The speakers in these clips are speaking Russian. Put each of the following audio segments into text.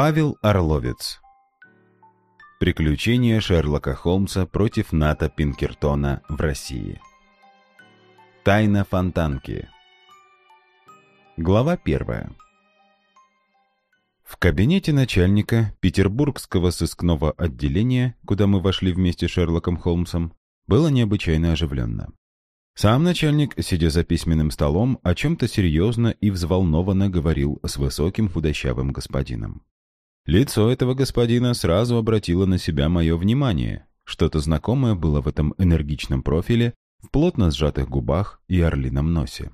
Павел Орловец Приключения Шерлока Холмса против Ната Пинкертона в России Тайна Фонтанки Глава первая В кабинете начальника Петербургского сыскного отделения, куда мы вошли вместе с Шерлоком Холмсом, было необычайно оживленно. Сам начальник, сидя за письменным столом, о чем-то серьезно и взволнованно говорил с высоким худощавым господином. Лицо этого господина сразу обратило на себя мое внимание. Что-то знакомое было в этом энергичном профиле, в плотно сжатых губах и орлином носе.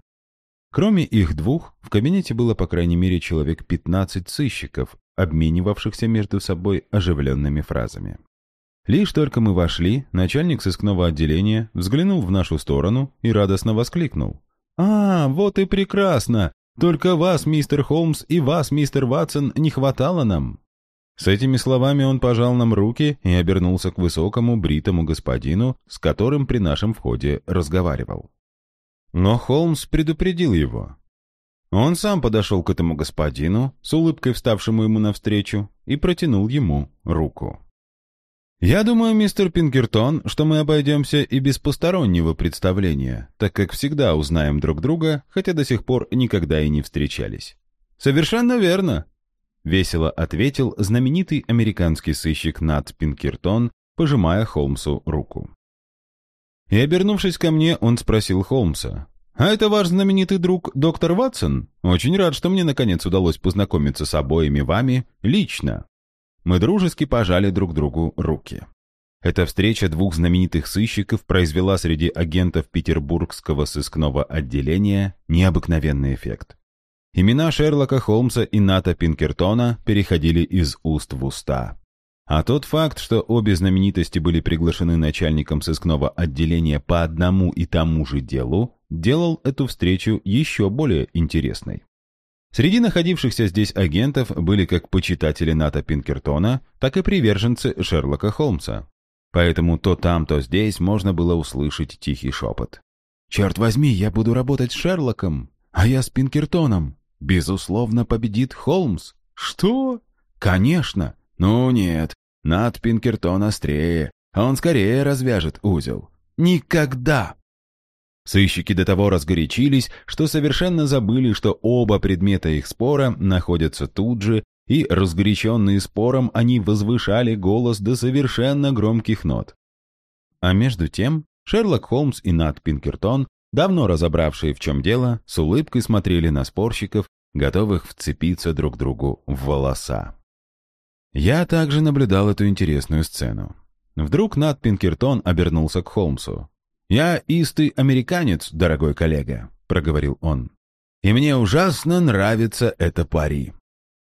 Кроме их двух, в кабинете было по крайней мере человек 15 сыщиков, обменивавшихся между собой оживленными фразами. Лишь только мы вошли, начальник сыскного отделения взглянул в нашу сторону и радостно воскликнул. «А, вот и прекрасно! Только вас, мистер Холмс, и вас, мистер Ватсон, не хватало нам!» С этими словами он пожал нам руки и обернулся к высокому бритому господину, с которым при нашем входе разговаривал. Но Холмс предупредил его. Он сам подошел к этому господину, с улыбкой вставшему ему навстречу, и протянул ему руку. «Я думаю, мистер Пинкертон, что мы обойдемся и без постороннего представления, так как всегда узнаем друг друга, хотя до сих пор никогда и не встречались». «Совершенно верно», — весело ответил знаменитый американский сыщик Нат Пинкертон, пожимая Холмсу руку. И, обернувшись ко мне, он спросил Холмса. «А это ваш знаменитый друг доктор Ватсон? Очень рад, что мне наконец удалось познакомиться с обоими вами лично». Мы дружески пожали друг другу руки. Эта встреча двух знаменитых сыщиков произвела среди агентов Петербургского сыскного отделения необыкновенный эффект. Имена Шерлока Холмса и Ната Пинкертона переходили из уст в уста. А тот факт, что обе знаменитости были приглашены начальником сыскного отделения по одному и тому же делу, делал эту встречу еще более интересной. Среди находившихся здесь агентов были как почитатели Ната Пинкертона, так и приверженцы Шерлока Холмса. Поэтому то там, то здесь можно было услышать тихий шепот. «Черт возьми, я буду работать с Шерлоком, а я с Пинкертоном. Безусловно, победит Холмс». «Что?» «Конечно. Ну нет, Нат Пинкертон острее, он скорее развяжет узел». «Никогда!» Сыщики до того разгорячились, что совершенно забыли, что оба предмета их спора находятся тут же, и, разгоряченные спором, они возвышали голос до совершенно громких нот. А между тем Шерлок Холмс и Нат Пинкертон, давно разобравшие в чем дело, с улыбкой смотрели на спорщиков, готовых вцепиться друг другу в волоса. Я также наблюдал эту интересную сцену. Вдруг Нат Пинкертон обернулся к Холмсу. «Я истый американец, дорогой коллега», — проговорил он. «И мне ужасно нравится это пари.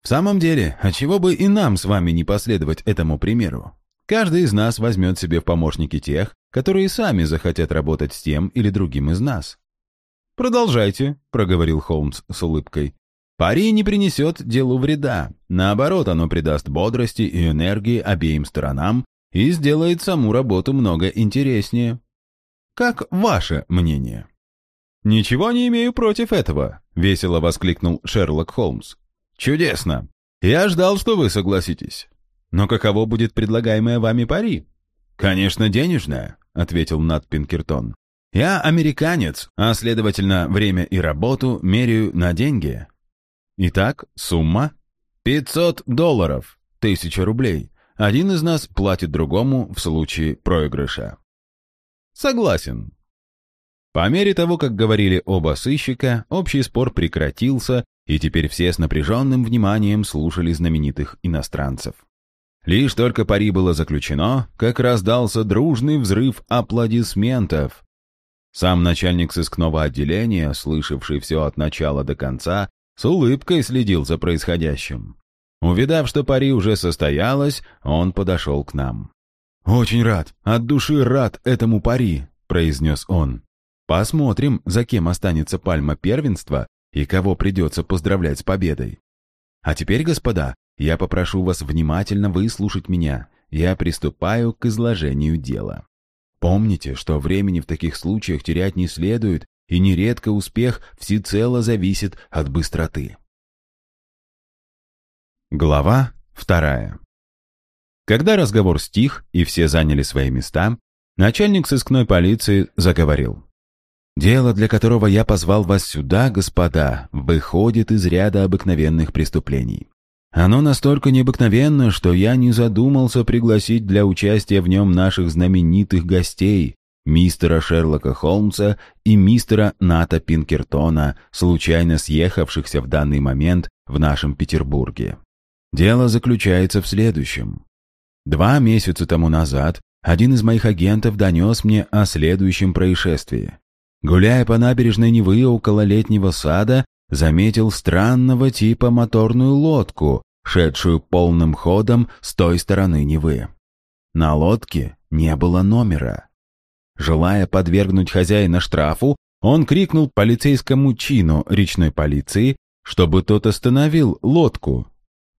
В самом деле, а чего бы и нам с вами не последовать этому примеру? Каждый из нас возьмет себе в помощники тех, которые сами захотят работать с тем или другим из нас». «Продолжайте», — проговорил Холмс с улыбкой. «Пари не принесет делу вреда. Наоборот, оно придаст бодрости и энергии обеим сторонам и сделает саму работу много интереснее. Как ваше мнение?» «Ничего не имею против этого», — весело воскликнул Шерлок Холмс. «Чудесно! Я ждал, что вы согласитесь. Но каково будет предлагаемое вами пари?» «Конечно, денежное», — ответил Нат Пинкертон. «Я американец, а, следовательно, время и работу меряю на деньги». «Итак, сумма?» «Пятьсот долларов, тысяча рублей. Один из нас платит другому в случае проигрыша». Согласен. По мере того, как говорили оба сыщика, общий спор прекратился, и теперь все с напряженным вниманием слушали знаменитых иностранцев. Лишь только пари было заключено, как раздался дружный взрыв аплодисментов. Сам начальник сыскного отделения, слышавший все от начала до конца, с улыбкой следил за происходящим. Увидав, что пари уже состоялось, он подошел к нам. «Очень рад, от души рад этому пари», — произнес он. «Посмотрим, за кем останется пальма первенства и кого придется поздравлять с победой. А теперь, господа, я попрошу вас внимательно выслушать меня. Я приступаю к изложению дела. Помните, что времени в таких случаях терять не следует, и нередко успех всецело зависит от быстроты. Глава Вторая. Когда разговор стих и все заняли свои места, начальник сыскной полиции заговорил. «Дело, для которого я позвал вас сюда, господа, выходит из ряда обыкновенных преступлений. Оно настолько необыкновенно, что я не задумался пригласить для участия в нем наших знаменитых гостей, мистера Шерлока Холмса и мистера Ната Пинкертона, случайно съехавшихся в данный момент в нашем Петербурге. Дело заключается в следующем. Два месяца тому назад один из моих агентов донес мне о следующем происшествии. Гуляя по набережной Невы около летнего сада, заметил странного типа моторную лодку, шедшую полным ходом с той стороны Невы. На лодке не было номера. Желая подвергнуть хозяина штрафу, он крикнул полицейскому чину речной полиции, чтобы тот остановил лодку.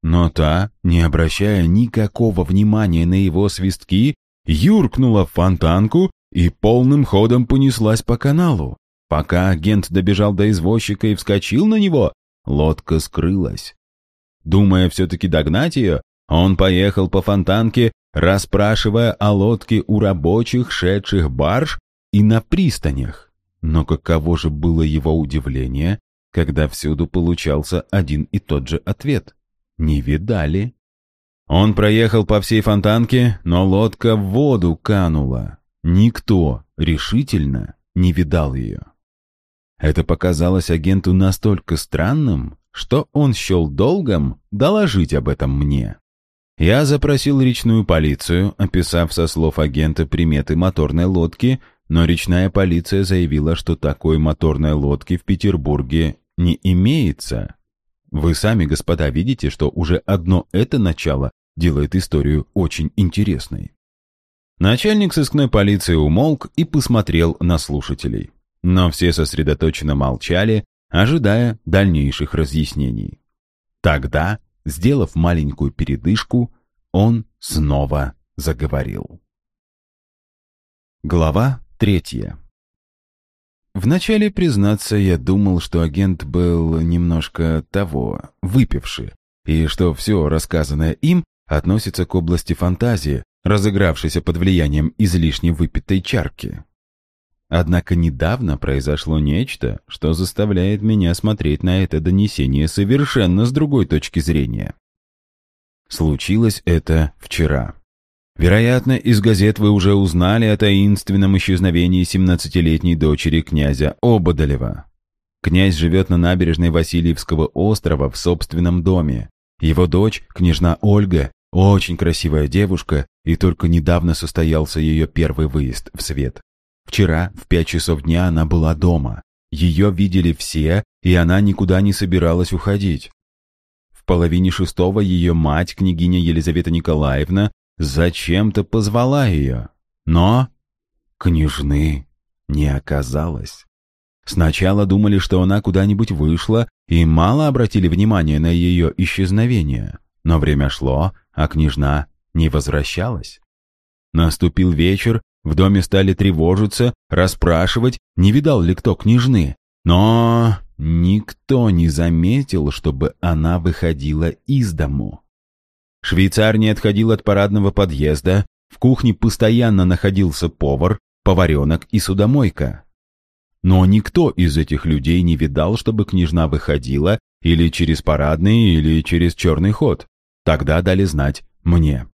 Но та, не обращая никакого внимания на его свистки, юркнула в фонтанку и полным ходом понеслась по каналу. Пока агент добежал до извозчика и вскочил на него, лодка скрылась. Думая все-таки догнать ее, он поехал по фонтанке, расспрашивая о лодке у рабочих, шедших барж и на пристанях. Но каково же было его удивление, когда всюду получался один и тот же ответ. Не видали. Он проехал по всей фонтанке, но лодка в воду канула. Никто решительно не видал ее. Это показалось агенту настолько странным, что он счел долгом доложить об этом мне. Я запросил речную полицию, описав со слов агента приметы моторной лодки, но речная полиция заявила, что такой моторной лодки в Петербурге не имеется. Вы сами, господа, видите, что уже одно это начало делает историю очень интересной. Начальник сыскной полиции умолк и посмотрел на слушателей но все сосредоточенно молчали, ожидая дальнейших разъяснений. Тогда, сделав маленькую передышку, он снова заговорил. Глава третья. Вначале, признаться, я думал, что агент был немножко того, выпивший, и что все рассказанное им относится к области фантазии, разыгравшейся под влиянием излишне выпитой чарки. Однако недавно произошло нечто, что заставляет меня смотреть на это донесение совершенно с другой точки зрения. Случилось это вчера. Вероятно, из газет вы уже узнали о таинственном исчезновении 17-летней дочери князя Ободолева. Князь живет на набережной Васильевского острова в собственном доме. Его дочь, княжна Ольга, очень красивая девушка, и только недавно состоялся ее первый выезд в свет. Вчера в пять часов дня она была дома. Ее видели все, и она никуда не собиралась уходить. В половине шестого ее мать, княгиня Елизавета Николаевна, зачем-то позвала ее. Но княжны не оказалось. Сначала думали, что она куда-нибудь вышла, и мало обратили внимание на ее исчезновение. Но время шло, а княжна не возвращалась. Наступил вечер, в доме стали тревожиться, расспрашивать, не видал ли кто княжны. Но никто не заметил, чтобы она выходила из дому. Швейцар не отходил от парадного подъезда, в кухне постоянно находился повар, поваренок и судомойка. Но никто из этих людей не видал, чтобы княжна выходила или через парадный, или через черный ход. Тогда дали знать мне.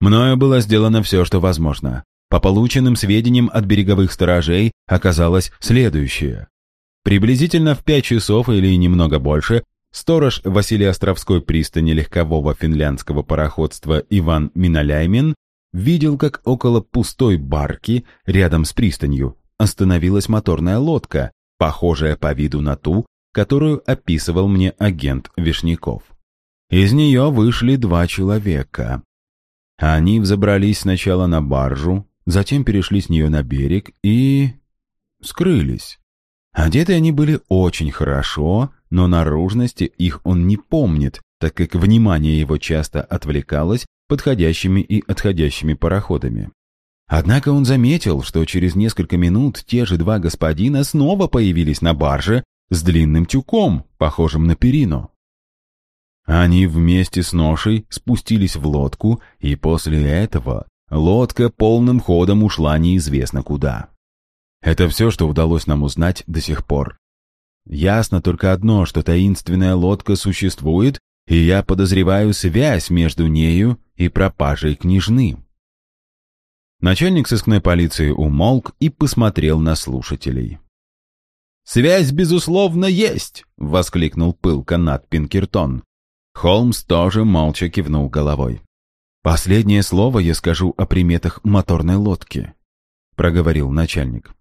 Мною было сделано все, что возможно. По полученным сведениям от береговых сторожей оказалось следующее. Приблизительно в пять часов или немного больше сторож Василий Островской пристани легкового финляндского пароходства Иван Миналяймин видел, как около пустой барки рядом с пристанью остановилась моторная лодка, похожая по виду на ту, которую описывал мне агент Вишняков. Из нее вышли два человека. Они взобрались сначала на баржу, затем перешли с нее на берег и... скрылись. Одеты они были очень хорошо, но наружности их он не помнит, так как внимание его часто отвлекалось подходящими и отходящими пароходами. Однако он заметил, что через несколько минут те же два господина снова появились на барже с длинным тюком, похожим на перину. Они вместе с ношей спустились в лодку, и после этого лодка полным ходом ушла неизвестно куда. Это все, что удалось нам узнать до сих пор. Ясно только одно, что таинственная лодка существует, и я подозреваю связь между нею и пропажей княжны. Начальник сыскной полиции умолк и посмотрел на слушателей. «Связь, безусловно, есть!» — воскликнул пылко Нат Пинкертон. Холмс тоже молча кивнул головой. «Последнее слово я скажу о приметах моторной лодки», — проговорил начальник.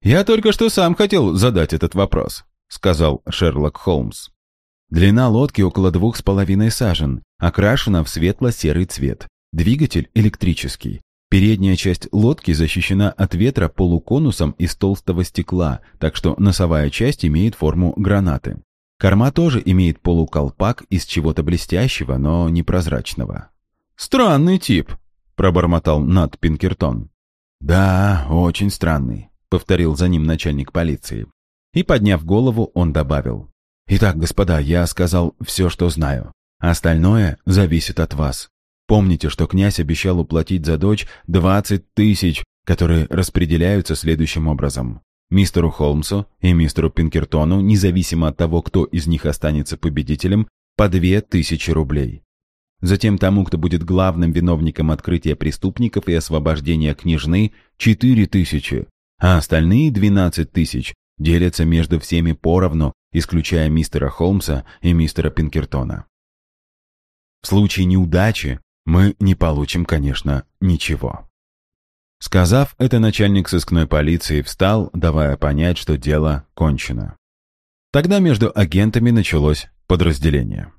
«Я только что сам хотел задать этот вопрос», — сказал Шерлок Холмс. Длина лодки около двух с половиной сажен, окрашена в светло-серый цвет. Двигатель электрический. Передняя часть лодки защищена от ветра полуконусом из толстого стекла, так что носовая часть имеет форму гранаты. Корма тоже имеет полуколпак из чего-то блестящего, но непрозрачного. «Странный тип», — пробормотал Нат Пинкертон. «Да, очень странный», — повторил за ним начальник полиции. И, подняв голову, он добавил. «Итак, господа, я сказал все, что знаю. Остальное зависит от вас. Помните, что князь обещал уплатить за дочь 20 тысяч, которые распределяются следующим образом. Мистеру Холмсу и мистеру Пинкертону, независимо от того, кто из них останется победителем, по две тысячи рублей. Затем тому, кто будет главным виновником открытия преступников и освобождения княжны, четыре тысячи, а остальные двенадцать тысяч делятся между всеми поровну, исключая мистера Холмса и мистера Пинкертона. В случае неудачи мы не получим, конечно, ничего. Сказав это, начальник сыскной полиции встал, давая понять, что дело кончено. Тогда между агентами началось подразделение.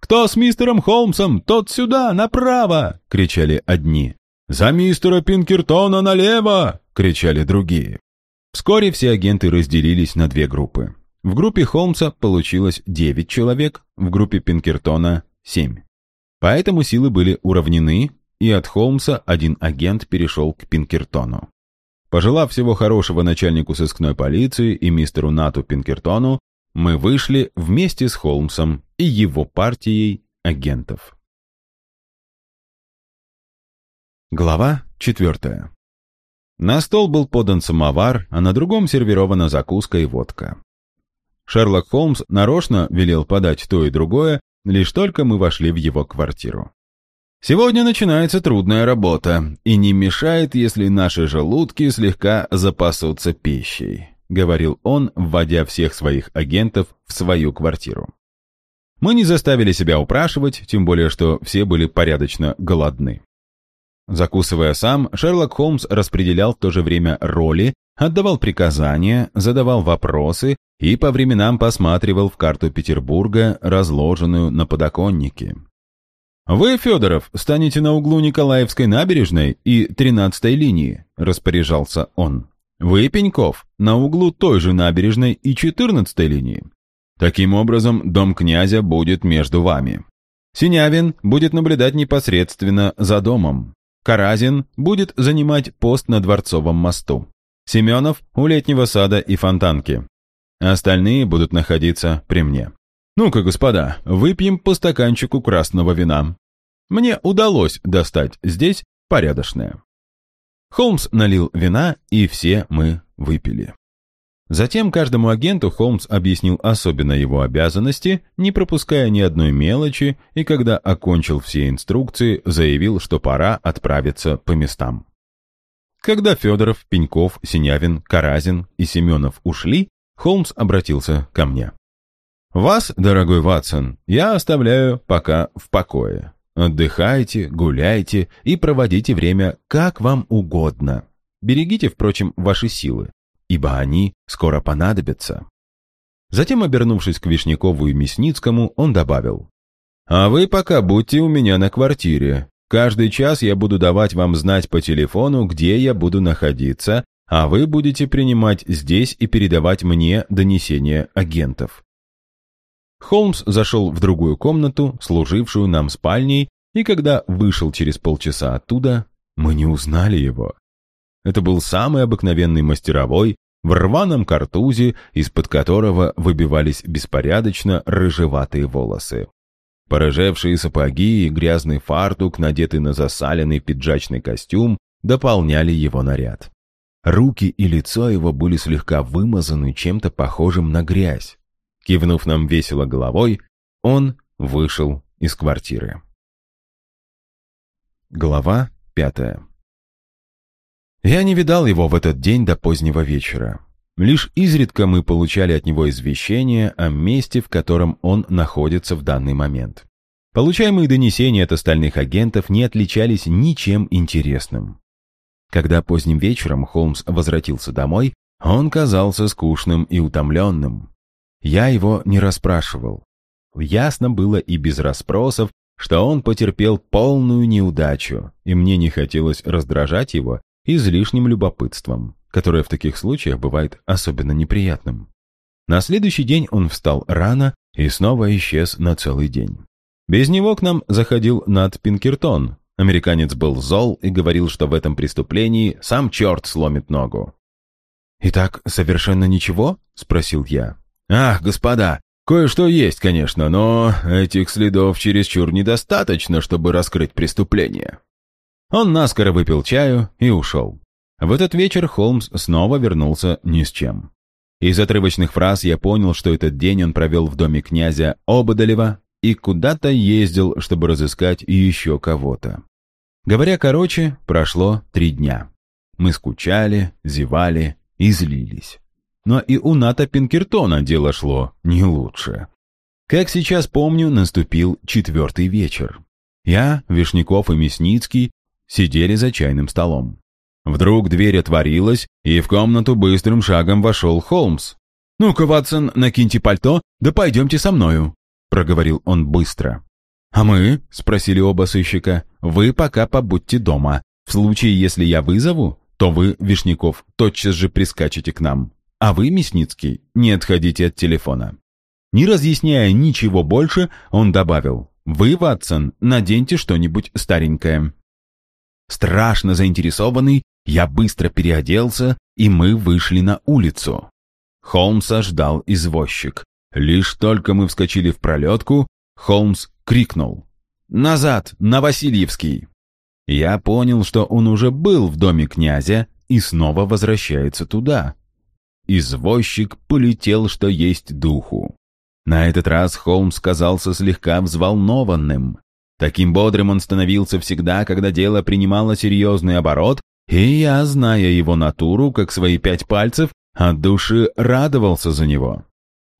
«Кто с мистером Холмсом, тот сюда, направо!» — кричали одни. «За мистера Пинкертона налево!» — кричали другие. Вскоре все агенты разделились на две группы. В группе Холмса получилось 9 человек, в группе Пинкертона — 7. Поэтому силы были уравнены, и от Холмса один агент перешел к Пинкертону. Пожелав всего хорошего начальнику сыскной полиции и мистеру Нату Пинкертону, мы вышли вместе с Холмсом и его партией агентов. Глава четвертая. На стол был подан самовар, а на другом сервирована закуска и водка. Шерлок Холмс нарочно велел подать то и другое, лишь только мы вошли в его квартиру. Сегодня начинается трудная работа, и не мешает, если наши желудки слегка запасутся пищей, говорил он, вводя всех своих агентов в свою квартиру. Мы не заставили себя упрашивать, тем более, что все были порядочно голодны. Закусывая сам, Шерлок Холмс распределял в то же время роли, отдавал приказания, задавал вопросы и по временам посматривал в карту Петербурга, разложенную на подоконнике. «Вы, Федоров, станете на углу Николаевской набережной и 13-й линии», — распоряжался он. «Вы, Пеньков, на углу той же набережной и 14-й линии. Таким образом, дом князя будет между вами. Синявин будет наблюдать непосредственно за домом. Каразин будет занимать пост на Дворцовом мосту. Семенов у летнего сада и фонтанки. Остальные будут находиться при мне. Ну-ка, господа, выпьем по стаканчику красного вина. Мне удалось достать здесь порядочное. Холмс налил вина, и все мы выпили. Затем каждому агенту Холмс объяснил особенно его обязанности, не пропуская ни одной мелочи, и когда окончил все инструкции, заявил, что пора отправиться по местам. Когда Федоров, Пеньков, Синявин, Каразин и Семенов ушли, Холмс обратился ко мне. «Вас, дорогой Ватсон, я оставляю пока в покое. Отдыхайте, гуляйте и проводите время как вам угодно. Берегите, впрочем, ваши силы ибо они скоро понадобятся. Затем, обернувшись к Вишнякову и Мясницкому, он добавил, «А вы пока будьте у меня на квартире. Каждый час я буду давать вам знать по телефону, где я буду находиться, а вы будете принимать здесь и передавать мне донесения агентов». Холмс зашел в другую комнату, служившую нам спальней, и когда вышел через полчаса оттуда, мы не узнали его. Это был самый обыкновенный мастеровой в рваном картузе, из-под которого выбивались беспорядочно рыжеватые волосы. Порыжевшие сапоги и грязный фартук, надетый на засаленный пиджачный костюм, дополняли его наряд. Руки и лицо его были слегка вымазаны чем-то похожим на грязь. Кивнув нам весело головой, он вышел из квартиры. Глава пятая Я не видал его в этот день до позднего вечера. Лишь изредка мы получали от него извещение о месте, в котором он находится в данный момент. Получаемые донесения от остальных агентов не отличались ничем интересным. Когда поздним вечером Холмс возвратился домой, он казался скучным и утомленным. Я его не расспрашивал. Ясно было и без расспросов, что он потерпел полную неудачу, и мне не хотелось раздражать его излишним любопытством которое в таких случаях бывает особенно неприятным. На следующий день он встал рано и снова исчез на целый день. Без него к нам заходил Нат Пинкертон. Американец был зол и говорил, что в этом преступлении сам черт сломит ногу. «Итак, совершенно ничего?» — спросил я. «Ах, господа, кое-что есть, конечно, но этих следов чересчур недостаточно, чтобы раскрыть преступление». Он наскоро выпил чаю и ушел. В этот вечер Холмс снова вернулся ни с чем. Из отрывочных фраз я понял, что этот день он провел в доме князя Ободолева и куда-то ездил, чтобы разыскать еще кого-то. Говоря короче, прошло три дня. Мы скучали, зевали и злились. Но и у Ната Пинкертона дело шло не лучше. Как сейчас помню, наступил четвертый вечер. Я, Вишняков и Мясницкий сидели за чайным столом. Вдруг дверь отворилась, и в комнату быстрым шагом вошел Холмс. «Ну-ка, Ватсон, накиньте пальто, да пойдемте со мною», — проговорил он быстро. «А мы?» — спросили оба сыщика. «Вы пока побудьте дома. В случае, если я вызову, то вы, Вишняков, тотчас же прискачете к нам. А вы, Мясницкий, не отходите от телефона». Не разъясняя ничего больше, он добавил. «Вы, Ватсон, наденьте что-нибудь старенькое». Страшно заинтересованный, я быстро переоделся, и мы вышли на улицу. Холмса ждал извозчик. Лишь только мы вскочили в пролетку, Холмс крикнул. «Назад, на Васильевский!» Я понял, что он уже был в доме князя и снова возвращается туда. Извозчик полетел, что есть духу. На этот раз Холмс казался слегка взволнованным. Таким бодрым он становился всегда, когда дело принимало серьезный оборот, и я, зная его натуру, как свои пять пальцев, от души радовался за него.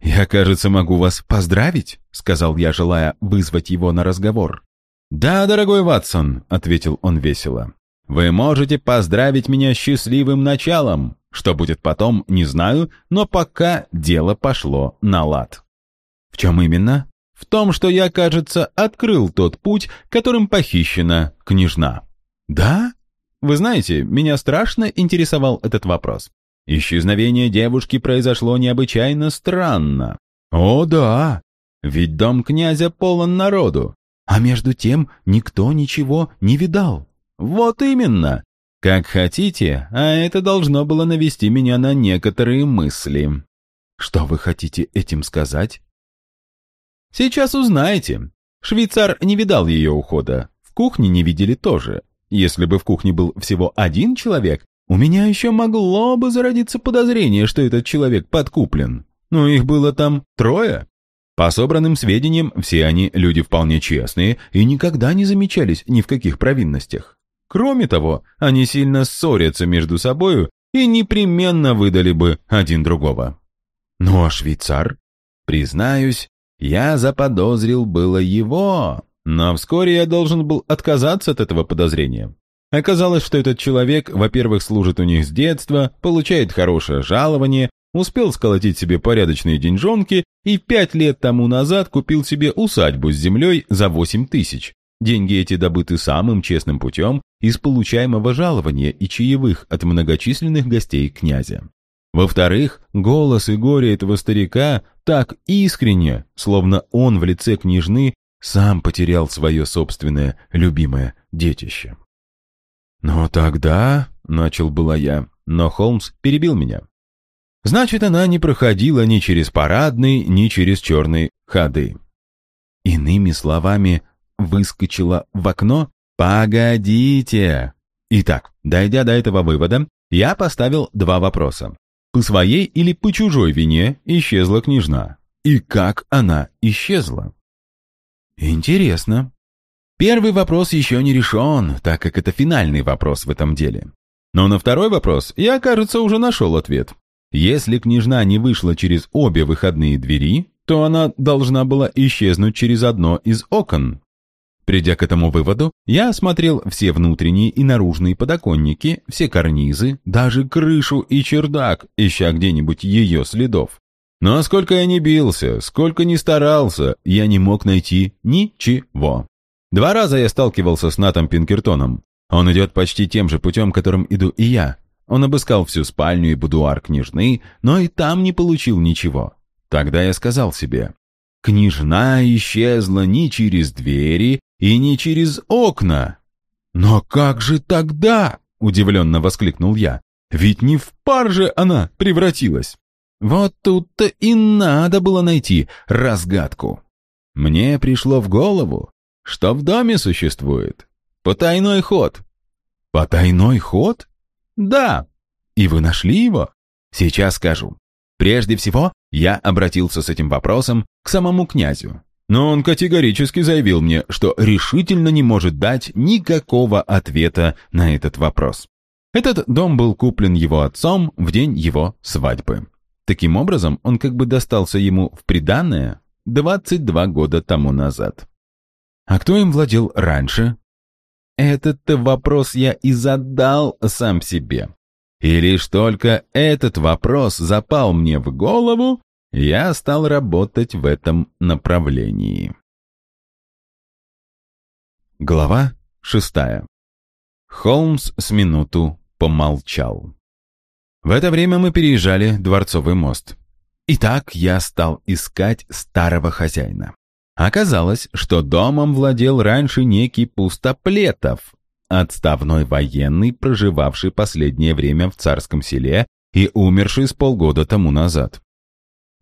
«Я, кажется, могу вас поздравить», — сказал я, желая вызвать его на разговор. «Да, дорогой Ватсон», — ответил он весело. «Вы можете поздравить меня счастливым началом. Что будет потом, не знаю, но пока дело пошло на лад». «В чем именно?» в том, что я, кажется, открыл тот путь, которым похищена княжна. Да? Вы знаете, меня страшно интересовал этот вопрос. Исчезновение девушки произошло необычайно странно. О, да, ведь дом князя полон народу, а между тем никто ничего не видал. Вот именно. Как хотите, а это должно было навести меня на некоторые мысли. Что вы хотите этим сказать? Сейчас узнаете. Швейцар не видал ее ухода. В кухне не видели тоже. Если бы в кухне был всего один человек, у меня еще могло бы зародиться подозрение, что этот человек подкуплен. Но их было там трое. По собранным сведениям, все они люди вполне честные и никогда не замечались ни в каких провинностях. Кроме того, они сильно ссорятся между собою и непременно выдали бы один другого. Ну а швейцар? Признаюсь, я заподозрил было его, но вскоре я должен был отказаться от этого подозрения. Оказалось, что этот человек, во-первых, служит у них с детства, получает хорошее жалование, успел сколотить себе порядочные деньжонки и пять лет тому назад купил себе усадьбу с землей за восемь тысяч. Деньги эти добыты самым честным путем из получаемого жалования и чаевых от многочисленных гостей князя. Во-вторых, голос и горе этого старика так искренне, словно он в лице княжны сам потерял свое собственное любимое детище. «Но тогда...» — начал была я, но Холмс перебил меня. «Значит, она не проходила ни через парадный, ни через черные ходы. Иными словами, выскочила в окно? Погодите! Итак, дойдя до этого вывода, я поставил два вопроса. По своей или по чужой вине исчезла княжна? И как она исчезла? Интересно. Первый вопрос еще не решен, так как это финальный вопрос в этом деле. Но на второй вопрос я, кажется, уже нашел ответ. Если княжна не вышла через обе выходные двери, то она должна была исчезнуть через одно из окон. Придя к этому выводу, я осмотрел все внутренние и наружные подоконники, все карнизы, даже крышу и чердак, ища где-нибудь ее следов. Но сколько я не бился, сколько не старался, я не мог найти ничего. Два раза я сталкивался с Натом Пинкертоном. Он идет почти тем же путем, которым иду и я. Он обыскал всю спальню и будуар княжны, но и там не получил ничего. Тогда я сказал себе, княжна исчезла не через двери и не через окна. «Но как же тогда?» — удивленно воскликнул я. «Ведь не в пар же она превратилась!» Вот тут-то и надо было найти разгадку. Мне пришло в голову, что в доме существует потайной ход. Потайной ход? Да. И вы нашли его? Сейчас скажу. Прежде всего, я обратился с этим вопросом к самому князю. Но он категорически заявил мне, что решительно не может дать никакого ответа на этот вопрос. Этот дом был куплен его отцом в день его свадьбы. Таким образом, он как бы достался ему в приданное 22 года тому назад. А кто им владел раньше? Этот вопрос я и задал сам себе. И лишь только этот вопрос запал мне в голову, я стал работать в этом направлении. Глава шестая. Холмс с минуту помолчал. В это время мы переезжали Дворцовый мост. Итак, я стал искать старого хозяина. Оказалось, что домом владел раньше некий Пустоплетов, отставной военный, проживавший последнее время в царском селе и умерший с полгода тому назад.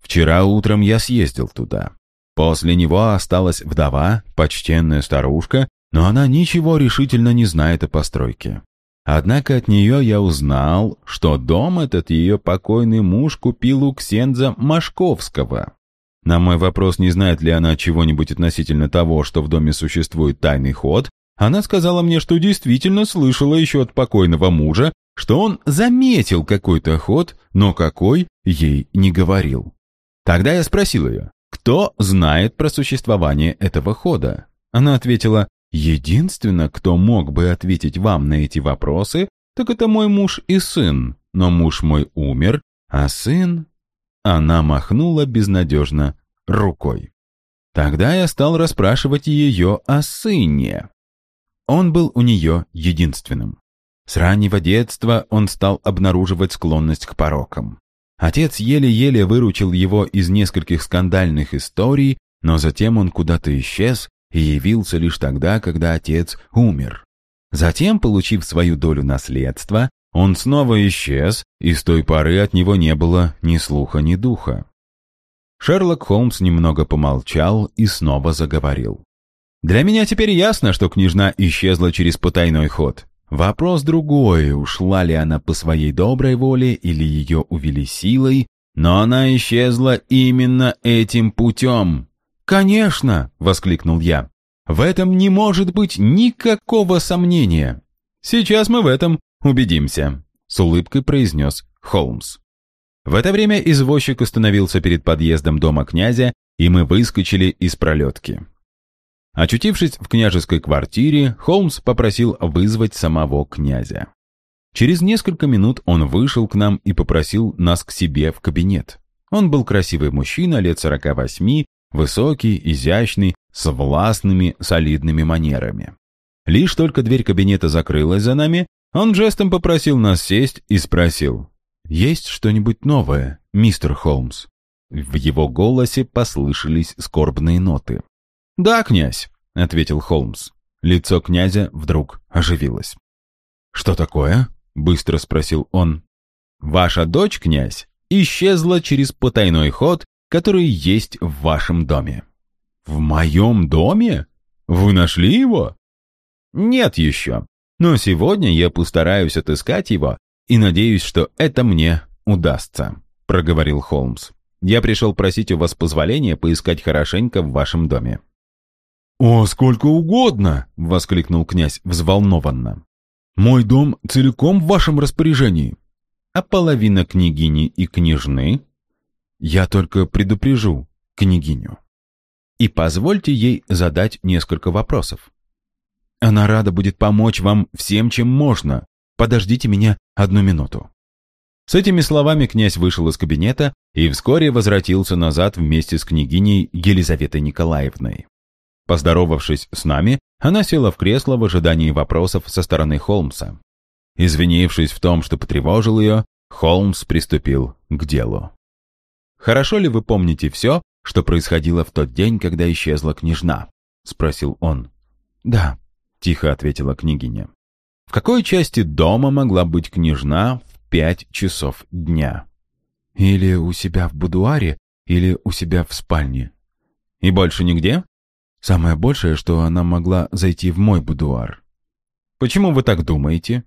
Вчера утром я съездил туда. После него осталась вдова, почтенная старушка, но она ничего решительно не знает о постройке. Однако от нее я узнал, что дом этот ее покойный муж купил у Ксенза Машковского. На мой вопрос, не знает ли она чего-нибудь относительно того, что в доме существует тайный ход, она сказала мне, что действительно слышала еще от покойного мужа, что он заметил какой-то ход, но какой ей не говорил. Тогда я спросил ее, кто знает про существование этого хода? Она ответила, единственно, кто мог бы ответить вам на эти вопросы, так это мой муж и сын, но муж мой умер, а сын... Она махнула безнадежно рукой. Тогда я стал расспрашивать ее о сыне. Он был у нее единственным. С раннего детства он стал обнаруживать склонность к порокам. Отец еле-еле выручил его из нескольких скандальных историй, но затем он куда-то исчез и явился лишь тогда, когда отец умер. Затем, получив свою долю наследства, он снова исчез, и с той поры от него не было ни слуха, ни духа. Шерлок Холмс немного помолчал и снова заговорил. «Для меня теперь ясно, что княжна исчезла через потайной ход. Вопрос другой, ушла ли она по своей доброй воле или ее увели силой, но она исчезла именно этим путем. «Конечно!» — воскликнул я. «В этом не может быть никакого сомнения. Сейчас мы в этом убедимся», — с улыбкой произнес Холмс. В это время извозчик остановился перед подъездом дома князя, и мы выскочили из пролетки. Очутившись в княжеской квартире, Холмс попросил вызвать самого князя. Через несколько минут он вышел к нам и попросил нас к себе в кабинет. Он был красивый мужчина лет 48, высокий, изящный, с властными, солидными манерами. Лишь только дверь кабинета закрылась за нами, он жестом попросил нас сесть и спросил, «Есть что-нибудь новое, мистер Холмс?» В его голосе послышались скорбные ноты. «Да, князь», — ответил Холмс. Лицо князя вдруг оживилось. «Что такое?» — быстро спросил он. «Ваша дочь, князь, исчезла через потайной ход, который есть в вашем доме». «В моем доме? Вы нашли его?» «Нет еще. Но сегодня я постараюсь отыскать его и надеюсь, что это мне удастся», — проговорил Холмс. «Я пришел просить у вас позволения поискать хорошенько в вашем доме». «О, сколько угодно!» — воскликнул князь взволнованно. «Мой дом целиком в вашем распоряжении». «А половина княгини и княжны?» «Я только предупрежу княгиню» и позвольте ей задать несколько вопросов. Она рада будет помочь вам всем, чем можно. Подождите меня одну минуту». С этими словами князь вышел из кабинета и вскоре возвратился назад вместе с княгиней Елизаветой Николаевной. Поздоровавшись с нами, она села в кресло в ожидании вопросов со стороны Холмса. Извинившись в том, что потревожил ее, Холмс приступил к делу. «Хорошо ли вы помните все, что происходило в тот день, когда исчезла княжна?» — спросил он. «Да», — тихо ответила княгиня. «В какой части дома могла быть княжна в пять часов дня?» «Или у себя в будуаре, или у себя в спальне». «И больше нигде?» «Самое большее, что она могла зайти в мой будуар». «Почему вы так думаете?»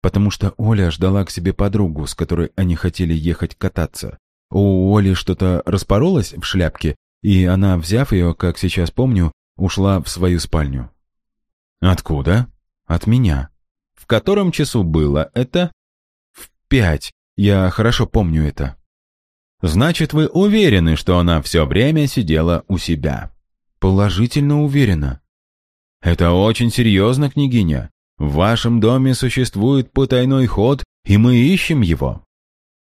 «Потому что Оля ждала к себе подругу, с которой они хотели ехать кататься. У Оли что-то распоролось в шляпке, и она, взяв ее, как сейчас помню, ушла в свою спальню. «Откуда?» «От меня». «В котором часу было это?» «В пять. Я хорошо помню это». «Значит, вы уверены, что она все время сидела у себя?» «Положительно уверена». «Это очень серьезно, княгиня. В вашем доме существует потайной ход, и мы ищем его».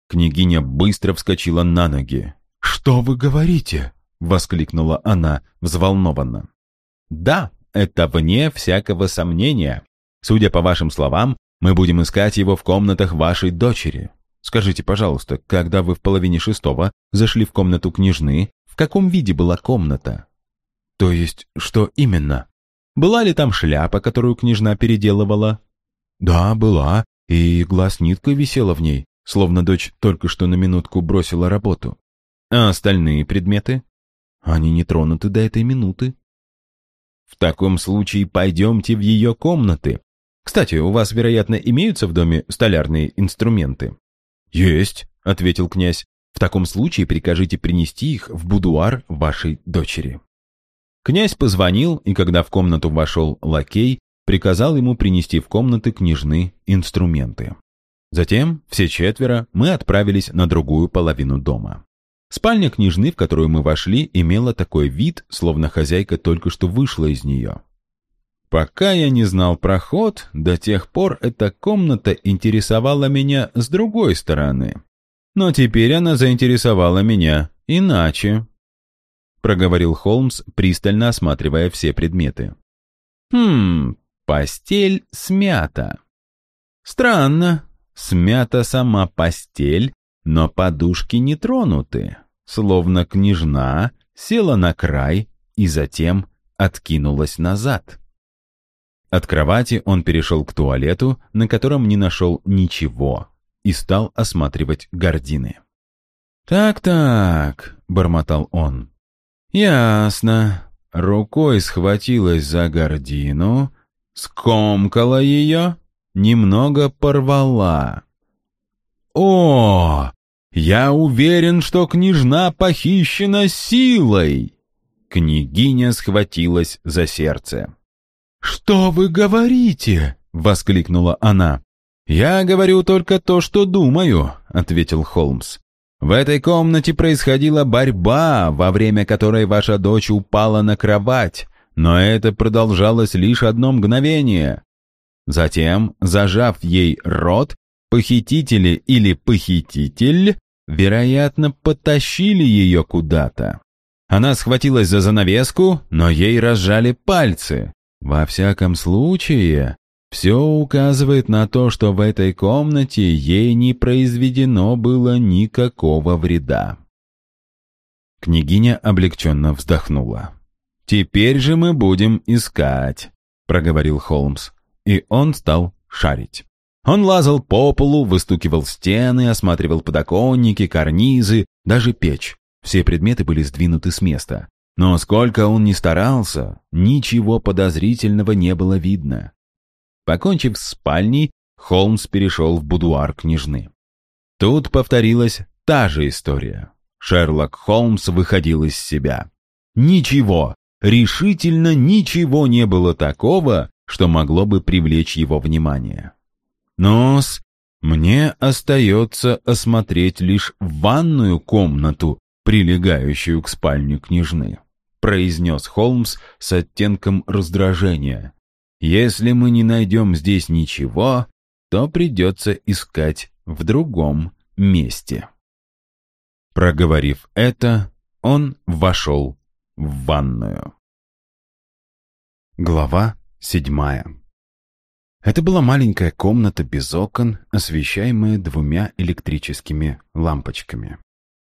Княгиня быстро вскочила на ноги. «Что вы говорите?» — воскликнула она взволнованно. «Да, это вне всякого сомнения. Судя по вашим словам, мы будем искать его в комнатах вашей дочери. Скажите, пожалуйста, когда вы в половине шестого зашли в комнату княжны, в каком виде была комната?» «То есть, что именно?» «Была ли там шляпа, которую княжна переделывала?» «Да, была, и глаз ниткой висела в ней словно дочь только что на минутку бросила работу. А остальные предметы? Они не тронуты до этой минуты. В таком случае пойдемте в ее комнаты. Кстати, у вас, вероятно, имеются в доме столярные инструменты? Есть, ответил князь. В таком случае прикажите принести их в будуар вашей дочери. Князь позвонил, и когда в комнату вошел лакей, приказал ему принести в комнаты княжны инструменты. Затем все четверо мы отправились на другую половину дома. Спальня княжны, в которую мы вошли, имела такой вид, словно хозяйка только что вышла из нее. Пока я не знал проход, до тех пор эта комната интересовала меня с другой стороны. Но теперь она заинтересовала меня иначе. Проговорил Холмс, пристально осматривая все предметы. Хм, постель смята. Странно, Смята сама постель, но подушки не тронуты, словно княжна села на край и затем откинулась назад. От кровати он перешел к туалету, на котором не нашел ничего, и стал осматривать гардины. «Так-так», — бормотал он, — «ясно». Рукой схватилась за гордину, скомкала ее немного порвала. «О, я уверен, что княжна похищена силой!» Княгиня схватилась за сердце. «Что вы говорите?» — воскликнула она. «Я говорю только то, что думаю», — ответил Холмс. «В этой комнате происходила борьба, во время которой ваша дочь упала на кровать, но это продолжалось лишь одно мгновение. Затем, зажав ей рот, похитители или похититель, вероятно, потащили ее куда-то. Она схватилась за занавеску, но ей разжали пальцы. Во всяком случае, все указывает на то, что в этой комнате ей не произведено было никакого вреда. Княгиня облегченно вздохнула. «Теперь же мы будем искать», — проговорил Холмс и он стал шарить. Он лазал по полу, выстукивал стены, осматривал подоконники, карнизы, даже печь. Все предметы были сдвинуты с места. Но сколько он ни старался, ничего подозрительного не было видно. Покончив с спальней, Холмс перешел в будуар княжны. Тут повторилась та же история. Шерлок Холмс выходил из себя. Ничего, решительно ничего не было такого, что могло бы привлечь его внимание. Нос, мне остается осмотреть лишь ванную комнату, прилегающую к спальне княжны, произнес Холмс с оттенком раздражения. Если мы не найдем здесь ничего, то придется искать в другом месте. Проговорив это, он вошел в ванную. Глава седьмая Это была маленькая комната без окон, освещаемая двумя электрическими лампочками.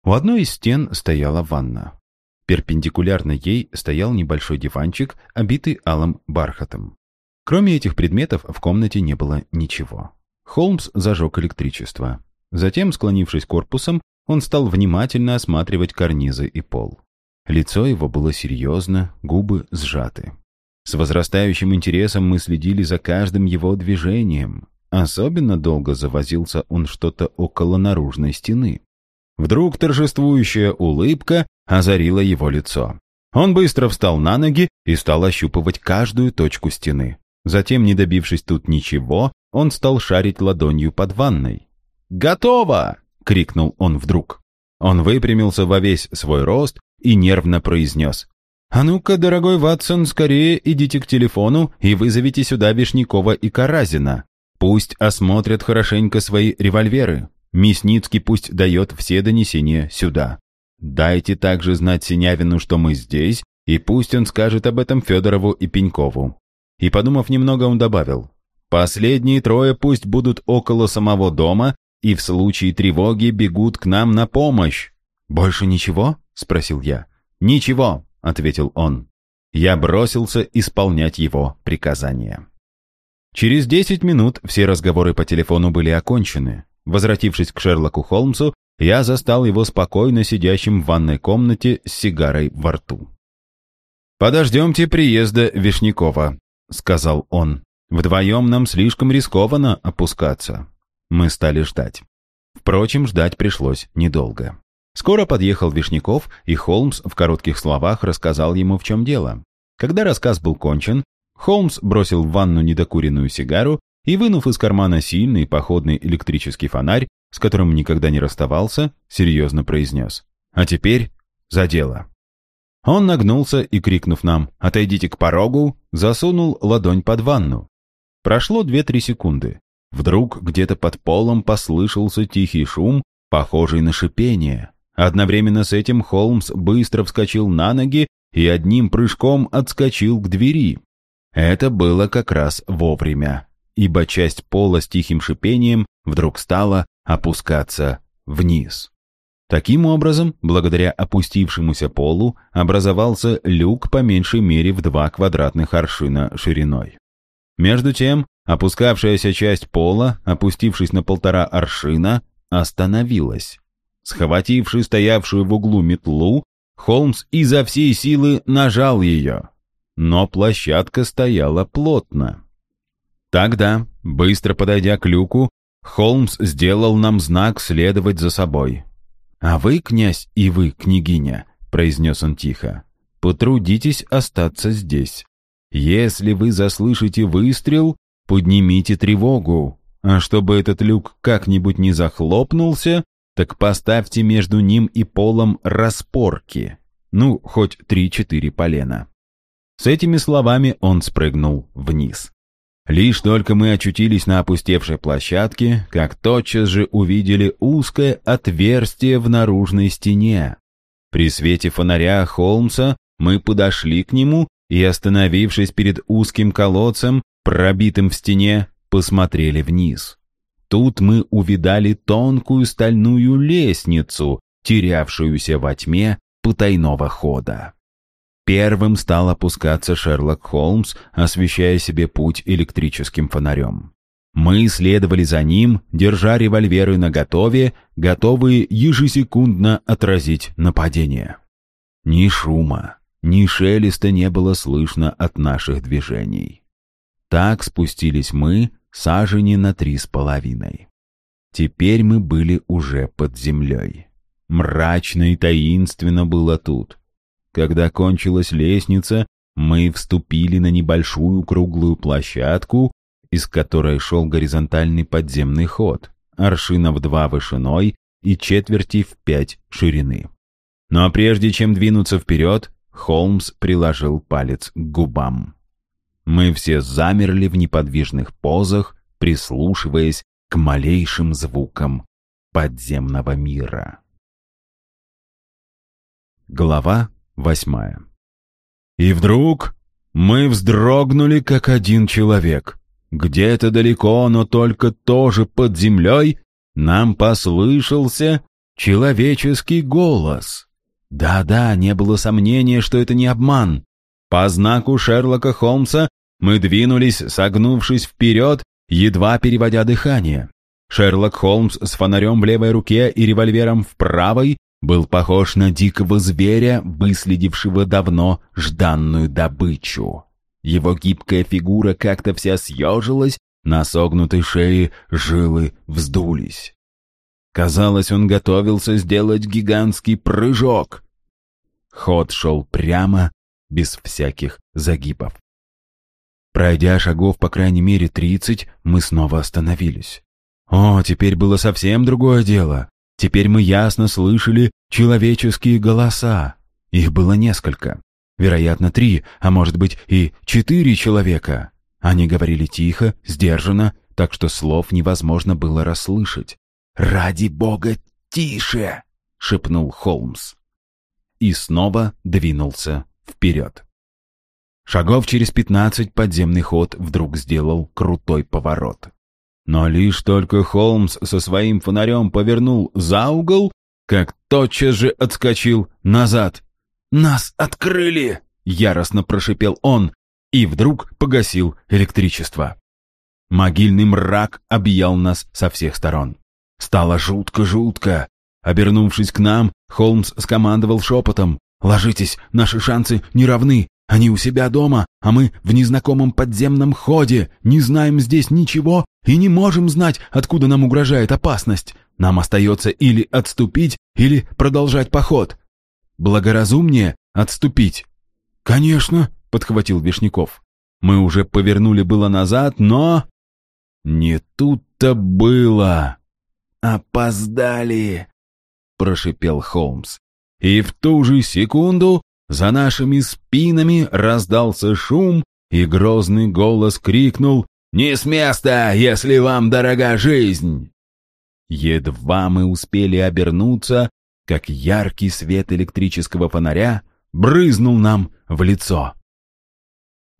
У одной из стен стояла ванна. Перпендикулярно ей стоял небольшой диванчик, обитый алым бархатом. Кроме этих предметов в комнате не было ничего. Холмс зажег электричество. Затем, склонившись корпусом, он стал внимательно осматривать карнизы и пол. Лицо его было серьезно, губы сжаты. С возрастающим интересом мы следили за каждым его движением. Особенно долго завозился он что-то около наружной стены. Вдруг торжествующая улыбка озарила его лицо. Он быстро встал на ноги и стал ощупывать каждую точку стены. Затем, не добившись тут ничего, он стал шарить ладонью под ванной. «Готово!» — крикнул он вдруг. Он выпрямился во весь свой рост и нервно произнес. «А ну-ка, дорогой Ватсон, скорее идите к телефону и вызовите сюда Вишнякова и Каразина. Пусть осмотрят хорошенько свои револьверы. Мясницкий пусть дает все донесения сюда. Дайте также знать Синявину, что мы здесь, и пусть он скажет об этом Федорову и Пенькову. И, подумав немного, он добавил, «Последние трое пусть будут около самого дома и в случае тревоги бегут к нам на помощь». «Больше ничего?» — спросил я. «Ничего», — ответил он. Я бросился исполнять его приказания. Через десять минут все разговоры по телефону были окончены. Возвратившись к Шерлоку Холмсу, я застал его спокойно сидящим в ванной комнате с сигарой во рту. «Подождемте приезда Вишнякова», — сказал он. «Вдвоем нам слишком рискованно опускаться». Мы стали ждать. Впрочем, ждать пришлось недолго. Скоро подъехал Вишняков, и Холмс в коротких словах рассказал ему, в чем дело. Когда рассказ был кончен, Холмс бросил в ванну недокуренную сигару и, вынув из кармана сильный походный электрический фонарь, с которым никогда не расставался, серьезно произнес. «А теперь за дело». Он нагнулся и, крикнув нам «Отойдите к порогу», засунул ладонь под ванну. Прошло две-три секунды. Вдруг где-то под полом послышался тихий шум, похожий на шипение. Одновременно с этим Холмс быстро вскочил на ноги и одним прыжком отскочил к двери. Это было как раз вовремя, ибо часть пола с тихим шипением вдруг стала опускаться вниз. Таким образом, благодаря опустившемуся полу, образовался люк по меньшей мере в два квадратных аршина шириной. Между тем, опускавшаяся часть пола, опустившись на полтора аршина, остановилась. Схвативший стоявшую в углу метлу, Холмс изо всей силы нажал ее. Но площадка стояла плотно. Тогда, быстро подойдя к люку, Холмс сделал нам знак следовать за собой. «А вы, князь, и вы, княгиня», — произнес он тихо, — «потрудитесь остаться здесь. Если вы заслышите выстрел, поднимите тревогу, а чтобы этот люк как-нибудь не захлопнулся, так поставьте между ним и полом распорки, ну, хоть три-четыре полена». С этими словами он спрыгнул вниз. Лишь только мы очутились на опустевшей площадке, как тотчас же увидели узкое отверстие в наружной стене. При свете фонаря Холмса мы подошли к нему и, остановившись перед узким колодцем, пробитым в стене, посмотрели вниз. Тут мы увидали тонкую стальную лестницу, терявшуюся во тьме потайного хода. Первым стал опускаться Шерлок Холмс, освещая себе путь электрическим фонарем. Мы следовали за ним, держа револьверы наготове, готовые ежесекундно отразить нападение. Ни шума, ни шелеста не было слышно от наших движений. Так спустились мы сажени на три с половиной. Теперь мы были уже под землей. Мрачно и таинственно было тут. Когда кончилась лестница, мы вступили на небольшую круглую площадку, из которой шел горизонтальный подземный ход, аршина в два вышиной и четверти в пять ширины. Но прежде чем двинуться вперед, Холмс приложил палец к губам. Мы все замерли в неподвижных позах, прислушиваясь к малейшим звукам подземного мира. Глава восьмая И вдруг мы вздрогнули, как один человек. Где-то далеко, но только тоже под землей, нам послышался человеческий голос. Да-да, не было сомнения, что это не обман. По знаку Шерлока Холмса мы двинулись, согнувшись вперед, едва переводя дыхание. Шерлок Холмс с фонарем в левой руке и револьвером в правой был похож на дикого зверя, выследившего давно жданную добычу. Его гибкая фигура как-то вся съежилась, на согнутой шее жилы вздулись. Казалось, он готовился сделать гигантский прыжок. Ход шел прямо, без всяких загибов. Пройдя шагов по крайней мере тридцать, мы снова остановились. О, теперь было совсем другое дело. Теперь мы ясно слышали человеческие голоса. Их было несколько. Вероятно, три, а может быть и четыре человека. Они говорили тихо, сдержанно, так что слов невозможно было расслышать. «Ради бога, тише!» — шепнул Холмс. И снова двинулся вперед. Шагов через пятнадцать подземный ход вдруг сделал крутой поворот. Но лишь только Холмс со своим фонарем повернул за угол, как тотчас же отскочил назад. «Нас открыли!» — яростно прошипел он, и вдруг погасил электричество. Могильный мрак объял нас со всех сторон. Стало жутко-жутко. Обернувшись к нам, Холмс скомандовал шепотом. «Ложитесь, наши шансы не равны. Они у себя дома, а мы в незнакомом подземном ходе, не знаем здесь ничего и не можем знать, откуда нам угрожает опасность. Нам остается или отступить, или продолжать поход. Благоразумнее отступить». «Конечно», — подхватил Вишняков. «Мы уже повернули было назад, но...» «Не тут-то было!» «Опоздали!» — прошипел Холмс. И в ту же секунду за нашими спинами раздался шум, и грозный голос крикнул «Не с места, если вам дорога жизнь!» Едва мы успели обернуться, как яркий свет электрического фонаря брызнул нам в лицо.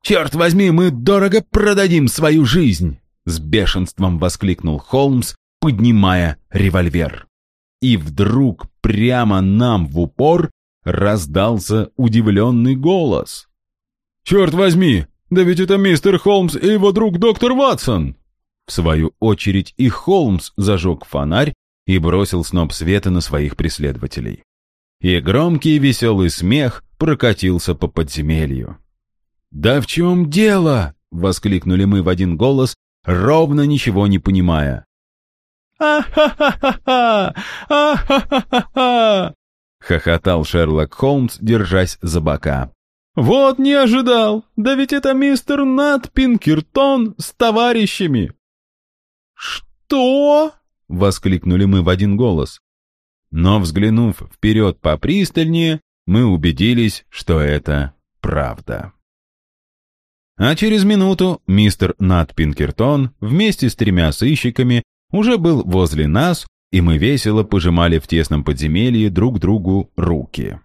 «Черт возьми, мы дорого продадим свою жизнь!» С бешенством воскликнул Холмс, поднимая револьвер. И вдруг прямо нам в упор раздался удивленный голос. «Черт возьми, да ведь это мистер Холмс и его друг доктор Ватсон!» В свою очередь и Холмс зажег фонарь и бросил сноп света на своих преследователей. И громкий веселый смех прокатился по подземелью. «Да в чем дело?» — воскликнули мы в один голос, ровно ничего не понимая. «А-ха-ха-ха-ха! А-ха-ха-ха-ха!» — хохотал Шерлок Холмс, держась за бока. «Вот не ожидал! Да ведь это мистер Нат Пинкертон с товарищами!» «Что?» — воскликнули мы в один голос. Но, взглянув вперед попристальнее, мы убедились, что это правда. А через минуту мистер Нат Пинкертон вместе с тремя сыщиками уже был возле нас, и мы весело пожимали в тесном подземелье друг другу руки.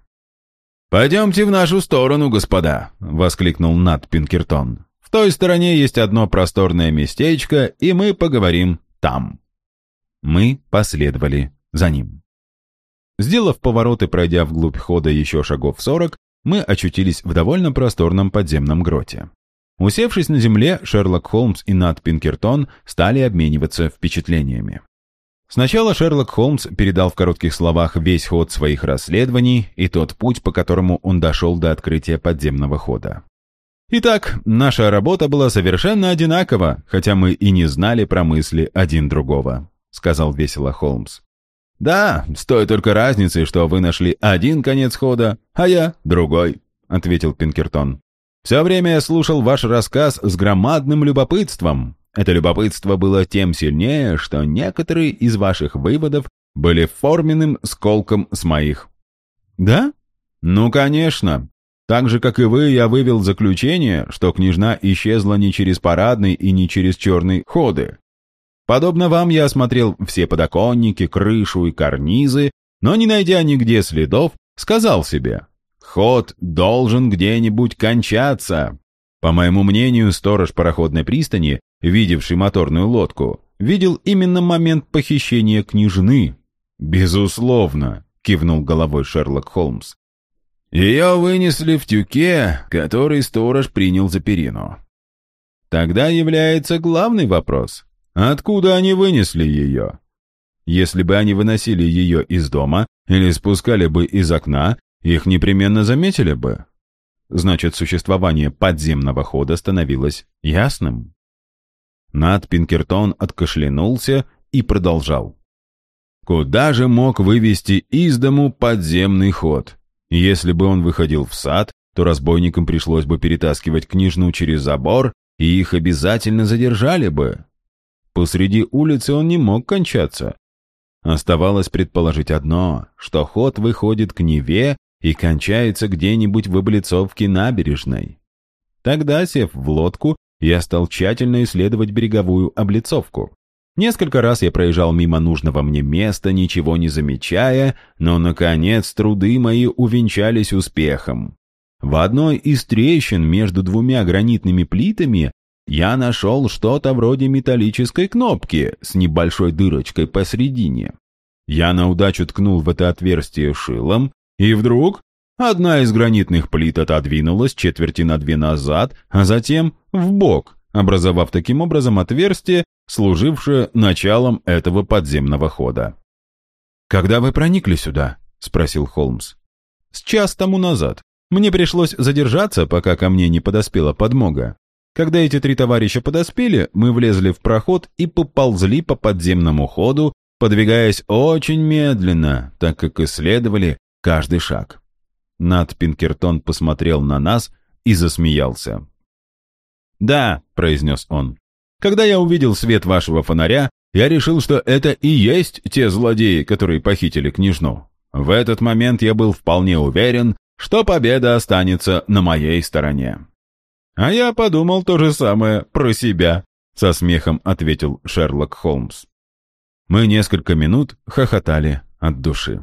«Пойдемте в нашу сторону, господа!» — воскликнул Нат Пинкертон. «В той стороне есть одно просторное местечко, и мы поговорим там». Мы последовали за ним. Сделав поворот и пройдя вглубь хода еще шагов сорок, мы очутились в довольно просторном подземном гроте. Усевшись на земле, Шерлок Холмс и Нат Пинкертон стали обмениваться впечатлениями. Сначала Шерлок Холмс передал в коротких словах весь ход своих расследований и тот путь, по которому он дошел до открытия подземного хода. Итак, наша работа была совершенно одинакова, хотя мы и не знали про мысли один другого, сказал весело Холмс. Да, с той только разницей, что вы нашли один конец хода, а я другой, ответил Пинкертон. Все время я слушал ваш рассказ с громадным любопытством, это любопытство было тем сильнее, что некоторые из ваших выводов были форменным сколком с моих. Да? Ну, конечно. Так же, как и вы, я вывел заключение, что княжна исчезла не через парадный и не через черные ходы. Подобно вам, я осмотрел все подоконники, крышу и карнизы, но, не найдя нигде следов, сказал себе, ход должен где-нибудь кончаться. По моему мнению, сторож пароходной пристани видевший моторную лодку, видел именно момент похищения княжны. «Безусловно», — кивнул головой Шерлок Холмс. «Ее вынесли в тюке, который сторож принял за перину». Тогда является главный вопрос. Откуда они вынесли ее? Если бы они выносили ее из дома или спускали бы из окна, их непременно заметили бы. Значит, существование подземного хода становилось ясным. Над Пинкертон откашлянулся и продолжал. Куда же мог вывести из дому подземный ход? Если бы он выходил в сад, то разбойникам пришлось бы перетаскивать княжну через забор, и их обязательно задержали бы. Посреди улицы он не мог кончаться. Оставалось предположить одно, что ход выходит к Неве и кончается где-нибудь в облицовке набережной. Тогда, сев в лодку, я стал тщательно исследовать береговую облицовку. Несколько раз я проезжал мимо нужного мне места, ничего не замечая, но, наконец, труды мои увенчались успехом. В одной из трещин между двумя гранитными плитами я нашел что-то вроде металлической кнопки с небольшой дырочкой посредине. Я на удачу ткнул в это отверстие шилом, и вдруг Одна из гранитных плит отодвинулась четверти на две назад, а затем в бок, образовав таким образом отверстие, служившее началом этого подземного хода. «Когда вы проникли сюда?» — спросил Холмс. «С час тому назад. Мне пришлось задержаться, пока ко мне не подоспела подмога. Когда эти три товарища подоспели, мы влезли в проход и поползли по подземному ходу, подвигаясь очень медленно, так как исследовали каждый шаг. Над Пинкертон посмотрел на нас и засмеялся. «Да», — произнес он, — «когда я увидел свет вашего фонаря, я решил, что это и есть те злодеи, которые похитили княжну. В этот момент я был вполне уверен, что победа останется на моей стороне». «А я подумал то же самое про себя», — со смехом ответил Шерлок Холмс. Мы несколько минут хохотали от души.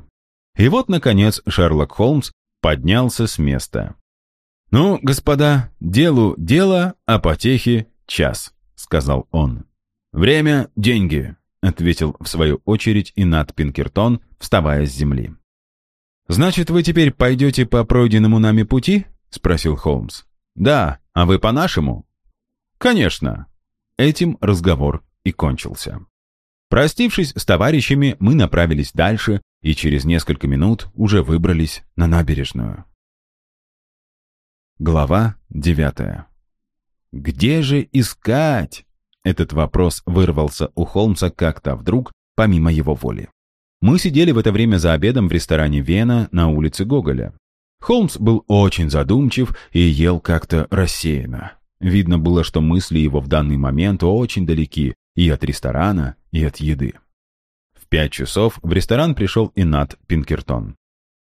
И вот, наконец, Шерлок Холмс поднялся с места. «Ну, господа, делу дело, а потехи час», — сказал он. «Время — деньги», — ответил в свою очередь и Нат Пинкертон, вставая с земли. «Значит, вы теперь пойдете по пройденному нами пути?» — спросил Холмс. «Да, а вы по-нашему?» «Конечно». Этим разговор и кончился. Простившись с товарищами, мы направились дальше, и через несколько минут уже выбрались на набережную. Глава девятая. «Где же искать?» Этот вопрос вырвался у Холмса как-то вдруг, помимо его воли. Мы сидели в это время за обедом в ресторане «Вена» на улице Гоголя. Холмс был очень задумчив и ел как-то рассеянно. Видно было, что мысли его в данный момент очень далеки и от ресторана, и от еды пять часов в ресторан пришел и Нат Пинкертон.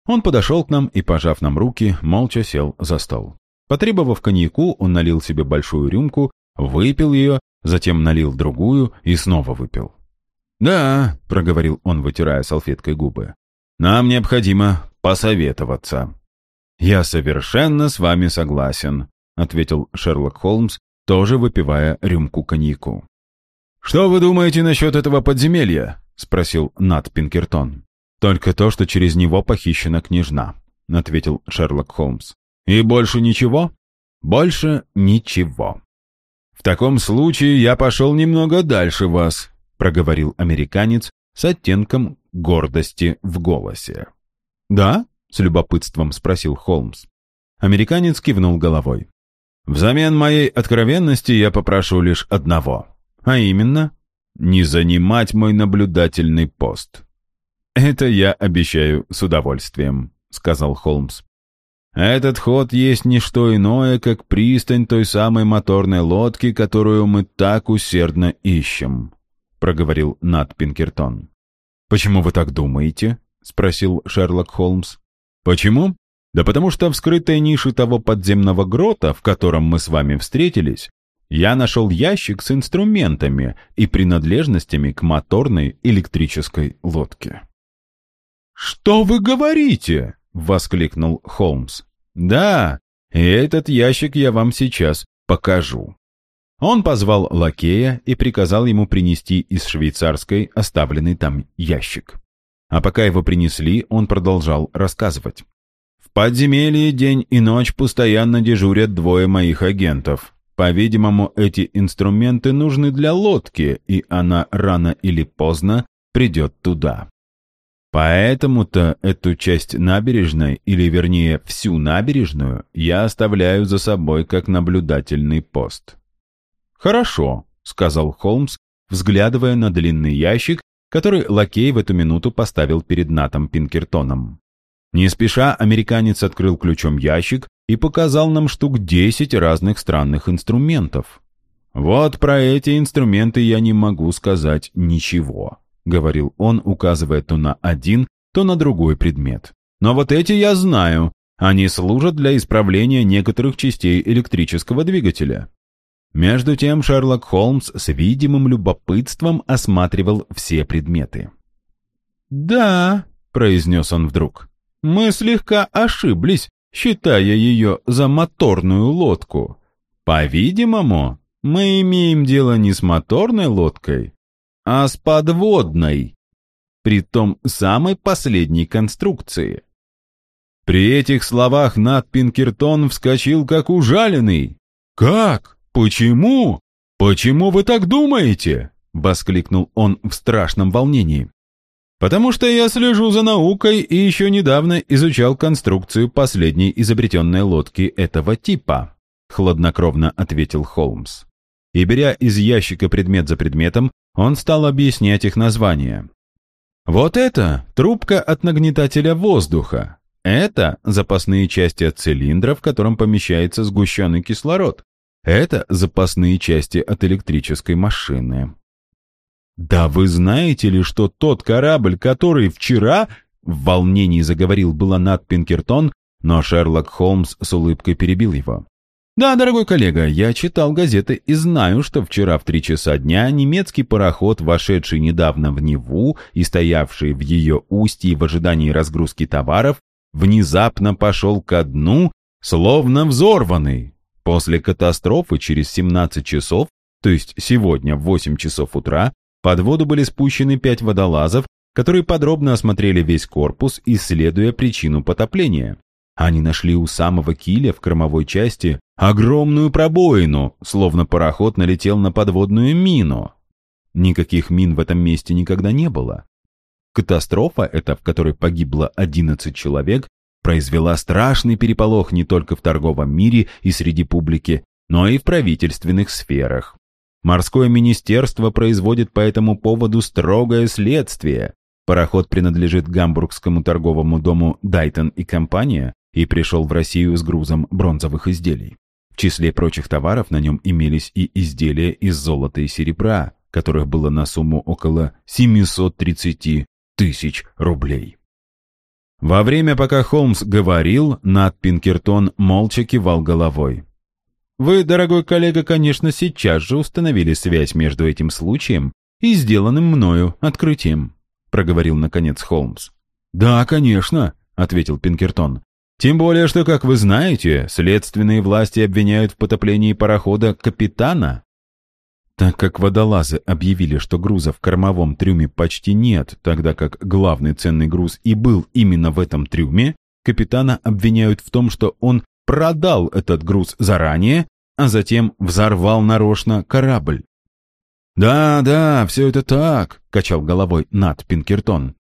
Он подошел к нам и, пожав нам руки, молча сел за стол. Потребовав коньяку, он налил себе большую рюмку, выпил ее, затем налил другую и снова выпил. «Да», — проговорил он, вытирая салфеткой губы, — «нам необходимо посоветоваться». «Я совершенно с вами согласен», — ответил Шерлок Холмс, тоже выпивая рюмку коньяку. «Что вы думаете насчет этого подземелья?» — спросил Нат Пинкертон. «Только то, что через него похищена княжна», — ответил Шерлок Холмс. «И больше ничего?» «Больше ничего». «В таком случае я пошел немного дальше вас», — проговорил американец, с оттенком гордости в голосе. «Да?» — с любопытством спросил Холмс. Американец кивнул головой. «Взамен моей откровенности я попрошу лишь одного. А именно, не занимать мой наблюдательный пост». «Это я обещаю с удовольствием», — сказал Холмс. «Этот ход есть не что иное, как пристань той самой моторной лодки, которую мы так усердно ищем», — проговорил Нат Пинкертон. «Почему вы так думаете?» — спросил Шерлок Холмс. «Почему? Да потому что в скрытой нише того подземного грота, в котором мы с вами встретились, я нашел ящик с инструментами и принадлежностями к моторной электрической лодке». «Что вы говорите?» — воскликнул Холмс. «Да, и этот ящик я вам сейчас покажу». Он позвал лакея и приказал ему принести из швейцарской оставленный там ящик. А пока его принесли, он продолжал рассказывать. «В подземелье день и ночь постоянно дежурят двое моих агентов. По-видимому, эти инструменты нужны для лодки, и она рано или поздно придет туда. Поэтому-то эту часть набережной, или вернее всю набережную, я оставляю за собой как наблюдательный пост. «Хорошо», — сказал Холмс, взглядывая на длинный ящик, который лакей в эту минуту поставил перед Натом Пинкертоном. Не спеша американец открыл ключом ящик и показал нам штук десять разных странных инструментов. «Вот про эти инструменты я не могу сказать ничего», — говорил он, указывая то на один, то на другой предмет. «Но вот эти я знаю. Они служат для исправления некоторых частей электрического двигателя. Между тем Шерлок Холмс с видимым любопытством осматривал все предметы. «Да», — произнес он вдруг, — «мы слегка ошиблись, считая ее за моторную лодку. По-видимому, мы имеем дело не с моторной лодкой, а с подводной, притом самой последней конструкции». При этих словах Нат Пинкертон вскочил как ужаленный. «Как? «Почему? Почему вы так думаете?» — воскликнул он в страшном волнении. «Потому что я слежу за наукой и еще недавно изучал конструкцию последней изобретенной лодки этого типа», — хладнокровно ответил Холмс. И, беря из ящика предмет за предметом, он стал объяснять их название. «Вот это трубка от нагнетателя воздуха. Это запасные части от цилиндра, в котором помещается сгущенный кислород. Это запасные части от электрической машины. «Да вы знаете ли, что тот корабль, который вчера...» В волнении заговорил было Нат Пинкертон, но Шерлок Холмс с улыбкой перебил его. «Да, дорогой коллега, я читал газеты и знаю, что вчера в три часа дня немецкий пароход, вошедший недавно в Неву и стоявший в ее устье в ожидании разгрузки товаров, внезапно пошел ко дну, словно взорванный. После катастрофы через 17 часов, то есть сегодня в 8 часов утра, под воду были спущены пять водолазов, которые подробно осмотрели весь корпус, исследуя причину потопления. Они нашли у самого киля в кормовой части огромную пробоину, словно пароход налетел на подводную мину. Никаких мин в этом месте никогда не было. Катастрофа эта, в которой погибло 11 человек, произвела страшный переполох не только в торговом мире и среди публики, но и в правительственных сферах. Морское министерство производит по этому поводу строгое следствие. Пароход принадлежит гамбургскому торговому дому «Дайтон и компания» и пришел в Россию с грузом бронзовых изделий. В числе прочих товаров на нем имелись и изделия из золота и серебра, которых было на сумму около 730 тысяч рублей. Во время, пока Холмс говорил, Нат Пинкертон молча кивал головой. «Вы, дорогой коллега, конечно, сейчас же установили связь между этим случаем и сделанным мною открытием», проговорил наконец Холмс. «Да, конечно», — ответил Пинкертон. «Тем более, что, как вы знаете, следственные власти обвиняют в потоплении парохода капитана, так как водолазы объявили, что груза в кормовом трюме почти нет, тогда как главный ценный груз и был именно в этом трюме, капитана обвиняют в том, что он продал этот груз заранее, а затем взорвал нарочно корабль. «Да, да, все это так», — качал головой Нат Пинкертон.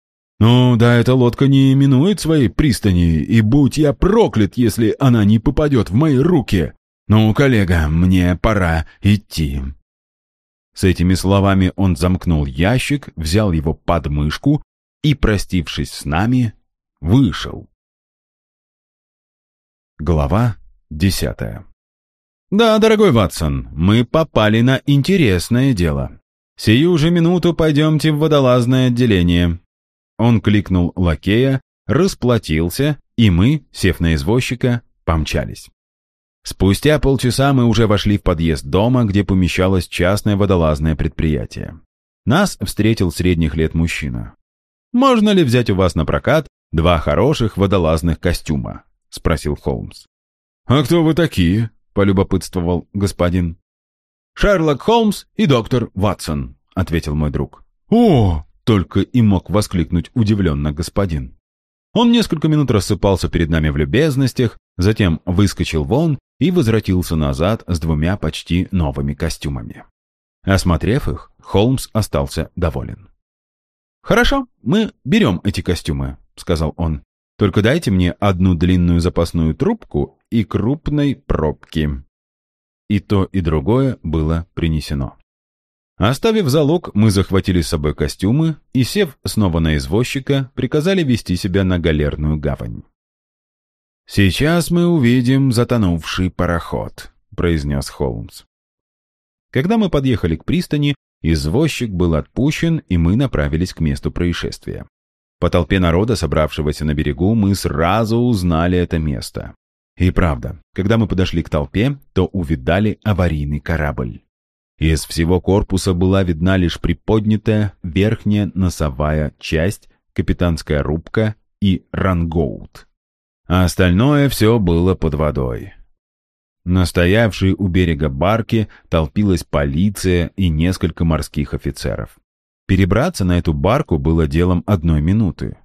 «Ну, да, эта лодка не именует своей пристани, и будь я проклят, если она не попадет в мои руки. Ну, коллега, мне пора идти». С этими словами он замкнул ящик, взял его под мышку и, простившись с нами, вышел. Глава десятая «Да, дорогой Ватсон, мы попали на интересное дело. Сию же минуту пойдемте в водолазное отделение». Он кликнул лакея, расплатился, и мы, сев на извозчика, помчались. Спустя полчаса мы уже вошли в подъезд дома, где помещалось частное водолазное предприятие. Нас встретил средних лет мужчина. «Можно ли взять у вас на прокат два хороших водолазных костюма?» — спросил Холмс. «А кто вы такие?» — полюбопытствовал господин. «Шерлок Холмс и доктор Ватсон», — ответил мой друг. «О!» — только и мог воскликнуть удивленно господин. Он несколько минут рассыпался перед нами в любезностях, затем выскочил вон и возвратился назад с двумя почти новыми костюмами. Осмотрев их, Холмс остался доволен. «Хорошо, мы берем эти костюмы», — сказал он. «Только дайте мне одну длинную запасную трубку и крупной пробки». И то, и другое было принесено. Оставив залог, мы захватили с собой костюмы и, сев снова на извозчика, приказали вести себя на галерную гавань. «Сейчас мы увидим затонувший пароход», — произнес Холмс. Когда мы подъехали к пристани, извозчик был отпущен, и мы направились к месту происшествия. По толпе народа, собравшегося на берегу, мы сразу узнали это место. И правда, когда мы подошли к толпе, то увидали аварийный корабль. Из всего корпуса была видна лишь приподнятая верхняя носовая часть, капитанская рубка и рангоут а остальное все было под водой. На стоявшей у берега барке толпилась полиция и несколько морских офицеров. Перебраться на эту барку было делом одной минуты.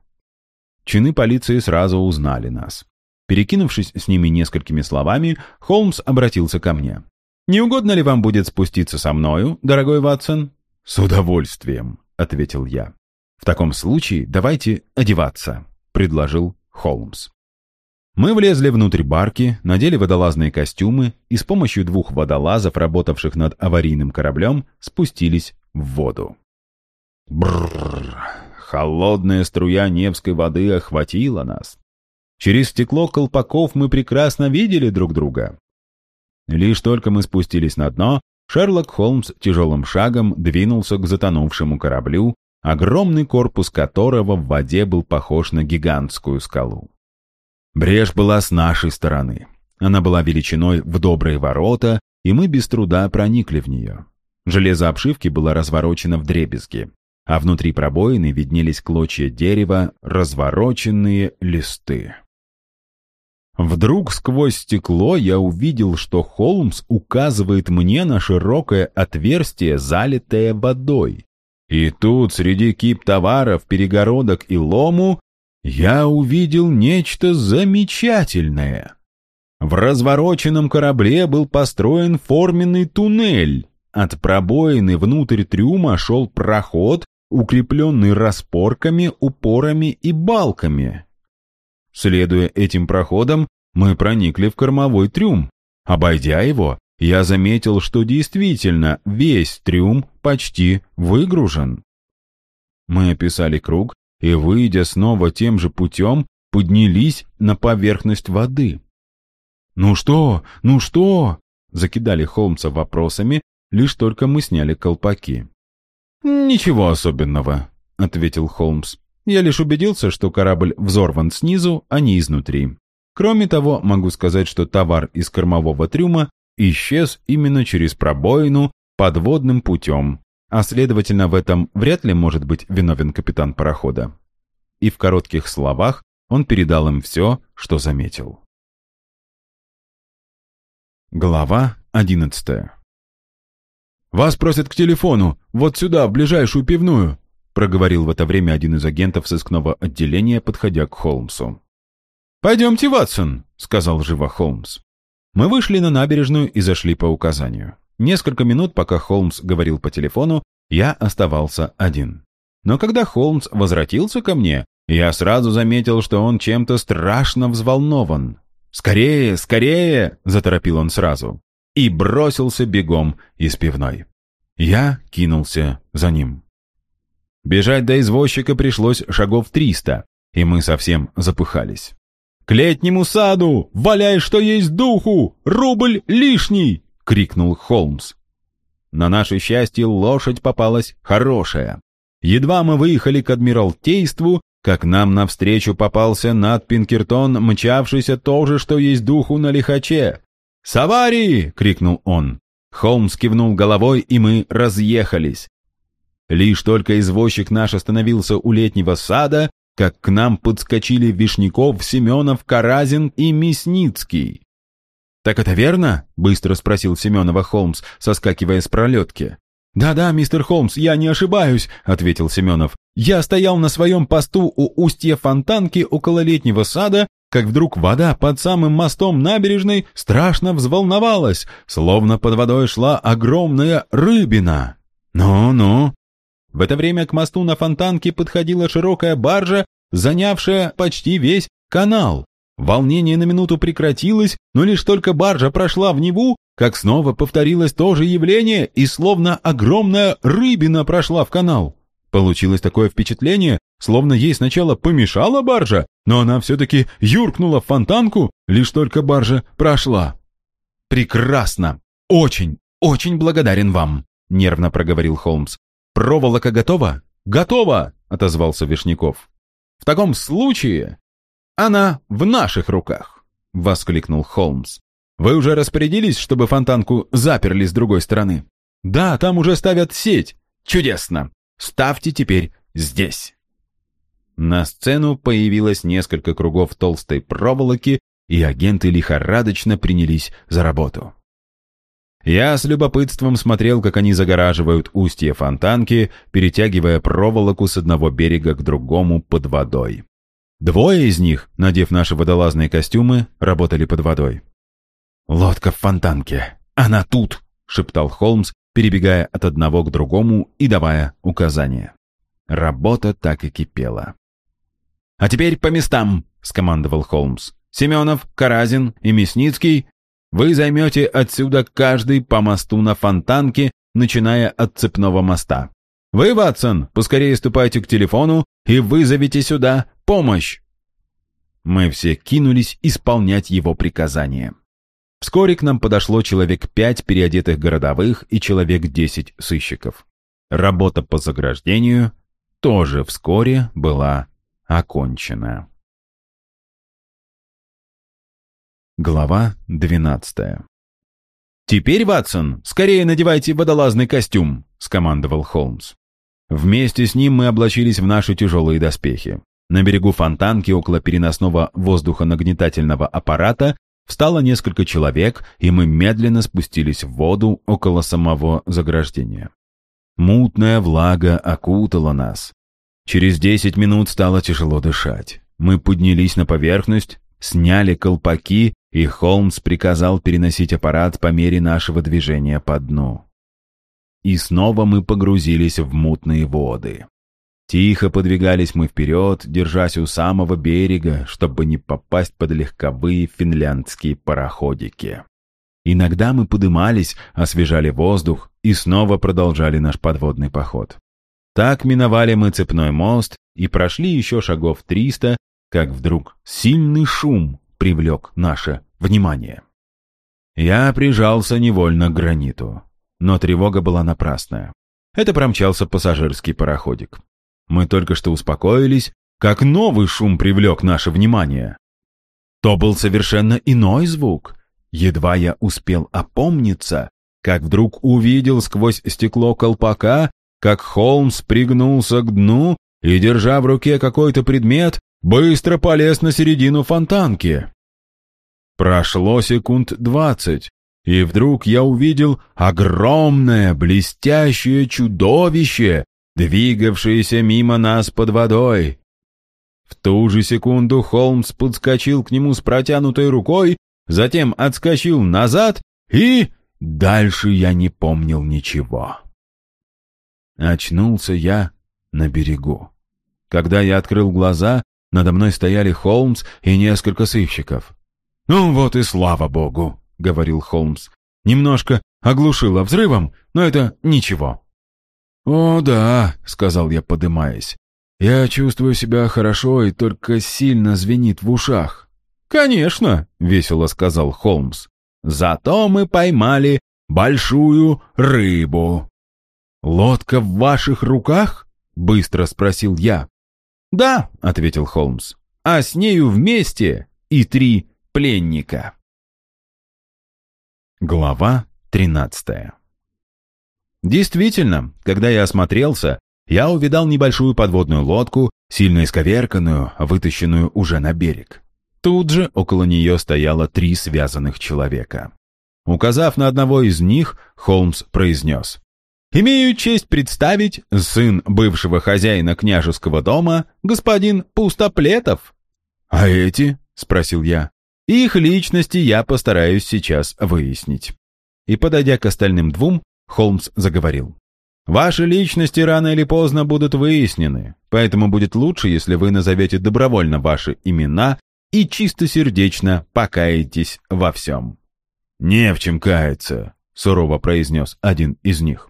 Чины полиции сразу узнали нас. Перекинувшись с ними несколькими словами, Холмс обратился ко мне. «Не угодно ли вам будет спуститься со мною, дорогой Ватсон?» «С удовольствием», — ответил я. «В таком случае давайте одеваться», — предложил Холмс. Мы влезли внутрь барки, надели водолазные костюмы и с помощью двух водолазов, работавших над аварийным кораблем, спустились в воду. Бррр! Холодная струя Невской воды охватила нас. Через стекло колпаков мы прекрасно видели друг друга. Лишь только мы спустились на дно, Шерлок Холмс тяжелым шагом двинулся к затонувшему кораблю, огромный корпус которого в воде был похож на гигантскую скалу. Брешь была с нашей стороны. Она была величиной в добрые ворота, и мы без труда проникли в нее. Железо обшивки было разворочено в дребезги, а внутри пробоины виднелись клочья дерева, развороченные листы. Вдруг сквозь стекло я увидел, что Холмс указывает мне на широкое отверстие, залитое водой. И тут среди кип товаров, перегородок и лому я увидел нечто замечательное. В развороченном корабле был построен форменный туннель. От пробоины внутрь трюма шел проход, укрепленный распорками, упорами и балками. Следуя этим проходам, мы проникли в кормовой трюм. Обойдя его, я заметил, что действительно весь трюм почти выгружен. Мы описали круг и, выйдя снова тем же путем, поднялись на поверхность воды. «Ну что? Ну что?» — закидали Холмса вопросами, лишь только мы сняли колпаки. «Ничего особенного», — ответил Холмс. «Я лишь убедился, что корабль взорван снизу, а не изнутри. Кроме того, могу сказать, что товар из кормового трюма исчез именно через пробоину подводным путем, а следовательно, в этом вряд ли может быть виновен капитан парохода. И в коротких словах он передал им все, что заметил. Глава одиннадцатая «Вас просят к телефону, вот сюда, в ближайшую пивную», проговорил в это время один из агентов сыскного отделения, подходя к Холмсу. «Пойдемте, Ватсон», — сказал живо Холмс. Мы вышли на набережную и зашли по указанию. Несколько минут, пока Холмс говорил по телефону, я оставался один. Но когда Холмс возвратился ко мне, я сразу заметил, что он чем-то страшно взволнован. «Скорее, скорее!» — заторопил он сразу. И бросился бегом из пивной. Я кинулся за ним. Бежать до извозчика пришлось шагов триста, и мы совсем запыхались. «К летнему саду! Валяй, что есть духу! Рубль лишний!» — крикнул Холмс. На наше счастье лошадь попалась хорошая. Едва мы выехали к Адмиралтейству, как нам навстречу попался над Пинкертон, мчавшийся тоже, что есть духу на лихаче. «Савари!» — крикнул он. Холмс кивнул головой, и мы разъехались. Лишь только извозчик наш остановился у летнего сада, как к нам подскочили Вишняков, Семенов, Каразин и Мясницкий. «Так это верно?» — быстро спросил Семенова Холмс, соскакивая с пролетки. «Да-да, мистер Холмс, я не ошибаюсь», — ответил Семенов. «Я стоял на своем посту у устья фонтанки около летнего сада, как вдруг вода под самым мостом набережной страшно взволновалась, словно под водой шла огромная рыбина. Ну-ну». В это время к мосту на фонтанке подходила широкая баржа, занявшая почти весь канал. Волнение на минуту прекратилось, но лишь только баржа прошла в Неву, как снова повторилось то же явление, и словно огромная рыбина прошла в канал. Получилось такое впечатление, словно ей сначала помешала баржа, но она все-таки юркнула в фонтанку, лишь только баржа прошла. «Прекрасно! Очень, очень благодарен вам!» — нервно проговорил Холмс. «Проволока готова?» «Готова!» — отозвался Вишняков. «В таком случае она в наших руках!» — воскликнул Холмс. «Вы уже распорядились, чтобы фонтанку заперли с другой стороны?» «Да, там уже ставят сеть. Чудесно! Ставьте теперь здесь!» На сцену появилось несколько кругов толстой проволоки, и агенты лихорадочно принялись за работу. Я с любопытством смотрел, как они загораживают устье фонтанки, перетягивая проволоку с одного берега к другому под водой. Двое из них, надев наши водолазные костюмы, работали под водой. «Лодка в фонтанке! Она тут!» — шептал Холмс, перебегая от одного к другому и давая указания. Работа так и кипела. «А теперь по местам!» — скомандовал Холмс. «Семенов, Каразин и Мясницкий, вы займете отсюда каждый по мосту на фонтанке, начиная от цепного моста. Вы, Ватсон, поскорее ступайте к телефону и вызовите сюда помощь!» Мы все кинулись исполнять его приказания. Вскоре к нам подошло человек пять переодетых городовых и человек десять сыщиков. Работа по заграждению тоже вскоре была окончена. Глава двенадцатая. «Теперь, Ватсон, скорее надевайте водолазный костюм», — скомандовал Холмс. Вместе с ним мы облачились в наши тяжелые доспехи. На берегу фонтанки около переносного воздухонагнетательного аппарата Встало несколько человек, и мы медленно спустились в воду около самого заграждения. Мутная влага окутала нас. Через десять минут стало тяжело дышать. Мы поднялись на поверхность, сняли колпаки, и Холмс приказал переносить аппарат по мере нашего движения по дну. И снова мы погрузились в мутные воды. Тихо подвигались мы вперед, держась у самого берега, чтобы не попасть под легковые финляндские пароходики. Иногда мы подымались, освежали воздух и снова продолжали наш подводный поход. Так миновали мы цепной мост и прошли еще шагов триста, как вдруг сильный шум привлек наше внимание. Я прижался невольно к граниту, но тревога была напрасная. Это промчался пассажирский пароходик. Мы только что успокоились, как новый шум привлек наше внимание. То был совершенно иной звук. Едва я успел опомниться, как вдруг увидел сквозь стекло колпака, как Холмс пригнулся к дну и, держа в руке какой-то предмет, быстро полез на середину фонтанки. Прошло секунд двадцать, и вдруг я увидел огромное блестящее чудовище, двигавшиеся мимо нас под водой. В ту же секунду Холмс подскочил к нему с протянутой рукой, затем отскочил назад и Дальше я не помнил ничего. Очнулся я на берегу. Когда я открыл глаза, надо мной стояли Холмс и несколько сыщиков. «Ну вот и слава богу», — говорил Холмс. «Немножко оглушило взрывом, но это ничего». «О, да», — сказал я, подымаясь. «Я чувствую себя хорошо и только сильно звенит в ушах». «Конечно», — весело сказал Холмс. «Зато мы поймали большую рыбу». «Лодка в ваших руках?» — быстро спросил я. «Да», — ответил Холмс, — «а с нею вместе и три пленника». Глава тринадцатая Действительно, когда я осмотрелся, я увидал небольшую подводную лодку, сильно исковерканную, вытащенную уже на берег. Тут же около нее стояло три связанных человека. Указав на одного из них, Холмс произнес. «Имею честь представить сын бывшего хозяина княжеского дома, господин Пустоплетов». «А эти?» — спросил я. «Их личности я постараюсь сейчас выяснить». И, подойдя к остальным двум, Холмс заговорил. «Ваши личности рано или поздно будут выяснены, поэтому будет лучше, если вы назовете добровольно ваши имена и чистосердечно покаетесь во всем». «Не в чем каяться», — сурово произнес один из них.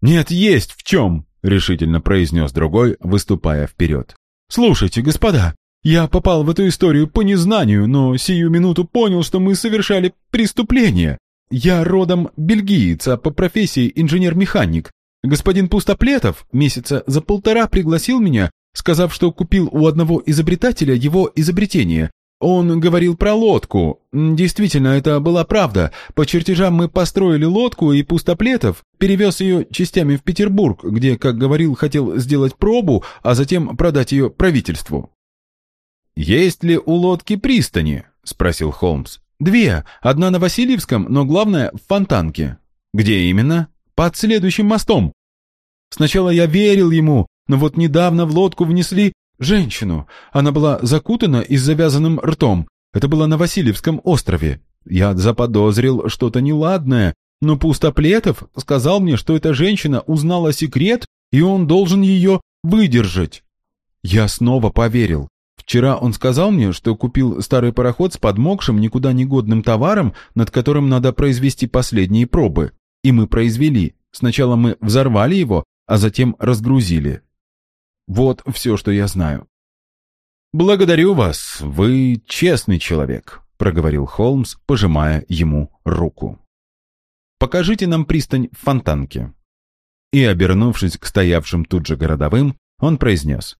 «Нет, есть в чем», — решительно произнес другой, выступая вперед. «Слушайте, господа, я попал в эту историю по незнанию, но сию минуту понял, что мы совершали преступление. Я родом бельгиец, а по профессии инженер-механик. Господин Пустоплетов месяца за полтора пригласил меня, сказав, что купил у одного изобретателя его изобретение. Он говорил про лодку. Действительно, это была правда. По чертежам мы построили лодку, и Пустоплетов перевез ее частями в Петербург, где, как говорил, хотел сделать пробу, а затем продать ее правительству. «Есть ли у лодки пристани?» — спросил Холмс. «Две. Одна на Васильевском, но главное — в Фонтанке». «Где именно?» «Под следующим мостом». Сначала я верил ему, но вот недавно в лодку внесли женщину. Она была закутана и с завязанным ртом. Это было на Васильевском острове. Я заподозрил что-то неладное, но Пустоплетов сказал мне, что эта женщина узнала секрет, и он должен ее выдержать. Я снова поверил. Вчера он сказал мне, что купил старый пароход с подмокшим, никуда не годным товаром, над которым надо произвести последние пробы. И мы произвели. Сначала мы взорвали его, а затем разгрузили. Вот все, что я знаю. «Благодарю вас, вы честный человек», — проговорил Холмс, пожимая ему руку. «Покажите нам пристань в Фонтанке». И, обернувшись к стоявшим тут же городовым, он произнес.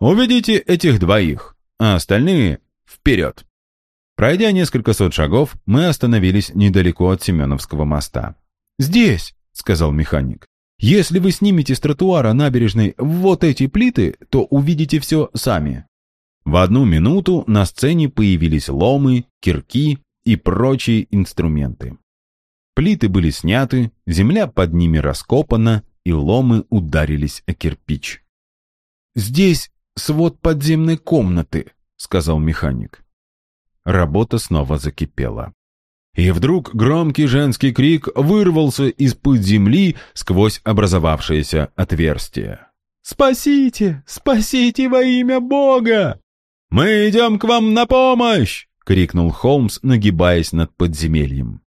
Уведите этих двоих, а остальные — вперед!» Пройдя несколько сот шагов, мы остановились недалеко от Семеновского моста. «Здесь!» — сказал механик. «Если вы снимете с тротуара набережной вот эти плиты, то увидите все сами». В одну минуту на сцене появились ломы, кирки и прочие инструменты. Плиты были сняты, земля под ними раскопана, и ломы ударились о кирпич. «Здесь свод подземной комнаты», — сказал механик. Работа снова закипела. И вдруг громкий женский крик вырвался из-под земли сквозь образовавшееся отверстие. «Спасите! Спасите во имя Бога!» «Мы идем к вам на помощь!» — крикнул Холмс, нагибаясь над подземельем.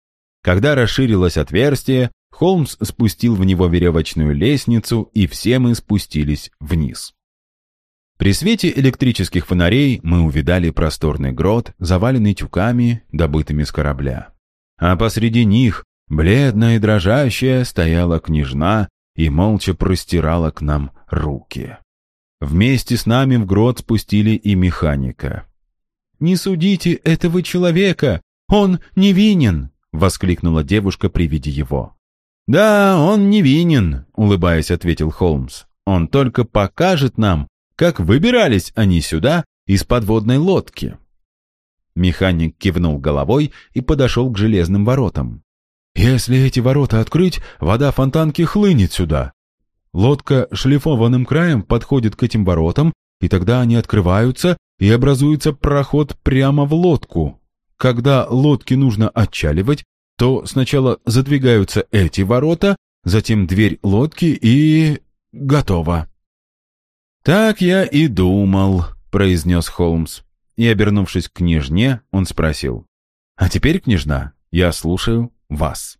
Когда расширилось отверстие, Холмс спустил в него веревочную лестницу, и все мы спустились вниз. При свете электрических фонарей мы увидали просторный грот, заваленный тюками, добытыми с корабля. А посреди них, бледная и дрожащая, стояла княжна и молча простирала к нам руки. Вместе с нами в грот спустили и механика. «Не судите этого человека! Он невинен!» — воскликнула девушка при виде его. «Да, он невинен», — улыбаясь, ответил Холмс. «Он только покажет нам, как выбирались они сюда из подводной лодки. Механик кивнул головой и подошел к железным воротам. «Если эти ворота открыть, вода фонтанки хлынет сюда. Лодка шлифованным краем подходит к этим воротам, и тогда они открываются, и образуется проход прямо в лодку. Когда лодке нужно отчаливать, то сначала задвигаются эти ворота, затем дверь лодки и... готово. «Так я и думал», — произнес Холмс. И, обернувшись к княжне, он спросил. «А теперь, княжна, я слушаю вас».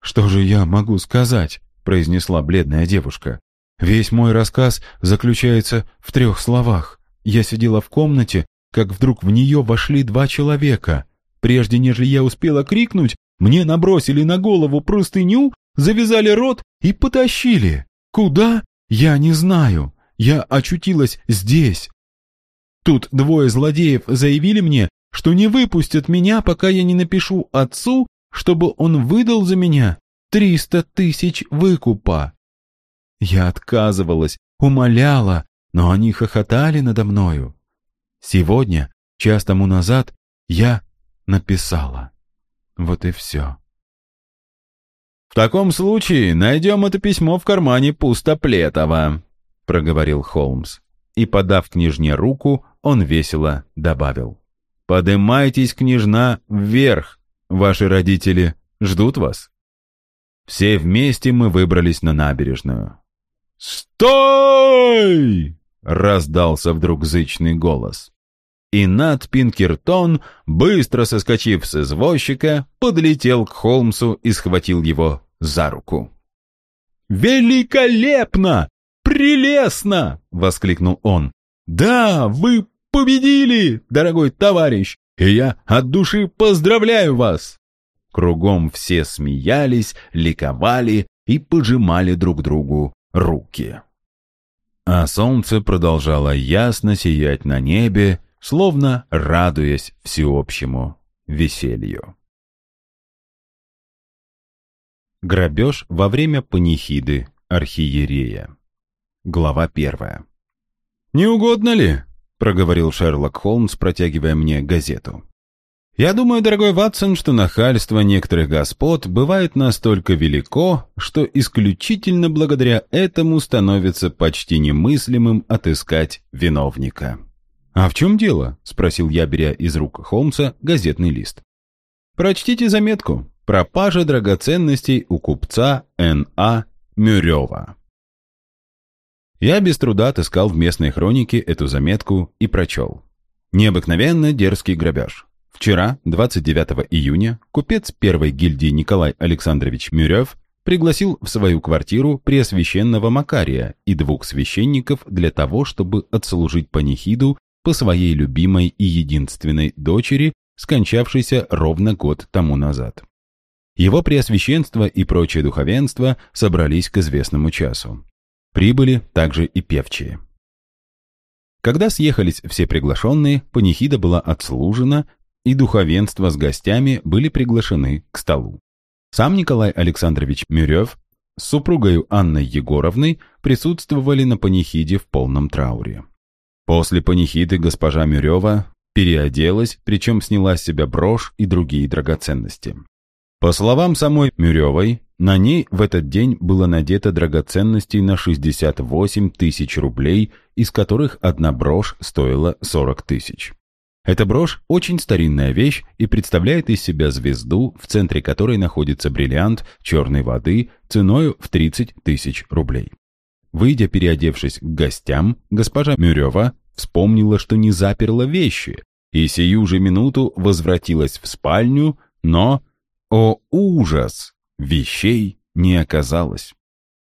«Что же я могу сказать?» — произнесла бледная девушка. «Весь мой рассказ заключается в трех словах. Я сидела в комнате, как вдруг в нее вошли два человека. Прежде нежели я успела крикнуть, мне набросили на голову простыню, завязали рот и потащили. Куда? Я не знаю. Я очутилась здесь. Тут двое злодеев заявили мне, что не выпустят меня, пока я не напишу отцу, чтобы он выдал за меня триста тысяч выкупа. Я отказывалась, умоляла, но они хохотали надо мною. Сегодня, час тому назад, я написала. Вот и все. «В таком случае найдем это письмо в кармане Пустоплетова», — проговорил Холмс. И, подав княжне руку, он весело добавил. «Подымайтесь, княжна, вверх. Ваши родители ждут вас». Все вместе мы выбрались на набережную. «Стой!» — раздался вдруг зычный голос и Нат Пинкертон, быстро соскочив с извозчика, подлетел к Холмсу и схватил его за руку. «Великолепно! Прелестно!» — воскликнул он. «Да, вы победили, дорогой товарищ, и я от души поздравляю вас!» Кругом все смеялись, ликовали и пожимали друг другу руки. А солнце продолжало ясно сиять на небе, словно радуясь всеобщему веселью. Грабеж во время панихиды архиерея. Глава первая. «Не угодно ли?» — проговорил Шерлок Холмс, протягивая мне газету. «Я думаю, дорогой Ватсон, что нахальство некоторых господ бывает настолько велико, что исключительно благодаря этому становится почти немыслимым отыскать виновника». «А в чем дело?» — спросил я, беря из рук Холмса газетный лист. «Прочтите заметку. Пропажа драгоценностей у купца Н.А. Мюрева». Я без труда отыскал в местной хронике эту заметку и прочел. Необыкновенно дерзкий грабеж. Вчера, 29 июня, купец первой гильдии Николай Александрович Мюрев пригласил в свою квартиру преосвященного Макария и двух священников для того, чтобы отслужить панихиду по своей любимой и единственной дочери, скончавшейся ровно год тому назад. Его преосвященство и прочее духовенство собрались к известному часу. Прибыли также и певчие. Когда съехались все приглашенные, панихида была отслужена, и духовенство с гостями были приглашены к столу. Сам Николай Александрович Мюрев с супругою Анной Егоровной присутствовали на панихиде в полном трауре. После панихиды госпожа Мюрева переоделась, причем сняла с себя брошь и другие драгоценности. По словам самой Мюревой, на ней в этот день было надето драгоценностей на 68 тысяч рублей, из которых одна брошь стоила 40 тысяч. Эта брошь очень старинная вещь и представляет из себя звезду, в центре которой находится бриллиант черной воды ценою в 30 тысяч рублей. Выйдя, переодевшись к гостям, госпожа Мюрева вспомнила, что не заперла вещи, и сию же минуту возвратилась в спальню, но, о ужас, вещей не оказалось.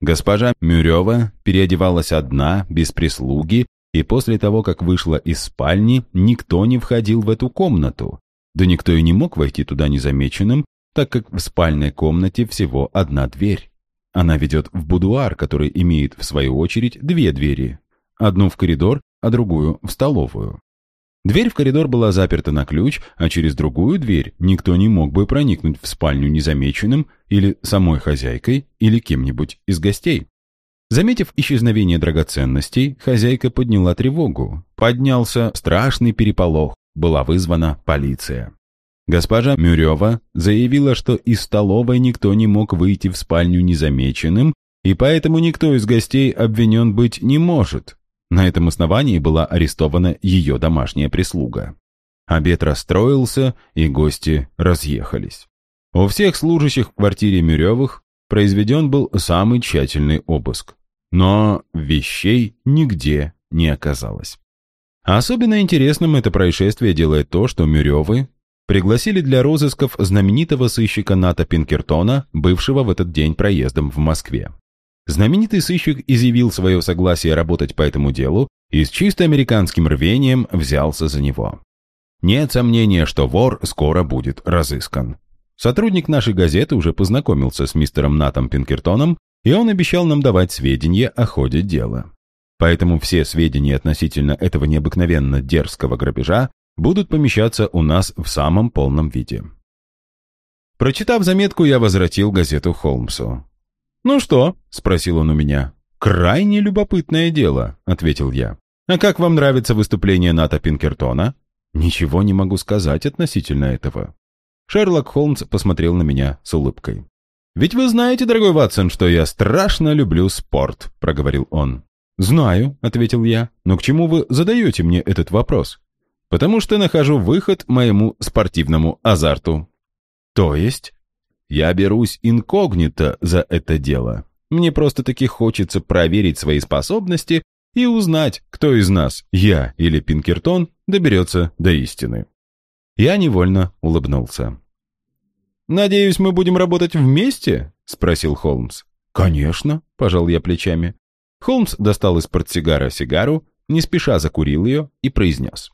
Госпожа Мюрева переодевалась одна, без прислуги, и после того, как вышла из спальни, никто не входил в эту комнату. Да никто и не мог войти туда незамеченным, так как в спальной комнате всего одна дверь. Она ведет в будуар, который имеет, в свою очередь, две двери. Одну в коридор, а другую в столовую. Дверь в коридор была заперта на ключ, а через другую дверь никто не мог бы проникнуть в спальню незамеченным или самой хозяйкой, или кем-нибудь из гостей. Заметив исчезновение драгоценностей, хозяйка подняла тревогу. Поднялся страшный переполох, была вызвана полиция. Госпожа Мюрева заявила, что из столовой никто не мог выйти в спальню незамеченным, и поэтому никто из гостей обвинен быть не может. На этом основании была арестована ее домашняя прислуга. Обед расстроился, и гости разъехались. У всех служащих в квартире Мюревых произведен был самый тщательный обыск. Но вещей нигде не оказалось. Особенно интересным это происшествие делает то, что Мюревы пригласили для розысков знаменитого сыщика Ната Пинкертона, бывшего в этот день проездом в Москве. Знаменитый сыщик изъявил свое согласие работать по этому делу и с чисто американским рвением взялся за него. Нет сомнения, что вор скоро будет разыскан. Сотрудник нашей газеты уже познакомился с мистером Натом Пинкертоном, и он обещал нам давать сведения о ходе дела. Поэтому все сведения относительно этого необыкновенно дерзкого грабежа будут помещаться у нас в самом полном виде. Прочитав заметку, я возвратил газету Холмсу. «Ну что?» — спросил он у меня. «Крайне любопытное дело», — ответил я. «А как вам нравится выступление Ната Пинкертона?» «Ничего не могу сказать относительно этого». Шерлок Холмс посмотрел на меня с улыбкой. «Ведь вы знаете, дорогой Ватсон, что я страшно люблю спорт», — проговорил он. «Знаю», — ответил я, — «но к чему вы задаете мне этот вопрос?» «Потому что нахожу выход моему спортивному азарту». «То есть?» Я берусь инкогнито за это дело. Мне просто-таки хочется проверить свои способности и узнать, кто из нас, я или Пинкертон, доберется до истины. Я невольно улыбнулся. «Надеюсь, мы будем работать вместе?» — спросил Холмс. «Конечно», — пожал я плечами. Холмс достал из портсигара сигару, не спеша закурил ее и произнес.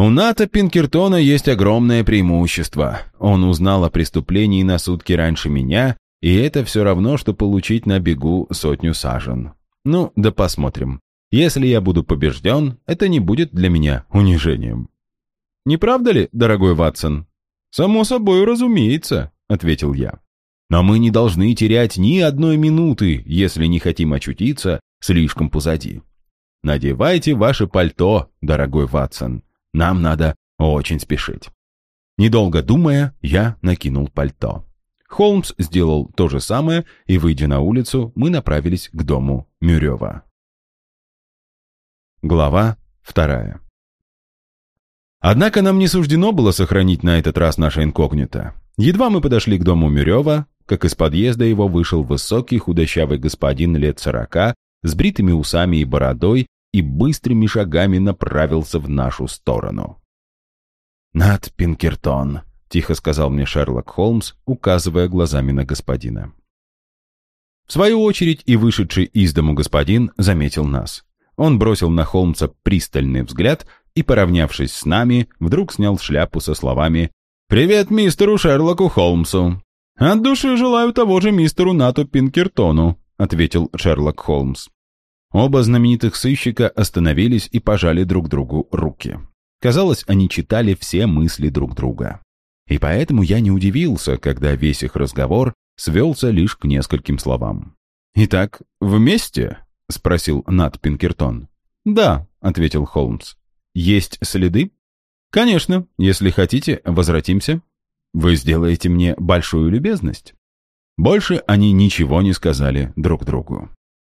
У Ната Пинкертона есть огромное преимущество. Он узнал о преступлении на сутки раньше меня, и это все равно, что получить на бегу сотню сажен. Ну, да посмотрим. Если я буду побежден, это не будет для меня унижением. «Не правда ли, дорогой Ватсон?» «Само собой, разумеется», — ответил я. «Но мы не должны терять ни одной минуты, если не хотим очутиться слишком позади. Надевайте ваше пальто, дорогой Ватсон. Нам надо очень спешить. Недолго думая, я накинул пальто. Холмс сделал то же самое, и, выйдя на улицу, мы направились к дому Мюрева. Глава вторая. Однако нам не суждено было сохранить на этот раз наше инкогнито. Едва мы подошли к дому Мюрева, как из подъезда его вышел высокий худощавый господин лет сорока с бритыми усами и бородой и быстрыми шагами направился в нашу сторону. «Над Пинкертон», — тихо сказал мне Шерлок Холмс, указывая глазами на господина. В свою очередь и вышедший из дому господин заметил нас. Он бросил на Холмса пристальный взгляд и, поравнявшись с нами, вдруг снял шляпу со словами «Привет мистеру Шерлоку Холмсу!» «От души желаю того же мистеру Нату Пинкертону», — ответил Шерлок Холмс. Оба знаменитых сыщика остановились и пожали друг другу руки. Казалось, они читали все мысли друг друга. И поэтому я не удивился, когда весь их разговор свелся лишь к нескольким словам. «Итак, вместе?» — спросил Нат Пинкертон. «Да», — ответил Холмс. «Есть следы?» «Конечно. Если хотите, возвратимся. Вы сделаете мне большую любезность». Больше они ничего не сказали друг другу.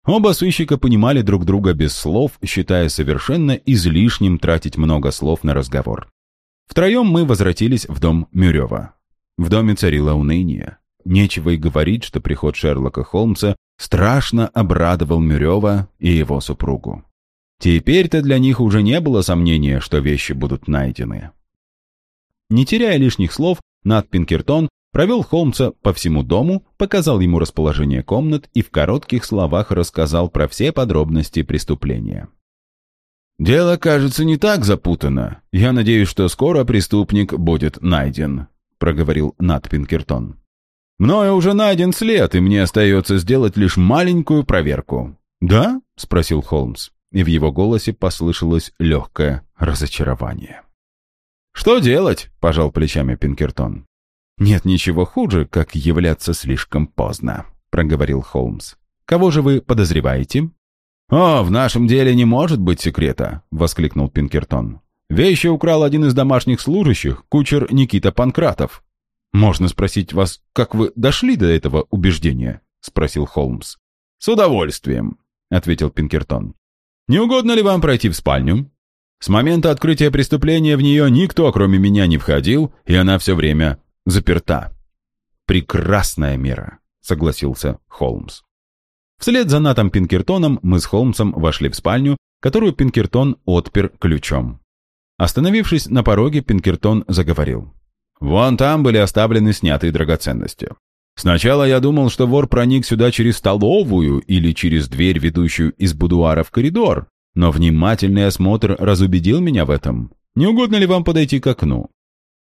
Оба сыщика понимали друг друга без слов, считая совершенно излишним тратить много слов на разговор. Втроем мы возвратились в дом Мюрева. В доме царило уныние. Нечего и говорить, что приход Шерлока Холмса страшно обрадовал Мюрева и его супругу. Теперь-то для них уже не было сомнения, что вещи будут найдены. Не теряя лишних слов, Нат Пинкертон Провел Холмса по всему дому, показал ему расположение комнат и в коротких словах рассказал про все подробности преступления. «Дело, кажется, не так запутано. Я надеюсь, что скоро преступник будет найден», — проговорил Нат Пинкертон. «Мною уже найден след, и мне остается сделать лишь маленькую проверку». «Да?» — спросил Холмс, и в его голосе послышалось легкое разочарование. «Что делать?» — пожал плечами Пинкертон. «Нет ничего хуже, как являться слишком поздно», — проговорил Холмс. «Кого же вы подозреваете?» «О, в нашем деле не может быть секрета», — воскликнул Пинкертон. «Вещи украл один из домашних служащих, кучер Никита Панкратов». «Можно спросить вас, как вы дошли до этого убеждения?» — спросил Холмс. «С удовольствием», — ответил Пинкертон. «Не угодно ли вам пройти в спальню?» С момента открытия преступления в нее никто, кроме меня, не входил, и она все время заперта. «Прекрасная мера», — согласился Холмс. Вслед за Натом Пинкертоном мы с Холмсом вошли в спальню, которую Пинкертон отпер ключом. Остановившись на пороге, Пинкертон заговорил. «Вон там были оставлены снятые драгоценности. Сначала я думал, что вор проник сюда через столовую или через дверь, ведущую из будуара в коридор, но внимательный осмотр разубедил меня в этом. Не угодно ли вам подойти к окну?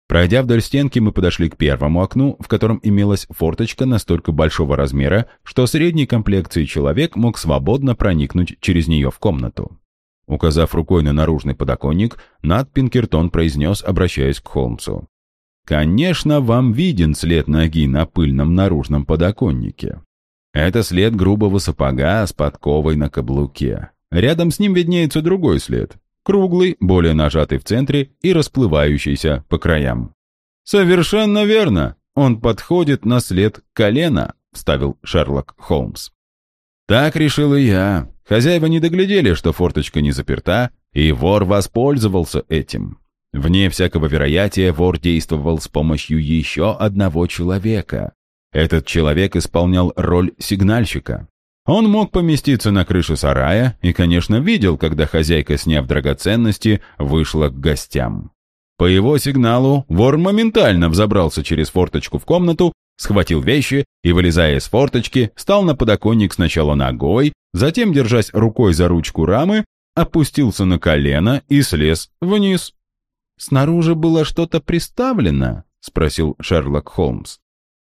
Пройдя вдоль стенки, мы подошли к первому окну, в котором имелась форточка настолько большого размера, что средней комплекции человек мог свободно проникнуть через нее в комнату. Указав рукой на наружный подоконник, Нат Пинкертон произнес, обращаясь к Холмсу. «Конечно, вам виден след ноги на пыльном наружном подоконнике. Это след грубого сапога с подковой на каблуке. Рядом с ним виднеется другой след, круглый, более нажатый в центре и расплывающийся по краям. «Совершенно верно! Он подходит на след колена», — вставил Шерлок Холмс. «Так решил и я. Хозяева не доглядели, что форточка не заперта, и вор воспользовался этим. Вне всякого вероятия вор действовал с помощью еще одного человека. Этот человек исполнял роль сигнальщика. Он мог поместиться на крыше сарая и, конечно, видел, когда хозяйка, сняв драгоценности, вышла к гостям. По его сигналу вор моментально взобрался через форточку в комнату, схватил вещи и, вылезая из форточки, стал на подоконник сначала ногой, затем, держась рукой за ручку рамы, опустился на колено и слез вниз. «Снаружи было что-то приставлено?» — спросил Шерлок Холмс.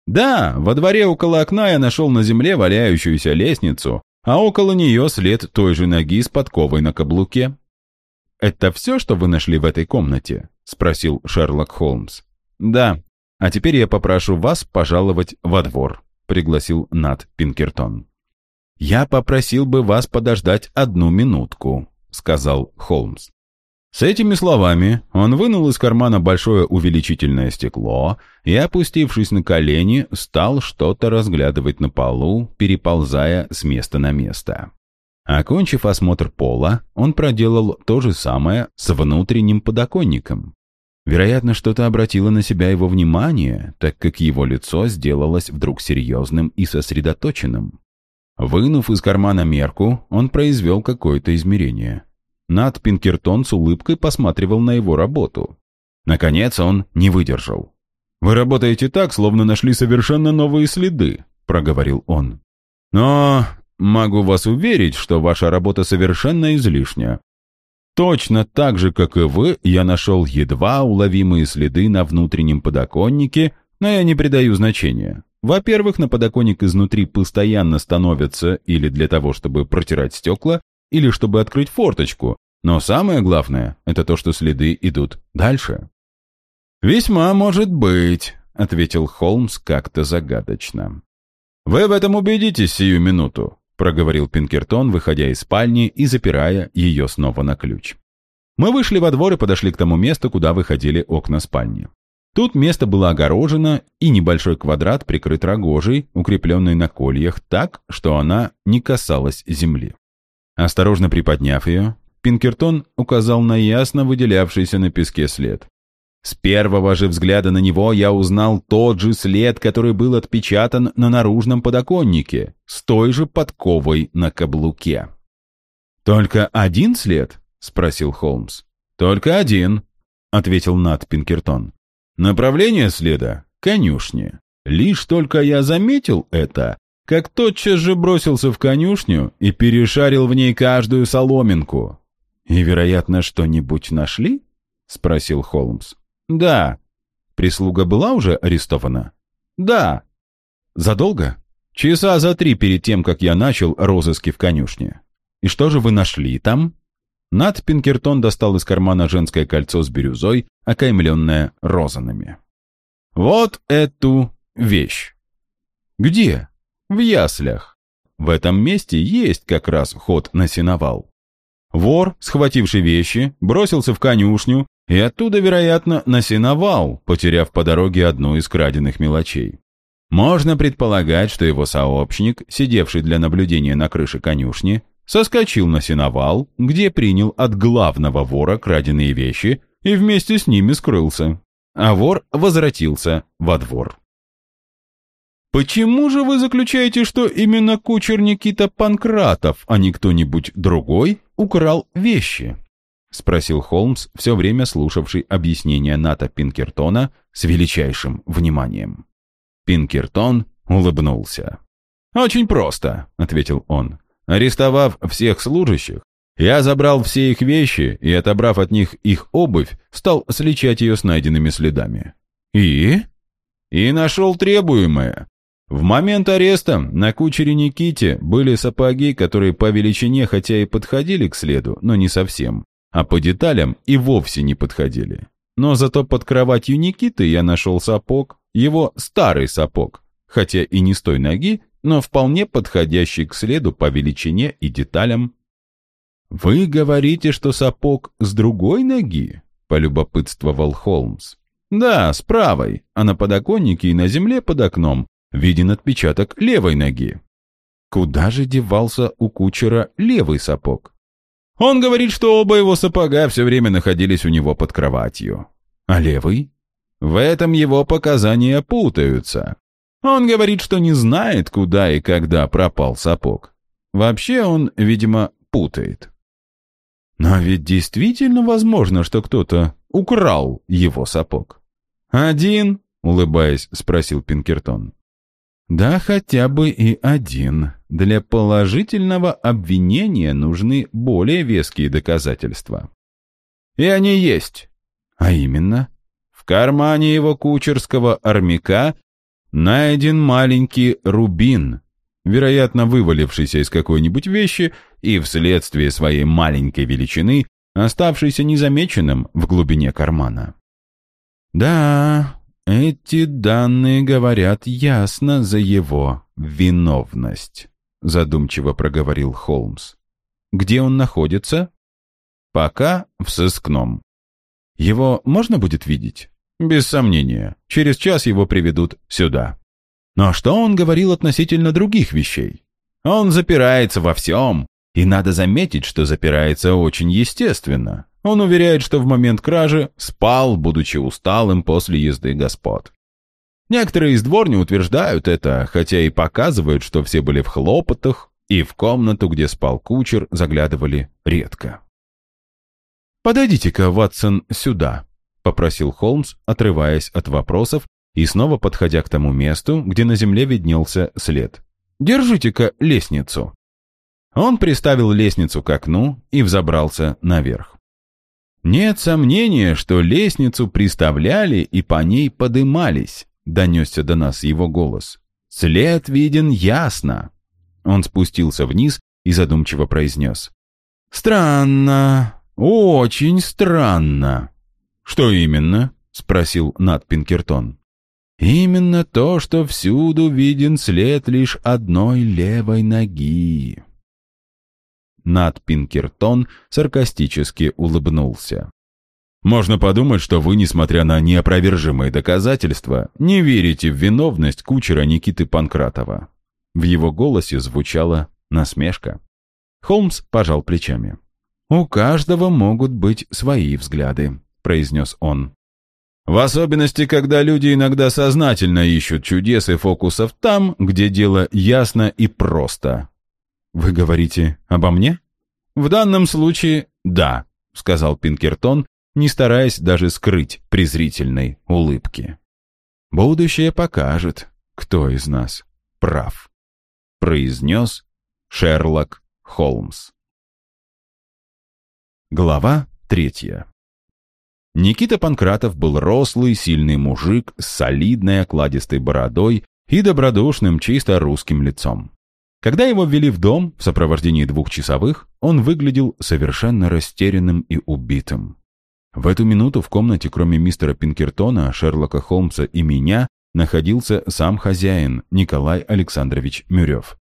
Да, во дворе около окна я нашел на земле валяющуюся лестницу, а около нее след той же ноги с подковой на каблуке. «Это все, что вы нашли в этой комнате?» — спросил Шерлок Холмс. «Да. А теперь я попрошу вас пожаловать во двор», — пригласил Нат Пинкертон. «Я попросил бы вас подождать одну минутку», — сказал Холмс. С этими словами он вынул из кармана большое увеличительное стекло и, опустившись на колени, стал что-то разглядывать на полу, переползая с места на место. Окончив осмотр пола, он проделал то же самое с внутренним подоконником. Вероятно, что-то обратило на себя его внимание, так как его лицо сделалось вдруг серьезным и сосредоточенным. Вынув из кармана мерку, он произвел какое-то измерение. Над Пинкертон с улыбкой посматривал на его работу. Наконец он не выдержал. «Вы работаете так, словно нашли совершенно новые следы», — проговорил он. «Но могу вас уверить, что ваша работа совершенно излишняя. Точно так же, как и вы, я нашел едва уловимые следы на внутреннем подоконнике, но я не придаю значения. Во-первых, на подоконник изнутри постоянно становятся или для того, чтобы протирать стекла, или чтобы открыть форточку, но самое главное – это то, что следы идут дальше. «Весьма может быть», – ответил Холмс как-то загадочно. «Вы в этом убедитесь сию минуту», – проговорил Пинкертон, выходя из спальни и запирая ее снова на ключ. Мы вышли во двор и подошли к тому месту, куда выходили окна спальни. Тут место было огорожено, и небольшой квадрат прикрыт рогожей, укрепленной на кольях так, что она не касалась земли. Осторожно приподняв ее, Пинкертон указал на ясно выделявшийся на песке след. С первого же взгляда на него я узнал тот же след, который был отпечатан на наружном подоконнике, с той же подковой на каблуке. «Только один след?» — спросил Холмс. «Только один», — ответил Нат Пинкертон. «Направление следа — конюшни. Лишь только я заметил это, как тотчас же бросился в конюшню и перешарил в ней каждую соломинку. «И, вероятно, что-нибудь нашли?» — спросил Холмс. «Да». «Прислуга была уже арестована?» «Да». «Задолго?» «Часа за три перед тем, как я начал розыски в конюшне». «И что же вы нашли там?» Над Пинкертон достал из кармана женское кольцо с бирюзой, окаймленное розанами. «Вот эту вещь». «Где?» В яслях. В этом месте есть как раз ход на сеновал. Вор, схвативший вещи, бросился в конюшню и оттуда, вероятно, на сеновал, потеряв по дороге одну из краденных мелочей. Можно предполагать, что его сообщник, сидевший для наблюдения на крыше конюшни, соскочил на сеновал, где принял от главного вора краденые вещи и вместе с ними скрылся. А вор возвратился во двор. «Почему же вы заключаете, что именно кучер Никита Панкратов, а не кто-нибудь другой, украл вещи?» — спросил Холмс, все время слушавший объяснение Ната Пинкертона с величайшим вниманием. Пинкертон улыбнулся. «Очень просто», — ответил он. «Арестовав всех служащих, я забрал все их вещи и, отобрав от них их обувь, стал сличать ее с найденными следами». «И?» «И нашел требуемое. В момент ареста на кучере Никите были сапоги, которые по величине хотя и подходили к следу, но не совсем, а по деталям и вовсе не подходили. Но зато под кроватью Никиты я нашел сапог, его старый сапог, хотя и не с той ноги, но вполне подходящий к следу по величине и деталям. «Вы говорите, что сапог с другой ноги?» — полюбопытствовал Холмс. «Да, с правой, а на подоконнике и на земле под окном виден отпечаток левой ноги. Куда же девался у кучера левый сапог? Он говорит, что оба его сапога все время находились у него под кроватью. А левый? В этом его показания путаются. Он говорит, что не знает, куда и когда пропал сапог. Вообще он, видимо, путает. Но ведь действительно возможно, что кто-то украл его сапог. «Один?» — улыбаясь, спросил Пинкертон. Да хотя бы и один. Для положительного обвинения нужны более веские доказательства. И они есть. А именно, в кармане его кучерского армяка найден маленький рубин, вероятно, вывалившийся из какой-нибудь вещи и вследствие своей маленькой величины оставшийся незамеченным в глубине кармана. Да, «Эти данные говорят ясно за его виновность», задумчиво проговорил Холмс. «Где он находится?» «Пока в сыскном». «Его можно будет видеть?» «Без сомнения. Через час его приведут сюда». «Но что он говорил относительно других вещей?» «Он запирается во всем, и надо заметить, что запирается очень естественно. Он уверяет, что в момент кражи спал, будучи усталым после езды господ. Некоторые из дворни утверждают это, хотя и показывают, что все были в хлопотах, и в комнату, где спал кучер, заглядывали редко. «Подойдите-ка, Ватсон, сюда», — попросил Холмс, отрываясь от вопросов и снова подходя к тому месту, где на земле виднелся след. «Держите-ка лестницу». Он приставил лестницу к окну и взобрался наверх. «Нет сомнения, что лестницу приставляли и по ней подымались», — донесся до нас его голос. «След виден ясно». Он спустился вниз и задумчиво произнес. «Странно, очень странно». «Что именно?» — спросил Нат Пинкертон. «Именно то, что всюду виден след лишь одной левой ноги», над Пинкертон саркастически улыбнулся. «Можно подумать, что вы, несмотря на неопровержимые доказательства, не верите в виновность кучера Никиты Панкратова». В его голосе звучала насмешка. Холмс пожал плечами. «У каждого могут быть свои взгляды», — произнес он. «В особенности, когда люди иногда сознательно ищут чудес и фокусов там, где дело ясно и просто», «Вы говорите обо мне?» «В данном случае да», — сказал Пинкертон, не стараясь даже скрыть презрительной улыбки. «Будущее покажет, кто из нас прав», — произнес Шерлок Холмс. Глава третья. Никита Панкратов был рослый, сильный мужик с солидной окладистой бородой и добродушным, чисто русским лицом. Когда его ввели в дом в сопровождении двух часовых, он выглядел совершенно растерянным и убитым. В эту минуту в комнате, кроме мистера Пинкертона, Шерлока Холмса и меня, находился сам хозяин, Николай Александрович Мюрев.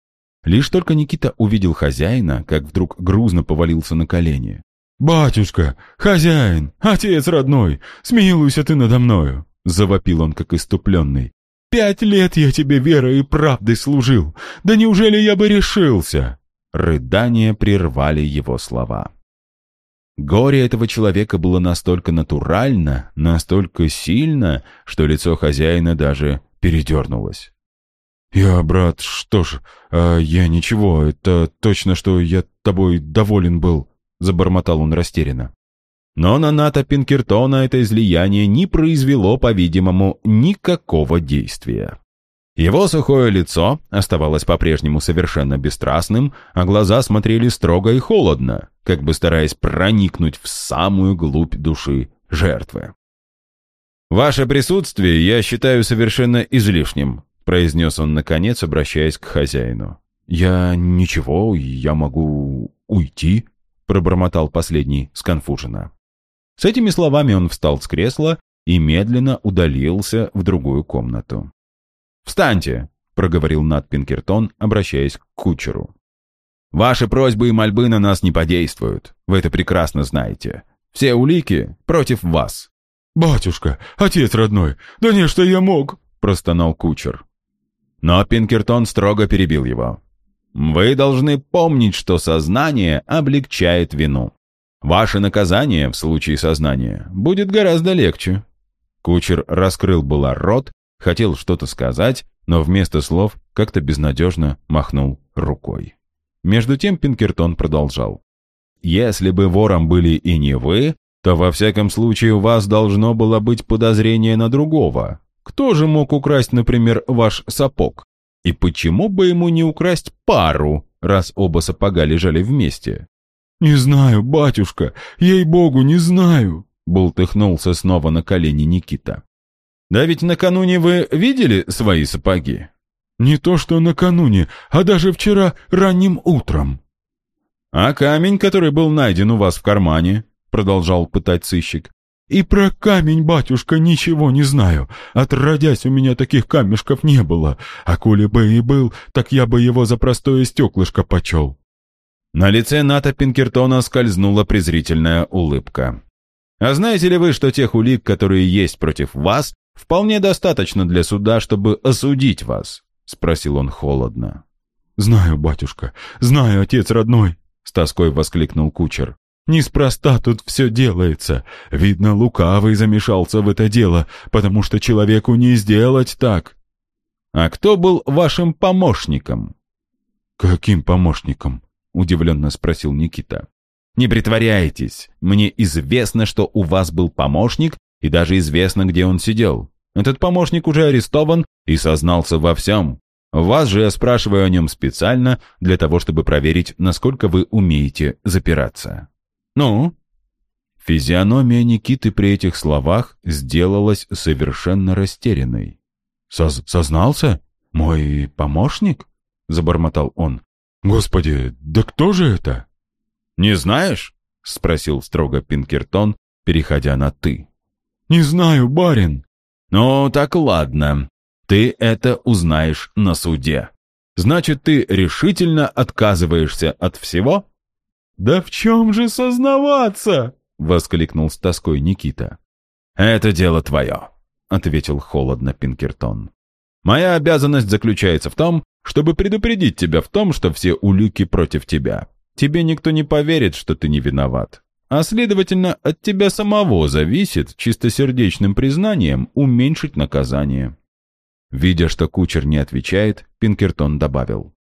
Лишь только Никита увидел хозяина, как вдруг грузно повалился на колени. «Батюшка! Хозяин! Отец родной! Смилуйся ты надо мною!» Завопил он, как иступленный. Пять лет я тебе верой и правдой служил. Да неужели я бы решился?» Рыдания прервали его слова. Горе этого человека было настолько натурально, настолько сильно, что лицо хозяина даже передернулось. «Я, брат, что ж, а я ничего, это точно, что я тобой доволен был», — забормотал он растерянно. Но на Ната Пинкертона это излияние не произвело, по-видимому, никакого действия. Его сухое лицо оставалось по-прежнему совершенно бесстрастным, а глаза смотрели строго и холодно, как бы стараясь проникнуть в самую глубь души жертвы. «Ваше присутствие я считаю совершенно излишним», произнес он наконец, обращаясь к хозяину. «Я ничего, я могу уйти», пробормотал последний сконфуженно. С этими словами он встал с кресла и медленно удалился в другую комнату. «Встаньте!» — проговорил Нат Пинкертон, обращаясь к кучеру. «Ваши просьбы и мольбы на нас не подействуют. Вы это прекрасно знаете. Все улики против вас». «Батюшка, отец родной, да не, что я мог!» — простонал кучер. Но Пинкертон строго перебил его. «Вы должны помнить, что сознание облегчает вину. Ваше наказание в случае сознания будет гораздо легче». Кучер раскрыл было рот, хотел что-то сказать, но вместо слов как-то безнадежно махнул рукой. Между тем Пинкертон продолжал. «Если бы вором были и не вы, то во всяком случае у вас должно было быть подозрение на другого. Кто же мог украсть, например, ваш сапог? И почему бы ему не украсть пару, раз оба сапога лежали вместе? «Не знаю, батюшка, ей-богу, не знаю!» Бултыхнулся снова на колени Никита. «Да ведь накануне вы видели свои сапоги?» «Не то что накануне, а даже вчера ранним утром». «А камень, который был найден у вас в кармане?» Продолжал пытать сыщик. «И про камень, батюшка, ничего не знаю. Отродясь, у меня таких камешков не было. А коли бы и был, так я бы его за простое стеклышко почел». На лице Ната Пинкертона скользнула презрительная улыбка. «А знаете ли вы, что тех улик, которые есть против вас, вполне достаточно для суда, чтобы осудить вас?» — спросил он холодно. «Знаю, батюшка, знаю, отец родной!» — с тоской воскликнул кучер. «Неспроста тут все делается. Видно, лукавый замешался в это дело, потому что человеку не сделать так». «А кто был вашим помощником?» «Каким помощником?» — удивленно спросил Никита. «Не притворяйтесь. Мне известно, что у вас был помощник, и даже известно, где он сидел. Этот помощник уже арестован и сознался во всем. Вас же я спрашиваю о нем специально, для того, чтобы проверить, насколько вы умеете запираться. Ну?» Физиономия Никиты при этих словах сделалась совершенно растерянной. Соз «Сознался? Мой помощник?» — забормотал он. «Господи, да кто же это?» «Не знаешь?» — спросил строго Пинкертон, переходя на «ты». «Не знаю, барин». «Ну, так ладно. Ты это узнаешь на суде. Значит, ты решительно отказываешься от всего?» «Да в чем же сознаваться?» — воскликнул с тоской Никита. «Это дело твое», — ответил холодно Пинкертон. «Моя обязанность заключается в том, чтобы предупредить тебя в том, что все улики против тебя. Тебе никто не поверит, что ты не виноват. А следовательно, от тебя самого зависит чистосердечным признанием уменьшить наказание». Видя, что кучер не отвечает, Пинкертон добавил.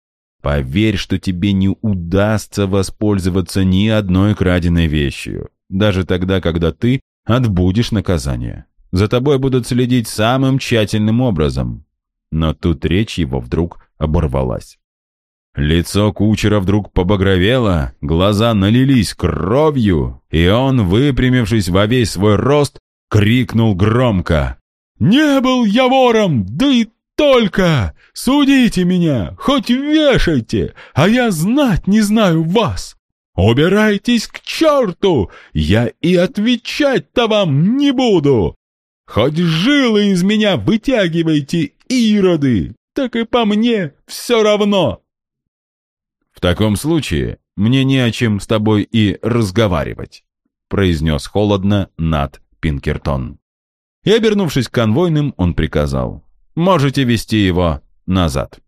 «Поверь, что тебе не удастся воспользоваться ни одной краденой вещью, даже тогда, когда ты отбудешь наказание. За тобой будут следить самым тщательным образом». Но тут речь его вдруг оборвалась. Лицо кучера вдруг побагровело, глаза налились кровью, и он, выпрямившись во весь свой рост, крикнул громко. «Не был я вором, да и только! Судите меня, хоть вешайте, а я знать не знаю вас! Убирайтесь к черту, я и отвечать-то вам не буду! Хоть жилы из меня вытягивайте, ироды, так и по мне все равно. В таком случае мне не о чем с тобой и разговаривать, произнес холодно Нат Пинкертон. И, обернувшись к конвойным, он приказал, можете вести его назад.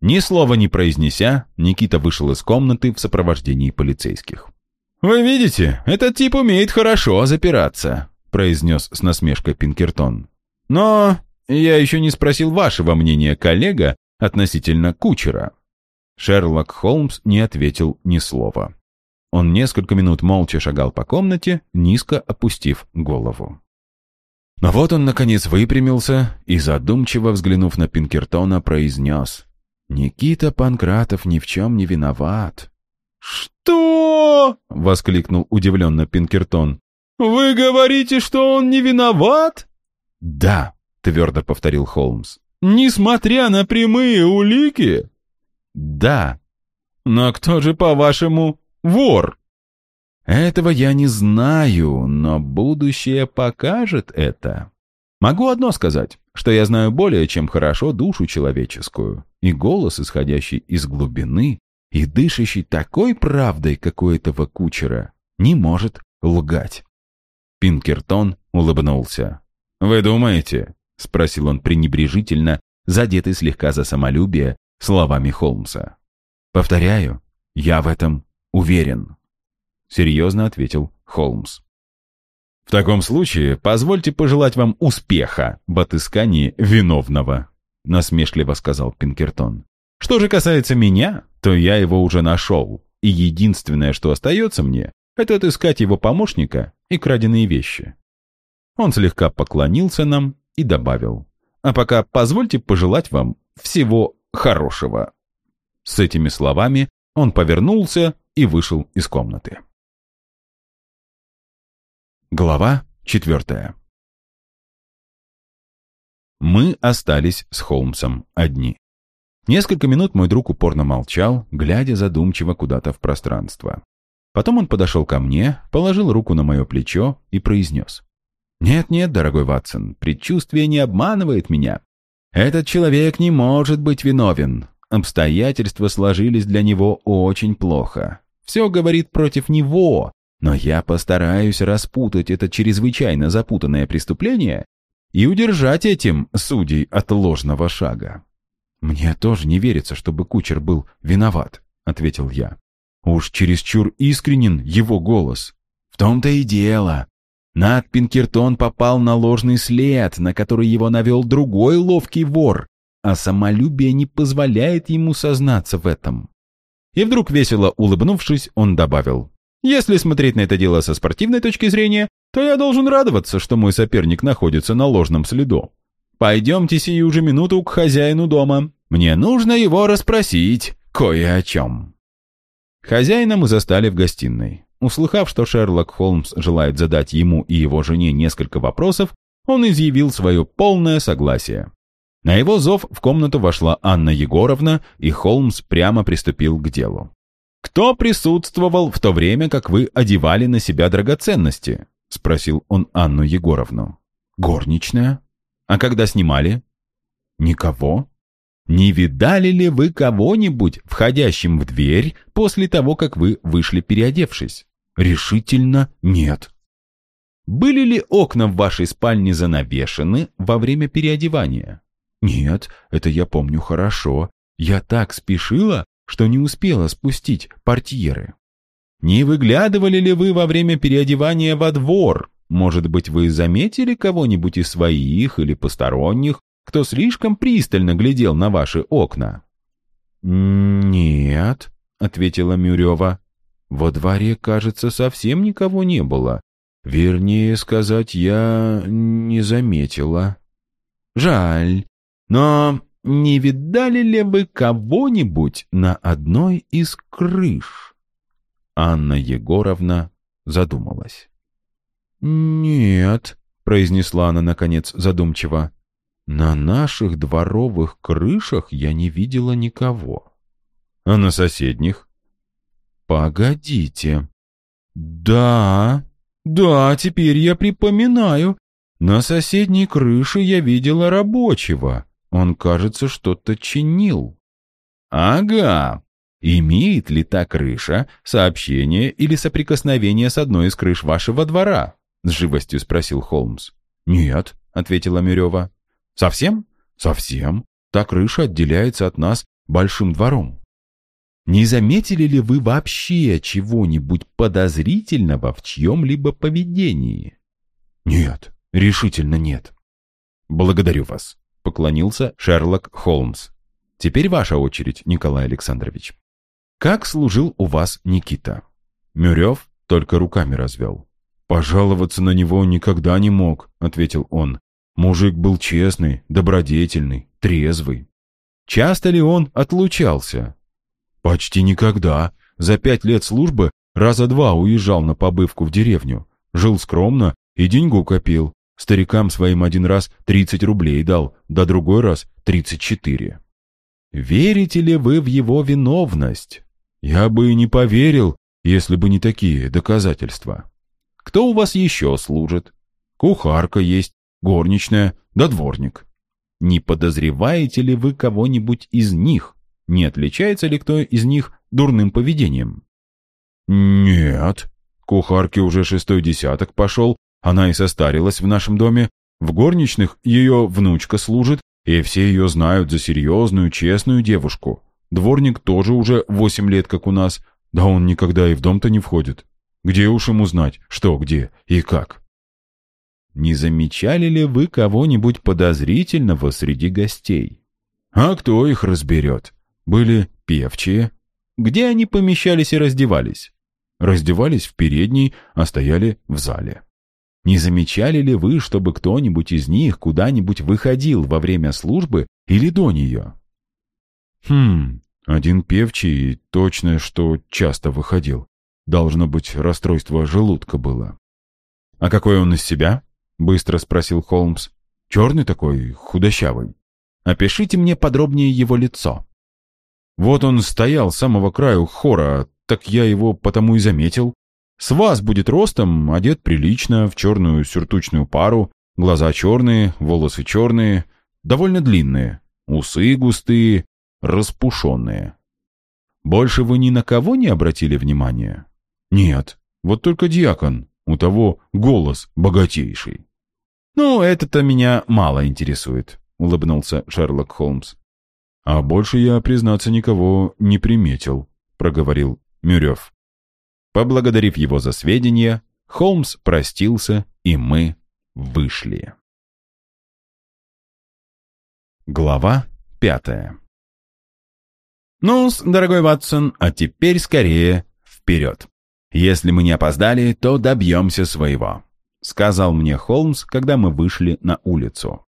Ни слова не произнеся, Никита вышел из комнаты в сопровождении полицейских. «Вы видите, этот тип умеет хорошо запираться», произнес с насмешкой Пинкертон. «Но я еще не спросил вашего мнения, коллега, относительно кучера. Шерлок Холмс не ответил ни слова. Он несколько минут молча шагал по комнате, низко опустив голову. Но вот он, наконец, выпрямился и, задумчиво взглянув на Пинкертона, произнес «Никита Панкратов ни в чем не виноват». «Что?» — воскликнул удивленно Пинкертон. «Вы говорите, что он не виноват?» «Да», — твердо повторил Холмс. «Несмотря на прямые улики?» «Да». «Но кто же, по-вашему, вор?» «Этого я не знаю, но будущее покажет это. Могу одно сказать, что я знаю более чем хорошо душу человеческую, и голос, исходящий из глубины и дышащий такой правдой, как у этого кучера, не может лгать». Пинкертон улыбнулся. «Вы думаете?» — спросил он пренебрежительно, задетый слегка за самолюбие, словами Холмса. «Повторяю, я в этом уверен», — серьезно ответил Холмс. «В таком случае позвольте пожелать вам успеха в отыскании виновного», — насмешливо сказал Пинкертон. «Что же касается меня, то я его уже нашел, и единственное, что остается мне, это отыскать его помощника и краденые вещи. Он слегка поклонился нам и добавил. «А пока позвольте пожелать вам всего хорошего». С этими словами он повернулся и вышел из комнаты. Глава четвертая Мы остались с Холмсом одни. Несколько минут мой друг упорно молчал, глядя задумчиво куда-то в пространство. Потом он подошел ко мне, положил руку на мое плечо и произнес. «Нет-нет, дорогой Ватсон, предчувствие не обманывает меня. Этот человек не может быть виновен. Обстоятельства сложились для него очень плохо. Все говорит против него, но я постараюсь распутать это чрезвычайно запутанное преступление и удержать этим судей от ложного шага». «Мне тоже не верится, чтобы кучер был виноват», — ответил я. «Уж чересчур искренен его голос». «В том-то и дело. Над Пинкертон попал на ложный след, на который его навел другой ловкий вор, а самолюбие не позволяет ему сознаться в этом. И вдруг, весело улыбнувшись, он добавил, «Если смотреть на это дело со спортивной точки зрения, то я должен радоваться, что мой соперник находится на ложном следу. Пойдемте сию же минуту к хозяину дома. Мне нужно его расспросить кое о чем». Хозяина мы застали в гостиной. Услыхав, что Шерлок Холмс желает задать ему и его жене несколько вопросов, он изъявил свое полное согласие. На его зов в комнату вошла Анна Егоровна, и Холмс прямо приступил к делу. «Кто присутствовал в то время, как вы одевали на себя драгоценности?» — спросил он Анну Егоровну. «Горничная. А когда снимали?» «Никого. Не видали ли вы кого-нибудь, входящим в дверь, после того, как вы вышли переодевшись?» Решительно нет. Были ли окна в вашей спальне занавешены во время переодевания? Нет, это я помню хорошо. Я так спешила, что не успела спустить портьеры. Не выглядывали ли вы во время переодевания во двор? Может быть, вы заметили кого-нибудь из своих или посторонних, кто слишком пристально глядел на ваши окна? «Нет», — ответила Мюрева. Во дворе, кажется, совсем никого не было. Вернее сказать, я не заметила. Жаль. Но не видали ли вы кого-нибудь на одной из крыш? Анна Егоровна задумалась. «Нет», — произнесла она, наконец, задумчиво. «На наших дворовых крышах я не видела никого». «А на соседних?» «Погодите. Да, да, теперь я припоминаю. На соседней крыше я видела рабочего. Он, кажется, что-то чинил». «Ага. Имеет ли та крыша сообщение или соприкосновение с одной из крыш вашего двора?» — с живостью спросил Холмс. «Нет», — ответила Мюрева. «Совсем?» «Совсем. Та крыша отделяется от нас большим двором». Не заметили ли вы вообще чего-нибудь подозрительного в чьем-либо поведении? Нет, решительно нет. Благодарю вас, поклонился Шерлок Холмс. Теперь ваша очередь, Николай Александрович. Как служил у вас Никита? Мюрев только руками развел. «Пожаловаться на него никогда не мог», — ответил он. «Мужик был честный, добродетельный, трезвый». «Часто ли он отлучался?» «Почти никогда. За пять лет службы раза два уезжал на побывку в деревню. Жил скромно и деньгу копил. Старикам своим один раз 30 рублей дал, да другой раз 34. Верите ли вы в его виновность? Я бы и не поверил, если бы не такие доказательства. Кто у вас еще служит? Кухарка есть, горничная, да дворник. Не подозреваете ли вы кого-нибудь из них? Не отличается ли кто из них дурным поведением? Нет. Кухарке уже шестой десяток пошел, она и состарилась в нашем доме. В горничных ее внучка служит, и все ее знают за серьезную, честную девушку. Дворник тоже уже восемь лет, как у нас, да он никогда и в дом-то не входит. Где уж ему знать, что, где и как? Не замечали ли вы кого-нибудь подозрительного среди гостей? А кто их разберет? Были певчие. Где они помещались и раздевались? Раздевались в передней, а стояли в зале. Не замечали ли вы, чтобы кто-нибудь из них куда-нибудь выходил во время службы или до нее? Хм, один певчий точно, что часто выходил. Должно быть, расстройство желудка было. «А какой он из себя?» — быстро спросил Холмс. «Черный такой, худощавый. Опишите мне подробнее его лицо». «Вот он стоял с самого краю хора, так я его потому и заметил. С вас будет ростом, одет прилично, в черную сюртучную пару, глаза черные, волосы черные, довольно длинные, усы густые, распушенные. Больше вы ни на кого не обратили внимания? Нет, вот только диакон, у того голос богатейший. Ну, это-то меня мало интересует, улыбнулся Шерлок Холмс. А больше я, признаться, никого не приметил, проговорил Мюрев. Поблагодарив его за сведения, Холмс простился, и мы вышли. Глава пятая ну дорогой Ватсон, а теперь скорее вперед. Если мы не опоздали, то добьемся своего», — сказал мне Холмс, когда мы вышли на улицу.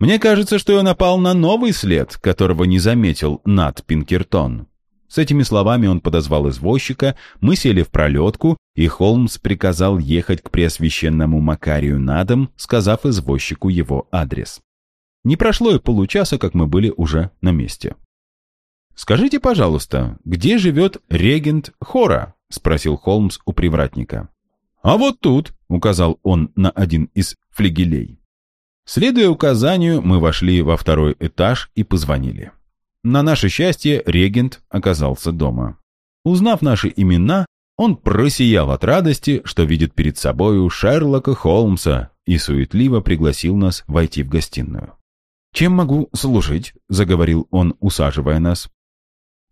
«Мне кажется, что я напал на новый след, которого не заметил Нат Пинкертон. С этими словами он подозвал извозчика, мы сели в пролетку, и Холмс приказал ехать к преосвященному Макарию на дом, сказав извозчику его адрес. Не прошло и получаса, как мы были уже на месте. «Скажите, пожалуйста, где живет регент Хора?» — спросил Холмс у привратника. «А вот тут», — указал он на один из флигелей. Следуя указанию, мы вошли во второй этаж и позвонили. На наше счастье, регент оказался дома. Узнав наши имена, он просиял от радости, что видит перед собою Шерлока Холмса и суетливо пригласил нас войти в гостиную. «Чем могу служить?» — заговорил он, усаживая нас.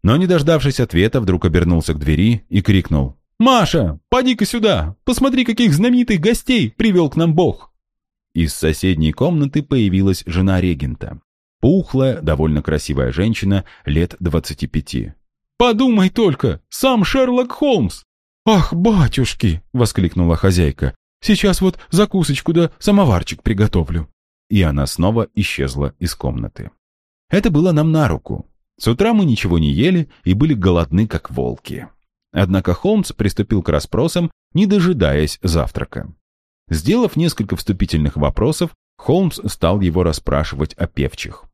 Но, не дождавшись ответа, вдруг обернулся к двери и крикнул. «Маша, поди-ка сюда! Посмотри, каких знаменитых гостей привел к нам Бог!» Из соседней комнаты появилась жена регента. Пухлая, довольно красивая женщина, лет двадцати пяти. «Подумай только, сам Шерлок Холмс!» «Ах, батюшки!» — воскликнула хозяйка. «Сейчас вот закусочку да самоварчик приготовлю». И она снова исчезла из комнаты. Это было нам на руку. С утра мы ничего не ели и были голодны, как волки. Однако Холмс приступил к расспросам, не дожидаясь завтрака. Сделав несколько вступительных вопросов, Холмс стал его расспрашивать о певчих.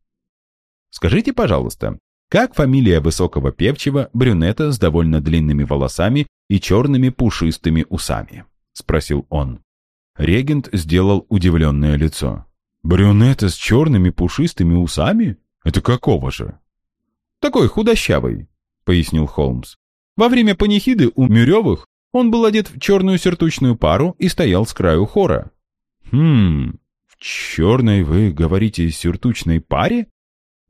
«Скажите, пожалуйста, как фамилия высокого певчего, брюнета с довольно длинными волосами и черными пушистыми усами?» — спросил он. Регент сделал удивленное лицо. «Брюнета с черными пушистыми усами? Это какого же?» Такой худощавый», — пояснил Холмс. «Во время панихиды у Мюревых он был одет в черную сертучную пару и стоял с краю хора». «Хм, в черной вы говорите сюртучной паре?»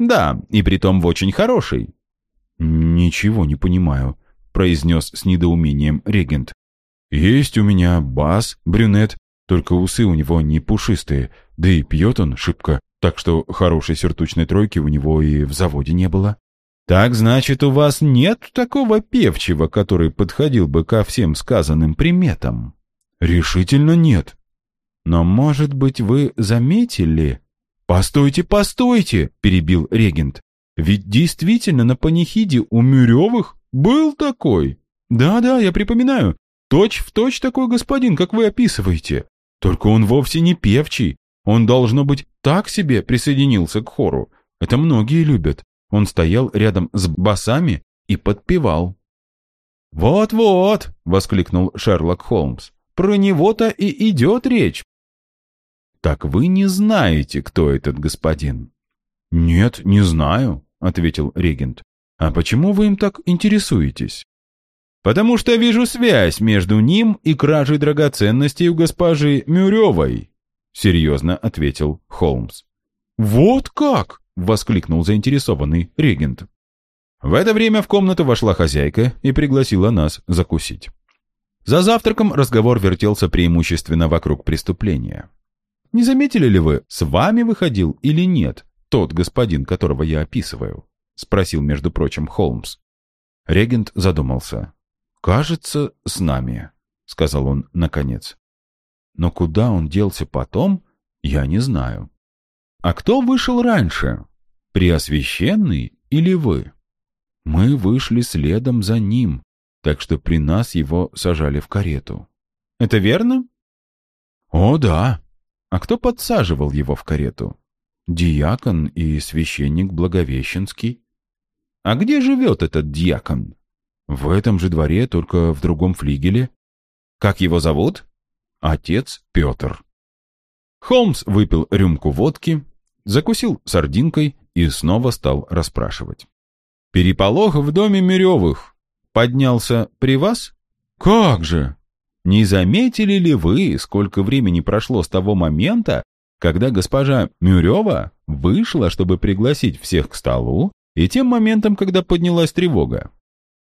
«Да, и притом в очень хорошей». «Ничего не понимаю», — произнес с недоумением регент. «Есть у меня бас, брюнет, только усы у него не пушистые, да и пьет он шибко так что хорошей сюртучной тройки у него и в заводе не было. «Так значит, у вас нет такого певчего, который подходил бы ко всем сказанным приметам?» «Решительно нет». «Но, может быть, вы заметили...» «Постойте, постойте!» — перебил регент. «Ведь действительно на панихиде у Мюревых был такой. Да-да, я припоминаю. Точь в точь такой господин, как вы описываете. Только он вовсе не певчий. Он, должно быть, так себе присоединился к хору. Это многие любят. Он стоял рядом с басами и подпевал. «Вот-вот!» — воскликнул Шерлок Холмс. «Про него-то и идет речь». «Так вы не знаете, кто этот господин?» «Нет, не знаю», — ответил регент. «А почему вы им так интересуетесь?» «Потому что вижу связь между ним и кражей драгоценностей у госпожи Мюревой», — серьезно ответил Холмс. «Вот как!» — воскликнул заинтересованный регент. В это время в комнату вошла хозяйка и пригласила нас закусить. За завтраком разговор вертелся преимущественно вокруг преступления. «Не заметили ли вы, с вами выходил или нет тот господин, которого я описываю?» — спросил, между прочим, Холмс. Регент задумался. «Кажется, с нами», — сказал он наконец. «Но куда он делся потом, я не знаю». «А кто вышел раньше? Преосвященный или вы?» «Мы вышли следом за ним, так что при нас его сажали в карету». «Это верно?» «О, да». «А кто подсаживал его в карету?» «Диакон и священник Благовещенский». «А где живет этот диакон?» В этом же дворе, только в другом флигеле. Как его зовут? Отец Петр. Холмс выпил рюмку водки, закусил сардинкой и снова стал расспрашивать. «Переполох в доме Миревых поднялся при вас?» «Как же!» «Не заметили ли вы, сколько времени прошло с того момента, когда госпожа Мюрева вышла, чтобы пригласить всех к столу, и тем моментом, когда поднялась тревога?»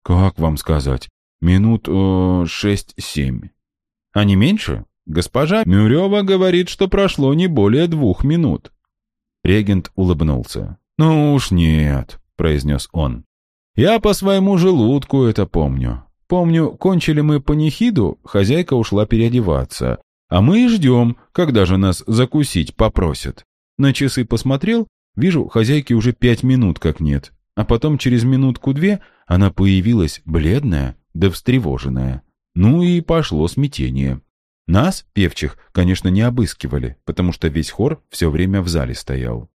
«Как вам сказать? Минут э, шесть-семь». «А не меньше? Госпожа Мюрева говорит, что прошло не более двух минут». Регент улыбнулся. «Ну уж нет», — произнес он. «Я по своему желудку это помню. Помню, кончили мы панихиду, хозяйка ушла переодеваться, а мы и ждем, когда же нас закусить попросят. На часы посмотрел, вижу, хозяйки уже пять минут как нет, а потом через минутку-две она появилась бледная да встревоженная. Ну и пошло смятение. Нас, певчих, конечно, не обыскивали, потому что весь хор все время в зале стоял.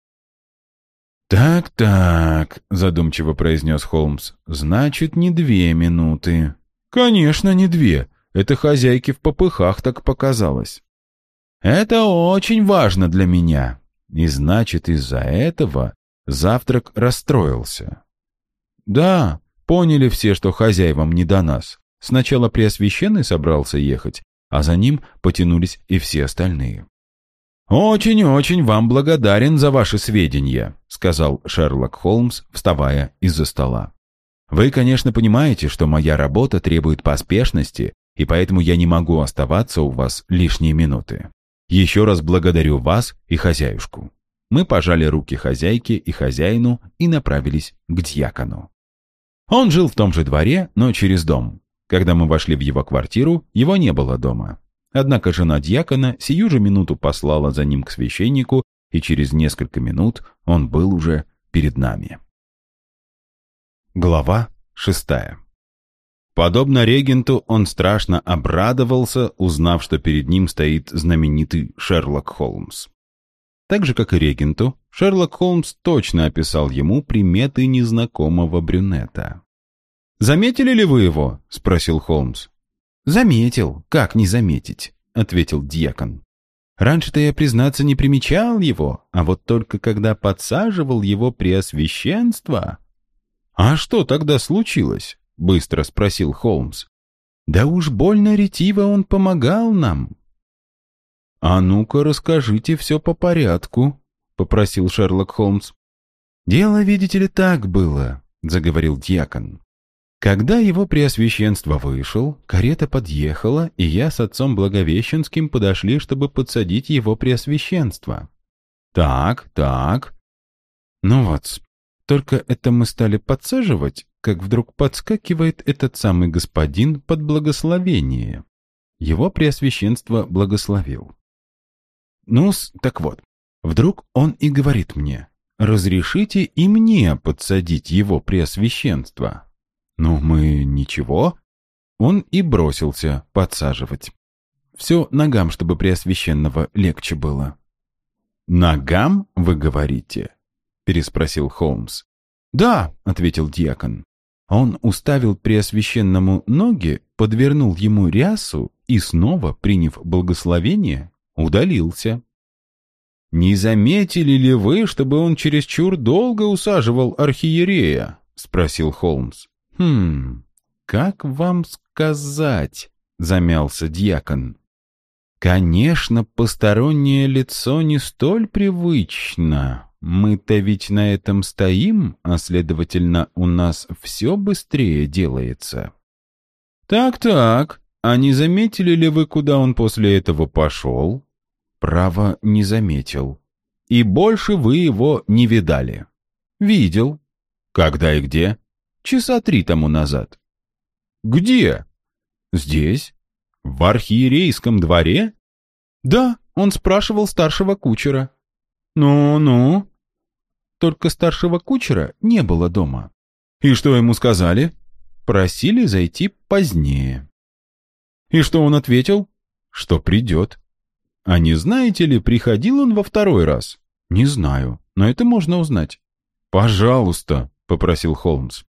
«Так-так», — задумчиво произнес Холмс, — «значит, не две минуты». «Конечно, не две. Это хозяйке в попыхах так показалось». «Это очень важно для меня. И значит, из-за этого завтрак расстроился». «Да, Поняли все, что хозяевам не до нас. Сначала Преосвященный собрался ехать, а за ним потянулись и все остальные. «Очень-очень вам благодарен за ваши сведения», — сказал Шерлок Холмс, вставая из-за стола. «Вы, конечно, понимаете, что моя работа требует поспешности, и поэтому я не могу оставаться у вас лишние минуты. Еще раз благодарю вас и хозяюшку». Мы пожали руки хозяйке и хозяину и направились к дьякону. Он жил в том же дворе, но через дом. Когда мы вошли в его квартиру, его не было дома. Однако жена дьякона сию же минуту послала за ним к священнику, и через несколько минут он был уже перед нами. Глава шестая Подобно регенту, он страшно обрадовался, узнав, что перед ним стоит знаменитый Шерлок Холмс. Так же, как и регенту, Шерлок Холмс точно описал ему приметы незнакомого брюнета. «Заметили ли вы его?» — спросил Холмс. «Заметил. Как не заметить?» — ответил дьякон. «Раньше-то я, признаться, не примечал его, а вот только когда подсаживал его преосвященство...» «А что тогда случилось?» — быстро спросил Холмс. «Да уж больно ретиво он помогал нам». «А ну-ка расскажите все по порядку», — попросил Шерлок Холмс. «Дело, видите ли, так было», — заговорил дьякон. Когда его преосвященство вышел, карета подъехала, и я с отцом Благовещенским подошли, чтобы подсадить его преосвященство. Так, так. Ну вот, только это мы стали подсаживать, как вдруг подскакивает этот самый господин под благословение. Его преосвященство благословил. ну так вот, вдруг он и говорит мне, разрешите и мне подсадить его преосвященство. Ну, мы ничего. Он и бросился подсаживать. Все ногам, чтобы преосвященного легче было. «Ногам, вы говорите?» — переспросил Холмс. «Да», — ответил дьякон. Он уставил преосвященному ноги, подвернул ему рясу и снова, приняв благословение, удалился. «Не заметили ли вы, чтобы он чересчур долго усаживал архиерея?» — спросил Холмс. «Хм, как вам сказать?» — замялся дьякон. «Конечно, постороннее лицо не столь привычно. Мы-то ведь на этом стоим, а, следовательно, у нас все быстрее делается». «Так-так, а не заметили ли вы, куда он после этого пошел?» «Право, не заметил. И больше вы его не видали?» «Видел». «Когда и где?» «Часа три тому назад». «Где?» «Здесь». «В архиерейском дворе?» «Да, он спрашивал старшего кучера». «Ну-ну». Только старшего кучера не было дома. «И что ему сказали?» «Просили зайти позднее». «И что он ответил?» «Что придет». «А не знаете ли, приходил он во второй раз?» «Не знаю, но это можно узнать». «Пожалуйста», — попросил Холмс.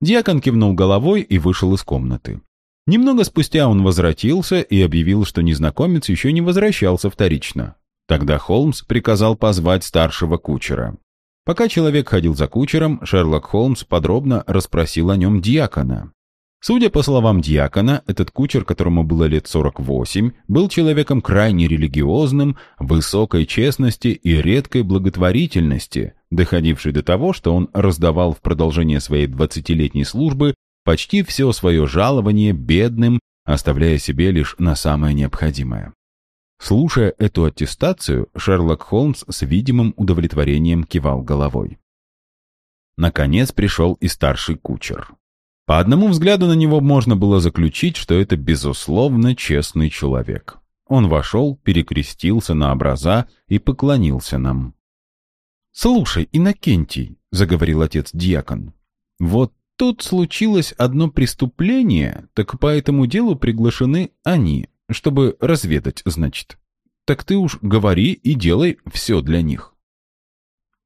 Дьякон кивнул головой и вышел из комнаты. Немного спустя он возвратился и объявил, что незнакомец еще не возвращался вторично. Тогда Холмс приказал позвать старшего кучера. Пока человек ходил за кучером, Шерлок Холмс подробно расспросил о нем дьякона. Судя по словам дьякона, этот кучер, которому было лет 48, был человеком крайне религиозным, высокой честности и редкой благотворительности, доходившей до того, что он раздавал в продолжение своей двадцатилетней службы почти все свое жалование бедным, оставляя себе лишь на самое необходимое. Слушая эту аттестацию, Шерлок Холмс с видимым удовлетворением кивал головой. Наконец пришел и старший кучер. По одному взгляду на него можно было заключить, что это, безусловно, честный человек. Он вошел, перекрестился на образа и поклонился нам. «Слушай, Иннокентий», — заговорил отец-диакон, — «вот Тут случилось одно преступление, так по этому делу приглашены они, чтобы разведать, значит. Так ты уж говори и делай все для них.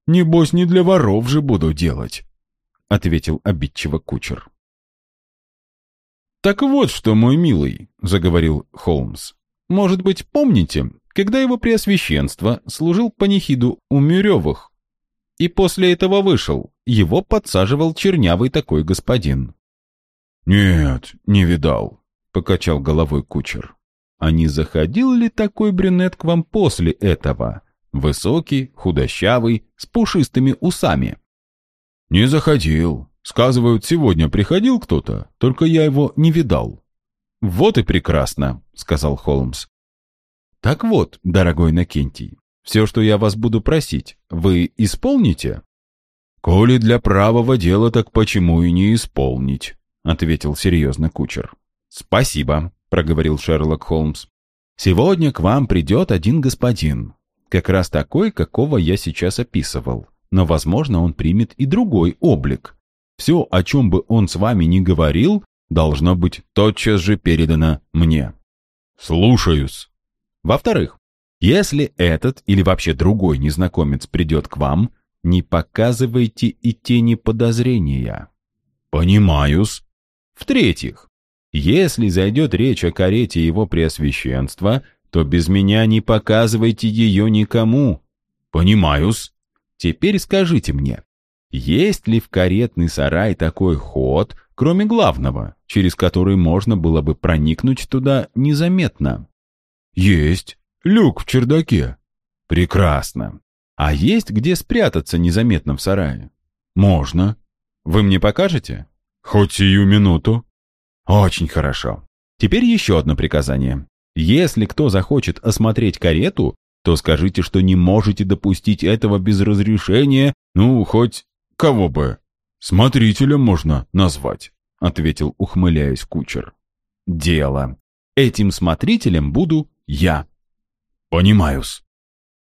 «Небось, не для воров же буду делать», — ответил обидчиво кучер. «Так вот что, мой милый», — заговорил Холмс. «Может быть, помните, когда его преосвященство служил панихиду у Мюревых, и после этого вышел. Его подсаживал чернявый такой господин. «Нет, не видал», — покачал головой кучер. «А не заходил ли такой брюнет к вам после этого? Высокий, худощавый, с пушистыми усами?» «Не заходил. Сказывают, сегодня приходил кто-то, только я его не видал». «Вот и прекрасно», — сказал Холмс. «Так вот, дорогой Накентий, все, что я вас буду просить, вы исполните?» «Коли для правого дела, так почему и не исполнить?» — ответил серьезно кучер. «Спасибо», — проговорил Шерлок Холмс. «Сегодня к вам придет один господин, как раз такой, какого я сейчас описывал, но, возможно, он примет и другой облик. Все, о чем бы он с вами ни говорил, должно быть тотчас же передано мне». «Слушаюсь». Во-вторых, если этот или вообще другой незнакомец придет к вам, не показывайте и тени подозрения. Понимаюсь. В-третьих, если зайдет речь о карете его преосвященства, то без меня не показывайте ее никому. Понимаюсь. Теперь скажите мне, есть ли в каретный сарай такой ход, кроме главного, через который можно было бы проникнуть туда незаметно? Есть. Люк в чердаке. Прекрасно. А есть где спрятаться незаметно в сарае? Можно. Вы мне покажете? Хоть сию минуту. Очень хорошо. Теперь еще одно приказание. Если кто захочет осмотреть карету, то скажите, что не можете допустить этого без разрешения, ну, хоть кого бы. Смотрителем можно назвать, ответил, ухмыляясь кучер. Дело. Этим смотрителем буду я. Понимаю-с.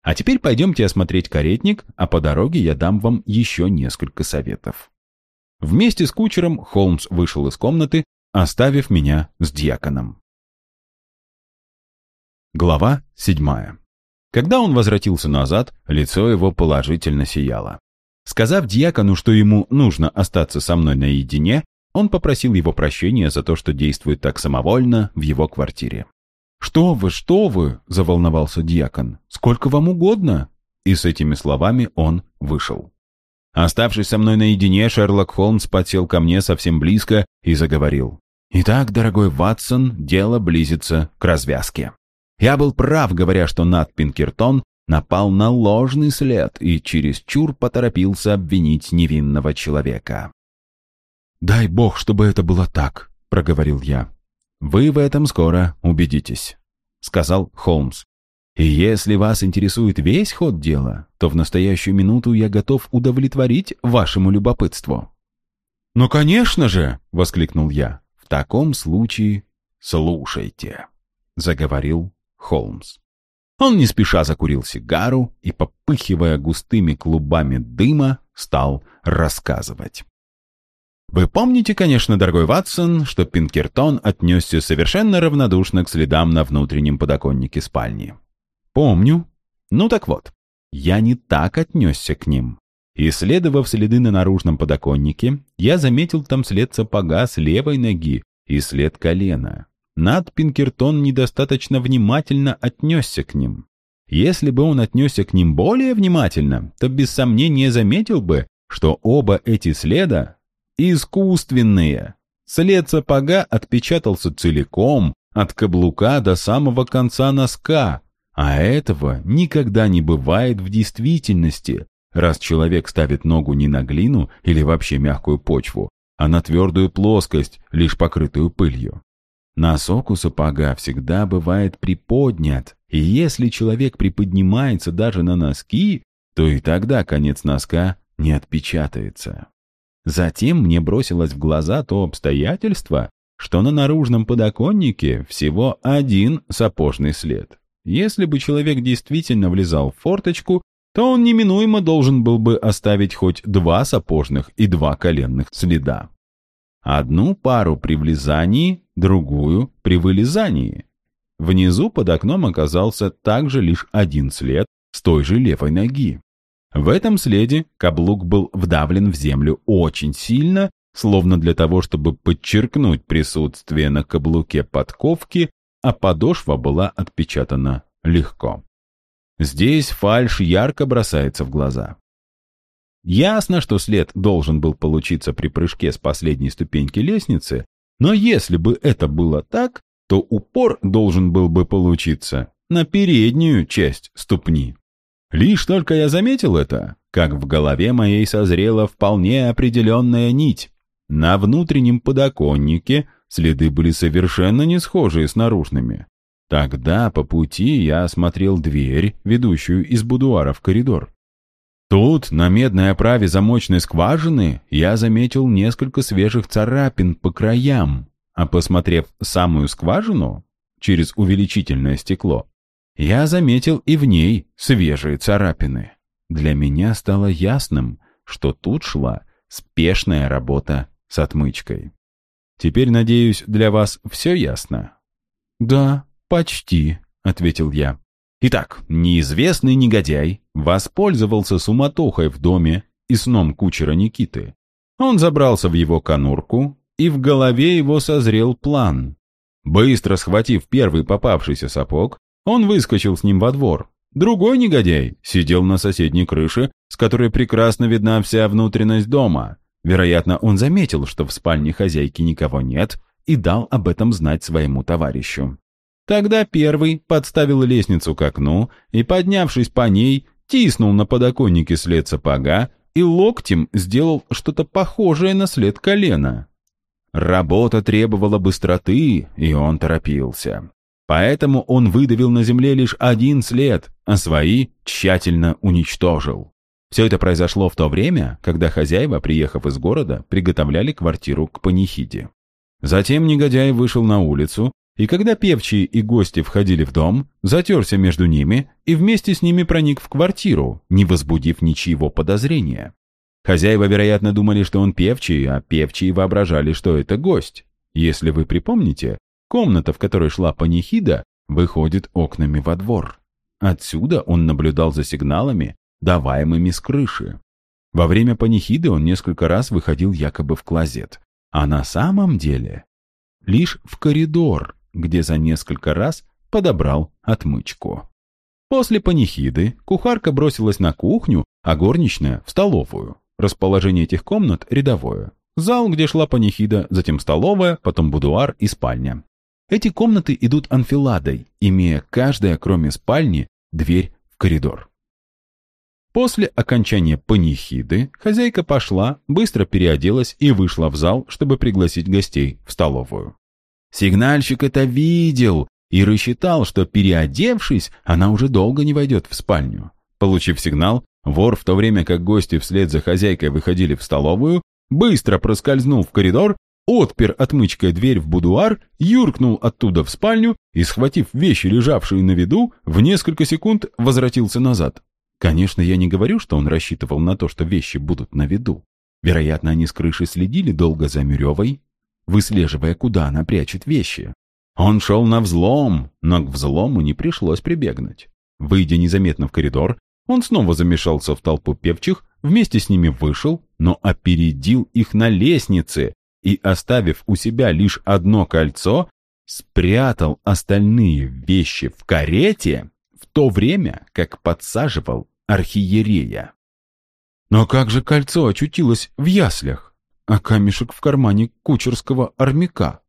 А теперь пойдемте осмотреть каретник, а по дороге я дам вам еще несколько советов. Вместе с кучером Холмс вышел из комнаты, оставив меня с дьяконом. Глава седьмая. Когда он возвратился назад, лицо его положительно сияло. Сказав дьякону, что ему нужно остаться со мной наедине, он попросил его прощения за то, что действует так самовольно в его квартире. «Что вы, что вы!» — заволновался дьякон. «Сколько вам угодно!» И с этими словами он вышел. Оставшись со мной наедине, Шерлок Холмс подсел ко мне совсем близко и заговорил. «Итак, дорогой Ватсон, дело близится к развязке. Я был прав, говоря, что Нат Пинкертон напал на ложный след и чересчур поторопился обвинить невинного человека. «Дай бог, чтобы это было так», — проговорил я. «Вы в этом скоро убедитесь», — сказал Холмс. «И если вас интересует весь ход дела, то в настоящую минуту я готов удовлетворить вашему любопытству». «Ну, конечно же!» — воскликнул я. «В таком случае слушайте», — заговорил Холмс. Он не спеша закурил сигару и, попыхивая густыми клубами дыма, стал рассказывать. Вы помните, конечно, дорогой Ватсон, что Пинкертон отнесся совершенно равнодушно к следам на внутреннем подоконнике спальни. Помню. Ну так вот, я не так отнесся к ним. Исследовав следы на наружном подоконнике, я заметил там след сапога с левой ноги и след колена. Над Пинкертон недостаточно внимательно отнесся к ним. Если бы он отнесся к ним более внимательно, то без сомнения заметил бы, что оба эти следа искусственные. След сапога отпечатался целиком, от каблука до самого конца носка, а этого никогда не бывает в действительности, раз человек ставит ногу не на глину или вообще мягкую почву, а на твердую плоскость, лишь покрытую пылью. Носок у сапога всегда бывает приподнят, и если человек приподнимается даже на носки, то и тогда конец носка не отпечатается. Затем мне бросилось в глаза то обстоятельство, что на наружном подоконнике всего один сапожный след. Если бы человек действительно влезал в форточку, то он неминуемо должен был бы оставить хоть два сапожных и два коленных следа. Одну пару при влезании, другую при вылезании. Внизу под окном оказался также лишь один след с той же левой ноги. В этом следе каблук был вдавлен в землю очень сильно, словно для того, чтобы подчеркнуть присутствие на каблуке подковки, а подошва была отпечатана легко. Здесь фальшь ярко бросается в глаза. Ясно, что след должен был получиться при прыжке с последней ступеньки лестницы, но если бы это было так, то упор должен был бы получиться на переднюю часть ступни. Лишь только я заметил это, как в голове моей созрела вполне определенная нить. На внутреннем подоконнике следы были совершенно не схожие с наружными. Тогда по пути я осмотрел дверь, ведущую из будуара в коридор. Тут, на медной оправе замочной скважины, я заметил несколько свежих царапин по краям, а посмотрев самую скважину через увеличительное стекло, я заметил и в ней свежие царапины. Для меня стало ясным, что тут шла спешная работа с отмычкой. Теперь, надеюсь, для вас все ясно? «Да, почти», — ответил я. Итак, неизвестный негодяй воспользовался суматохой в доме и сном кучера Никиты. Он забрался в его конурку, и в голове его созрел план. Быстро схватив первый попавшийся сапог, он выскочил с ним во двор. Другой негодяй сидел на соседней крыше, с которой прекрасно видна вся внутренность дома. Вероятно, он заметил, что в спальне хозяйки никого нет, и дал об этом знать своему товарищу. Тогда первый подставил лестницу к окну и, поднявшись по ней, тиснул на подоконнике след сапога и локтем сделал что-то похожее на след колена. Работа требовала быстроты, и он торопился. Поэтому он выдавил на земле лишь один след, а свои тщательно уничтожил. Все это произошло в то время, когда хозяева, приехав из города, приготовляли квартиру к панихиде. Затем негодяй вышел на улицу, и когда певчие и гости входили в дом, затерся между ними и вместе с ними проник в квартиру, не возбудив ничьего подозрения. Хозяева, вероятно, думали, что он певчий, а певчие воображали, что это гость. Если вы припомните, комната, в которой шла панихида, выходит окнами во двор. Отсюда он наблюдал за сигналами, даваемыми с крыши. Во время панихиды он несколько раз выходил якобы в клозет, а на самом деле лишь в коридор, где за несколько раз подобрал отмычку. После панихиды кухарка бросилась на кухню, а горничная — в столовую. Расположение этих комнат рядовое. Зал, где шла панихида, затем столовая, потом будуар и спальня. Эти комнаты идут анфиладой, имея каждая, кроме спальни, дверь в коридор. После окончания панихиды хозяйка пошла, быстро переоделась и вышла в зал, чтобы пригласить гостей в столовую. Сигнальщик это видел и рассчитал, что, переодевшись, она уже долго не войдет в спальню. Получив сигнал, вор, в то время как гости вслед за хозяйкой выходили в столовую, быстро проскользнул в коридор, отпер отмычкой дверь в будуар, юркнул оттуда в спальню и, схватив вещи, лежавшие на виду, в несколько секунд возвратился назад. Конечно, я не говорю, что он рассчитывал на то, что вещи будут на виду. Вероятно, они с крыши следили долго за Мюревой, выслеживая, куда она прячет вещи. Он шел на взлом, но к взлому не пришлось прибегнуть. Выйдя незаметно в коридор, он снова замешался в толпу певчих, вместе с ними вышел, но опередил их на лестнице и, оставив у себя лишь одно кольцо, спрятал остальные вещи в карете, в то время как подсаживал архиерея. Но как же кольцо очутилось в яслях, а камешек в кармане кучерского армяка?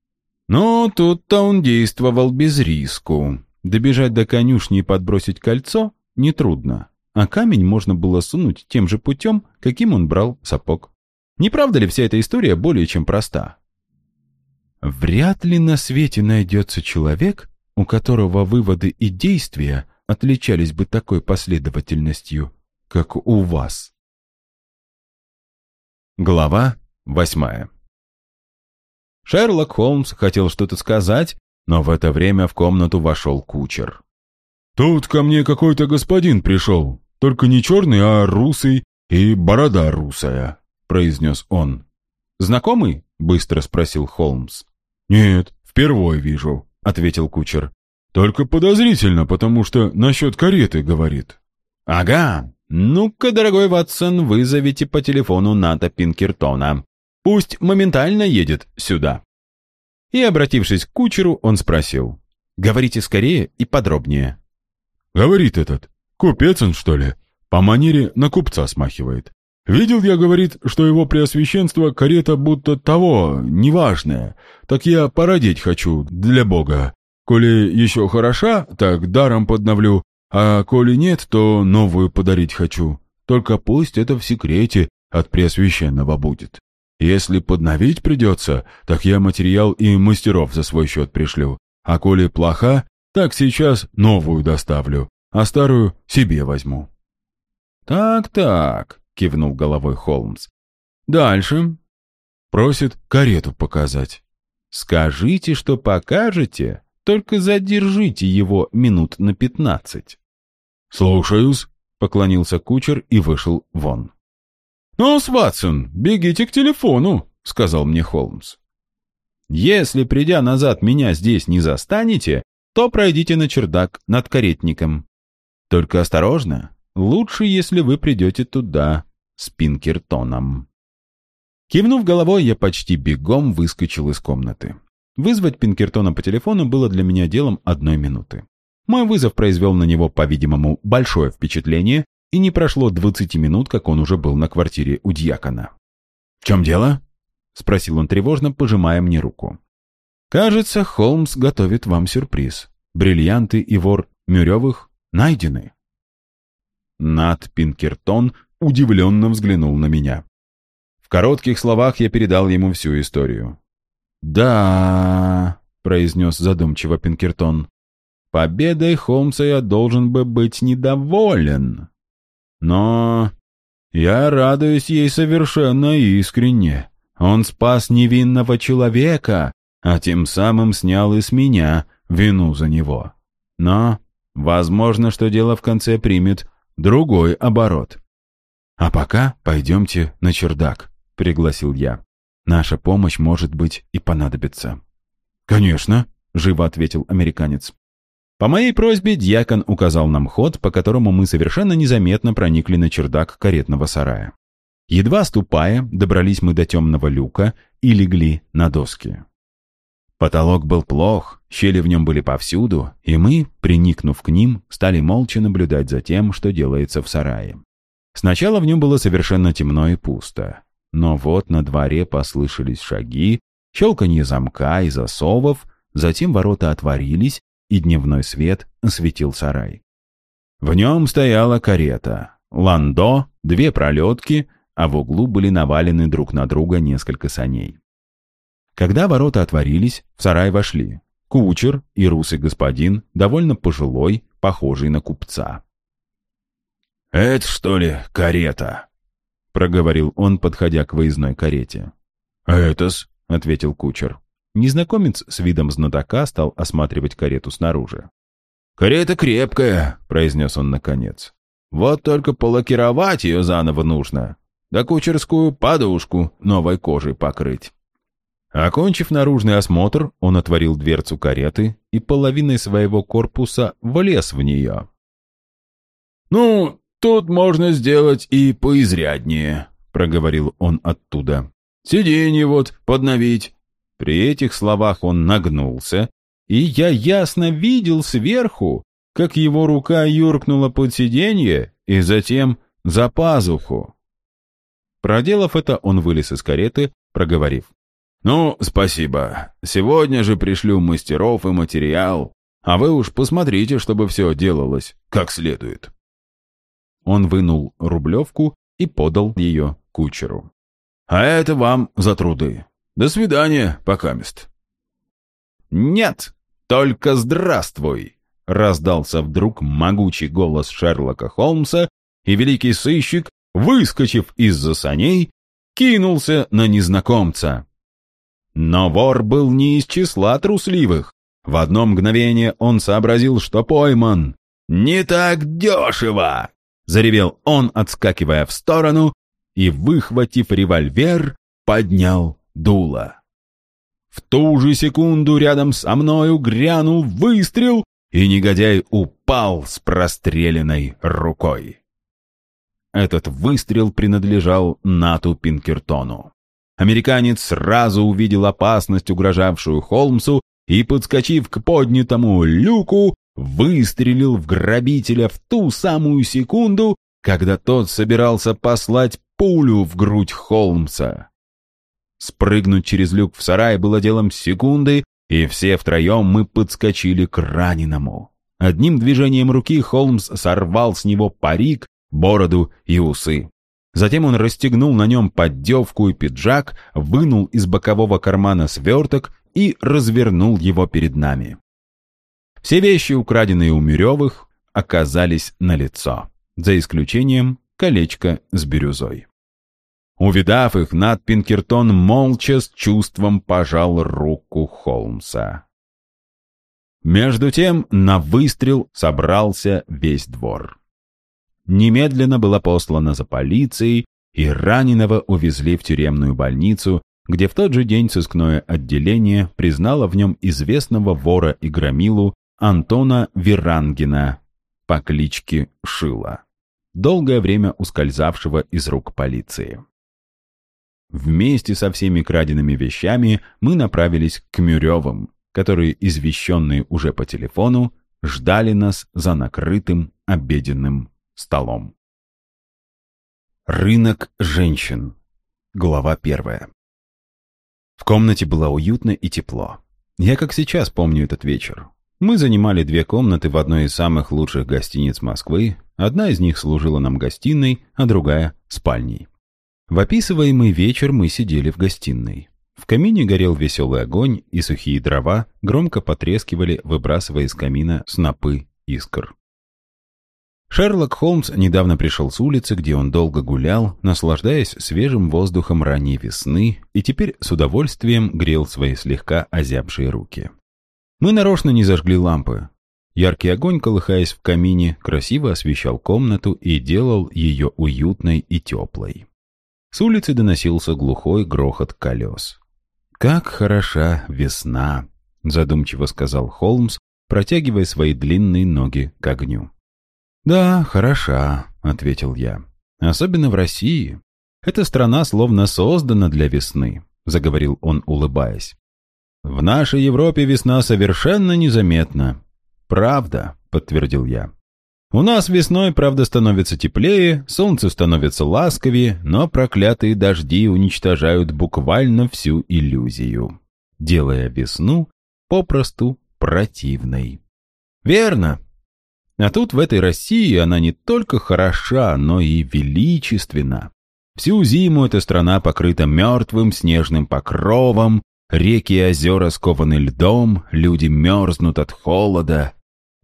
Но тут-то он действовал без риску. Добежать до конюшни и подбросить кольцо нетрудно, а камень можно было сунуть тем же путем, каким он брал сапог. Не правда ли вся эта история более чем проста? Вряд ли на свете найдется человек, у которого выводы и действия отличались бы такой последовательностью, как у вас. Глава восьмая Шерлок Холмс хотел что-то сказать, но в это время в комнату вошел кучер. «Тут ко мне какой-то господин пришел, только не черный, а русый и борода русая», — произнес он. «Знакомый?» — быстро спросил Холмс. «Нет, впервые вижу», — ответил кучер. Только подозрительно, потому что насчет кареты говорит. Ага. Ну-ка, дорогой Ватсон, вызовите по телефону Ната Пинкертона. Пусть моментально едет сюда. И, обратившись к кучеру, он спросил. Говорите скорее и подробнее. Говорит этот. Купец он, что ли? По манере на купца смахивает. Видел я, говорит, что его преосвященство карета будто того, неважная. Так я породить хочу для бога. Коли еще хороша, так даром подновлю, а коли нет, то новую подарить хочу. Только пусть это в секрете от Преосвященного будет. Если подновить придется, так я материал и мастеров за свой счет пришлю. А коли плоха, так сейчас новую доставлю, а старую себе возьму». «Так-так», — кивнул головой Холмс. «Дальше». Просит карету показать. «Скажите, что покажете, только задержите его минут на пятнадцать». «Слушаюсь», — поклонился кучер и вышел вон. «Ну, Сватсон, бегите к телефону», — сказал мне Холмс. «Если, придя назад, меня здесь не застанете, то пройдите на чердак над каретником. Только осторожно, лучше, если вы придете туда с Пинкертоном». Кивнув головой, я почти бегом выскочил из комнаты. Вызвать Пинкертона по телефону было для меня делом одной минуты. Мой вызов произвел на него, по-видимому, большое впечатление, и не прошло 20 минут, как он уже был на квартире у дьякона. «В чем дело?» — спросил он тревожно, пожимая мне руку. «Кажется, Холмс готовит вам сюрприз. Бриллианты и вор Мюревых найдены». Над Пинкертон удивленно взглянул на меня. В коротких словах я передал ему всю историю. «Да...» — произнес задумчиво Пинкертон. победой Холмса я должен бы быть недоволен. Но я радуюсь ей совершенно искренне. Он спас невинного человека, а тем самым снял и с меня вину за него. Но возможно, что дело в конце примет другой оборот. «А пока пойдемте на чердак», — пригласил я. «Наша помощь, может быть, и понадобится». «Конечно», — живо ответил американец. По моей просьбе дьякон указал нам ход, по которому мы совершенно незаметно проникли на чердак каретного сарая. Едва ступая, добрались мы до темного люка и легли на доски. Потолок был плох, щели в нем были повсюду, и мы, приникнув к ним, стали молча наблюдать за тем, что делается в сарае. Сначала в нем было совершенно темно и пусто. Но вот на дворе послышались шаги, щелканье замка и засовов, затем ворота отворились, и дневной свет осветил сарай. В нем стояла карета, ландо, две пролетки, а в углу были навалены друг на друга несколько саней. Когда ворота отворились, в сарай вошли кучер и русый господин, довольно пожилой, похожий на купца. «Это, что ли, карета?» — проговорил он, подходя к выездной карете. «Это-с», — ответил кучер. Незнакомец с видом знатока стал осматривать карету снаружи. «Карета крепкая», — произнес он наконец. «Вот только полакировать ее заново нужно, да кучерскую подушку новой кожей покрыть». Окончив наружный осмотр, он отворил дверцу кареты и половиной своего корпуса влез в нее. «Ну, тут можно сделать и поизряднее», — проговорил он оттуда. «Сиденье вот подновить, при этих словах он нагнулся, и я ясно видел сверху, как его рука юркнула под сиденье и затем за пазуху. Проделав это, он вылез из кареты, проговорив. «Ну, спасибо. Сегодня же пришлю мастеров и материал, а вы уж посмотрите, чтобы все делалось как следует». Он вынул рублевку и подал ее кучеру. «А это вам за труды. До свидания, покамест. Нет, только здравствуй, раздался вдруг могучий голос Шерлока Холмса, и великий сыщик, выскочив из-за саней, кинулся на незнакомца. Но вор был не из числа трусливых. В одно мгновение он сообразил, что пойман. «Не так дешево!» — заревел он, отскакивая в сторону, и, выхватив револьвер, поднял дуло. В ту же секунду рядом со мною грянул выстрел, и негодяй упал с простреленной рукой. Этот выстрел принадлежал Нату Пинкертону. Американец сразу увидел опасность, угрожавшую Холмсу, и, подскочив к поднятому люку, выстрелил в грабителя в ту самую секунду, когда тот собирался послать пулю в грудь Холмса. Спрыгнуть через люк в сарай было делом секунды, и все втроем мы подскочили к раненому. Одним движением руки Холмс сорвал с него парик, бороду и усы. Затем он расстегнул на нем поддевку и пиджак, вынул из бокового кармана сверток и развернул его перед нами. Все вещи, украденные у Мюревых, оказались на лицо, за исключением колечка с бирюзой. Увидав их, Нат Пинкертон молча с чувством пожал руку Холмса. Между тем на выстрел собрался весь двор. Немедленно была послана за полицией, и раненого увезли в тюремную больницу, где в тот же день сыскное отделение признало в нем известного вора и громилу Антона Верангина по кличке Шила, долгое время ускользавшего из рук полиции. Вместе со всеми краденными вещами мы направились к Мюревым, которые, извещенные уже по телефону, ждали нас за накрытым обеденным столом. Рынок женщин. Глава первая. В комнате было уютно и тепло. Я как сейчас помню этот вечер. Мы занимали две комнаты в одной из самых лучших гостиниц Москвы. Одна из них служила нам гостиной, а другая — спальней. В описываемый вечер мы сидели в гостиной. В камине горел веселый огонь, и сухие дрова громко потрескивали, выбрасывая из камина снопы искр. Шерлок Холмс недавно пришел с улицы, где он долго гулял, наслаждаясь свежим воздухом ранней весны, и теперь с удовольствием грел свои слегка озябшие руки. Мы нарочно не зажгли лампы. Яркий огонь, колыхаясь в камине, красиво освещал комнату и делал ее уютной и теплой. С улицы доносился глухой грохот колес. «Как хороша весна!» — задумчиво сказал Холмс, протягивая свои длинные ноги к огню. «Да, хороша», — ответил я. «Особенно в России. Эта страна словно создана для весны», — заговорил он, улыбаясь. «В нашей Европе весна совершенно незаметна». «Правда», — подтвердил я. «У нас весной, правда, становится теплее, солнце становится ласковее, но проклятые дожди уничтожают буквально всю иллюзию, делая весну попросту противной». «Верно», а тут в этой России она не только хороша, но и величественна. Всю зиму эта страна покрыта мертвым снежным покровом, реки и озера скованы льдом, люди мерзнут от холода.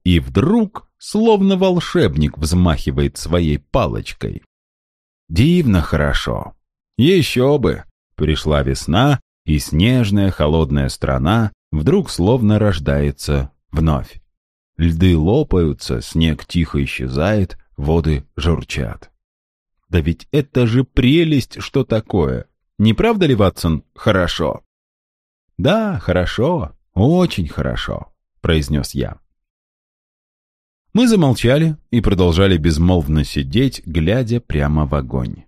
И вдруг, словно волшебник, взмахивает своей палочкой. Дивно хорошо. Еще бы! Пришла весна, и снежная холодная страна вдруг словно рождается вновь. Льды лопаются, снег тихо исчезает, воды журчат. Да ведь это же прелесть, что такое. Не правда ли, Ватсон, хорошо? Да, хорошо, очень хорошо, произнес я. Мы замолчали и продолжали безмолвно сидеть, глядя прямо в огонь.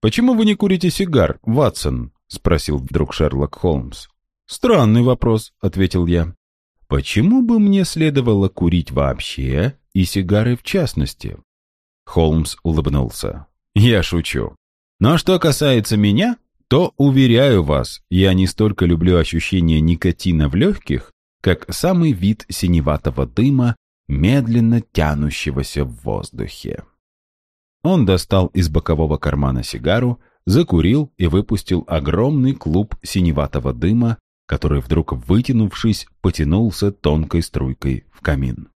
«Почему вы не курите сигар, Ватсон?» — спросил вдруг Шерлок Холмс. «Странный вопрос», — ответил я. Почему бы мне следовало курить вообще и сигары в частности? Холмс улыбнулся. Я шучу. Но что касается меня, то, уверяю вас, я не столько люблю ощущение никотина в легких, как самый вид синеватого дыма, медленно тянущегося в воздухе. Он достал из бокового кармана сигару, закурил и выпустил огромный клуб синеватого дыма, который вдруг, вытянувшись, потянулся тонкой струйкой в камин.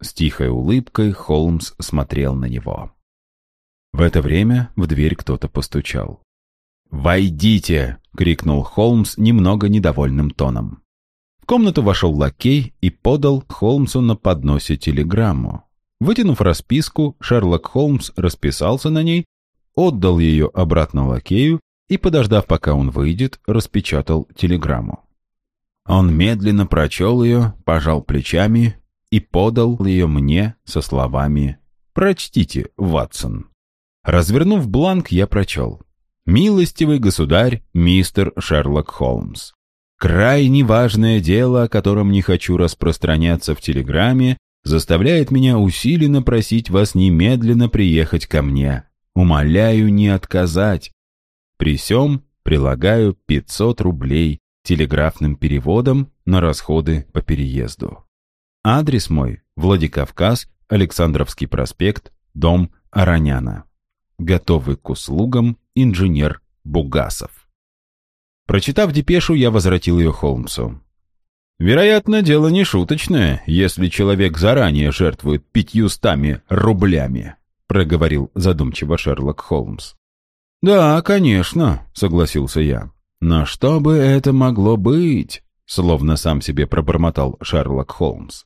С тихой улыбкой Холмс смотрел на него. В это время в дверь кто-то постучал. «Войдите!» — крикнул Холмс немного недовольным тоном. Комнату вошел лакей и подал Холмсу на подносе телеграмму. Вытянув расписку, Шерлок Холмс расписался на ней, отдал ее обратно лакею и, подождав, пока он выйдет, распечатал телеграмму. Он медленно прочел ее, пожал плечами и подал ее мне со словами «Прочтите, Ватсон». Развернув бланк, я прочел «Милостивый государь, мистер Шерлок Холмс». Крайне важное дело, о котором не хочу распространяться в телеграмме, заставляет меня усиленно просить вас немедленно приехать ко мне. Умоляю не отказать, при сём прилагаю 500 рублей телеграфным переводом на расходы по переезду. Адрес мой – Владикавказ, Александровский проспект, дом Араняна. Готовый к услугам инженер Бугасов. Прочитав депешу, я возвратил ее Холмсу. Вероятно, дело не шуточное, если человек заранее жертвует пятьюстами рублями, проговорил задумчиво Шерлок Холмс. «Да, конечно», — согласился я. «Но что бы это могло быть?» Словно сам себе пробормотал Шерлок Холмс.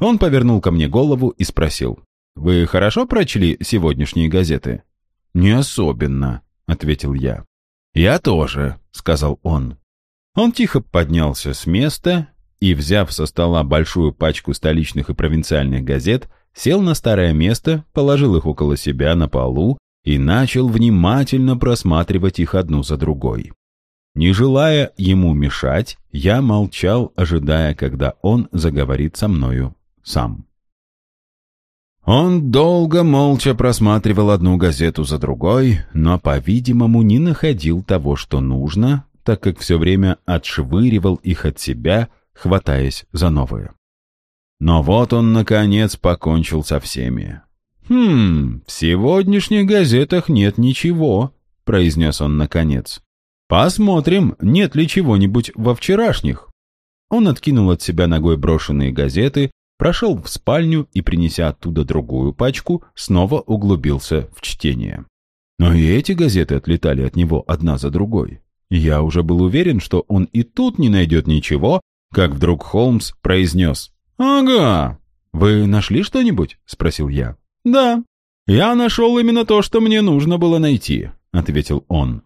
Он повернул ко мне голову и спросил. «Вы хорошо прочли сегодняшние газеты?» «Не особенно», — ответил я. «Я тоже», — сказал он. Он тихо поднялся с места и, взяв со стола большую пачку столичных и провинциальных газет, сел на старое место, положил их около себя на полу и начал внимательно просматривать их одну за другой. Не желая ему мешать, я молчал, ожидая, когда он заговорит со мною сам. Он долго молча просматривал одну газету за другой, но, по-видимому, не находил того, что нужно, так как все время отшвыривал их от себя, хватаясь за новые. Но вот он, наконец, покончил со всеми. «Хм, в сегодняшних газетах нет ничего», — произнес он наконец. Посмотрим, нет ли чего-нибудь во вчерашних. Он откинул от себя ногой брошенные газеты, прошел в спальню и, принеся оттуда другую пачку, снова углубился в чтение. Но и эти газеты отлетали от него одна за другой. Я уже был уверен, что он и тут не найдет ничего, как вдруг Холмс произнес «Ага, вы нашли что-нибудь?» — спросил я. «Да, я нашел именно то, что мне нужно было найти», — ответил он.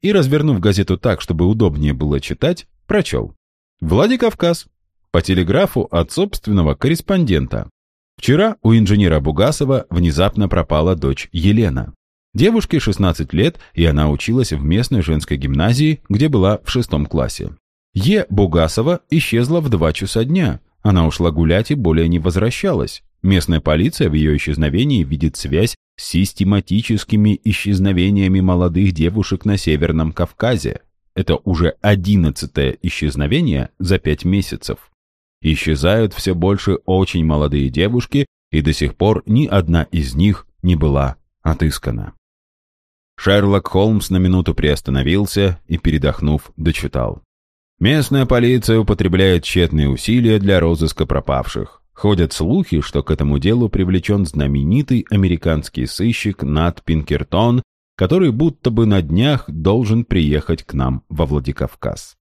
И, развернув газету так, чтобы удобнее было читать, прочел. «Владикавказ. По телеграфу от собственного корреспондента. Вчера у инженера Бугасова внезапно пропала дочь Елена. Девушке 16 лет, и она училась в местной женской гимназии, где была в шестом классе. Е. Бугасова исчезла в 2 часа дня. Она ушла гулять и более не возвращалась. Местная полиция в ее исчезновении видит связь с систематическими исчезновениями молодых девушек на Северном Кавказе. Это уже одиннадцатое исчезновение за пять месяцев. Исчезают все больше очень молодые девушки, и до сих пор ни одна из них не была отыскана. Шерлок Холмс на минуту приостановился и, передохнув, дочитал. Местная полиция употребляет тщетные усилия для розыска пропавших. Ходят слухи, что к этому делу привлечен знаменитый американский сыщик Нат Пинкертон, который будто бы на днях должен приехать к нам во Владикавказ.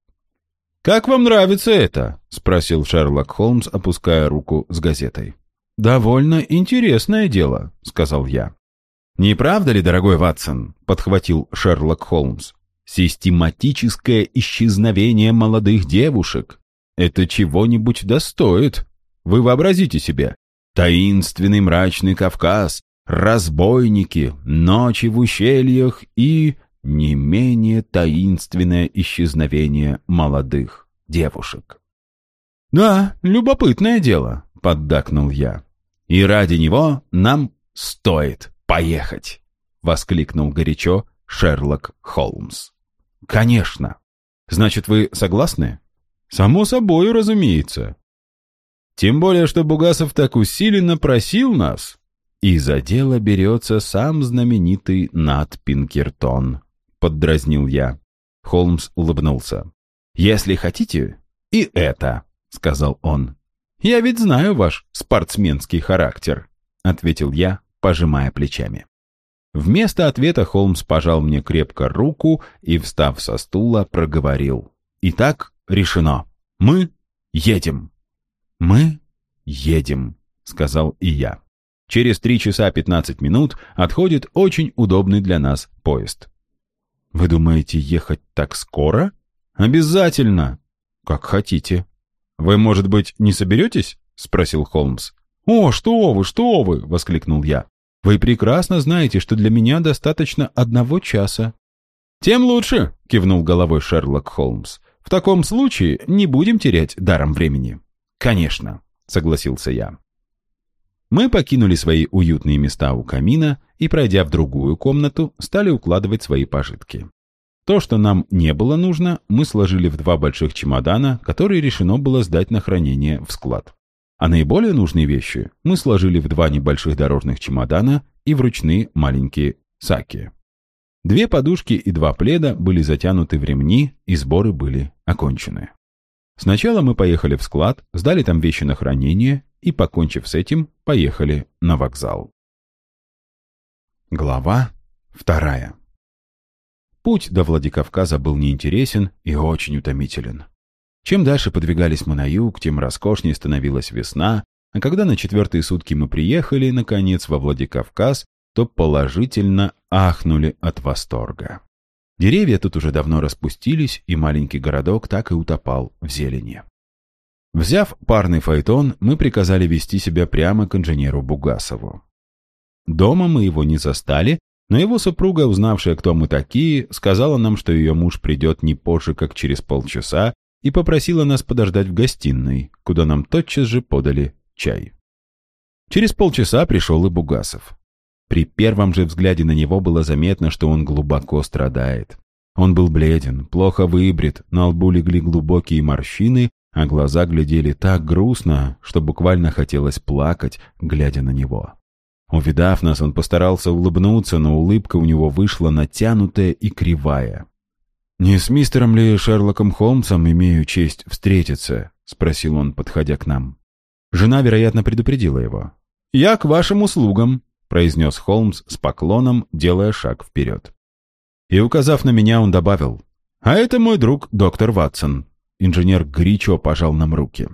«Как вам нравится это?» — спросил Шерлок Холмс, опуская руку с газетой. «Довольно интересное дело», — сказал я. «Не правда ли, дорогой Ватсон?» — подхватил Шерлок Холмс. «Систематическое исчезновение молодых девушек. Это чего-нибудь достоит. Вы вообразите себе. Таинственный мрачный Кавказ, разбойники, ночи в ущельях и не менее таинственное исчезновение молодых девушек». «Да, любопытное дело», — поддакнул я. «И ради него нам стоит поехать!» — воскликнул горячо Шерлок Холмс. «Конечно! Значит, вы согласны?» «Само собой, разумеется. Тем более, что Бугасов так усиленно просил нас. И за дело берется сам знаменитый Нат Пинкертон», — поддразнил я. Холмс улыбнулся. «Если хотите, и это», — сказал он. «Я ведь знаю ваш спортсменский характер», — ответил я, пожимая плечами. Вместо ответа Холмс пожал мне крепко руку и, встав со стула, проговорил. «Итак, решено. Мы едем». «Мы едем», — сказал и я. Через три часа пятнадцать минут отходит очень удобный для нас поезд. «Вы думаете ехать так скоро?» «Обязательно!» «Как хотите». «Вы, может быть, не соберетесь?» — спросил Холмс. «О, что вы, что вы!» — воскликнул я. «Вы прекрасно знаете, что для меня достаточно одного часа». «Тем лучше!» — кивнул головой Шерлок Холмс. «В таком случае не будем терять даром времени». «Конечно», — согласился я. Мы покинули свои уютные места у камина и, пройдя в другую комнату, стали укладывать свои пожитки. То, что нам не было нужно, мы сложили в два больших чемодана, которые решено было сдать на хранение в склад а наиболее нужные вещи мы сложили в два небольших дорожных чемодана и в ручные маленькие саки. Две подушки и два пледа были затянуты в ремни, и сборы были окончены. Сначала мы поехали в склад, сдали там вещи на хранение и, покончив с этим, поехали на вокзал. Глава вторая Путь до Владикавказа был неинтересен и очень утомителен. Чем дальше подвигались мы на юг, тем роскошнее становилась весна, а когда на четвертые сутки мы приехали, наконец, во Владикавказ, то положительно ахнули от восторга. Деревья тут уже давно распустились, и маленький городок так и утопал в зелени. Взяв парный файтон, мы приказали вести себя прямо к инженеру Бугасову. Дома мы его не застали, но его супруга, узнавшая, кто мы такие, сказала нам, что ее муж придет не позже, как через полчаса, и попросила нас подождать в гостиной, куда нам тотчас же подали чай. Через полчаса пришел и Бугасов. При первом же взгляде на него было заметно, что он глубоко страдает. Он был бледен, плохо выбрит, на лбу легли глубокие морщины, а глаза глядели так грустно, что буквально хотелось плакать, глядя на него. Увидав нас, он постарался улыбнуться, но улыбка у него вышла натянутая и кривая. «Не с мистером ли Шерлоком Холмсом имею честь встретиться?» — спросил он, подходя к нам. Жена, вероятно, предупредила его. «Я к вашим услугам», — произнес Холмс с поклоном, делая шаг вперед. И, указав на меня, он добавил, «А это мой друг, доктор Ватсон». Инженер горячо пожал нам руки.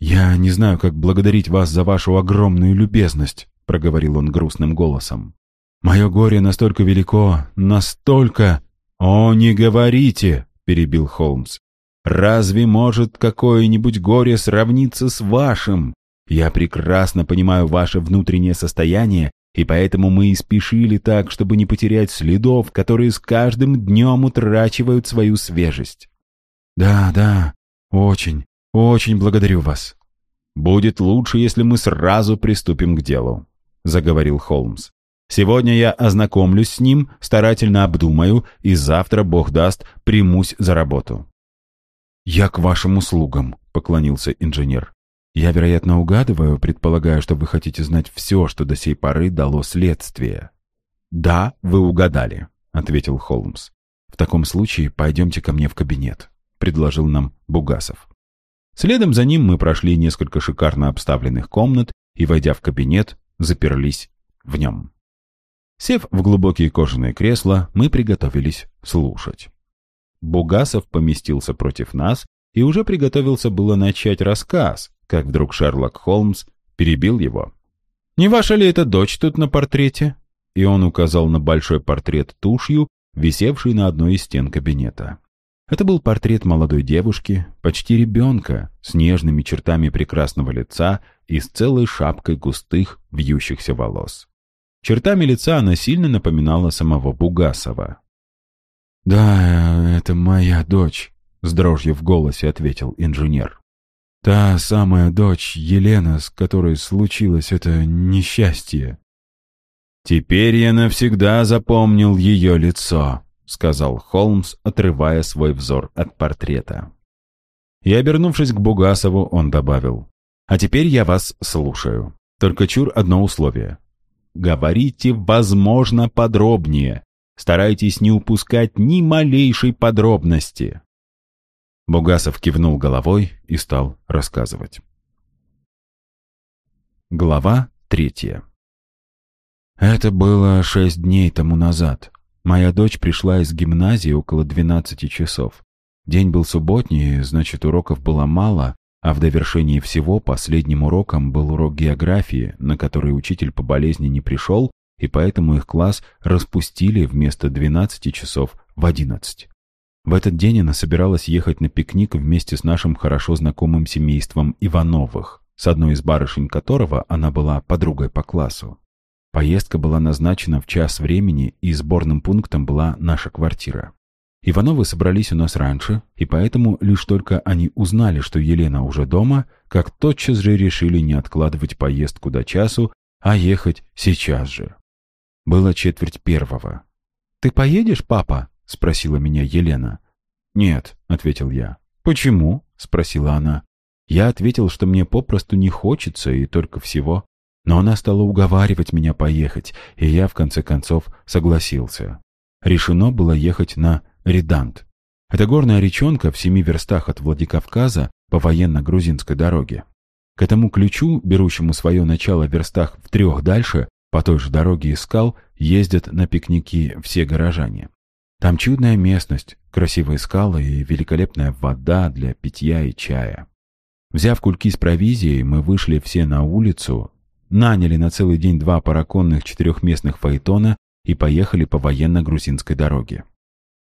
«Я не знаю, как благодарить вас за вашу огромную любезность», — проговорил он грустным голосом. «Мое горе настолько велико, настолько...» «О, не говорите!» — перебил Холмс. «Разве может какое-нибудь горе сравниться с вашим? Я прекрасно понимаю ваше внутреннее состояние, и поэтому мы и спешили так, чтобы не потерять следов, которые с каждым днем утрачивают свою свежесть». «Да, да, очень, очень благодарю вас». «Будет лучше, если мы сразу приступим к делу», — заговорил Холмс. Сегодня я ознакомлюсь с ним, старательно обдумаю, и завтра, Бог даст, примусь за работу». «Я к вашим услугам», — поклонился инженер. «Я, вероятно, угадываю, предполагаю, что вы хотите знать все, что до сей поры дало следствие». «Да, вы угадали», — ответил Холмс. «В таком случае пойдемте ко мне в кабинет», — предложил нам Бугасов. Следом за ним мы прошли несколько шикарно обставленных комнат и, войдя в кабинет, заперлись в нем. Сев в глубокие кожаные кресла, мы приготовились слушать. Бугасов поместился против нас и уже приготовился было начать рассказ, как вдруг Шерлок Холмс перебил его. «Не ваша ли это дочь тут на портрете?» И он указал на большой портрет тушью, висевший на одной из стен кабинета. Это был портрет молодой девушки, почти ребенка, с нежными чертами прекрасного лица и с целой шапкой густых вьющихся волос. Чертами лица она сильно напоминала самого Бугасова. «Да, это моя дочь», — с дрожью в голосе ответил инженер. «Та самая дочь Елена, с которой случилось это несчастье». «Теперь я навсегда запомнил ее лицо», — сказал Холмс, отрывая свой взор от портрета. И, обернувшись к Бугасову, он добавил, «А теперь я вас слушаю. Только чур одно условие. Говорите, возможно, подробнее. Старайтесь не упускать ни малейшей подробности. Бугасов кивнул головой и стал рассказывать. Глава третья. Это было шесть дней тому назад. Моя дочь пришла из гимназии около двенадцати часов. День был субботний, значит, уроков было мало, а в довершении всего последним уроком был урок географии, на который учитель по болезни не пришел, и поэтому их класс распустили вместо 12 часов в 11. В этот день она собиралась ехать на пикник вместе с нашим хорошо знакомым семейством Ивановых, с одной из барышень которого она была подругой по классу. Поездка была назначена в час времени, и сборным пунктом была наша квартира. Ивановы собрались у нас раньше, и поэтому лишь только они узнали, что Елена уже дома, как тотчас же решили не откладывать поездку до часу, а ехать сейчас же. Было четверть первого. «Ты поедешь, папа?» — спросила меня Елена. «Нет», — ответил я. «Почему?» — спросила она. Я ответил, что мне попросту не хочется и только всего. Но она стала уговаривать меня поехать, и я, в конце концов, согласился. Решено было ехать на Редант. Это горная речонка в семи верстах от Владикавказа по военно-грузинской дороге. К этому ключу, берущему свое начало в верстах в трех дальше, по той же дороге из скал, ездят на пикники все горожане. Там чудная местность, красивые скалы и великолепная вода для питья и чая. Взяв кульки с провизией, мы вышли все на улицу, наняли на целый день два параконных четырехместных фаэтона и поехали по военно-грузинской дороге.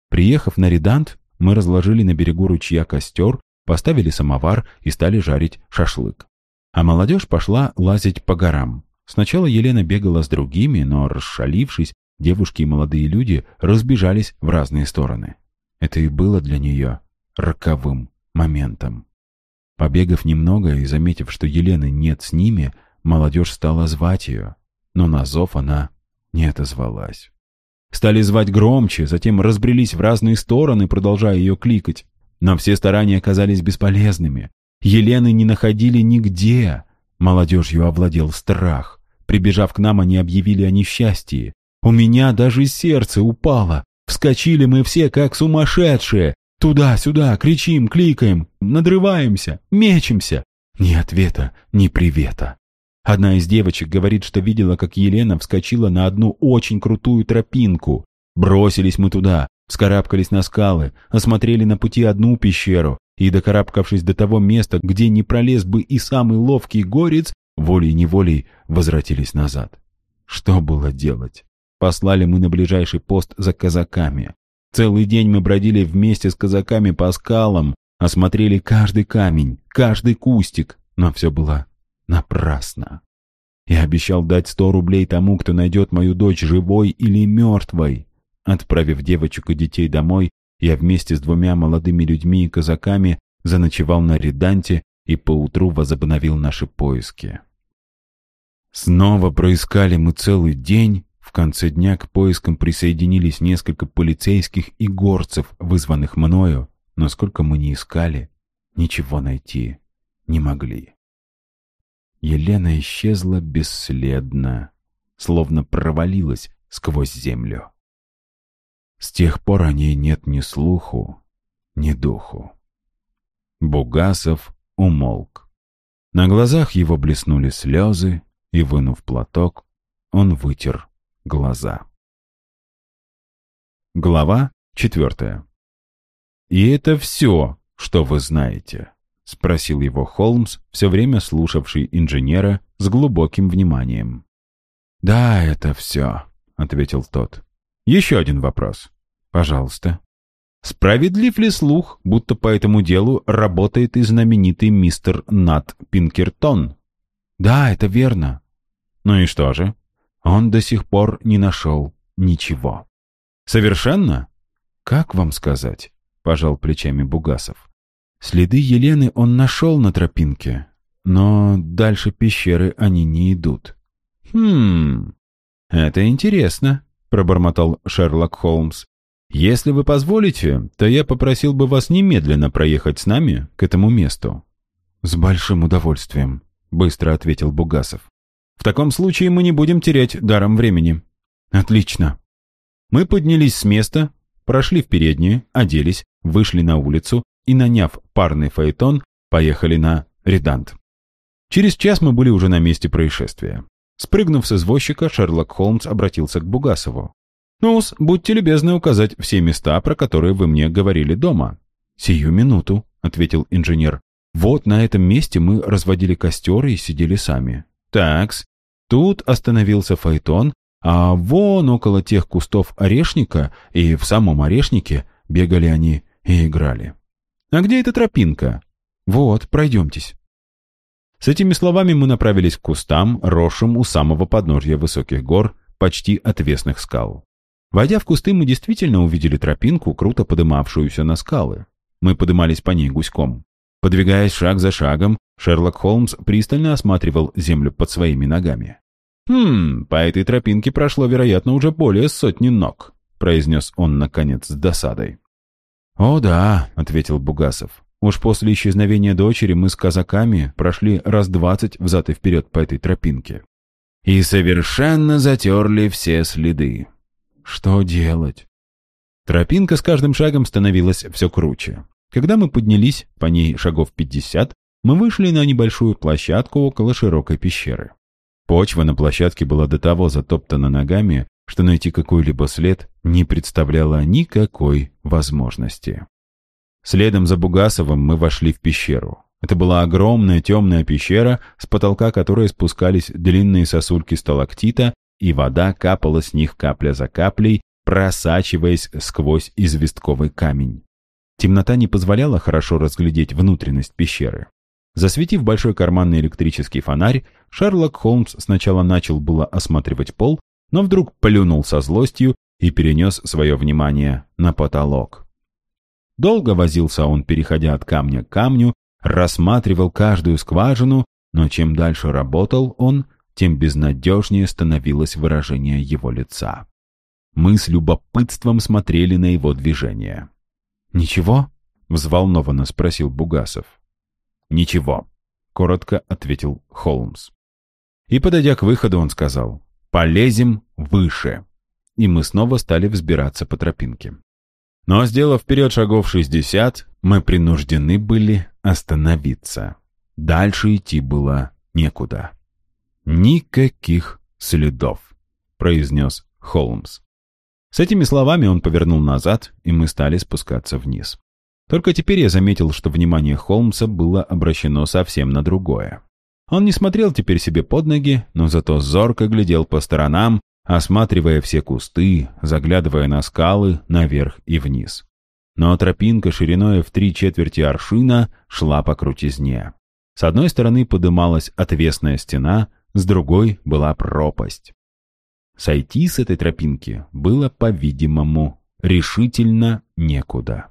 Приехав на Редант, мы разложили на берегу ручья костер, поставили самовар и стали жарить шашлык. А молодежь пошла лазить по горам. Сначала Елена бегала с другими, но, расшалившись, девушки и молодые люди разбежались в разные стороны. Это и было для нее роковым моментом. Побегав немного и заметив, что Елены нет с ними, молодежь стала звать ее, но на зов она не отозвалась. Стали звать громче, затем разбрелись в разные стороны, продолжая ее кликать. Но все старания оказались бесполезными. Елены не находили нигде. Молодежью овладел страх. Прибежав к нам, они объявили о несчастье. У меня даже сердце упало. Вскочили мы все, как сумасшедшие. Туда-сюда, кричим, кликаем, надрываемся, мечемся. Ни ответа, ни привета. Одна из девочек говорит, что видела, как Елена вскочила на одну очень крутую тропинку. Бросились мы туда, вскарабкались на скалы, осмотрели на пути одну пещеру и, докарабкавшись до того места, где не пролез бы и самый ловкий горец, волей-неволей возвратились назад. Что было делать? Послали мы на ближайший пост за казаками. Целый день мы бродили вместе с казаками по скалам, осмотрели каждый камень, каждый кустик, но все было Напрасно. Я обещал дать сто рублей тому, кто найдет мою дочь живой или мертвой. Отправив девочек и детей домой, я вместе с двумя молодыми людьми и казаками заночевал на реданте и поутру возобновил наши поиски. Снова проискали мы целый день. В конце дня к поискам присоединились несколько полицейских и горцев, вызванных мною, но сколько мы не искали, ничего найти не могли. Елена исчезла бесследно, словно провалилась сквозь землю. С тех пор о ней нет ни слуху, ни духу. Бугасов умолк. На глазах его блеснули слезы, и, вынув платок, он вытер глаза. Глава четвертая. «И это все, что вы знаете», — спросил его Холмс, все время слушавший инженера с глубоким вниманием. «Да, это все», — ответил тот. «Еще один вопрос. Пожалуйста». Справедлив ли слух, будто по этому делу работает и знаменитый мистер Нат Пинкертон? Да, это верно. Ну и что же? Он до сих пор не нашел ничего. Совершенно? Как вам сказать? Пожал плечами Бугасов. Следы Елены он нашел на тропинке, но дальше пещеры они не идут. «Хм, это интересно», — пробормотал Шерлок Холмс. «Если вы позволите, то я попросил бы вас немедленно проехать с нами к этому месту». «С большим удовольствием», — быстро ответил Бугасов. «В таком случае мы не будем терять даром времени». «Отлично». Мы поднялись с места, прошли в переднюю, оделись, вышли на улицу и, наняв парный фаэтон, поехали на Редант. Через час мы были уже на месте происшествия. Спрыгнув с извозчика, Шерлок Холмс обратился к Бугасову. ну будьте любезны указать все места, про которые вы мне говорили дома». «Сию минуту», — ответил инженер. «Вот на этом месте мы разводили костер и сидели сами». «Такс». Тут остановился фаэтон, а вон около тех кустов орешника и в самом орешнике бегали они и играли. «А где эта тропинка?» «Вот, пройдемтесь». С этими словами мы направились к кустам, росшим у самого подножья высоких гор, почти отвесных скал. Войдя в кусты, мы действительно увидели тропинку, круто подымавшуюся на скалы. Мы подымались по ней гуськом. Подвигаясь шаг за шагом, Шерлок Холмс пристально осматривал землю под своими ногами. «Хм, по этой тропинке прошло, вероятно, уже более сотни ног», произнес он, наконец, с досадой. «О да», — ответил Бугасов. «Уж после исчезновения дочери мы с казаками прошли раз двадцать взад и вперед по этой тропинке». «И совершенно затерли все следы». «Что делать?» Тропинка с каждым шагом становилась все круче. Когда мы поднялись по ней шагов пятьдесят, мы вышли на небольшую площадку около широкой пещеры. Почва на площадке была до того затоптана ногами, что найти какой-либо след не представляло никакой возможности. Следом за Бугасовым мы вошли в пещеру. Это была огромная темная пещера, с потолка которой спускались длинные сосульки сталактита, и вода капала с них капля за каплей, просачиваясь сквозь известковый камень. Темнота не позволяла хорошо разглядеть внутренность пещеры. Засветив большой карманный электрический фонарь, Шерлок Холмс сначала начал было осматривать пол, но вдруг плюнул со злостью и перенес свое внимание на потолок. Долго возился он, переходя от камня к камню, рассматривал каждую скважину, но чем дальше работал он, тем безнадежнее становилось выражение его лица. Мы с любопытством смотрели на его движение. «Ничего?» — взволнованно спросил Бугасов. «Ничего», — коротко ответил Холмс. И, подойдя к выходу, он сказал, Полезем выше. и мы снова стали взбираться по тропинке. Но, сделав вперед шагов 60, мы принуждены были остановиться. Дальше идти было некуда. «Никаких следов», — произнес Холмс. С этими словами он повернул назад, и мы стали спускаться вниз. Только теперь я заметил, что внимание Холмса было обращено совсем на другое. Он не смотрел теперь себе под ноги, но зато зорко глядел по сторонам, осматривая все кусты, заглядывая на скалы наверх и вниз. Но тропинка шириной в три четверти аршина шла по крутизне. С одной стороны подымалась отвесная стена, с другой была пропасть. Сойти с этой тропинки было, по-видимому, решительно некуда.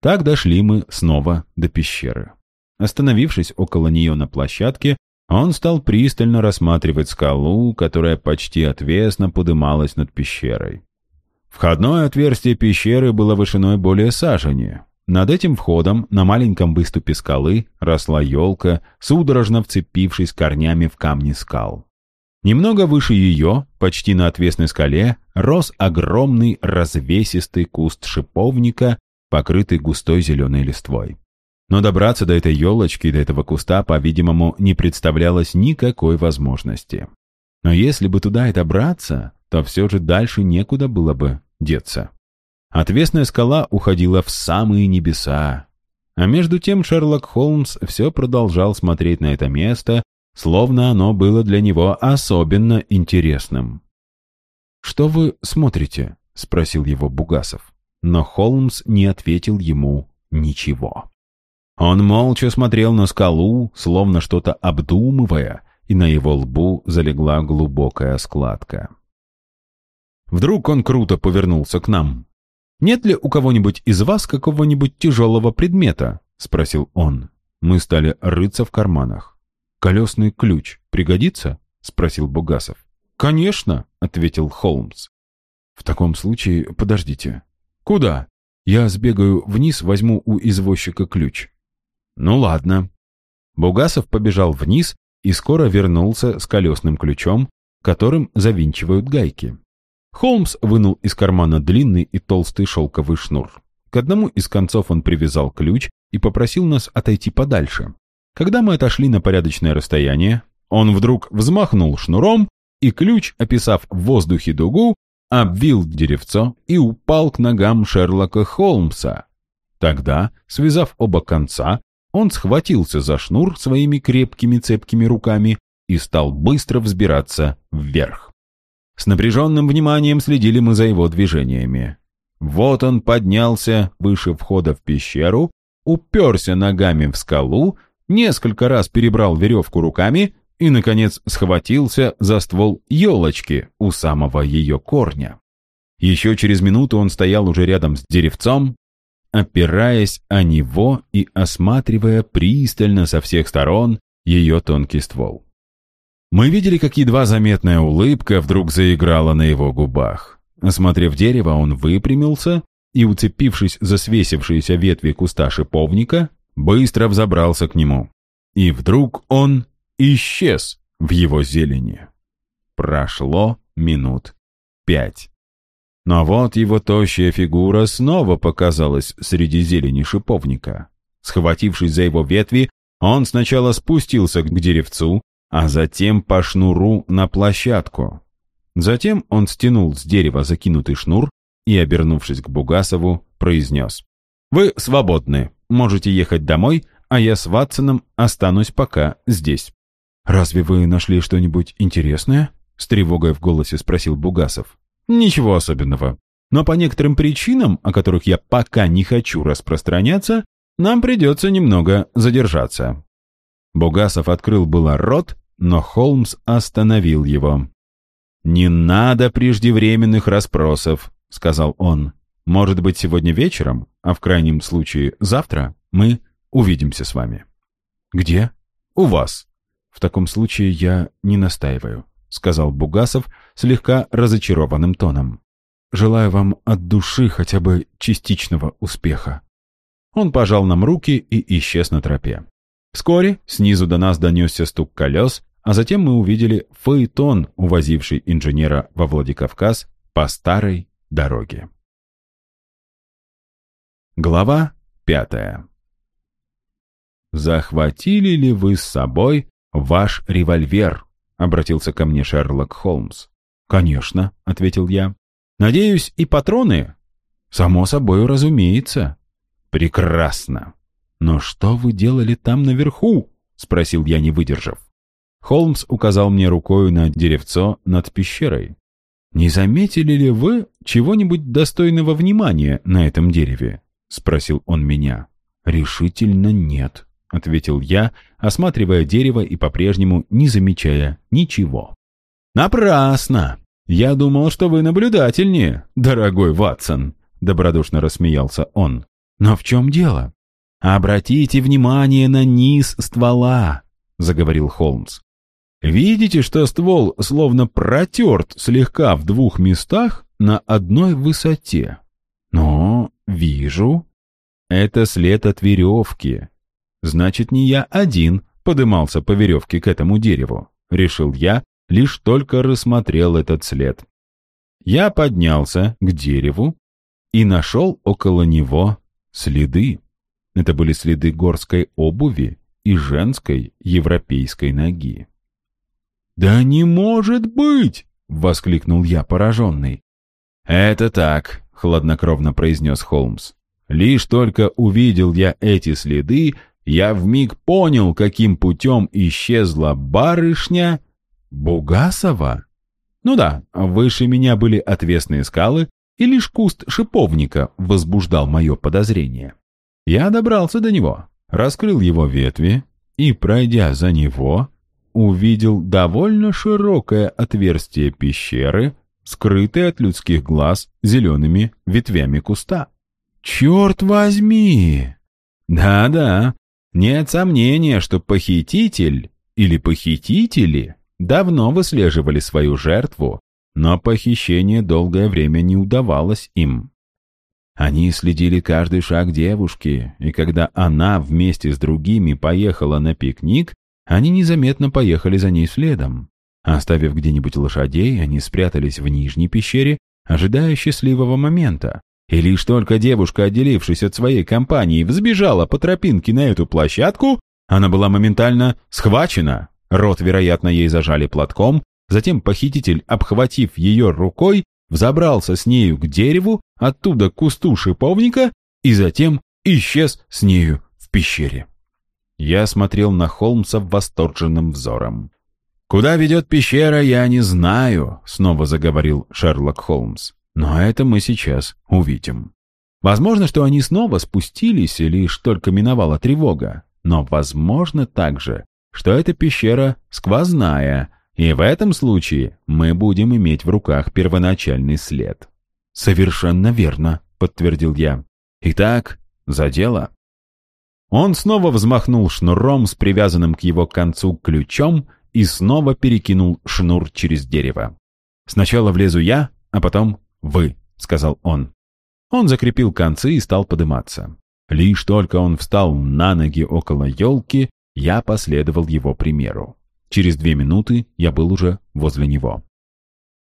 Так дошли мы снова до пещеры. Остановившись около нее на площадке, он стал пристально рассматривать скалу, которая почти отвесно подымалась над пещерой. Входное отверстие пещеры было вышиной более сажени. Над этим входом на маленьком выступе скалы росла елка, судорожно вцепившись корнями в камни скал. Немного выше ее, почти на отвесной скале, рос огромный развесистый куст шиповника, покрытый густой зеленой листвой. Но добраться до этой елочки, до этого куста, по-видимому, не представлялось никакой возможности. Но если бы туда и добраться, то все же дальше некуда было бы деться. Отвесная скала уходила в самые небеса. А между тем Шерлок Холмс все продолжал смотреть на это место, словно оно было для него особенно интересным. «Что вы смотрите?» — спросил его Бугасов. Но Холмс не ответил ему ничего. Он молча смотрел на скалу, словно что-то обдумывая, и на его лбу залегла глубокая складка. Вдруг он круто повернулся к нам. «Нет ли у кого-нибудь из вас какого-нибудь тяжелого предмета?» — спросил он. Мы стали рыться в карманах. «Колесный ключ пригодится?» — спросил Бугасов. «Конечно», — ответил Холмс. «В таком случае подождите». «Куда?» «Я сбегаю вниз, возьму у извозчика ключ». Ну ладно. Бугасов побежал вниз и скоро вернулся с колесным ключом, которым завинчивают гайки. Холмс вынул из кармана длинный и толстый шелковый шнур. К одному из концов он привязал ключ и попросил нас отойти подальше. Когда мы отошли на порядочное расстояние, он вдруг взмахнул шнуром, и ключ, описав в воздухе дугу, обвил деревцо и упал к ногам Шерлока Холмса. Тогда, связав оба конца, он схватился за шнур своими крепкими цепкими руками и стал быстро взбираться вверх. С напряженным вниманием следили мы за его движениями. Вот он поднялся выше входа в пещеру, уперся ногами в скалу, несколько раз перебрал веревку руками и, наконец, схватился за ствол елочки у самого ее корня. Еще через минуту он стоял уже рядом с деревцом, опираясь о него и осматривая пристально со всех сторон ее тонкий ствол. Мы видели, как едва заметная улыбка вдруг заиграла на его губах. Осмотрев дерево, он выпрямился и, уцепившись за свесившиеся ветви куста шиповника, быстро взобрался к нему. И вдруг он исчез в его зелени. Прошло минут пять. Но вот его тощая фигура снова показалась среди зелени шиповника. Схватившись за его ветви, он сначала спустился к деревцу, а затем по шнуру на площадку. Затем он стянул с дерева закинутый шнур и, обернувшись к Бугасову, произнес. «Вы свободны, можете ехать домой, а я с Ватсоном останусь пока здесь». «Разве вы нашли что-нибудь интересное?» — с тревогой в голосе спросил Бугасов. Ничего особенного. Но по некоторым причинам, о которых я пока не хочу распространяться, нам придется немного задержаться». Бугасов открыл было рот, но Холмс остановил его. «Не надо преждевременных расспросов», — сказал он. «Может быть, сегодня вечером, а в крайнем случае завтра, мы увидимся с вами». «Где?» «У вас». «В таком случае я не настаиваю сказал Бугасов слегка разочарованным тоном. «Желаю вам от души хотя бы частичного успеха». Он пожал нам руки и исчез на тропе. Вскоре снизу до нас донесся стук колес, а затем мы увидели фаэтон, увозивший инженера во Владикавказ, по старой дороге. Глава пятая «Захватили ли вы с собой ваш револьвер?» — обратился ко мне Шерлок Холмс. «Конечно», — ответил я. «Надеюсь, и патроны?» «Само собой, разумеется». «Прекрасно. Но что вы делали там наверху?» — спросил я, не выдержав. Холмс указал мне рукой на деревцо над пещерой. «Не заметили ли вы чего-нибудь достойного внимания на этом дереве?» — спросил он меня. «Решительно нет», — ответил я, осматривая дерево и по-прежнему не замечая ничего. «Напрасно! Я думал, что вы наблюдательнее, дорогой Ватсон», — добродушно рассмеялся он. «Но в чем дело?» «Обратите внимание на низ ствола», — заговорил Холмс. «Видите, что ствол словно протерт слегка в двух местах на одной высоте?» «Но вижу. Это след от веревки. Значит, не я один подымался по веревке к этому дереву», — решил я, лишь только рассмотрел этот след. Я поднялся к дереву и нашел около него следы. Это были следы горской обуви и женской европейской ноги. «Да не может быть!» — воскликнул я, пораженный. «Это так», — хладнокровно произнес Холмс. «Лишь только увидел я эти следы, я вмиг понял, каким путем исчезла барышня Бугасова. Ну да, выше меня были отвесные скалы, и лишь куст шиповника возбуждал мое подозрение. Я добрался до него, раскрыл его ветви и, пройдя за него, увидел довольно широкое отверстие пещеры, скрытое от людских глаз зелеными ветвями куста. «Черт возьми!» «Да-да, нет сомнения, что похититель или похитители давно выслеживали свою жертву, но похищение долгое время не удавалось им. Они следили каждый шаг девушки, и когда она вместе с другими поехала на пикник, они незаметно поехали за ней следом. Оставив где-нибудь лошадей, они спрятались в нижней пещере, ожидая счастливого момента. И лишь только девушка, отделившись от своей компании, взбежала по тропинке на эту площадку, она была моментально схвачена. Рот, вероятно, ей зажали платком, затем похититель, обхватив ее рукой, взобрался с нею к дереву, оттуда к кусту шиповника и затем исчез с нею в пещере. Я смотрел на Холмса восторженным взором. «Куда ведет пещера, я не знаю», — снова заговорил Шерлок Холмс. «Но это мы сейчас увидим. Возможно, что они снова спустились, лишь только миновала тревога. Но возможно также, что эта пещера сквозная, и в этом случае мы будем иметь в руках первоначальный след». «Совершенно верно», — подтвердил я. «Итак, за дело». Он снова взмахнул шнуром с привязанным к его концу ключом и снова перекинул шнур через дерево. «Сначала влезу я, а потом вы», — сказал он. Он закрепил концы и стал подниматься. Лишь только он встал на ноги около елки, я последовал его примеру. Через две минуты я был уже возле него.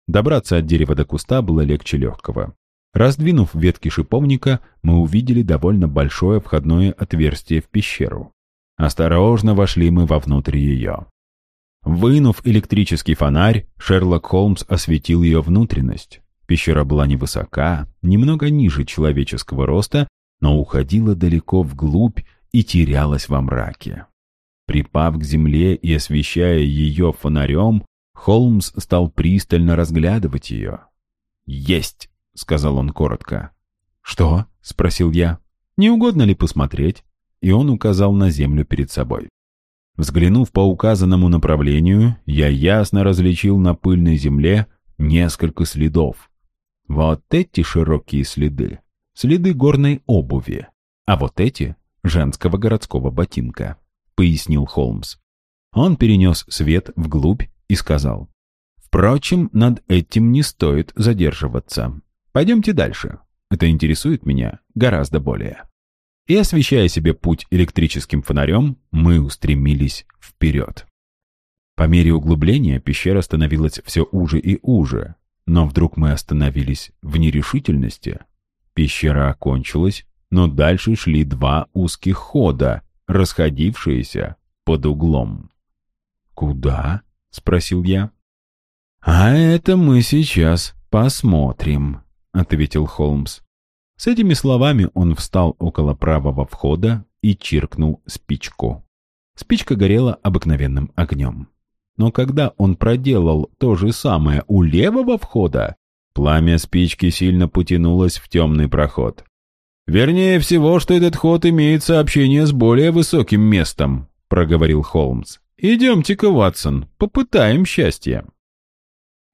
Добраться от дерева до куста было легче легкого. Раздвинув ветки шиповника, мы увидели довольно большое входное отверстие в пещеру. Осторожно вошли мы вовнутрь ее. Вынув электрический фонарь, Шерлок Холмс осветил ее внутренность. Пещера была невысока, немного ниже человеческого роста, но уходила далеко вглубь и терялась во мраке. Припав к земле и освещая ее фонарем, Холмс стал пристально разглядывать ее. «Есть!» — сказал он коротко. «Что?» — спросил я. «Не угодно ли посмотреть?» И он указал на землю перед собой. Взглянув по указанному направлению, я ясно различил на пыльной земле несколько следов. Вот эти широкие следы — следы горной обуви, а вот эти — женского городского ботинка пояснил Холмс. Он перенес свет вглубь и сказал. «Впрочем, над этим не стоит задерживаться. Пойдемте дальше. Это интересует меня гораздо более». И, освещая себе путь электрическим фонарем, мы устремились вперед. По мере углубления пещера становилась все уже и уже. Но вдруг мы остановились в нерешительности. Пещера окончилась, но дальше шли два узких хода, расходившиеся под углом. «Куда?» — спросил я. «А это мы сейчас посмотрим», — ответил Холмс. С этими словами он встал около правого входа и чиркнул спичку. Спичка горела обыкновенным огнем. Но когда он проделал то же самое у левого входа, пламя спички сильно потянулось в темный проход. «Вернее всего, что этот ход имеет сообщение с более высоким местом», — проговорил Холмс. «Идемте-ка, Ватсон, попытаем счастье».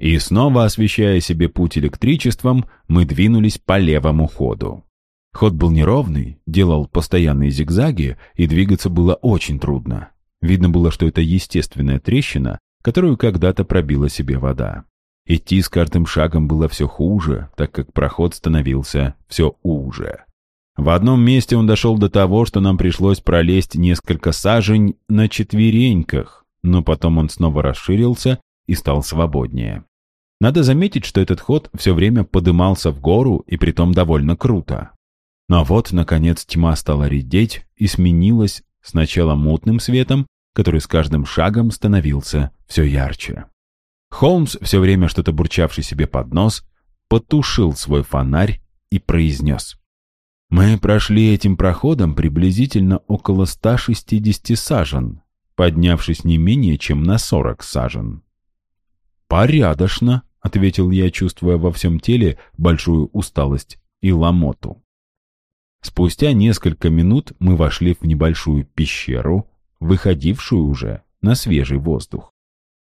И снова освещая себе путь электричеством, мы двинулись по левому ходу. Ход был неровный, делал постоянные зигзаги, и двигаться было очень трудно. Видно было, что это естественная трещина, которую когда-то пробила себе вода. Идти с каждым шагом было все хуже, так как проход становился все уже. В одном месте он дошел до того, что нам пришлось пролезть несколько сажень на четвереньках, но потом он снова расширился и стал свободнее. Надо заметить, что этот ход все время подымался в гору и притом довольно круто. Но вот, наконец, тьма стала редеть и сменилась сначала мутным светом, который с каждым шагом становился все ярче. Холмс, все время что-то бурчавший себе под нос, потушил свой фонарь и произнес. «Мы прошли этим проходом приблизительно около 160 сажен, поднявшись не менее чем на 40 сажен. «Порядочно», — ответил я, чувствуя во всем теле большую усталость и ломоту. Спустя несколько минут мы вошли в небольшую пещеру, выходившую уже на свежий воздух.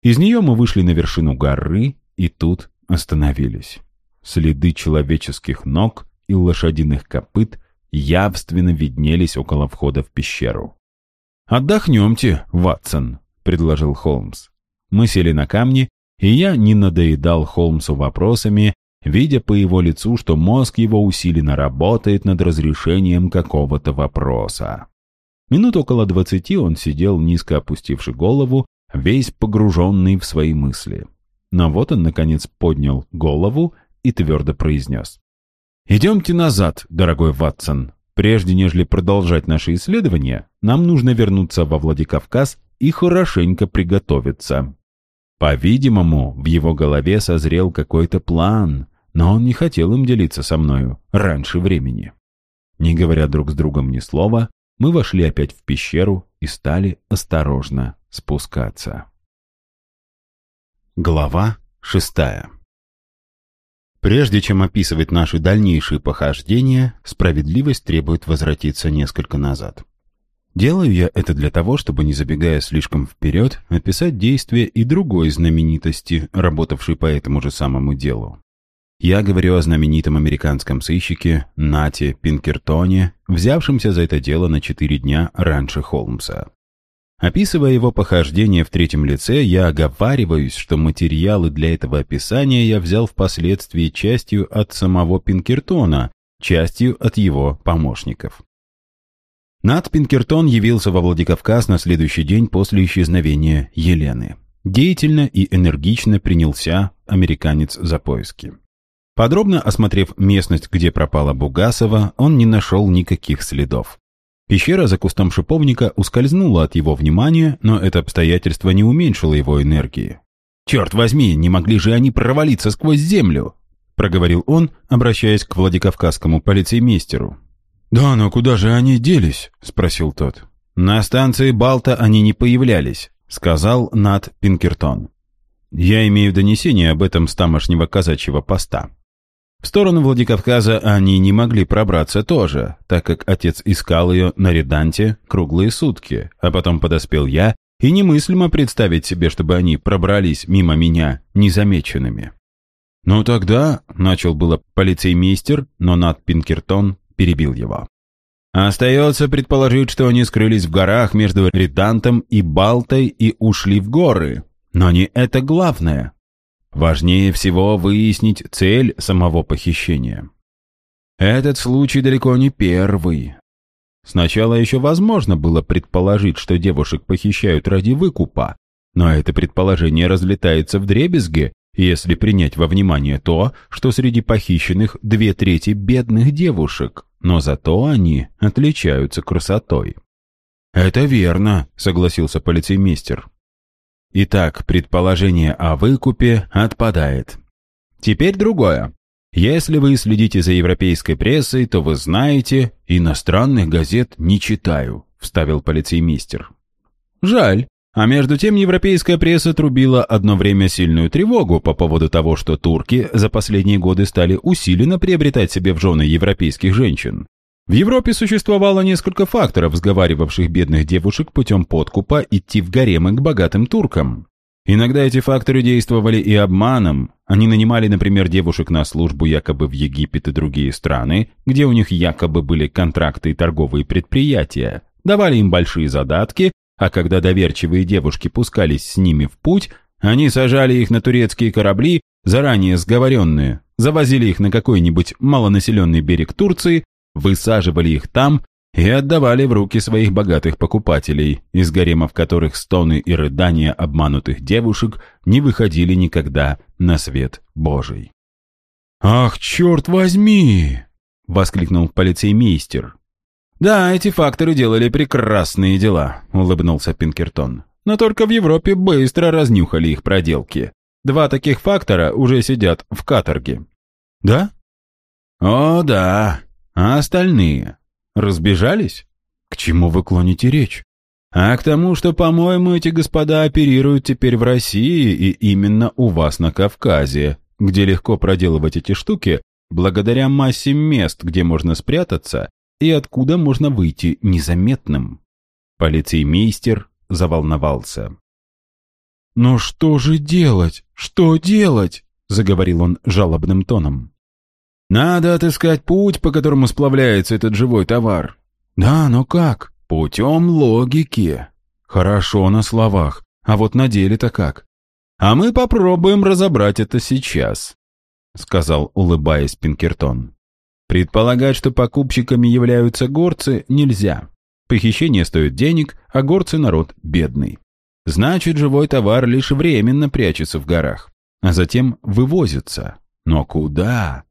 Из нее мы вышли на вершину горы и тут остановились. Следы человеческих ног и лошадиных копыт явственно виднелись около входа в пещеру. «Отдохнемте, Ватсон», — предложил Холмс. Мы сели на камни и я не надоедал Холмсу вопросами, видя по его лицу, что мозг его усиленно работает над разрешением какого-то вопроса. Минут около двадцати он сидел, низко опустивши голову, весь погруженный в свои мысли. Но вот он, наконец, поднял голову и твердо произнес. «Идемте назад, дорогой Ватсон. Прежде нежели продолжать наши исследования, нам нужно вернуться во Владикавказ и хорошенько приготовиться». По-видимому, в его голове созрел какой-то план, но он не хотел им делиться со мною раньше времени. Не говоря друг с другом ни слова, мы вошли опять в пещеру и стали осторожно спускаться. Глава шестая Прежде чем описывать наши дальнейшие похождения, справедливость требует возвратиться несколько назад. Делаю я это для того, чтобы, не забегая слишком вперед, описать действия и другой знаменитости, работавшей по этому же самому делу. Я говорю о знаменитом американском сыщике Нате Пинкертоне, взявшемся за это дело на четыре дня раньше Холмса. Описывая его похождение в третьем лице, я оговариваюсь, что материалы для этого описания я взял впоследствии частью от самого Пинкертона, частью от его помощников. Нат Пинкертон явился во Владикавказ на следующий день после исчезновения Елены. Деятельно и энергично принялся американец за поиски. Подробно осмотрев местность, где пропала Бугасова, он не нашел никаких следов. Пещера за кустом шиповника ускользнула от его внимания, но это обстоятельство не уменьшило его энергии. «Черт возьми, не могли же они провалиться сквозь землю!» — проговорил он, обращаясь к Владикавказскому полицеймейстеру. «Да, но куда же они делись?» — спросил тот. «На станции Балта они не появлялись», — сказал Нат Пинкертон. «Я имею донесение об этом с тамошнего казачьего поста. В сторону Владикавказа они не могли пробраться тоже, так как отец искал ее на реданте круглые сутки, а потом подоспел я, и немыслимо представить себе, чтобы они пробрались мимо меня незамеченными». «Ну тогда», — начал было полицеймейстер, но Нат Пинкертон перебил его. Остается предположить, что они скрылись в горах между Редантом и Балтой и ушли в горы. Но не это главное. Важнее всего выяснить цель самого похищения. Этот случай далеко не первый. Сначала еще возможно было предположить, что девушек похищают ради выкупа, но это предположение разлетается в дребезги, если принять во внимание то, что среди похищенных две трети бедных девушек, но зато они отличаются красотой. «Это верно», — согласился полицеймейстер. Итак, предположение о выкупе отпадает. Теперь другое. Если вы следите за европейской прессой, то вы знаете, иностранных газет не читаю, вставил полицеймейстер. Жаль. А между тем европейская пресса трубила одно время сильную тревогу по поводу того, что турки за последние годы стали усиленно приобретать себе в жены европейских женщин. В Европе существовало несколько факторов, сговаривавших бедных девушек путем подкупа идти в гаремы к богатым туркам. Иногда эти факторы действовали и обманом. Они нанимали, например, девушек на службу якобы в Египет и другие страны, где у них якобы были контракты и торговые предприятия, давали им большие задатки, а когда доверчивые девушки пускались с ними в путь, они сажали их на турецкие корабли, заранее сговоренные, завозили их на какой-нибудь малонаселенный берег Турции, высаживали их там и отдавали в руки своих богатых покупателей, из гаремов которых стоны и рыдания обманутых девушек не выходили никогда на свет Божий. «Ах, черт возьми!» — воскликнул полицеймейстер. «Да, эти факторы делали прекрасные дела», — улыбнулся Пинкертон. «Но только в Европе быстро разнюхали их проделки. Два таких фактора уже сидят в каторге». «Да?» «О, да. А остальные? Разбежались? К чему вы клоните речь?» «А к тому, что, по-моему, эти господа оперируют теперь в России и именно у вас на Кавказе, где легко проделывать эти штуки благодаря массе мест, где можно спрятаться и откуда можно выйти незаметным. Полицеймейстер заволновался. «Но что же делать? Что делать?» — заговорил он жалобным тоном. «Надо отыскать путь, по которому сплавляется этот живой товар». «Да, но как?» «Путем логики». «Хорошо на словах, а вот на деле-то как?» «А мы попробуем разобрать это сейчас», — сказал, улыбаясь Пинкертон. Предполагать, что покупщиками являются горцы, нельзя. Похищение стоит денег, а горцы народ бедный. Значит, живой товар лишь временно прячется в горах, а затем вывозится. Но куда?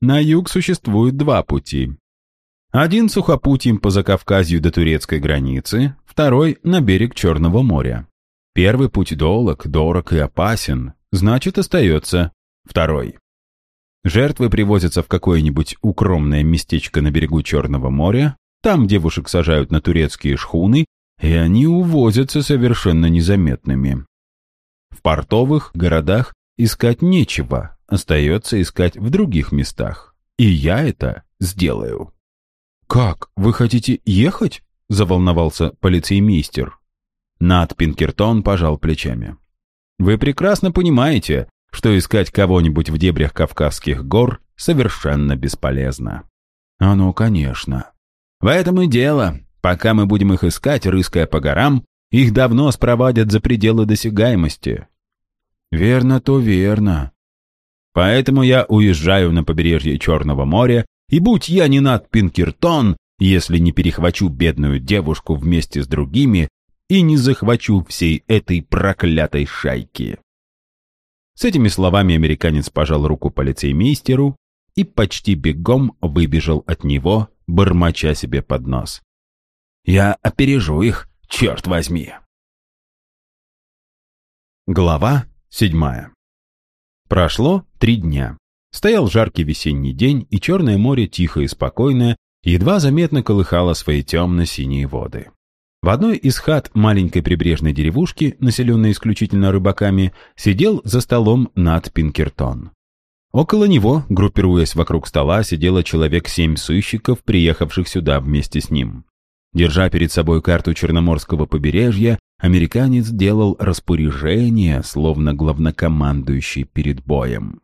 На юг существует два пути. Один сухопутьем по Закавказью до турецкой границы, второй на берег Черного моря. Первый путь долог, дорог и опасен, значит остается второй. Жертвы привозятся в какое-нибудь укромное местечко на берегу Черного моря, там девушек сажают на турецкие шхуны, и они увозятся совершенно незаметными. В портовых городах искать нечего, остается искать в других местах. И я это сделаю. «Как? Вы хотите ехать?» – заволновался полицеймейстер. Над Пинкертон пожал плечами. «Вы прекрасно понимаете, что искать кого-нибудь в дебрях Кавказских гор совершенно бесполезно. А ну, конечно. В этом и дело. Пока мы будем их искать, рыская по горам, их давно спровадят за пределы досягаемости. Верно то верно. Поэтому я уезжаю на побережье Черного моря, и будь я не над Пинкертон, если не перехвачу бедную девушку вместе с другими и не захвачу всей этой проклятой шайки. С этими словами американец пожал руку полицеймейстеру и почти бегом выбежал от него, бормоча себе под нос. «Я опережу их, черт возьми!» Глава седьмая Прошло три дня. Стоял жаркий весенний день, и Черное море, тихое и спокойное, едва заметно колыхало свои темно-синие воды. В одной из хат маленькой прибрежной деревушки, населенной исключительно рыбаками, сидел за столом Нат Пинкертон. Около него, группируясь вокруг стола, сидело человек семь сыщиков, приехавших сюда вместе с ним. Держа перед собой карту Черноморского побережья, американец делал распоряжение, словно главнокомандующий перед боем.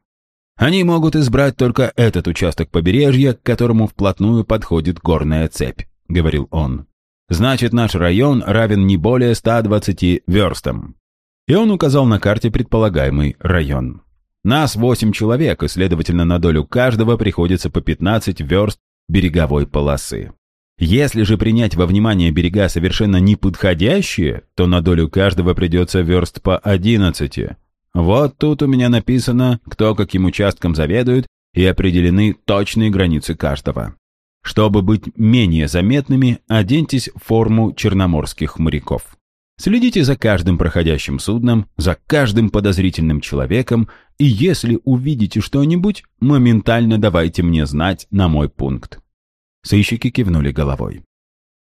Они могут избрать только этот участок побережья, к которому вплотную подходит горная цепь, говорил он. Значит, наш район равен не более 120 верстам. И он указал на карте предполагаемый район. Нас 8 человек, и, следовательно, на долю каждого приходится по 15 верст береговой полосы. Если же принять во внимание берега совершенно неподходящие, то на долю каждого придется верст по 11. Вот тут у меня написано, кто каким участком заведует, и определены точные границы каждого. Чтобы быть менее заметными, оденьтесь в форму черноморских моряков. Следите за каждым проходящим судном, за каждым подозрительным человеком, и если увидите что-нибудь, моментально давайте мне знать на мой пункт. Сыщики кивнули головой.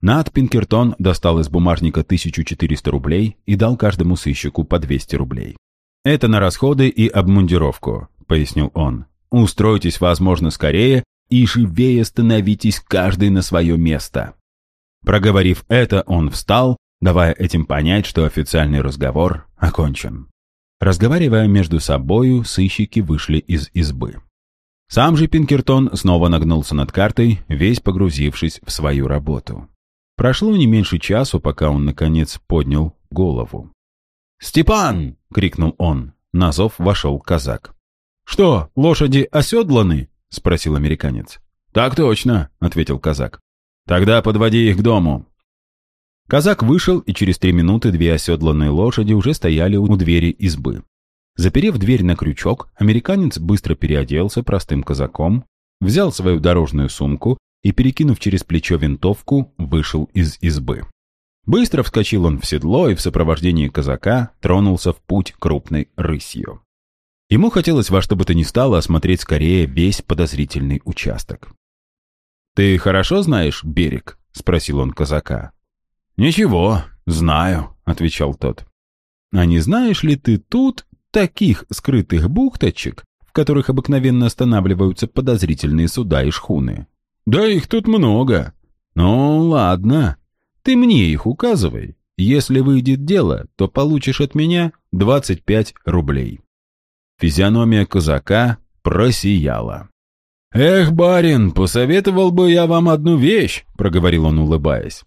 Над Пинкертон достал из бумажника 1400 рублей и дал каждому сыщику по 200 рублей. «Это на расходы и обмундировку», — пояснил он. «Устройтесь, возможно, скорее и живее становитесь каждый на свое место». Проговорив это, он встал, давая этим понять, что официальный разговор окончен. Разговаривая между собою, сыщики вышли из избы. Сам же Пинкертон снова нагнулся над картой, весь погрузившись в свою работу. Прошло не меньше часу, пока он, наконец, поднял голову. «Степан!» — крикнул он. На зов вошел казак. «Что, лошади оседланы?» — спросил американец. «Так точно», — ответил казак. «Тогда подводи их к дому». Казак вышел, и через три минуты две оседланные лошади уже стояли у двери избы. Заперев дверь на крючок, американец быстро переоделся простым казаком, взял свою дорожную сумку и, перекинув через плечо винтовку, вышел из избы. Быстро вскочил он в седло и в сопровождении казака тронулся в путь крупной рысью. Ему хотелось во что бы то ни стало осмотреть скорее весь подозрительный участок. «Ты хорошо знаешь берег?» — спросил он казака. «Ничего, знаю», — отвечал тот. «А не знаешь ли ты тут таких скрытых бухточек, в которых обыкновенно останавливаются подозрительные суда и шхуны?» «Да их тут много». «Ну, ладно», ты мне их указывай. Если выйдет дело, то получишь от меня 25 рублей». Физиономия казака просияла. «Эх, барин, посоветовал бы я вам одну вещь», — проговорил он, улыбаясь.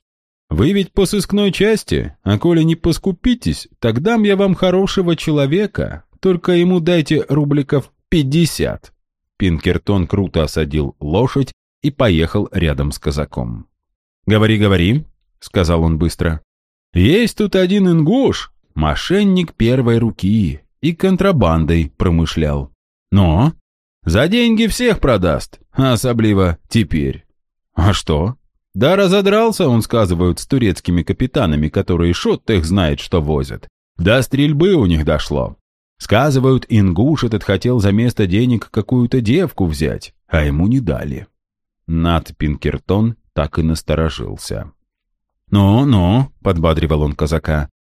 «Вы ведь по сыскной части, а коли не поскупитесь, так дам я вам хорошего человека, только ему дайте рубликов пятьдесят». Пинкертон круто осадил лошадь и поехал рядом с казаком. «Говори, говори», — сказал он быстро. «Есть тут один ингуш, мошенник первой руки, и контрабандой промышлял. Но за деньги всех продаст, особливо теперь. А что? Да разодрался он, сказывают, с турецкими капитанами, которые шот их знает, что возят. До стрельбы у них дошло. Сказывают, ингуш этот хотел за место денег какую-то девку взять, а ему не дали. Над Пинкертон так и насторожился. «Ну-ну», — подбадривал он казака.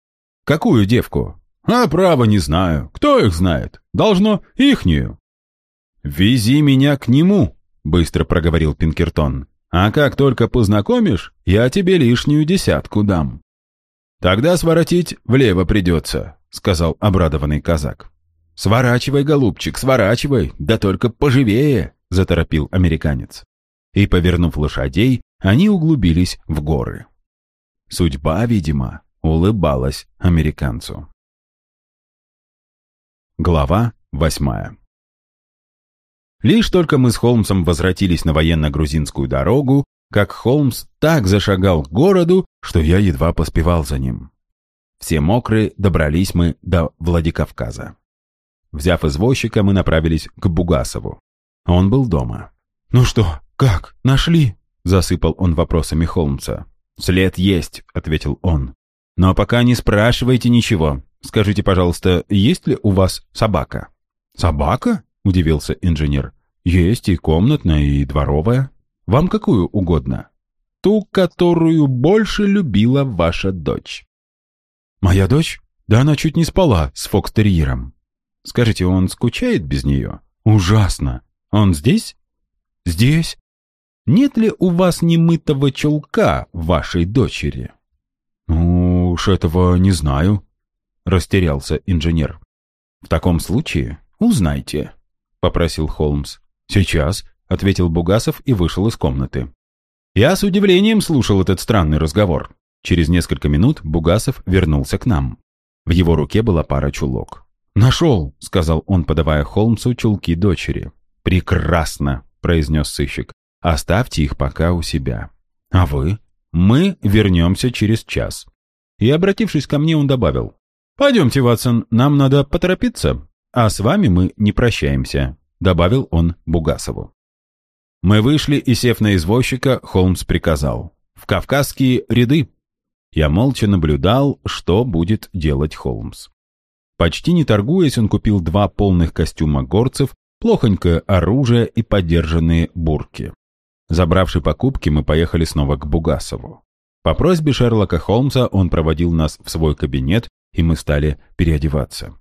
«Какую девку?» «А, право, не знаю. Кто их знает? Должно, ихнюю». «Вези меня к нему», — быстро проговорил Пинкертон. «А как только познакомишь, я тебе лишнюю десятку дам». «Тогда своротить влево придется», — сказал обрадованный казак. «Сворачивай, голубчик, сворачивай, да только поживее», — заторопил американец. И, повернув лошадей, они углубились в горы. Судьба, видимо, улыбалась американцу. Глава восьмая Лишь только мы с Холмсом возвратились на военно-грузинскую дорогу, как Холмс так зашагал к городу, что я едва поспевал за ним. Все мокрые, добрались мы до Владикавказа. Взяв извозчика, мы направились к Бугасову. Он был дома. «Ну что, как, нашли?» — засыпал он вопросами Холмса. «След есть», — ответил он. «Но пока не спрашивайте ничего. Скажите, пожалуйста, есть ли у вас собака?» «Собака?» — удивился инженер. «Есть и комнатная, и дворовая. Вам какую угодно?» «Ту, которую больше любила ваша дочь». «Моя дочь? Да она чуть не спала с фокстерьером. Скажите, он скучает без нее?» «Ужасно. Он здесь?» «Здесь. Нет ли у вас немытого чулка вашей дочери? Ну уж этого не знаю, растерялся инженер. В таком случае узнайте, попросил Холмс. Сейчас, ответил Бугасов и вышел из комнаты. Я с удивлением слушал этот странный разговор. Через несколько минут Бугасов вернулся к нам. В его руке была пара чулок. «Нашел», — сказал он, подавая Холмсу чулки дочери. «Прекрасно», — произнес сыщик. Оставьте их пока у себя. А вы? Мы вернемся через час. И, обратившись ко мне, он добавил. «Пойдемте, Ватсон, нам надо поторопиться. А с вами мы не прощаемся», — добавил он Бугасову. Мы вышли, и, сев на извозчика, Холмс приказал. «В кавказские ряды!» Я молча наблюдал, что будет делать Холмс. Почти не торгуясь, он купил два полных костюма горцев, плохонькое оружие и подержанные бурки. Забравши покупки, мы поехали снова к Бугасову. По просьбе Шерлока Холмса он проводил нас в свой кабинет, и мы стали переодеваться.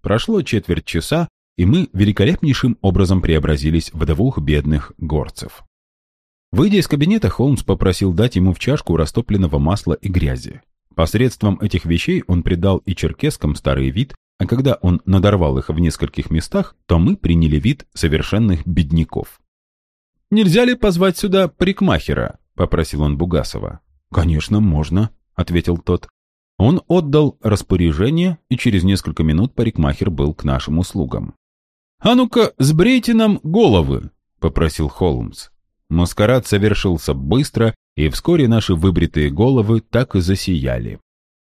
Прошло четверть часа, и мы великолепнейшим образом преобразились в двух бедных горцев. Выйдя из кабинета, Холмс попросил дать ему в чашку растопленного масла и грязи. Посредством этих вещей он придал и черкескам старый вид, а когда он надорвал их в нескольких местах, то мы приняли вид совершенных бедняков. «Нельзя ли позвать сюда парикмахера?» — попросил он Бугасова. «Конечно, можно», — ответил тот. Он отдал распоряжение, и через несколько минут парикмахер был к нашим услугам. «А ну-ка, сбрейте нам головы», — попросил Холмс. Маскарад совершился быстро, и вскоре наши выбритые головы так и засияли.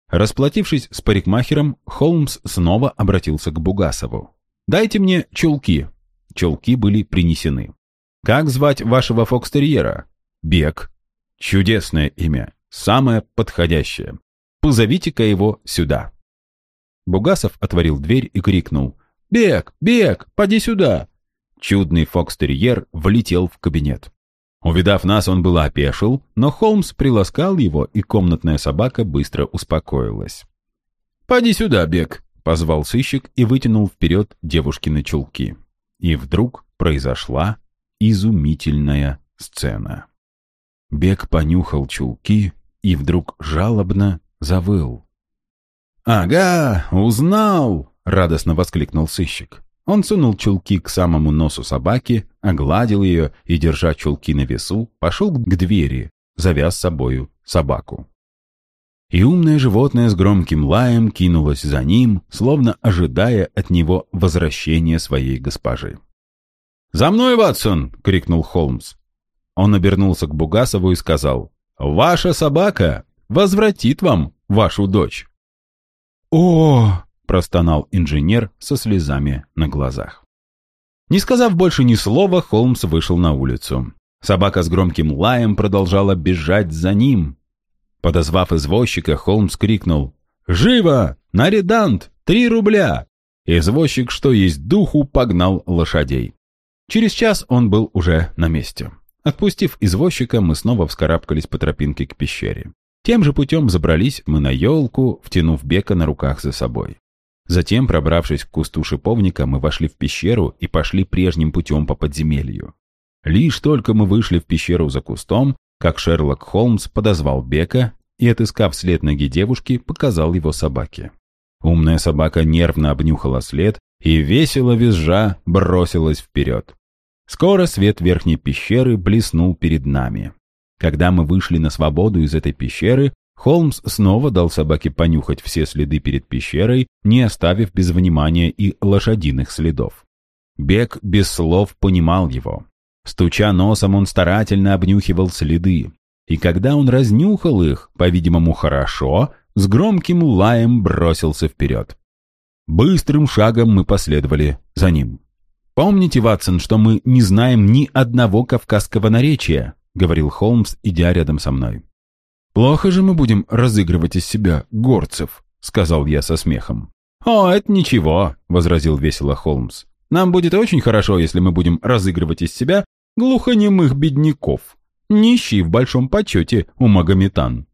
Расплатившись с парикмахером, Холмс снова обратился к Бугасову. «Дайте мне чулки». Чулки были принесены. «Как звать вашего фокстерьера?» «Бег». «Чудесное имя. Самое подходящее. Позовите-ка его сюда». Бугасов отворил дверь и крикнул. «Бег! Бег! Поди сюда!» Чудный фокстерьер влетел в кабинет. Увидав нас, он было опешил, но Холмс приласкал его, и комнатная собака быстро успокоилась. «Поди сюда, Бег!» — позвал сыщик и вытянул вперед девушкины чулки. И вдруг произошла изумительная сцена. Бег понюхал чулки и вдруг жалобно завыл. «Ага, узнал!» — радостно воскликнул сыщик. Он сунул чулки к самому носу собаки, огладил ее и, держа чулки на весу, пошел к двери, завяз собою собаку. И умное животное с громким лаем кинулось за ним, словно ожидая от него возвращения своей госпожи. «За мной, Ватсон!» — крикнул Холмс. Он обернулся к Бугасову и сказал, «Ваша собака возвратит вам вашу дочь». «О!» — простонал инженер со слезами на глазах. Не сказав больше ни слова, Холмс вышел на улицу. Собака с громким лаем продолжала бежать за ним. Подозвав извозчика, Холмс крикнул «Живо! На редант! Три рубля!» Извозчик, что есть духу, погнал лошадей. Через час он был уже на месте. Отпустив извозчика, мы снова вскарабкались по тропинке к пещере. Тем же путем забрались мы на елку, втянув Бека на руках за собой. Затем, пробравшись к кусту шиповника, мы вошли в пещеру и пошли прежним путем по подземелью. Лишь только мы вышли в пещеру за кустом, как Шерлок Холмс подозвал Бека и, отыскав след ноги девушки, показал его собаке. Умная собака нервно обнюхала след и, весело визжа, бросилась вперед. Скоро свет верхней пещеры блеснул перед нами. Когда мы вышли на свободу из этой пещеры, Холмс снова дал собаке понюхать все следы перед пещерой, не оставив без внимания и лошадиных следов. Бег без слов понимал его. Стуча носом, он старательно обнюхивал следы. И когда он разнюхал их, по-видимому, хорошо, с громким лаем бросился вперед. Быстрым шагом мы последовали за ним. «Помните, Ватсон, что мы не знаем ни одного кавказского наречия?» — говорил Холмс, идя рядом со мной. «Плохо же мы будем разыгрывать из себя горцев», — сказал я со смехом. «О, это ничего», — возразил весело Холмс. «Нам будет очень хорошо, если мы будем разыгрывать из себя глухонемых бедняков. Нищий в большом почете у Магометан».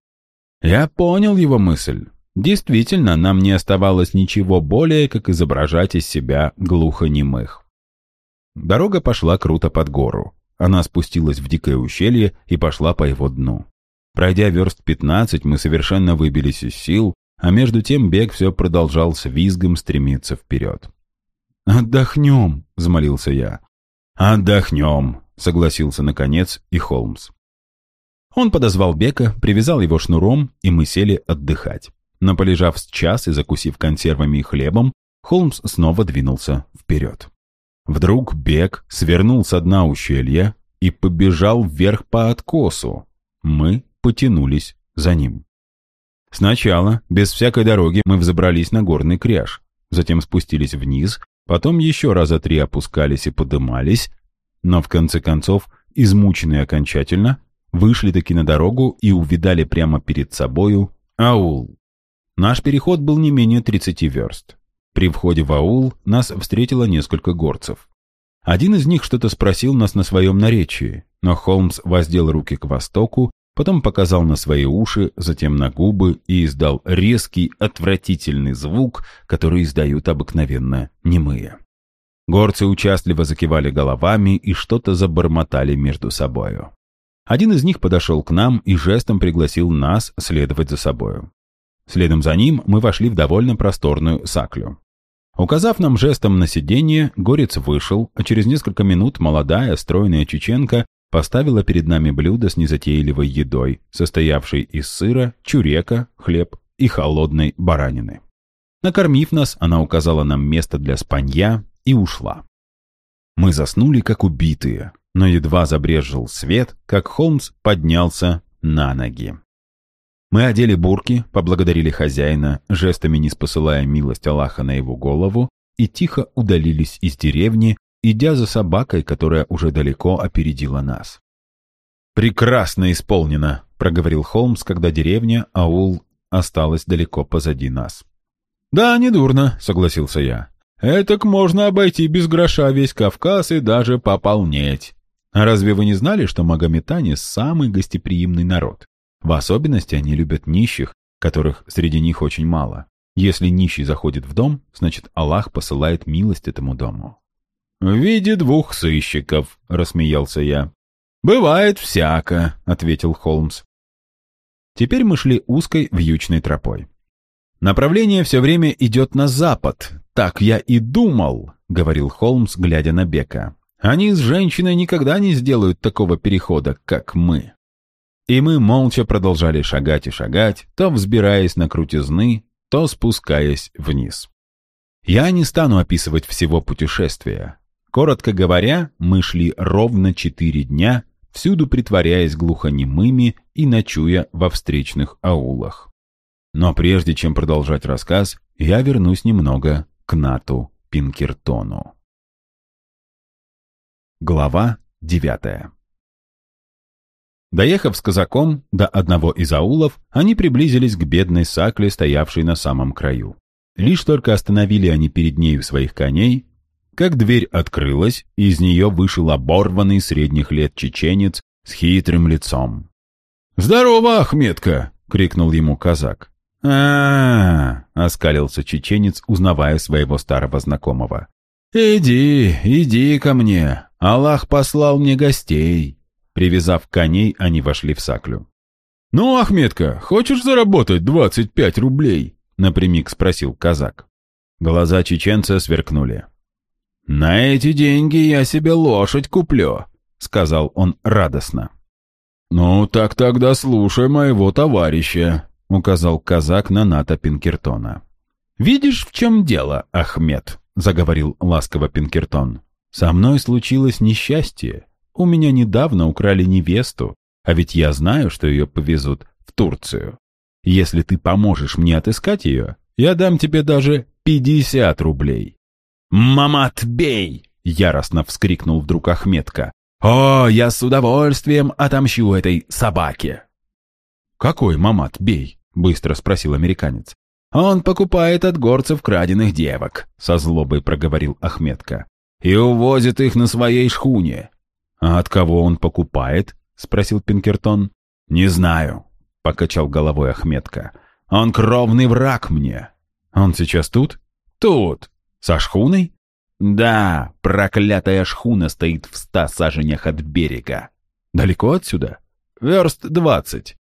Я понял его мысль. Действительно, нам не оставалось ничего более, как изображать из себя глухонемых. Дорога пошла круто под гору. Она спустилась в дикое ущелье и пошла по его дну. Пройдя верст пятнадцать, мы совершенно выбились из сил, а между тем бег все продолжал с визгом стремиться вперед. «Отдохнем», — взмолился я. «Отдохнем», — согласился наконец и Холмс. Он подозвал Бека, привязал его шнуром, и мы сели отдыхать. Но полежав с час и закусив консервами и хлебом, Холмс снова двинулся вперед. Вдруг Бек свернул с дна ущелья и побежал вверх по откосу. Мы потянулись за ним. Сначала, без всякой дороги, мы взобрались на горный кряж. затем спустились вниз, потом еще раза три опускались и подымались, но в конце концов, измученные окончательно, вышли таки на дорогу и увидали прямо перед собою аул. Наш переход был не менее 30 верст. При входе в аул нас встретило несколько горцев. Один из них что-то спросил нас на своем наречии, но Холмс воздел руки к востоку, потом показал на свои уши, затем на губы и издал резкий, отвратительный звук, который издают обыкновенно немые. Горцы участливо закивали головами и что-то забормотали между собою. Один из них подошел к нам и жестом пригласил нас следовать за собою. Следом за ним мы вошли в довольно просторную саклю. Указав нам жестом на сиденье, горец вышел, а через несколько минут молодая, стройная чеченка поставила перед нами блюдо с незатейливой едой, состоявшей из сыра, чурека, хлеб и холодной баранины. Накормив нас, она указала нам место для спанья и ушла. Мы заснули, как убитые, но едва забрезжил свет, как Холмс поднялся на ноги. Мы одели бурки, поблагодарили хозяина, жестами не спосылая милость Аллаха на его голову, и тихо удалились из деревни, идя за собакой, которая уже далеко опередила нас. «Прекрасно исполнено», — проговорил Холмс, когда деревня, аул, осталась далеко позади нас. «Да, недурно», — согласился я. «Этак можно обойти без гроша весь Кавказ и даже пополнеть. А разве вы не знали, что магометане — самый гостеприимный народ? В особенности они любят нищих, которых среди них очень мало. Если нищий заходит в дом, значит Аллах посылает милость этому дому. «В виде двух сыщиков», — рассмеялся я. «Бывает всяко», — ответил Холмс. Теперь мы шли узкой вьючной тропой. «Направление все время идет на запад. Так я и думал», — говорил Холмс, глядя на Бека. «Они с женщиной никогда не сделают такого перехода, как мы». И мы молча продолжали шагать и шагать, то взбираясь на крутизны, то спускаясь вниз. Я не стану описывать всего путешествия. Коротко говоря, мы шли ровно четыре дня, всюду притворяясь глухонемыми и ночуя во встречных аулах. Но прежде чем продолжать рассказ, я вернусь немного к Нату Пинкертону. Глава девятая Доехав с казаком до одного из аулов, они приблизились к бедной сакле, стоявшей на самом краю. Лишь только остановили они перед нею своих коней, как дверь открылась, и из нее вышел оборванный средних лет чеченец с хитрым лицом. «Здорово, Ахметка!» — крикнул ему казак. а, -а, -а оскалился чеченец, узнавая своего старого знакомого. «Иди, иди ко мне, Аллах послал мне гостей». Привязав коней, они вошли в саклю. «Ну, Ахметка, хочешь заработать двадцать пять рублей?» — напрямик спросил казак. Глаза чеченца сверкнули. «На эти деньги я себе лошадь куплю», — сказал он радостно. «Ну, так тогда слушай моего товарища», — указал казак на Ната Пинкертона. «Видишь, в чем дело, Ахмед?» — заговорил ласково Пинкертон. «Со мной случилось несчастье. У меня недавно украли невесту, а ведь я знаю, что ее повезут в Турцию. Если ты поможешь мне отыскать ее, я дам тебе даже пятьдесят рублей». «Мамат, бей!» — яростно вскрикнул вдруг Ахметка. «О, я с удовольствием отомщу этой собаке!» «Какой Мамат, бей?» — быстро спросил американец. «Он покупает от горцев краденых девок», — со злобой проговорил Ахметка. «И увозит их на своей шхуне. «А от кого он покупает?» — спросил Пинкертон. «Не знаю», — покачал головой Ахметка. «Он кровный враг мне». «Он сейчас тут?» «Тут». «Со шхуной?» «Да, проклятая шхуна стоит в ста саженях от берега». «Далеко отсюда?» «Верст двадцать».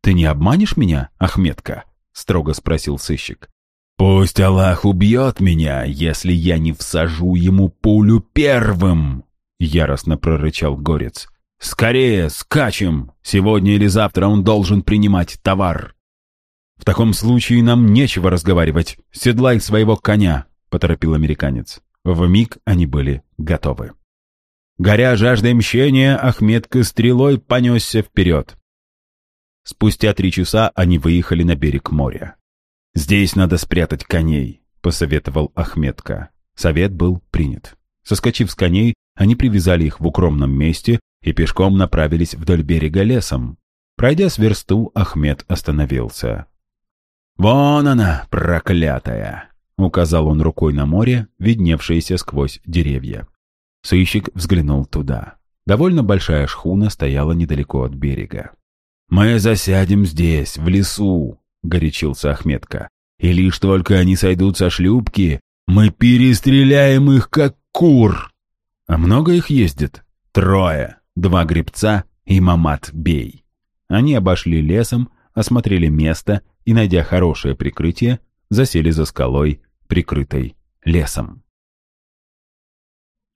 «Ты не обманешь меня, Ахметка?» — строго спросил сыщик. «Пусть Аллах убьет меня, если я не всажу ему пулю первым!» Яростно прорычал Горец. «Скорее, скачем! Сегодня или завтра он должен принимать товар!» «В таком случае нам нечего разговаривать. Седлай своего коня!» — поторопил американец. В миг они были готовы. Горя жаждой мщения, Ахметка стрелой понесся вперед. Спустя три часа они выехали на берег моря. «Здесь надо спрятать коней. посоветовал Ахметка. Совет был принят. Соскочив с коней, они привязали их в укромном месте и пешком направились вдоль берега лесом. Пройдя с версту, Ахмед остановился. «Вон она, проклятая!» — указал он рукой на море, видневшееся сквозь деревья. Сыщик взглянул туда. Довольно большая шхуна стояла недалеко от берега. «Мы засядем здесь, в лесу», — горячился Ахметка. «И лишь только они сойдут со шлюпки, мы перестреляем их, как кур!» «А много их ездит?» «Трое, два гребца и Мамат Бей». Они обошли лесом, осмотрели место и, найдя хорошее прикрытие, засели за скалой, прикрытой лесом.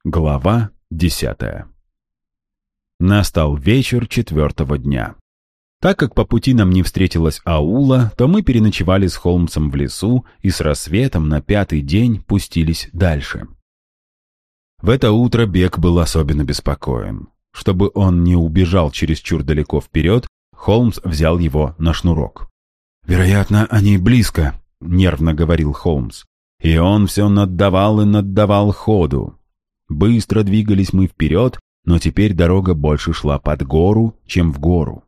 Глава десятая Настал вечер четвертого дня. Так как по пути нам не встретилась аула, то мы переночевали с Холмсом в лесу и с рассветом на пятый день пустились дальше. В это утро Бек был особенно беспокоен. Чтобы он не убежал чересчур далеко вперед, Холмс взял его на шнурок. «Вероятно, они близко», — нервно говорил Холмс. И он все наддавал и наддавал ходу. Быстро двигались мы вперед, но теперь дорога больше шла под гору, чем в гору.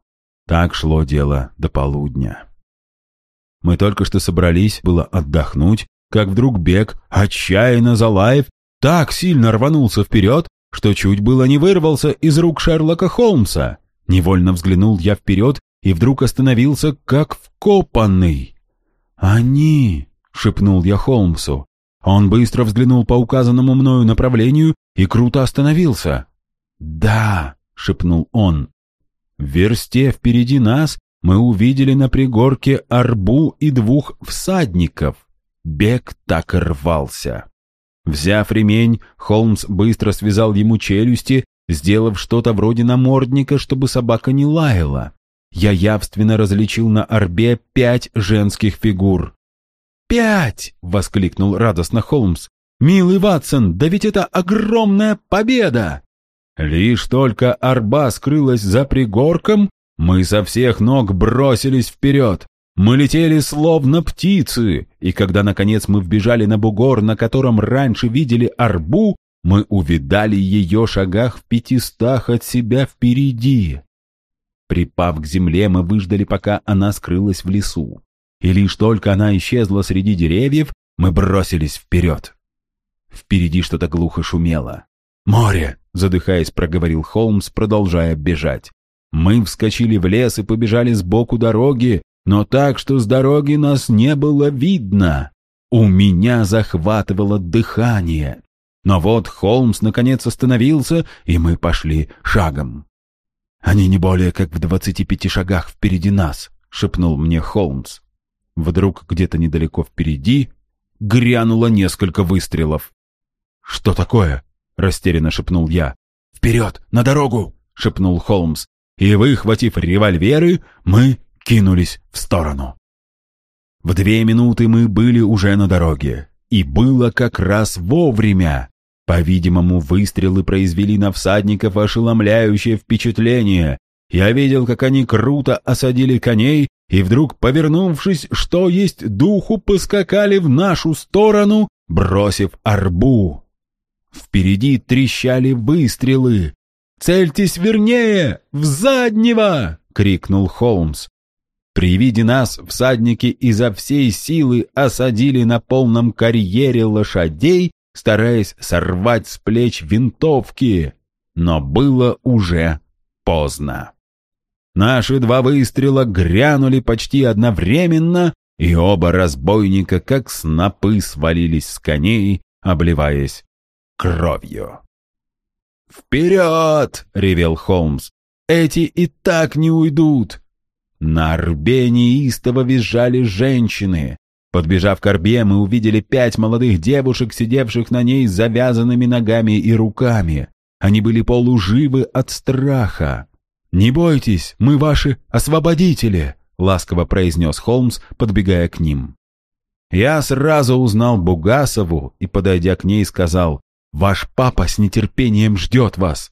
Так шло дело до полудня. Мы только что собрались было отдохнуть, как вдруг бег, отчаянно залаев, так сильно рванулся вперед, что чуть было не вырвался из рук Шерлока Холмса. Невольно взглянул я вперед и вдруг остановился, как вкопанный. «Они!» — шепнул я Холмсу. Он быстро взглянул по указанному мною направлению и круто остановился. «Да!» — шепнул он. В версте впереди нас мы увидели на пригорке арбу и двух всадников. Бег так рвался. Взяв ремень, Холмс быстро связал ему челюсти, сделав что-то вроде намордника, чтобы собака не лаяла. Я явственно различил на арбе пять женских фигур. «Пять!» — воскликнул радостно Холмс. «Милый Ватсон, да ведь это огромная победа!» Лишь только арба скрылась за пригорком, мы со всех ног бросились вперед. Мы летели словно птицы, и когда, наконец, мы вбежали на бугор, на котором раньше видели арбу, мы увидали ее шагах в пятистах от себя впереди. Припав к земле, мы выждали, пока она скрылась в лесу. И лишь только она исчезла среди деревьев, мы бросились вперед. Впереди что-то глухо шумело. «Море!» — задыхаясь, проговорил Холмс, продолжая бежать. Мы вскочили в лес и побежали сбоку дороги, но так, что с дороги нас не было видно. У меня захватывало дыхание. Но вот Холмс наконец остановился, и мы пошли шагом. «Они не более как в двадцати пяти шагах впереди нас», — шепнул мне Холмс. Вдруг где-то недалеко впереди грянуло несколько выстрелов. «Что такое?» — растерянно шепнул я. «Вперед, на дорогу!» — шепнул Холмс. И, выхватив револьверы, мы кинулись в сторону. В две минуты мы были уже на дороге. И было как раз вовремя. По-видимому, выстрелы произвели на всадников ошеломляющее впечатление. Я видел, как они круто осадили коней, и вдруг, повернувшись, что есть духу, поскакали в нашу сторону, бросив арбу. Впереди трещали выстрелы. «Цельтесь вернее! В заднего!» — крикнул Холмс. При виде нас всадники изо всей силы осадили на полном карьере лошадей, стараясь сорвать с плеч винтовки, но было уже поздно. Наши два выстрела грянули почти одновременно, и оба разбойника, как снопы, свалились с коней, обливаясь кровью. «Вперед!» — ревел Холмс. «Эти и так не уйдут!» На рбе неистово визжали женщины. Подбежав к орбе, мы увидели пять молодых девушек, сидевших на ней с завязанными ногами и руками. Они были полуживы от страха. «Не бойтесь, мы ваши освободители», — ласково произнес Холмс, подбегая к ним. Я сразу узнал Бугасову и, подойдя к ней, сказал, «Ваш папа с нетерпением ждет вас».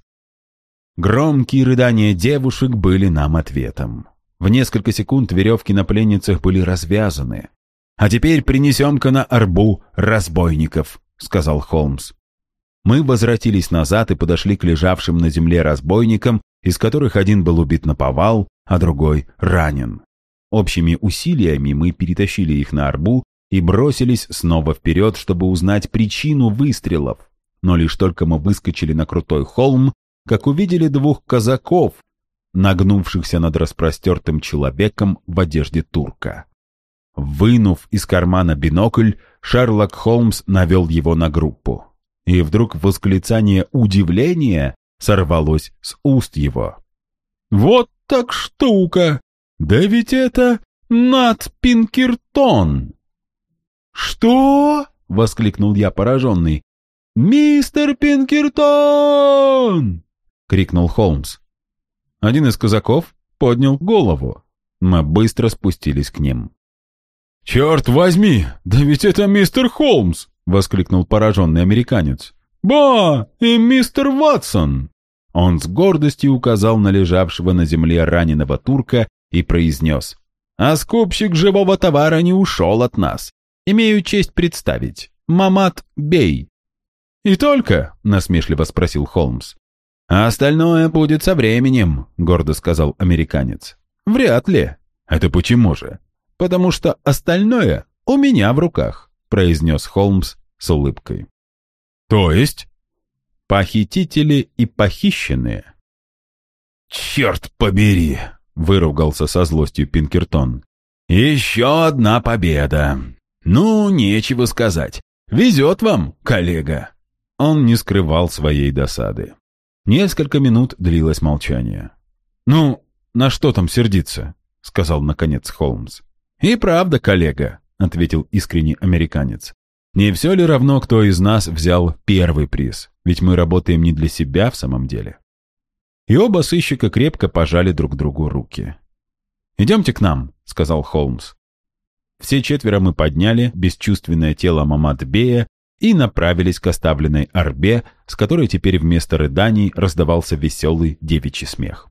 Громкие рыдания девушек были нам ответом. В несколько секунд веревки на пленницах были развязаны. А теперь принесем-ка на арбу разбойников», — сказал Холмс. Мы возвратились назад и подошли к лежавшим на земле разбойникам, из которых один был убит на повал, а другой ранен. Общими усилиями мы перетащили их на арбу и бросились снова вперед, чтобы узнать причину выстрелов. Но лишь только мы выскочили на крутой холм, как увидели двух казаков, нагнувшихся над распростертым человеком в одежде турка. Вынув из кармана бинокль, Шерлок Холмс навел его на группу и вдруг восклицание удивления сорвалось с уст его. «Вот так штука! Да ведь это Нат Пинкертон!» «Что?» — воскликнул я пораженный. «Мистер Пинкертон!» — крикнул Холмс. Один из казаков поднял голову. Мы быстро спустились к ним. «Черт возьми! Да ведь это мистер Холмс!» — воскликнул пораженный американец. «Ба! И мистер Ватсон!» Он с гордостью указал на лежавшего на земле раненого турка и произнес. «А скупщик живого товара не ушел от нас. Имею честь представить. Мамат Бей». «И только?» — насмешливо спросил Холмс. «А остальное будет со временем», — гордо сказал американец. «Вряд ли». «Это почему же?» «Потому что остальное у меня в руках» произнес Холмс с улыбкой. «То есть?» «Похитители и похищенные». «Черт побери!» — выругался со злостью Пинкертон. «Еще одна победа! Ну, нечего сказать. Везет вам, коллега!» Он не скрывал своей досады. Несколько минут длилось молчание. «Ну, на что там сердиться?» — сказал наконец Холмс. «И правда, коллега, — ответил искренний американец. «Не все ли равно, кто из нас взял первый приз? Ведь мы работаем не для себя в самом деле». И оба сыщика крепко пожали друг другу руки. «Идемте к нам», — сказал Холмс. Все четверо мы подняли бесчувственное тело Мамадбея и направились к оставленной арбе, с которой теперь вместо рыданий раздавался веселый девичий смех.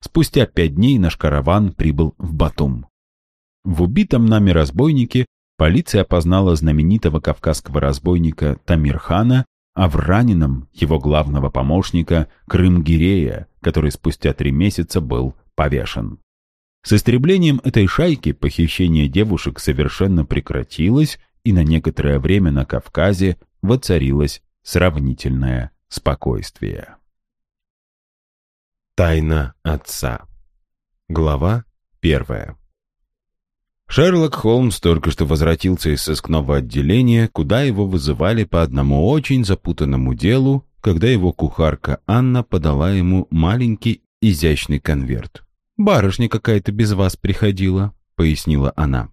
Спустя пять дней наш караван прибыл в Батум. В убитом нами разбойнике полиция опознала знаменитого кавказского разбойника Тамирхана, а в раненом его главного помощника Крымгирея, который спустя три месяца был повешен. С истреблением этой шайки похищение девушек совершенно прекратилось, и на некоторое время на Кавказе воцарилось сравнительное спокойствие. Тайна отца. Глава первая. Шерлок Холмс только что возвратился из сыскного отделения, куда его вызывали по одному очень запутанному делу, когда его кухарка Анна подала ему маленький изящный конверт. «Барышня какая-то без вас приходила», — пояснила она.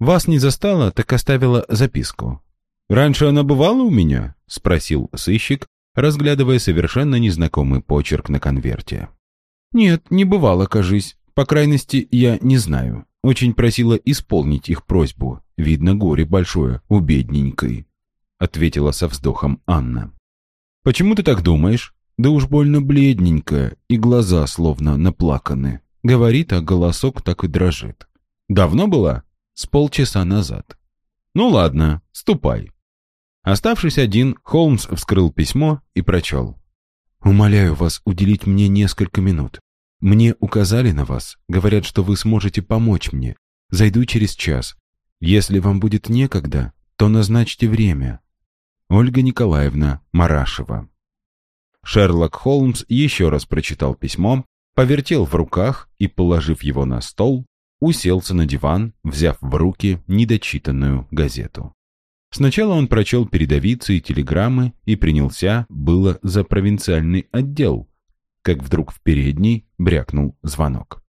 «Вас не застала, так оставила записку». «Раньше она бывала у меня?» — спросил сыщик, разглядывая совершенно незнакомый почерк на конверте. «Нет, не бывало, кажись. По крайности, я не знаю. Очень просила исполнить их просьбу. Видно, горе большое у бедненькой», — ответила со вздохом Анна. «Почему ты так думаешь? Да уж больно бледненькая, и глаза словно наплаканы. Говорит, а голосок так и дрожит. Давно была? С полчаса назад. Ну ладно, ступай». Оставшись один, Холмс вскрыл письмо и прочел. «Умоляю вас уделить мне несколько минут. Мне указали на вас, говорят, что вы сможете помочь мне. Зайду через час. Если вам будет некогда, то назначьте время. Ольга Николаевна Марашева. Шерлок Холмс еще раз прочитал письмо, повертел в руках и, положив его на стол, уселся на диван, взяв в руки недочитанную газету. Сначала он прочел передовицы и телеграммы и принялся было за провинциальный отдел, как вдруг в передней брякнул звонок.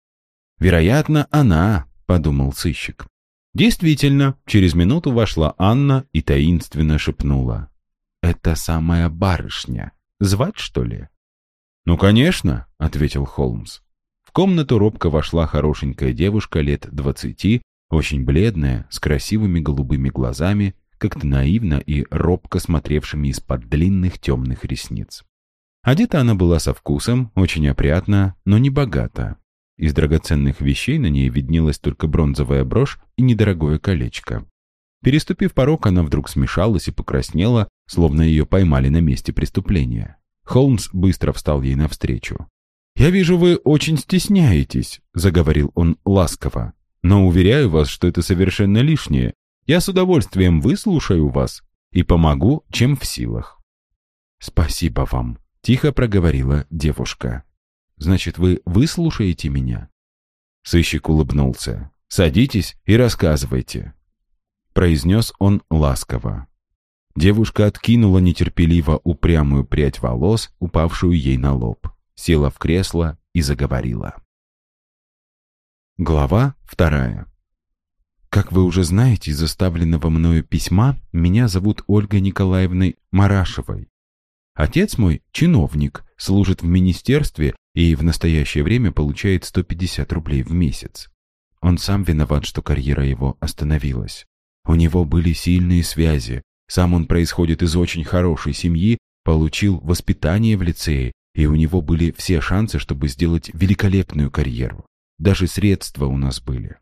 «Вероятно, она», — подумал сыщик. Действительно, через минуту вошла Анна и таинственно шепнула. «Это самая барышня. Звать, что ли?» «Ну, конечно», — ответил Холмс. В комнату робко вошла хорошенькая девушка лет двадцати, очень бледная, с красивыми голубыми глазами, как-то наивно и робко смотревшими из-под длинных темных ресниц. Одета она была со вкусом, очень опрятно, но не богато. Из драгоценных вещей на ней виднелась только бронзовая брошь и недорогое колечко. Переступив порог, она вдруг смешалась и покраснела, словно ее поймали на месте преступления. Холмс быстро встал ей навстречу. «Я вижу, вы очень стесняетесь», — заговорил он ласково. «Но уверяю вас, что это совершенно лишнее. Я с удовольствием выслушаю вас и помогу, чем в силах». «Спасибо вам», — тихо проговорила девушка. «Значит, вы выслушаете меня?» Сыщик улыбнулся. «Садитесь и рассказывайте», — произнес он ласково. Девушка откинула нетерпеливо упрямую прядь волос, упавшую ей на лоб, села в кресло и заговорила. Глава вторая. Как вы уже знаете из оставленного мною письма, меня зовут Ольгой Николаевной Марашевой. Отец мой – чиновник, служит в министерстве и в настоящее время получает 150 рублей в месяц. Он сам виноват, что карьера его остановилась. У него были сильные связи, сам он происходит из очень хорошей семьи, получил воспитание в лицее, и у него были все шансы, чтобы сделать великолепную карьеру. Даже средства у нас были.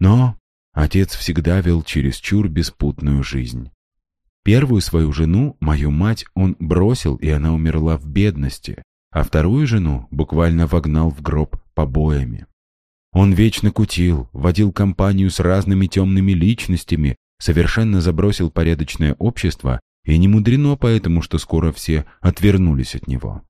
Но отец всегда вел чересчур беспутную жизнь. Первую свою жену, мою мать, он бросил, и она умерла в бедности, а вторую жену буквально вогнал в гроб побоями. Он вечно кутил, водил компанию с разными темными личностями, совершенно забросил порядочное общество, и не мудрено поэтому, что скоро все отвернулись от него.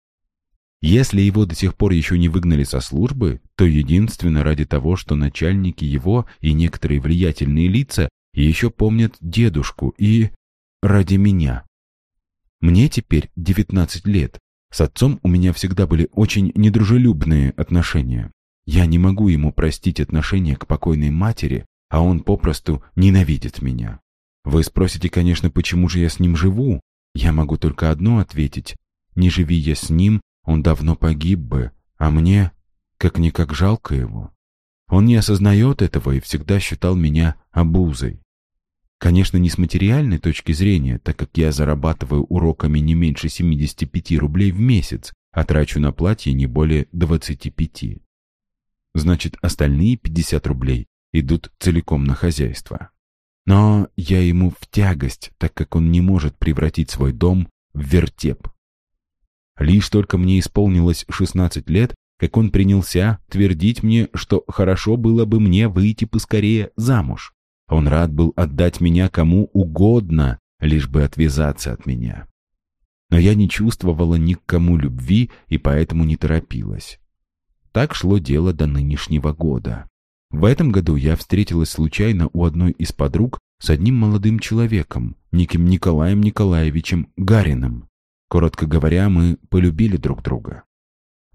Если его до сих пор еще не выгнали со службы, то единственно ради того, что начальники его и некоторые влиятельные лица еще помнят дедушку и ради меня. Мне теперь 19 лет. С отцом у меня всегда были очень недружелюбные отношения. Я не могу ему простить отношение к покойной матери, а он попросту ненавидит меня. Вы спросите, конечно, почему же я с ним живу? Я могу только одно ответить. Не живи я с ним, он давно погиб бы, а мне как-никак жалко его. Он не осознает этого и всегда считал меня обузой. Конечно, не с материальной точки зрения, так как я зарабатываю уроками не меньше 75 рублей в месяц, а трачу на платье не более 25. Значит, остальные 50 рублей идут целиком на хозяйство. Но я ему в тягость, так как он не может превратить свой дом в вертеп. Лишь только мне исполнилось 16 лет, как он принялся твердить мне, что хорошо было бы мне выйти поскорее замуж. Он рад был отдать меня кому угодно, лишь бы отвязаться от меня. Но я не чувствовала ни к кому любви и поэтому не торопилась. Так шло дело до нынешнего года. В этом году я встретилась случайно у одной из подруг с одним молодым человеком, неким Николаем Николаевичем Гариным. Коротко говоря, мы полюбили друг друга.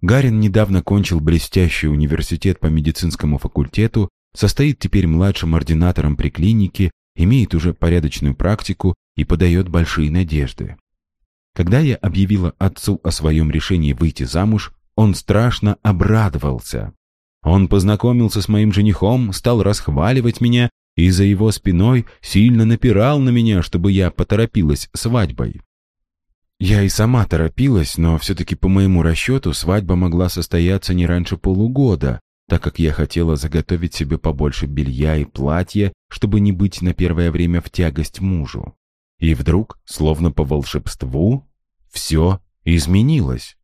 Гарин недавно кончил блестящий университет по медицинскому факультету состоит теперь младшим ординатором при клинике, имеет уже порядочную практику и подает большие надежды. Когда я объявила отцу о своем решении выйти замуж, он страшно обрадовался. Он познакомился с моим женихом, стал расхваливать меня и за его спиной сильно напирал на меня, чтобы я поторопилась свадьбой. Я и сама торопилась, но все-таки по моему расчету свадьба могла состояться не раньше полугода, так как я хотела заготовить себе побольше белья и платья, чтобы не быть на первое время в тягость мужу. И вдруг, словно по волшебству, все изменилось.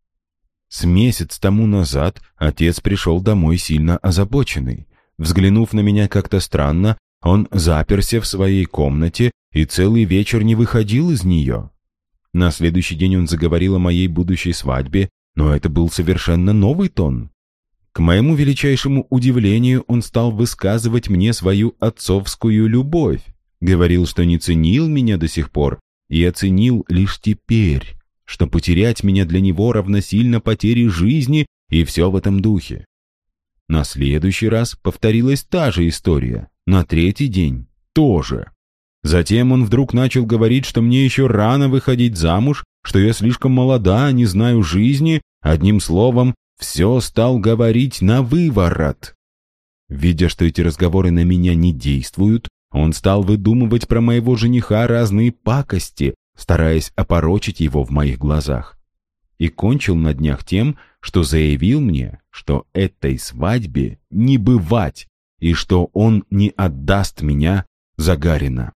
С месяц тому назад отец пришел домой сильно озабоченный. Взглянув на меня как-то странно, он заперся в своей комнате и целый вечер не выходил из нее. На следующий день он заговорил о моей будущей свадьбе, но это был совершенно новый тон. К моему величайшему удивлению, он стал высказывать мне свою отцовскую любовь. Говорил, что не ценил меня до сих пор и оценил лишь теперь, что потерять меня для него равносильно потере жизни и все в этом духе. На следующий раз повторилась та же история, на третий день тоже. Затем он вдруг начал говорить, что мне еще рано выходить замуж, что я слишком молода, не знаю жизни, одним словом, все стал говорить на выворот. Видя, что эти разговоры на меня не действуют, он стал выдумывать про моего жениха разные пакости, стараясь опорочить его в моих глазах. И кончил на днях тем, что заявил мне, что этой свадьбе не бывать и что он не отдаст меня за Гарина.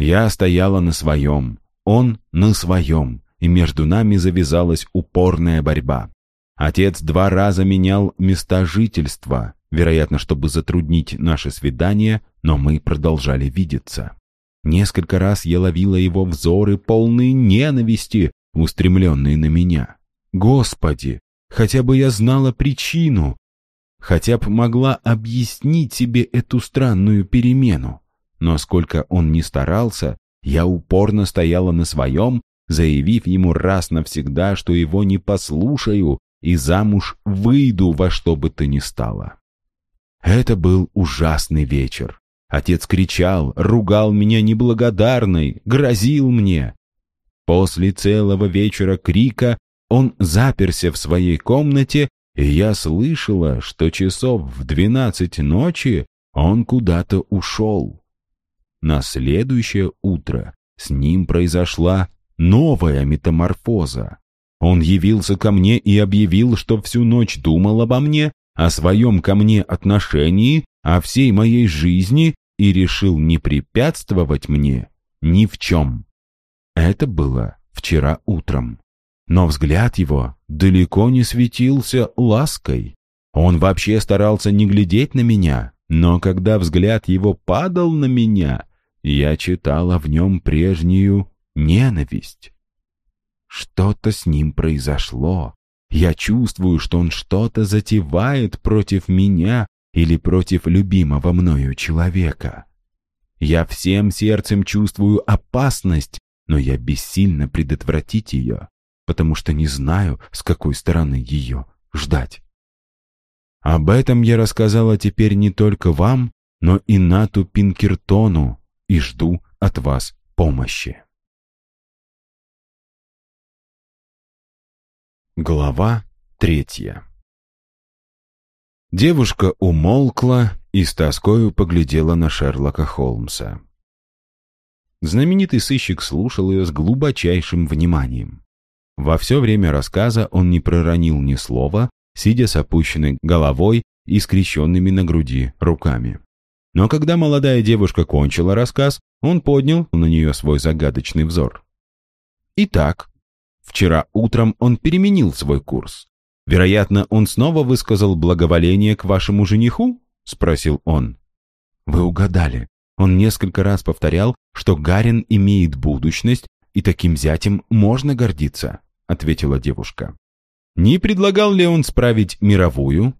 Я стояла на своем, он на своем, и между нами завязалась упорная борьба. Отец два раза менял места жительства, вероятно, чтобы затруднить наше свидание, но мы продолжали видеться. Несколько раз я ловила его взоры, полные ненависти, устремленные на меня. Господи, хотя бы я знала причину, хотя бы могла объяснить себе эту странную перемену. Но сколько он ни старался, я упорно стояла на своем, заявив ему раз навсегда, что его не послушаю и замуж выйду во что бы то ни стало. Это был ужасный вечер. Отец кричал, ругал меня неблагодарной, грозил мне. После целого вечера крика он заперся в своей комнате, и я слышала, что часов в двенадцать ночи он куда-то ушел. На следующее утро с ним произошла новая метаморфоза. Он явился ко мне и объявил, что всю ночь думал обо мне, о своем ко мне отношении, о всей моей жизни и решил не препятствовать мне ни в чем. Это было вчера утром. Но взгляд его далеко не светился лаской. Он вообще старался не глядеть на меня, но когда взгляд его падал на меня, я читала в нем прежнюю ненависть. Что-то с ним произошло. Я чувствую, что он что-то затевает против меня или против любимого мною человека. Я всем сердцем чувствую опасность, но я бессильно предотвратить ее, потому что не знаю, с какой стороны ее ждать. Об этом я рассказала теперь не только вам, но и Нату Пинкертону и жду от вас помощи. Глава третья Девушка умолкла и с тоскою поглядела на Шерлока Холмса. Знаменитый сыщик слушал ее с глубочайшим вниманием. Во все время рассказа он не проронил ни слова, сидя с опущенной головой и скрещенными на груди руками. Но когда молодая девушка кончила рассказ, он поднял на нее свой загадочный взор. «Итак, Вчера утром он переменил свой курс. Вероятно, он снова высказал благоволение к вашему жениху?» — спросил он. «Вы угадали. Он несколько раз повторял, что Гарин имеет будущность, и таким зятем можно гордиться», — ответила девушка. «Не предлагал ли он справить мировую?»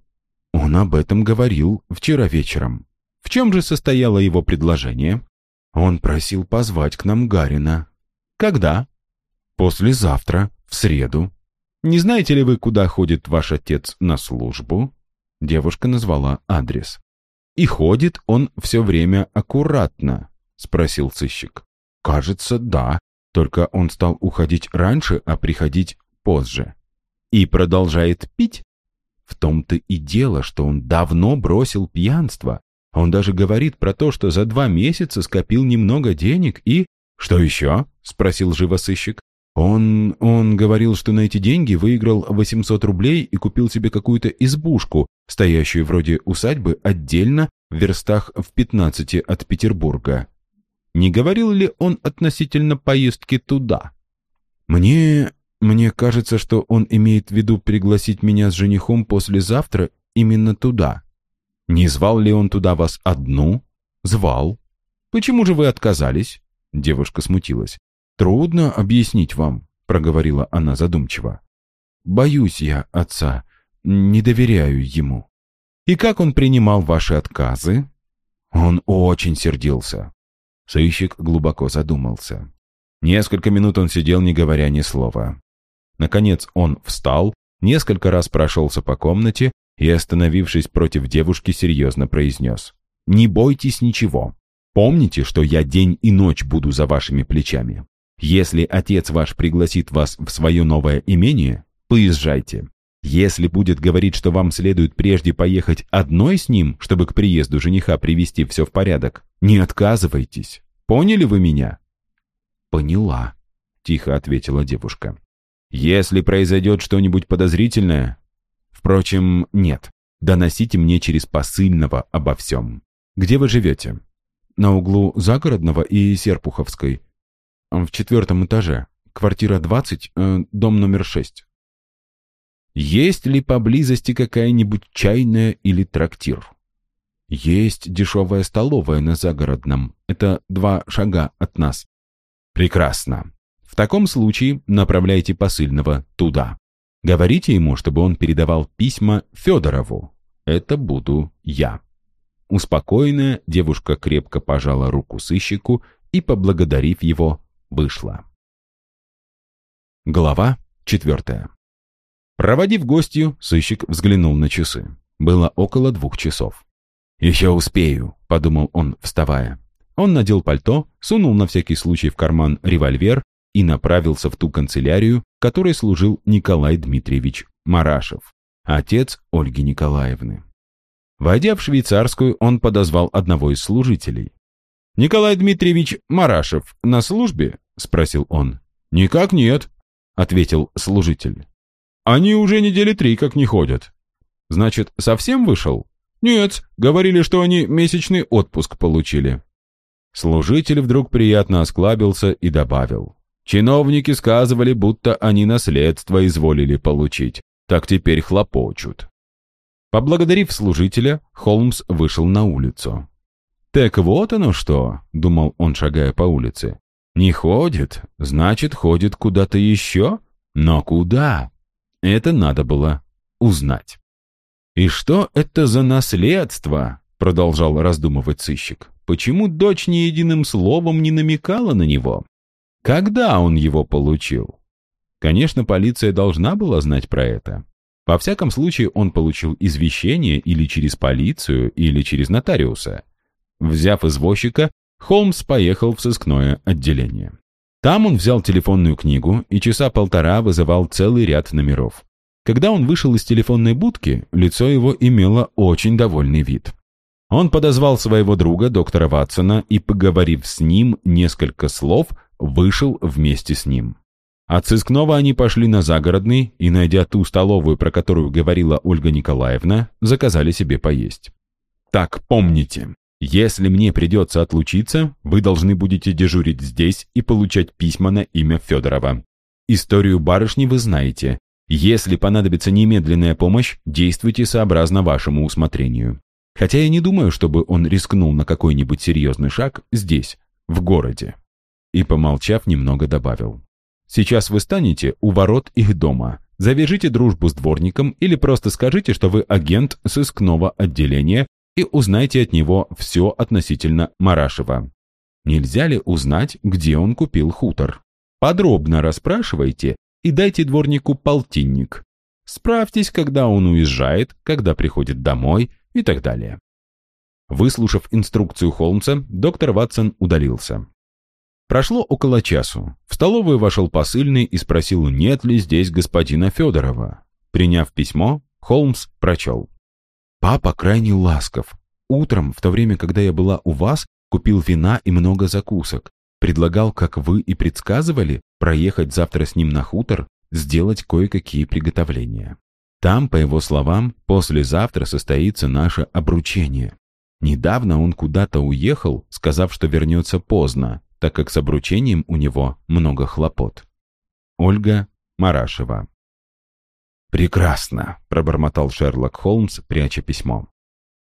Он об этом говорил вчера вечером. В чем же состояло его предложение? Он просил позвать к нам Гарина. Когда? «Послезавтра, в среду. Не знаете ли вы, куда ходит ваш отец на службу?» Девушка назвала адрес. «И ходит он все время аккуратно?» — спросил сыщик. «Кажется, да, только он стал уходить раньше, а приходить позже. И продолжает пить?» В том-то и дело, что он давно бросил пьянство. Он даже говорит про то, что за два месяца скопил немного денег и... «Что еще?» — спросил живо сыщик. Он... он говорил, что на эти деньги выиграл 800 рублей и купил себе какую-то избушку, стоящую вроде усадьбы отдельно в верстах в 15 от Петербурга. Не говорил ли он относительно поездки туда? Мне... мне кажется, что он имеет в виду пригласить меня с женихом послезавтра именно туда. Не звал ли он туда вас одну? Звал. Почему же вы отказались? Девушка смутилась. «Трудно объяснить вам», — проговорила она задумчиво. «Боюсь я отца, не доверяю ему». «И как он принимал ваши отказы?» Он очень сердился. Сыщик глубоко задумался. Несколько минут он сидел, не говоря ни слова. Наконец он встал, несколько раз прошелся по комнате и, остановившись против девушки, серьезно произнес. «Не бойтесь ничего. Помните, что я день и ночь буду за вашими плечами. Если отец ваш пригласит вас в свое новое имение, поезжайте. Если будет говорить, что вам следует прежде поехать одной с ним, чтобы к приезду жениха привести все в порядок, не отказывайтесь. Поняли вы меня?» «Поняла», — тихо ответила девушка. Если произойдет что-нибудь подозрительное... Впрочем, нет. Доносите мне через посыльного обо всем. Где вы живете? На углу Загородного и Серпуховской. В четвертом этаже. Квартира 20, э, дом номер 6. Есть ли поблизости какая-нибудь чайная или трактир? Есть дешевая столовая на Загородном. Это два шага от нас. Прекрасно. В таком случае направляйте посыльного туда. Говорите ему, чтобы он передавал письма Федорову. Это буду я. Успокоенная, девушка крепко пожала руку сыщику и, поблагодарив его, вышла. Глава четвертая. Проводив гостью, сыщик взглянул на часы. Было около двух часов. «Еще успею», — подумал он, вставая. Он надел пальто, сунул на всякий случай в карман револьвер и направился в ту канцелярию, которой служил Николай Дмитриевич Марашев, отец Ольги Николаевны. Войдя в швейцарскую, он подозвал одного из служителей. «Николай Дмитриевич Марашев на службе?» — спросил он. «Никак нет», — ответил служитель. «Они уже недели три как не ходят». «Значит, совсем вышел?» «Нет, говорили, что они месячный отпуск получили». Служитель вдруг приятно осклабился и добавил. «Чиновники сказывали, будто они наследство изволили получить, так теперь хлопочут». Поблагодарив служителя, Холмс вышел на улицу. «Так вот оно что», — думал он, шагая по улице. «Не ходит, значит, ходит куда-то еще? Но куда?» Это надо было узнать. «И что это за наследство?» — продолжал раздумывать сыщик. «Почему дочь ни единым словом не намекала на него? Когда он его получил?» Конечно, полиция должна была знать про это. Во всяком случае, он получил извещение или через полицию, или через нотариуса. Взяв извозчика, Холмс поехал в сыскное отделение. Там он взял телефонную книгу и часа полтора вызывал целый ряд номеров. Когда он вышел из телефонной будки, лицо его имело очень довольный вид. Он подозвал своего друга, доктора Ватсона, и, поговорив с ним несколько слов, вышел вместе с ним. От сыскного они пошли на загородный и, найдя ту столовую, про которую говорила Ольга Николаевна, заказали себе поесть. «Так, помните, если мне придется отлучиться, вы должны будете дежурить здесь и получать письма на имя Федорова. Историю барышни вы знаете. Если понадобится немедленная помощь, действуйте сообразно вашему усмотрению. Хотя я не думаю, чтобы он рискнул на какой-нибудь серьезный шаг здесь, в городе». И, помолчав, немного добавил. Сейчас вы станете у ворот их дома. Завяжите дружбу с дворником или просто скажите, что вы агент сыскного отделения и узнайте от него все относительно Марашева. Нельзя ли узнать, где он купил хутор? Подробно расспрашивайте и дайте дворнику полтинник. Справьтесь, когда он уезжает, когда приходит домой и так далее. Выслушав инструкцию Холмса, доктор Ватсон удалился. Прошло около часу. В столовую вошел посыльный и спросил, нет ли здесь господина Федорова. Приняв письмо, Холмс прочел. «Папа крайне ласков. Утром, в то время, когда я была у вас, купил вина и много закусок. Предлагал, как вы и предсказывали, проехать завтра с ним на хутор, сделать кое-какие приготовления. Там, по его словам, послезавтра состоится наше обручение. Недавно он куда-то уехал, сказав, что вернется поздно, так как с обручением у него много хлопот. Ольга Марашева. «Прекрасно», — пробормотал Шерлок Холмс, пряча письмо.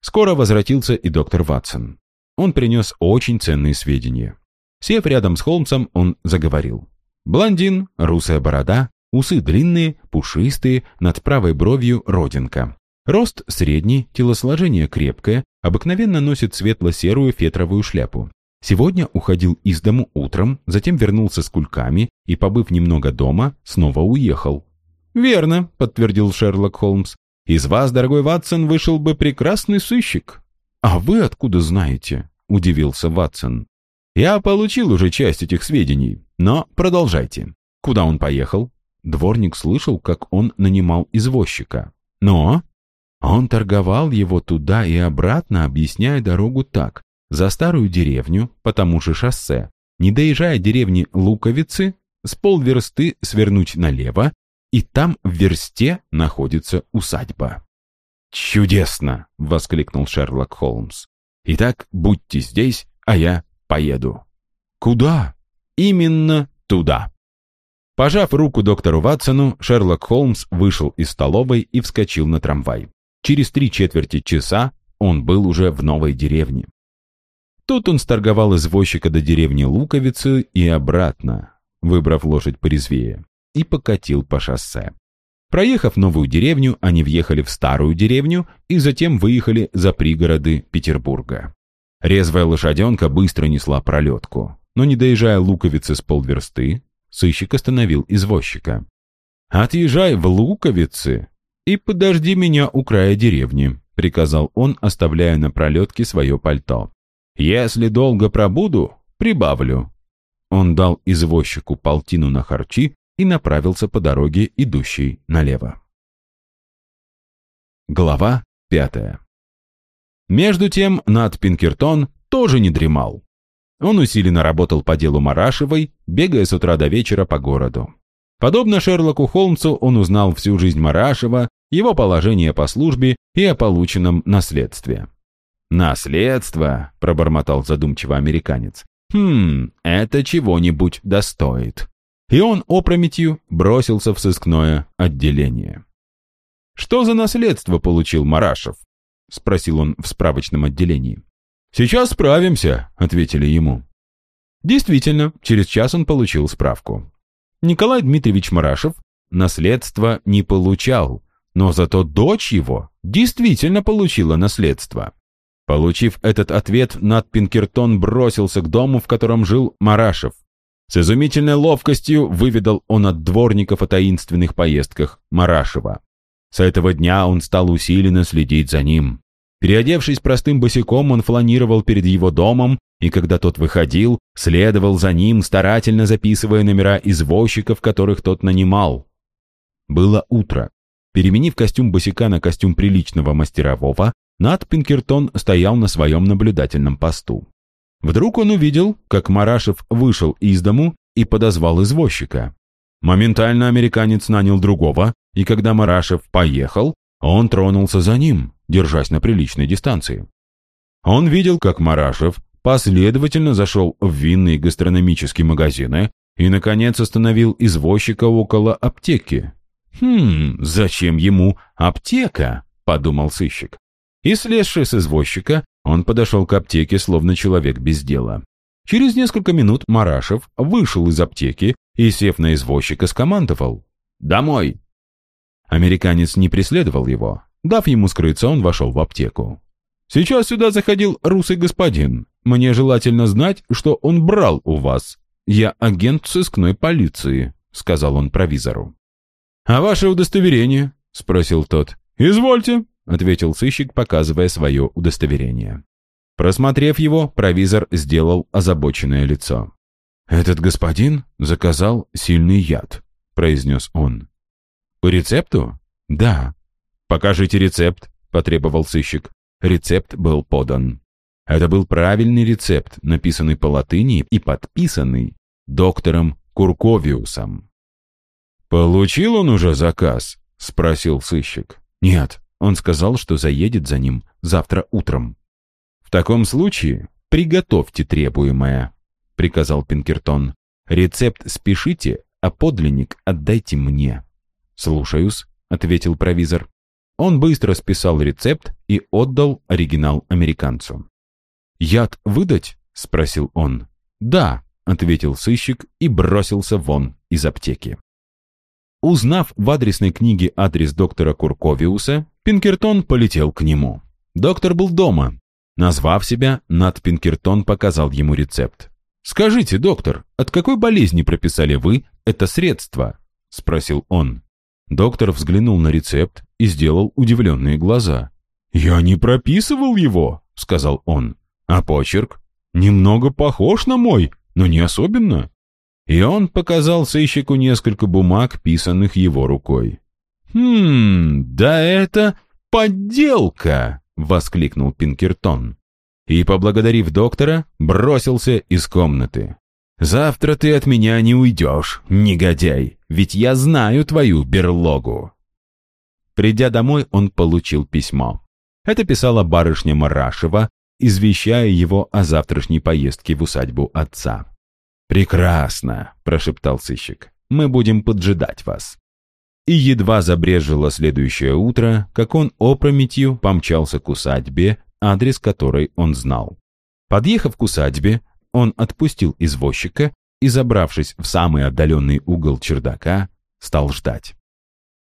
Скоро возвратился и доктор Ватсон. Он принес очень ценные сведения. Сев рядом с Холмсом, он заговорил. Блондин, русая борода, усы длинные, пушистые, над правой бровью родинка. Рост средний, телосложение крепкое, обыкновенно носит светло-серую фетровую шляпу. Сегодня уходил из дому утром, затем вернулся с кульками и, побыв немного дома, снова уехал. «Верно», — подтвердил Шерлок Холмс. «Из вас, дорогой Ватсон, вышел бы прекрасный сыщик». «А вы откуда знаете?» — удивился Ватсон. «Я получил уже часть этих сведений, но продолжайте. Куда он поехал?» Дворник слышал, как он нанимал извозчика. «Но...» Он торговал его туда и обратно, объясняя дорогу так за старую деревню по тому же шоссе, не доезжая деревни Луковицы, с полверсты свернуть налево и там в версте находится усадьба. «Чудесно!» — воскликнул Шерлок Холмс. «Итак, будьте здесь, а я поеду». «Куда?» «Именно туда». Пожав руку доктору Ватсону, Шерлок Холмс вышел из столовой и вскочил на трамвай. Через три четверти часа он был уже в новой деревне. Тут он сторговал извозчика до деревни Луковицы и обратно, выбрав лошадь порезвее, и покатил по шоссе. Проехав новую деревню, они въехали в старую деревню и затем выехали за пригороды Петербурга. Резвая лошаденка быстро несла пролетку, но не доезжая луковицы с полверсты, сыщик остановил извозчика. «Отъезжай в луковицы и подожди меня у края деревни», приказал он, оставляя на пролетке свое пальто. «Если долго пробуду, прибавлю». Он дал извозчику полтину на харчи и направился по дороге, идущей налево. Глава пятая. Между тем Над Пинкертон тоже не дремал. Он усиленно работал по делу Марашевой, бегая с утра до вечера по городу. Подобно Шерлоку Холмсу, он узнал всю жизнь Марашева, его положение по службе и о полученном наследстве. «Наследство», — пробормотал задумчиво американец, «хм, это чего-нибудь достоит» и он опрометью бросился в сыскное отделение. «Что за наследство получил Марашев?» — спросил он в справочном отделении. «Сейчас справимся», — ответили ему. Действительно, через час он получил справку. Николай Дмитриевич Марашев наследство не получал, но зато дочь его действительно получила наследство. Получив этот ответ, Нат Пинкертон бросился к дому, в котором жил Марашев, с изумительной ловкостью выведал он от дворников о таинственных поездках Марашева. С этого дня он стал усиленно следить за ним. Переодевшись простым босиком, он фланировал перед его домом, и когда тот выходил, следовал за ним, старательно записывая номера извозчиков, которых тот нанимал. Было утро. Переменив костюм босика на костюм приличного мастерового, Нат Пинкертон стоял на своем наблюдательном посту. Вдруг он увидел, как Марашев вышел из дому и подозвал извозчика. Моментально американец нанял другого, и когда Марашев поехал, он тронулся за ним, держась на приличной дистанции. Он видел, как Марашев последовательно зашел в винные гастрономические магазины и, наконец, остановил извозчика около аптеки. «Хм, зачем ему аптека?» – подумал сыщик. И, слезший с извозчика, он подошел к аптеке, словно человек без дела. Через несколько минут Марашев вышел из аптеки и, сев на извозчика, скомандовал «Домой!». Американец не преследовал его. Дав ему скрыться, он вошел в аптеку. «Сейчас сюда заходил русый господин. Мне желательно знать, что он брал у вас. Я агент сыскной полиции», — сказал он провизору. «А ваше удостоверение?» — спросил тот. «Извольте», ответил сыщик, показывая свое удостоверение. Просмотрев его, провизор сделал озабоченное лицо. «Этот господин заказал сильный яд», — произнес он. «По рецепту?» «Да». «Покажите рецепт», — потребовал сыщик. Рецепт был подан. Это был правильный рецепт, написанный по латыни и подписанный доктором Курковиусом. «Получил он уже заказ?» — спросил сыщик. «Нет, он сказал, что заедет за ним завтра утром. «В таком случае приготовьте требуемое», — приказал Пинкертон. «Рецепт спешите, а подлинник отдайте мне». «Слушаюсь», — ответил провизор. Он быстро списал рецепт и отдал оригинал американцу. «Яд выдать?» — спросил он. «Да», — ответил сыщик и бросился вон из аптеки. Узнав в адресной книге адрес доктора Курковиуса, Пинкертон полетел к нему. Доктор был дома. Назвав себя, Нат Пинкертон показал ему рецепт. «Скажите, доктор, от какой болезни прописали вы это средство?» — спросил он. Доктор взглянул на рецепт и сделал удивленные глаза. «Я не прописывал его», — сказал он. «А почерк? Немного похож на мой, но не особенно». И он показал сыщику несколько бумаг, писанных его рукой. «Хм, да это подделка!» — воскликнул Пинкертон. И, поблагодарив доктора, бросился из комнаты. Завтра ты от меня не уйдешь, негодяй, ведь я знаю твою берлогу». Придя домой, он получил письмо. Это писала барышня Марашева, извещая его о завтрашней поездке в усадьбу отца. «Прекрасно», — прошептал сыщик, — «мы будем поджидать вас». И едва забрежило следующее утро, как он опрометью помчался к усадьбе, адрес которой он знал. Подъехав к усадьбе, он отпустил извозчика и, забравшись в самый отдаленный угол чердака, стал ждать.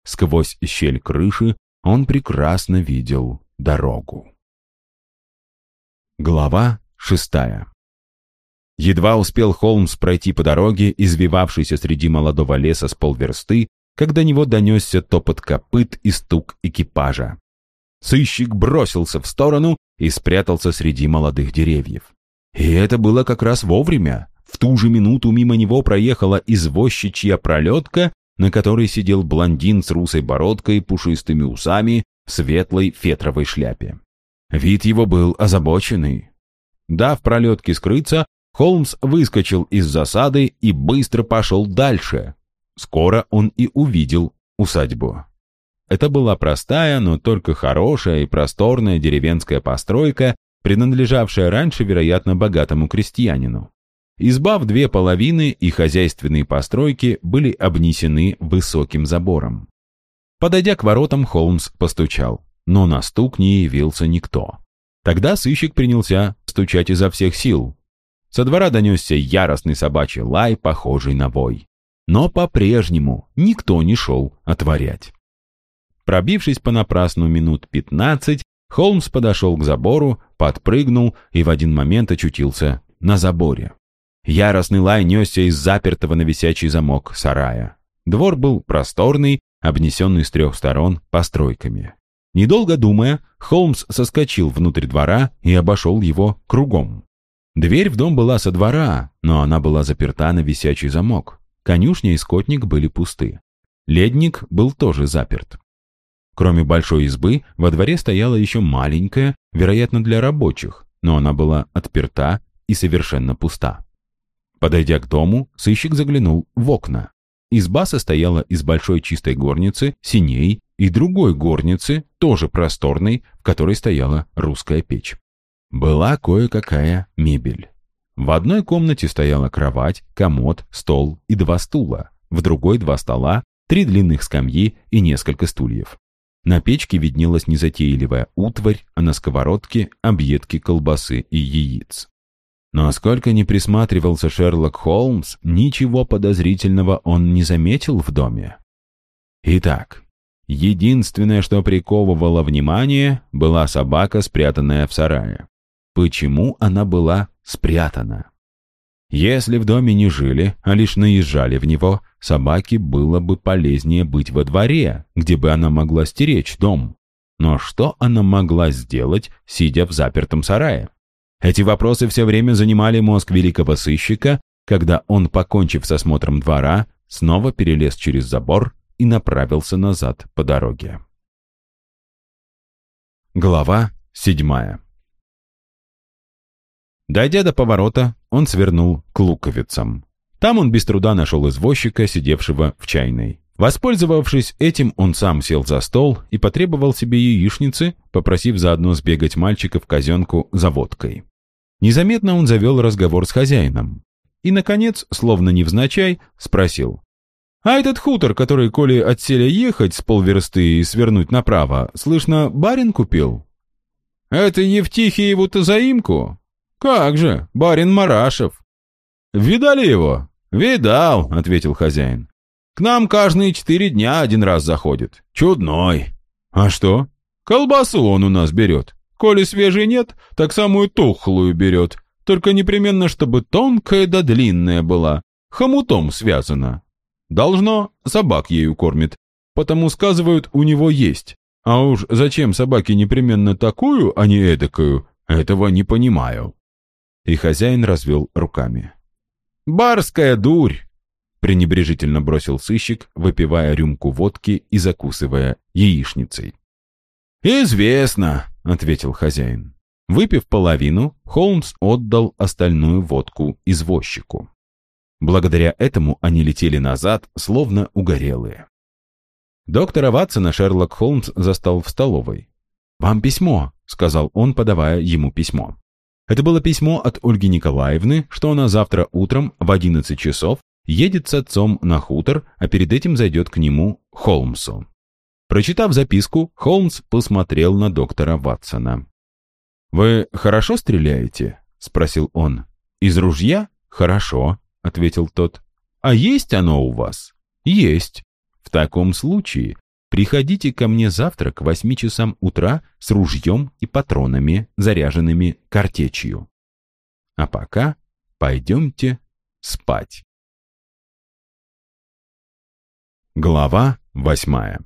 Сквозь щель крыши он прекрасно видел дорогу. Глава шестая Едва успел Холмс пройти по дороге, извивавшейся среди молодого леса с полверсты, когда до него донесся топот копыт и стук экипажа. Сыщик бросился в сторону и спрятался среди молодых деревьев. И это было как раз вовремя. В ту же минуту мимо него проехала извозчичья пролетка, на которой сидел блондин с русой бородкой, пушистыми усами, в светлой фетровой шляпе. Вид его был озабоченный. Дав пролетке скрыться, Холмс выскочил из засады и быстро пошел дальше. Скоро он и увидел усадьбу. Это была простая, но только хорошая и просторная деревенская постройка, принадлежавшая раньше, вероятно, богатому крестьянину. Изба в две половины и хозяйственные постройки были обнесены высоким забором. Подойдя к воротам, Холмс постучал, но на стук не явился никто. Тогда сыщик принялся стучать изо всех сил. Со двора донесся яростный собачий лай, похожий на вой. Но по-прежнему никто не шел отворять. Пробившись понапрасну минут пятнадцать, Холмс подошел к забору, подпрыгнул и в один момент очутился на заборе. Яростный лай несся из запертого на висячий замок сарая. Двор был просторный, обнесенный с трех сторон постройками. Недолго думая, Холмс соскочил внутрь двора и обошел его кругом. Дверь в дом была со двора, но она была заперта на висячий замок. Конюшня и скотник были пусты. Ледник был тоже заперт. Кроме большой избы, во дворе стояла еще маленькая, вероятно, для рабочих, но она была отперта и совершенно пуста. Подойдя к дому, сыщик заглянул в окна. Изба состояла из большой чистой горницы, синей, и другой горницы, тоже просторной, в которой стояла русская печь. Была кое-какая мебель. В одной комнате стояла кровать, комод, стол и два стула, в другой два стола, три длинных скамьи и несколько стульев. На печке виднелась незатейливая утварь, а на сковородке — объедки колбасы и яиц. Но сколько ни присматривался Шерлок Холмс, ничего подозрительного он не заметил в доме. Итак, единственное, что приковывало внимание, была собака, спрятанная в сарае. Почему она была спрятана? Если в доме не жили, а лишь наезжали в него, собаке было бы полезнее быть во дворе, где бы она могла стеречь дом. Но что она могла сделать, сидя в запертом сарае? Эти вопросы все время занимали мозг великого сыщика, когда он, покончив с осмотром двора, снова перелез через забор и направился назад по дороге. Глава седьмая Дойдя до поворота, он свернул к луковицам. Там он без труда нашел извозчика, сидевшего в чайной. Воспользовавшись этим, он сам сел за стол и потребовал себе яичницы, попросив заодно сбегать мальчика в казенку за водкой. Незаметно он завел разговор с хозяином. И, наконец, словно невзначай, спросил. «А этот хутор, который, коли от ехать с полверсты и свернуть направо, слышно, барин купил?» «Это Евтихиеву-то заимку?» «Как же, барин Марашев». «Видали его?» «Видал», — ответил хозяин. «К нам каждые четыре дня один раз заходит. Чудной». «А что?» «Колбасу он у нас берет. Коли свежей нет, так самую тухлую берет. Только непременно, чтобы тонкая да длинная была, хомутом связана. Должно, собак ею кормит. Потому сказывают, у него есть. А уж зачем собаке непременно такую, а не эдакую, этого не понимаю. И хозяин развел руками. «Барская дурь!» пренебрежительно бросил сыщик, выпивая рюмку водки и закусывая яичницей. «Известно», — ответил хозяин. Выпив половину, Холмс отдал остальную водку извозчику. Благодаря этому они летели назад, словно угорелые. Доктора Ватсона Шерлок Холмс застал в столовой. «Вам письмо», — сказал он, подавая ему письмо. Это было письмо от Ольги Николаевны, что она завтра утром в 11 часов едет с отцом на хутор, а перед этим зайдет к нему Холмсу. Прочитав записку, Холмс посмотрел на доктора Ватсона. «Вы хорошо стреляете?» — спросил он. «Из ружья? Хорошо», — ответил тот. «А есть оно у вас?» «Есть. В таком случае приходите ко мне завтра к восьми часам утра с ружьем и патронами, заряженными картечью. А пока пойдемте спать». Глава восьмая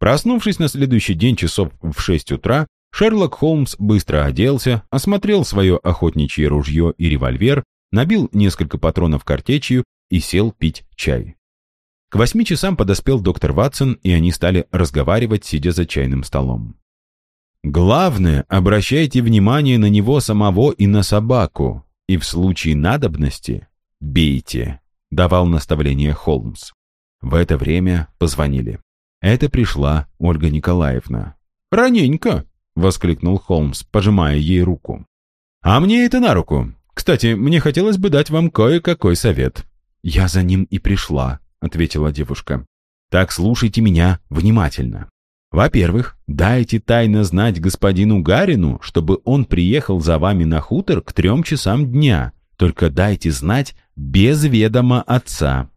Проснувшись на следующий день часов в шесть утра, Шерлок Холмс быстро оделся, осмотрел свое охотничье ружье и револьвер, набил несколько патронов картечью и сел пить чай. К восьми часам подоспел доктор Ватсон, и они стали разговаривать, сидя за чайным столом. «Главное, обращайте внимание на него самого и на собаку, и в случае надобности бейте», — давал наставление Холмс. В это время позвонили. Это пришла Ольга Николаевна. «Раненько!» — воскликнул Холмс, пожимая ей руку. «А мне это на руку. Кстати, мне хотелось бы дать вам кое-какой совет». «Я за ним и пришла», — ответила девушка. «Так слушайте меня внимательно. Во-первых, дайте тайно знать господину Гарину, чтобы он приехал за вами на хутор к трем часам дня. Только дайте знать без ведома отца.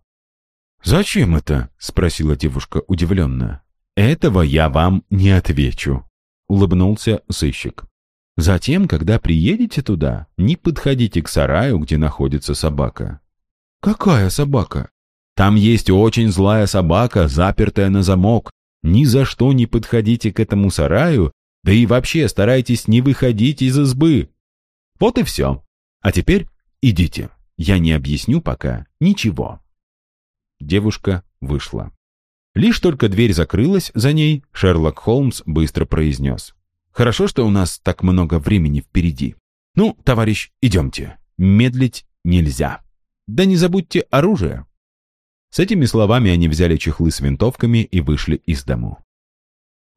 «Зачем это?» — спросила девушка удивленно. «Этого я вам не отвечу», — улыбнулся сыщик. «Затем, когда приедете туда, не подходите к сараю, где находится собака». «Какая собака?» «Там есть очень злая собака, запертая на замок. Ни за что не подходите к этому сараю, да и вообще старайтесь не выходить из избы. Вот и все. А теперь идите. Я не объясню пока ничего». Девушка вышла. Лишь только дверь закрылась за ней, Шерлок Холмс быстро произнес. «Хорошо, что у нас так много времени впереди. Ну, товарищ, идемте. Медлить нельзя. Да не забудьте оружие». С этими словами они взяли чехлы с винтовками и вышли из дому.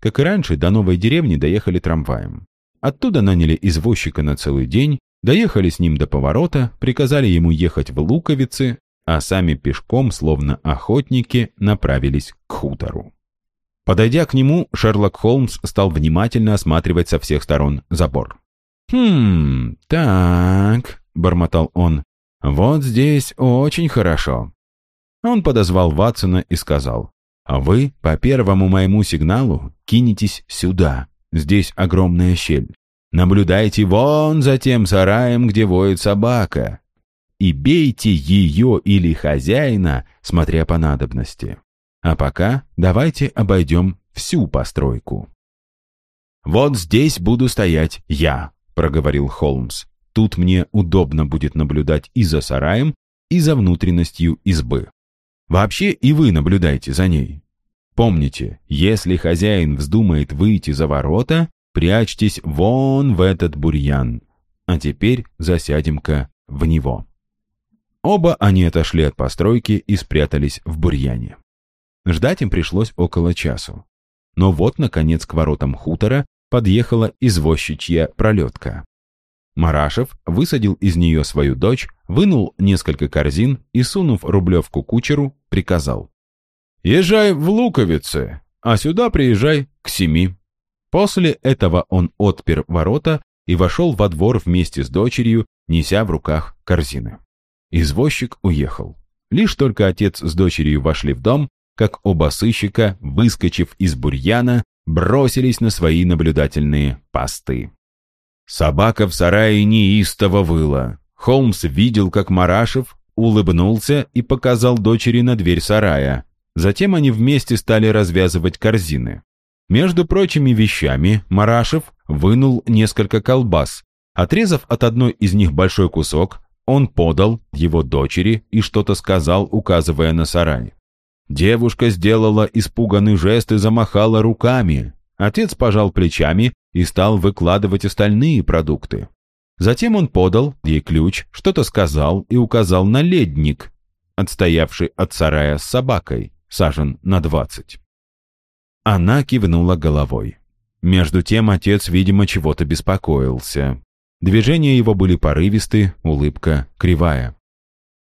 Как и раньше, до новой деревни доехали трамваем. Оттуда наняли извозчика на целый день, доехали с ним до поворота, приказали ему ехать в Луковицы, а сами пешком, словно охотники, направились к хутору. Подойдя к нему, Шерлок Холмс стал внимательно осматривать со всех сторон забор. «Хм, так», — бормотал он, — «вот здесь очень хорошо». Он подозвал Ватсона и сказал, «А вы по первому моему сигналу кинетесь сюда, здесь огромная щель. Наблюдайте вон за тем сараем, где воет собака и бейте ее или хозяина, смотря по надобности. А пока давайте обойдем всю постройку. «Вот здесь буду стоять я», — проговорил Холмс. «Тут мне удобно будет наблюдать и за сараем, и за внутренностью избы. Вообще и вы наблюдайте за ней. Помните, если хозяин вздумает выйти за ворота, прячьтесь вон в этот бурьян. А теперь засядем-ка в него». Оба они отошли от постройки и спрятались в бурьяне. Ждать им пришлось около часу. Но вот, наконец, к воротам хутора подъехала извозчичья пролетка. Марашев высадил из нее свою дочь, вынул несколько корзин и, сунув рублевку кучеру, приказал. «Езжай в Луковицы, а сюда приезжай к семи». После этого он отпер ворота и вошел во двор вместе с дочерью, неся в руках корзины. Извозчик уехал. Лишь только отец с дочерью вошли в дом, как оба сыщика, выскочив из бурьяна, бросились на свои наблюдательные посты. Собака в сарае неистово выла. Холмс видел, как Марашев улыбнулся и показал дочери на дверь сарая. Затем они вместе стали развязывать корзины. Между прочими вещами Марашев вынул несколько колбас. Отрезав от одной из них большой кусок, он подал его дочери и что-то сказал, указывая на сарай. Девушка сделала испуганный жест и замахала руками. Отец пожал плечами и стал выкладывать остальные продукты. Затем он подал ей ключ, что-то сказал и указал на ледник, отстоявший от сарая с собакой, сажен на двадцать. Она кивнула головой. Между тем отец, видимо, чего-то беспокоился. Движения его были порывисты, улыбка кривая.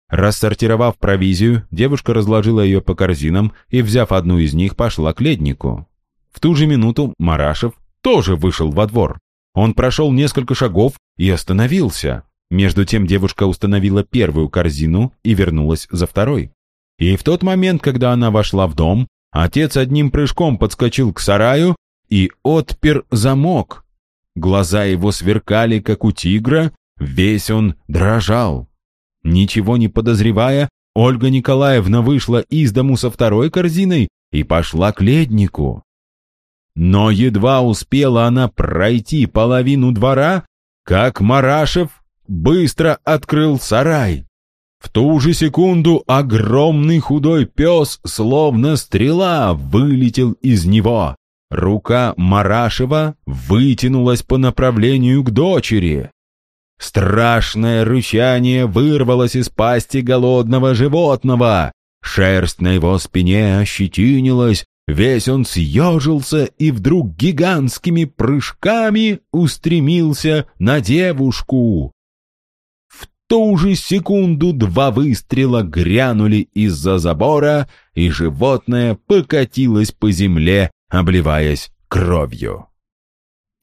Рассортировав провизию, девушка разложила ее по корзинам и, взяв одну из них, пошла к леднику. В ту же минуту Марашев тоже вышел во двор. Он прошел несколько шагов и остановился. Между тем девушка установила первую корзину и вернулась за второй. И в тот момент, когда она вошла в дом, отец одним прыжком подскочил к сараю и отпер замок. Глаза его сверкали, как у тигра, весь он дрожал. Ничего не подозревая, Ольга Николаевна вышла из дому со второй корзиной и пошла к леднику. Но едва успела она пройти половину двора, как Марашев быстро открыл сарай. В ту же секунду огромный худой пес, словно стрела, вылетел из него. Рука Марашева вытянулась по направлению к дочери. Страшное рычание вырвалось из пасти голодного животного. Шерсть на его спине ощетинилась, весь он съежился и вдруг гигантскими прыжками устремился на девушку. В ту же секунду два выстрела грянули из-за забора, и животное покатилось по земле, обливаясь кровью.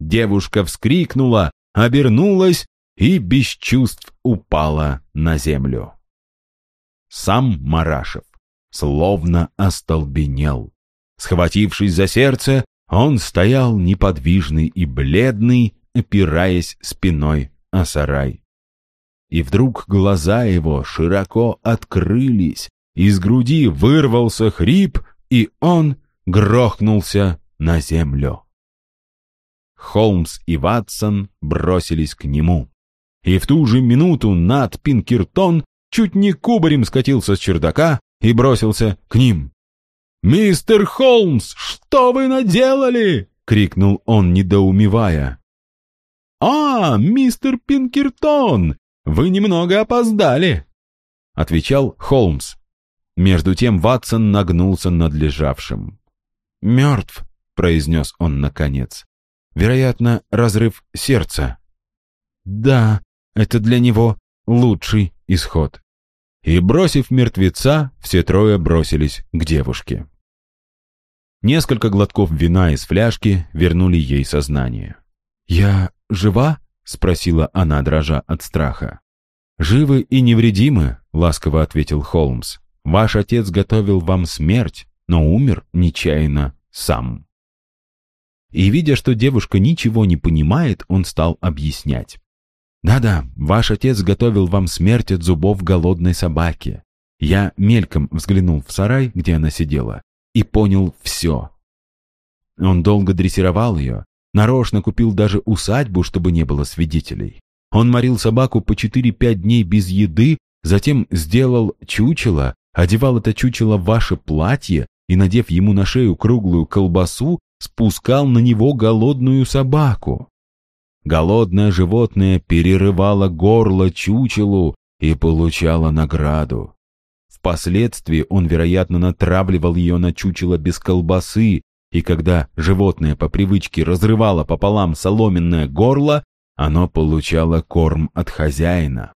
Девушка вскрикнула, обернулась и без чувств упала на землю. Сам Марашев словно остолбенел. Схватившись за сердце, он стоял неподвижный и бледный, опираясь спиной о сарай. И вдруг глаза его широко открылись, из груди вырвался хрип, и он грохнулся на землю. Холмс и Ватсон бросились к нему. И в ту же минуту Нат Пинкертон чуть не кубарем скатился с чердака и бросился к ним. «Мистер Холмс, что вы наделали?» — крикнул он, недоумевая. «А, мистер Пинкертон, вы немного опоздали», — отвечал Холмс. Между тем Ватсон нагнулся над лежавшим. «Мертв», — произнес он наконец. «Вероятно, разрыв сердца». «Да, это для него лучший исход». И, бросив мертвеца, все трое бросились к девушке. Несколько глотков вина из фляжки вернули ей сознание. «Я жива?» — спросила она, дрожа от страха. «Живы и невредимы», — ласково ответил Холмс. «Ваш отец готовил вам смерть, но умер нечаянно сам. И, видя, что девушка ничего не понимает, он стал объяснять. «Да-да, ваш отец готовил вам смерть от зубов голодной собаки. Я мельком взглянул в сарай, где она сидела, и понял все. Он долго дрессировал ее, нарочно купил даже усадьбу, чтобы не было свидетелей. Он морил собаку по 4-5 дней без еды, затем сделал чучело, одевал это чучело в ваше платье и, надев ему на шею круглую колбасу, спускал на него голодную собаку. Голодное животное перерывало горло чучелу и получало награду. Впоследствии он, вероятно, натравливал ее на чучело без колбасы, и когда животное по привычке разрывало пополам соломенное горло, оно получало корм от хозяина.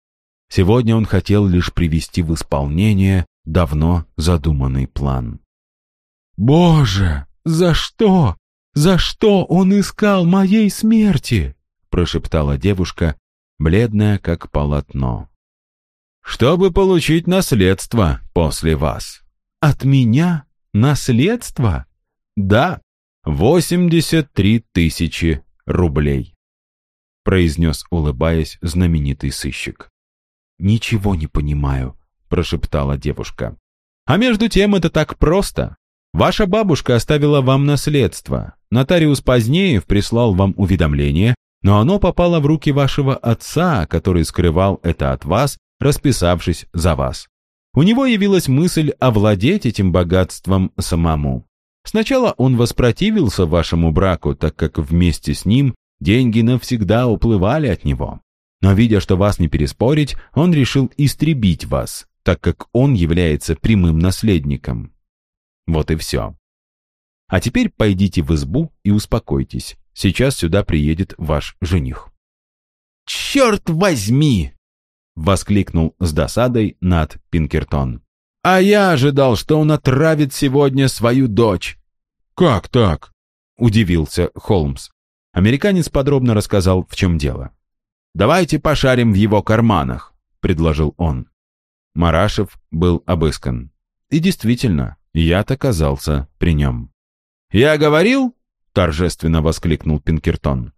Сегодня он хотел лишь привести в исполнение давно задуманный план. «Боже, за что? За что он искал моей смерти?» прошептала девушка, бледная как полотно. «Чтобы получить наследство после вас». «От меня? Наследство?» «Да, восемьдесят три тысячи рублей», произнес, улыбаясь, знаменитый сыщик. «Ничего не понимаю», прошептала девушка. «А между тем это так просто. Ваша бабушка оставила вам наследство. Нотариус Позднеев прислал вам уведомление, но оно попало в руки вашего отца, который скрывал это от вас, расписавшись за вас. У него явилась мысль овладеть этим богатством самому. Сначала он воспротивился вашему браку, так как вместе с ним деньги навсегда уплывали от него. Но видя, что вас не переспорить, он решил истребить вас, так как он является прямым наследником. Вот и все. А теперь пойдите в избу и успокойтесь. Сейчас сюда приедет ваш жених». «Черт возьми!» — воскликнул с досадой Нат Пинкертон. «А я ожидал, что он отравит сегодня свою дочь». «Как так?» — удивился Холмс. Американец подробно рассказал, в чем дело. «Давайте пошарим в его карманах», — предложил он. Марашев был обыскан. И действительно, яд оказался при нем. «Я говорил?» — торжественно воскликнул Пинкертон.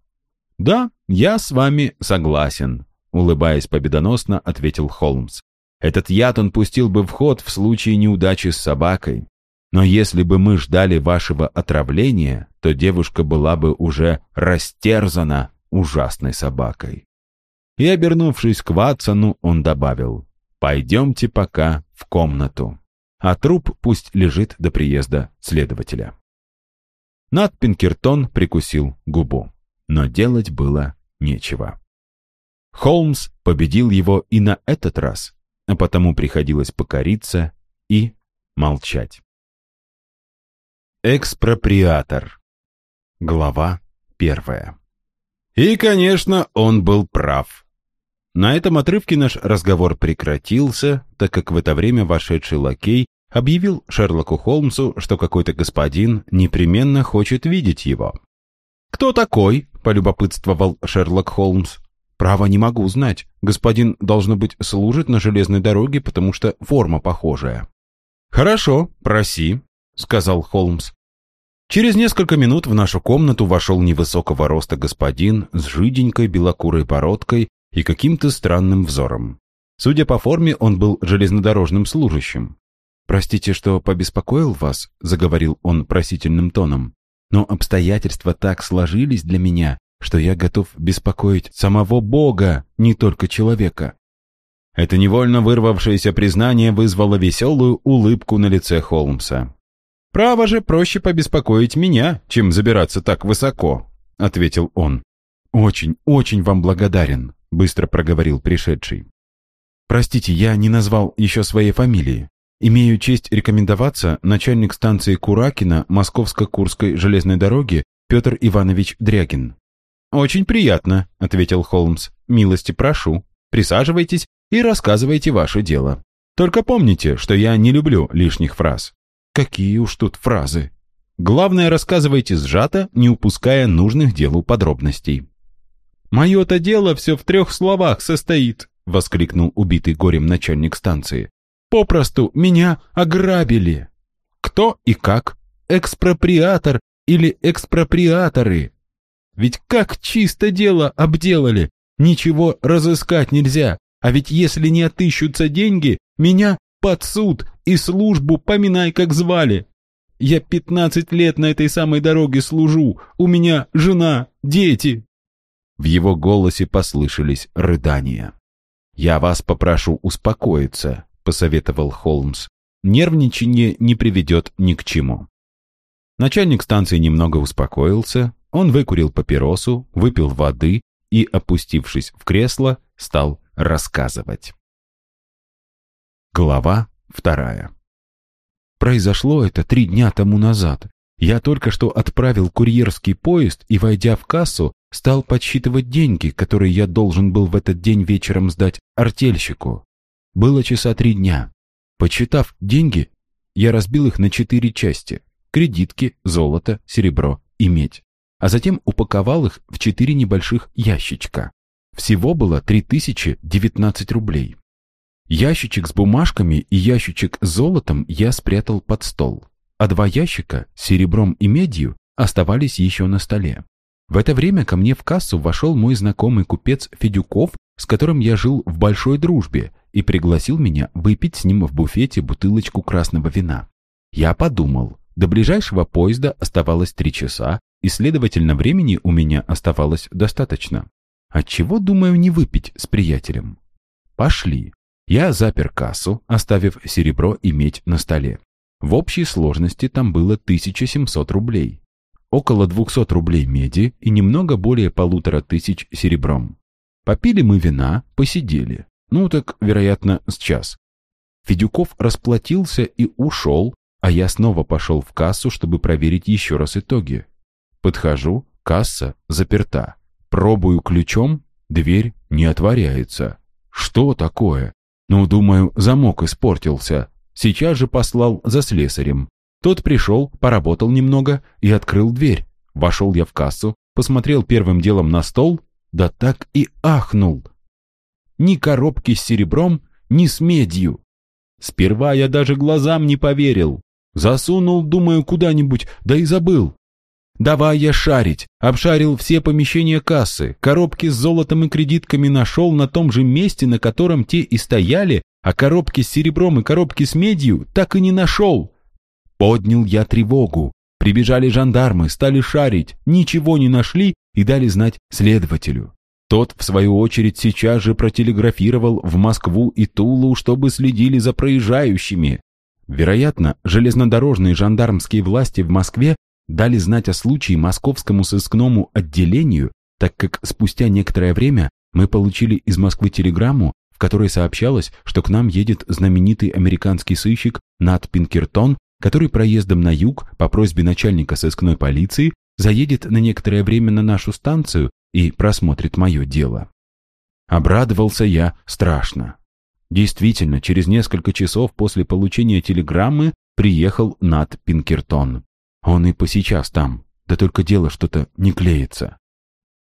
«Да, я с вами согласен», — улыбаясь победоносно, ответил Холмс. «Этот яд он пустил бы в ход в случае неудачи с собакой. Но если бы мы ждали вашего отравления, то девушка была бы уже растерзана ужасной собакой». И, обернувшись к Ватсону, он добавил, «Пойдемте пока в комнату, а труп пусть лежит до приезда следователя». Над Пинкертон прикусил губу, но делать было нечего. Холмс победил его и на этот раз, а потому приходилось покориться и молчать. Экспроприатор. Глава первая. И, конечно, он был прав. На этом отрывке наш разговор прекратился, так как в это время вошедший лакей объявил Шерлоку Холмсу, что какой-то господин непременно хочет видеть его. «Кто такой?» — полюбопытствовал Шерлок Холмс. «Право не могу знать. Господин, должно быть, служит на железной дороге, потому что форма похожая». «Хорошо, проси», — сказал Холмс. Через несколько минут в нашу комнату вошел невысокого роста господин с жиденькой белокурой бородкой и каким-то странным взором. Судя по форме, он был железнодорожным служащим. «Простите, что побеспокоил вас», — заговорил он просительным тоном, «но обстоятельства так сложились для меня, что я готов беспокоить самого Бога, не только человека». Это невольно вырвавшееся признание вызвало веселую улыбку на лице Холмса. «Право же, проще побеспокоить меня, чем забираться так высоко», — ответил он. «Очень, очень вам благодарен», — быстро проговорил пришедший. «Простите, я не назвал еще своей фамилии. Имею честь рекомендоваться начальник станции Куракина Московско-Курской железной дороги Петр Иванович Дрягин. «Очень приятно», — ответил Холмс. «Милости прошу. Присаживайтесь и рассказывайте ваше дело. Только помните, что я не люблю лишних фраз». «Какие уж тут фразы!» «Главное, рассказывайте сжато, не упуская нужных делу подробностей». «Мое-то дело все в трех словах состоит», — воскликнул убитый горем начальник станции. Попросту меня ограбили. Кто и как? Экспроприатор или экспроприаторы? Ведь как чисто дело обделали. Ничего разыскать нельзя. А ведь если не отыщутся деньги, меня под суд и службу поминай, как звали. Я пятнадцать лет на этой самой дороге служу. У меня жена, дети. В его голосе послышались рыдания. «Я вас попрошу успокоиться посоветовал Холмс. Нервничание не приведет ни к чему. Начальник станции немного успокоился, он выкурил папиросу, выпил воды и, опустившись в кресло, стал рассказывать. Глава вторая. Произошло это три дня тому назад. Я только что отправил курьерский поезд и, войдя в кассу, стал подсчитывать деньги, которые я должен был в этот день вечером сдать артельщику. Было часа три дня. Почитав деньги, я разбил их на четыре части. Кредитки, золото, серебро и медь. А затем упаковал их в четыре небольших ящичка. Всего было 3019 рублей. Ящичек с бумажками и ящичек с золотом я спрятал под стол, а два ящика с серебром и медью оставались еще на столе. В это время ко мне в кассу вошел мой знакомый купец Федюков, с которым я жил в большой дружбе и пригласил меня выпить с ним в буфете бутылочку красного вина. Я подумал, до ближайшего поезда оставалось три часа, и, следовательно, времени у меня оставалось достаточно. Отчего, думаю, не выпить с приятелем? Пошли. Я запер кассу, оставив серебро и медь на столе. В общей сложности там было 1700 рублей. Около 200 рублей меди и немного более полутора тысяч серебром. Попили мы вина, посидели. Ну так, вероятно, с час. Федюков расплатился и ушел, а я снова пошел в кассу, чтобы проверить еще раз итоги. Подхожу, касса заперта. Пробую ключом, дверь не отворяется. Что такое? Ну, думаю, замок испортился. Сейчас же послал за слесарем. Тот пришел, поработал немного и открыл дверь. Вошел я в кассу, посмотрел первым делом на стол, да так и ахнул. Ни коробки с серебром, ни с медью. Сперва я даже глазам не поверил. Засунул, думаю, куда-нибудь, да и забыл. Давай я шарить. Обшарил все помещения кассы, коробки с золотом и кредитками нашел на том же месте, на котором те и стояли, а коробки с серебром и коробки с медью так и не нашел. Поднял я тревогу. Прибежали жандармы, стали шарить, ничего не нашли и дали знать следователю. Тот, в свою очередь, сейчас же протелеграфировал в Москву и Тулу, чтобы следили за проезжающими. Вероятно, железнодорожные жандармские власти в Москве дали знать о случае московскому сыскному отделению, так как спустя некоторое время мы получили из Москвы телеграмму, в которой сообщалось, что к нам едет знаменитый американский сыщик Нат Пинкертон, который проездом на юг по просьбе начальника сыскной полиции заедет на некоторое время на нашу станцию и просмотрит мое дело. Обрадовался я страшно. Действительно, через несколько часов после получения телеграммы приехал Нат Пинкертон. Он и посейчас там, да только дело что-то не клеится.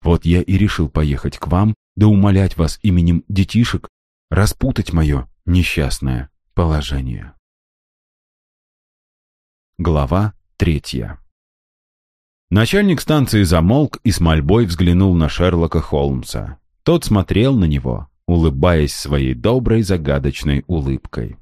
Вот я и решил поехать к вам, да умолять вас именем детишек распутать мое несчастное положение. Глава третья Начальник станции замолк и с мольбой взглянул на Шерлока Холмса. Тот смотрел на него, улыбаясь своей доброй загадочной улыбкой.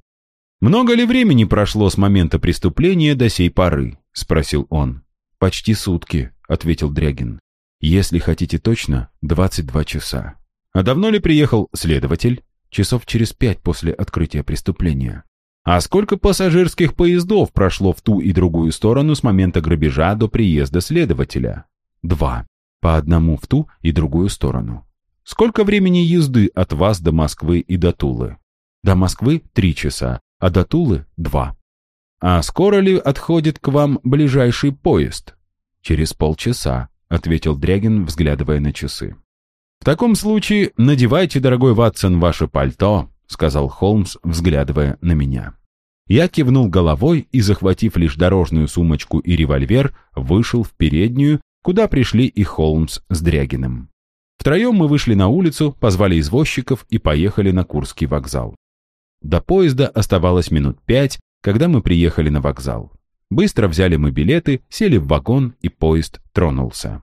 «Много ли времени прошло с момента преступления до сей поры?» — спросил он. «Почти сутки», — ответил Дрягин. «Если хотите точно, 22 часа». «А давно ли приехал следователь?» «Часов через пять после открытия преступления». «А сколько пассажирских поездов прошло в ту и другую сторону с момента грабежа до приезда следователя?» «Два. По одному в ту и другую сторону». «Сколько времени езды от вас до Москвы и до Тулы?» «До Москвы три часа, а до Тулы — два». «А скоро ли отходит к вам ближайший поезд?» «Через полчаса», — ответил Дрягин, взглядывая на часы. «В таком случае надевайте, дорогой Ватсон, ваше пальто», — сказал Холмс, взглядывая на меня. Я кивнул головой и, захватив лишь дорожную сумочку и револьвер, вышел в переднюю, куда пришли и Холмс с Дрягиным. Втроем мы вышли на улицу, позвали извозчиков и поехали на Курский вокзал. До поезда оставалось минут пять, когда мы приехали на вокзал. Быстро взяли мы билеты, сели в вагон, и поезд тронулся.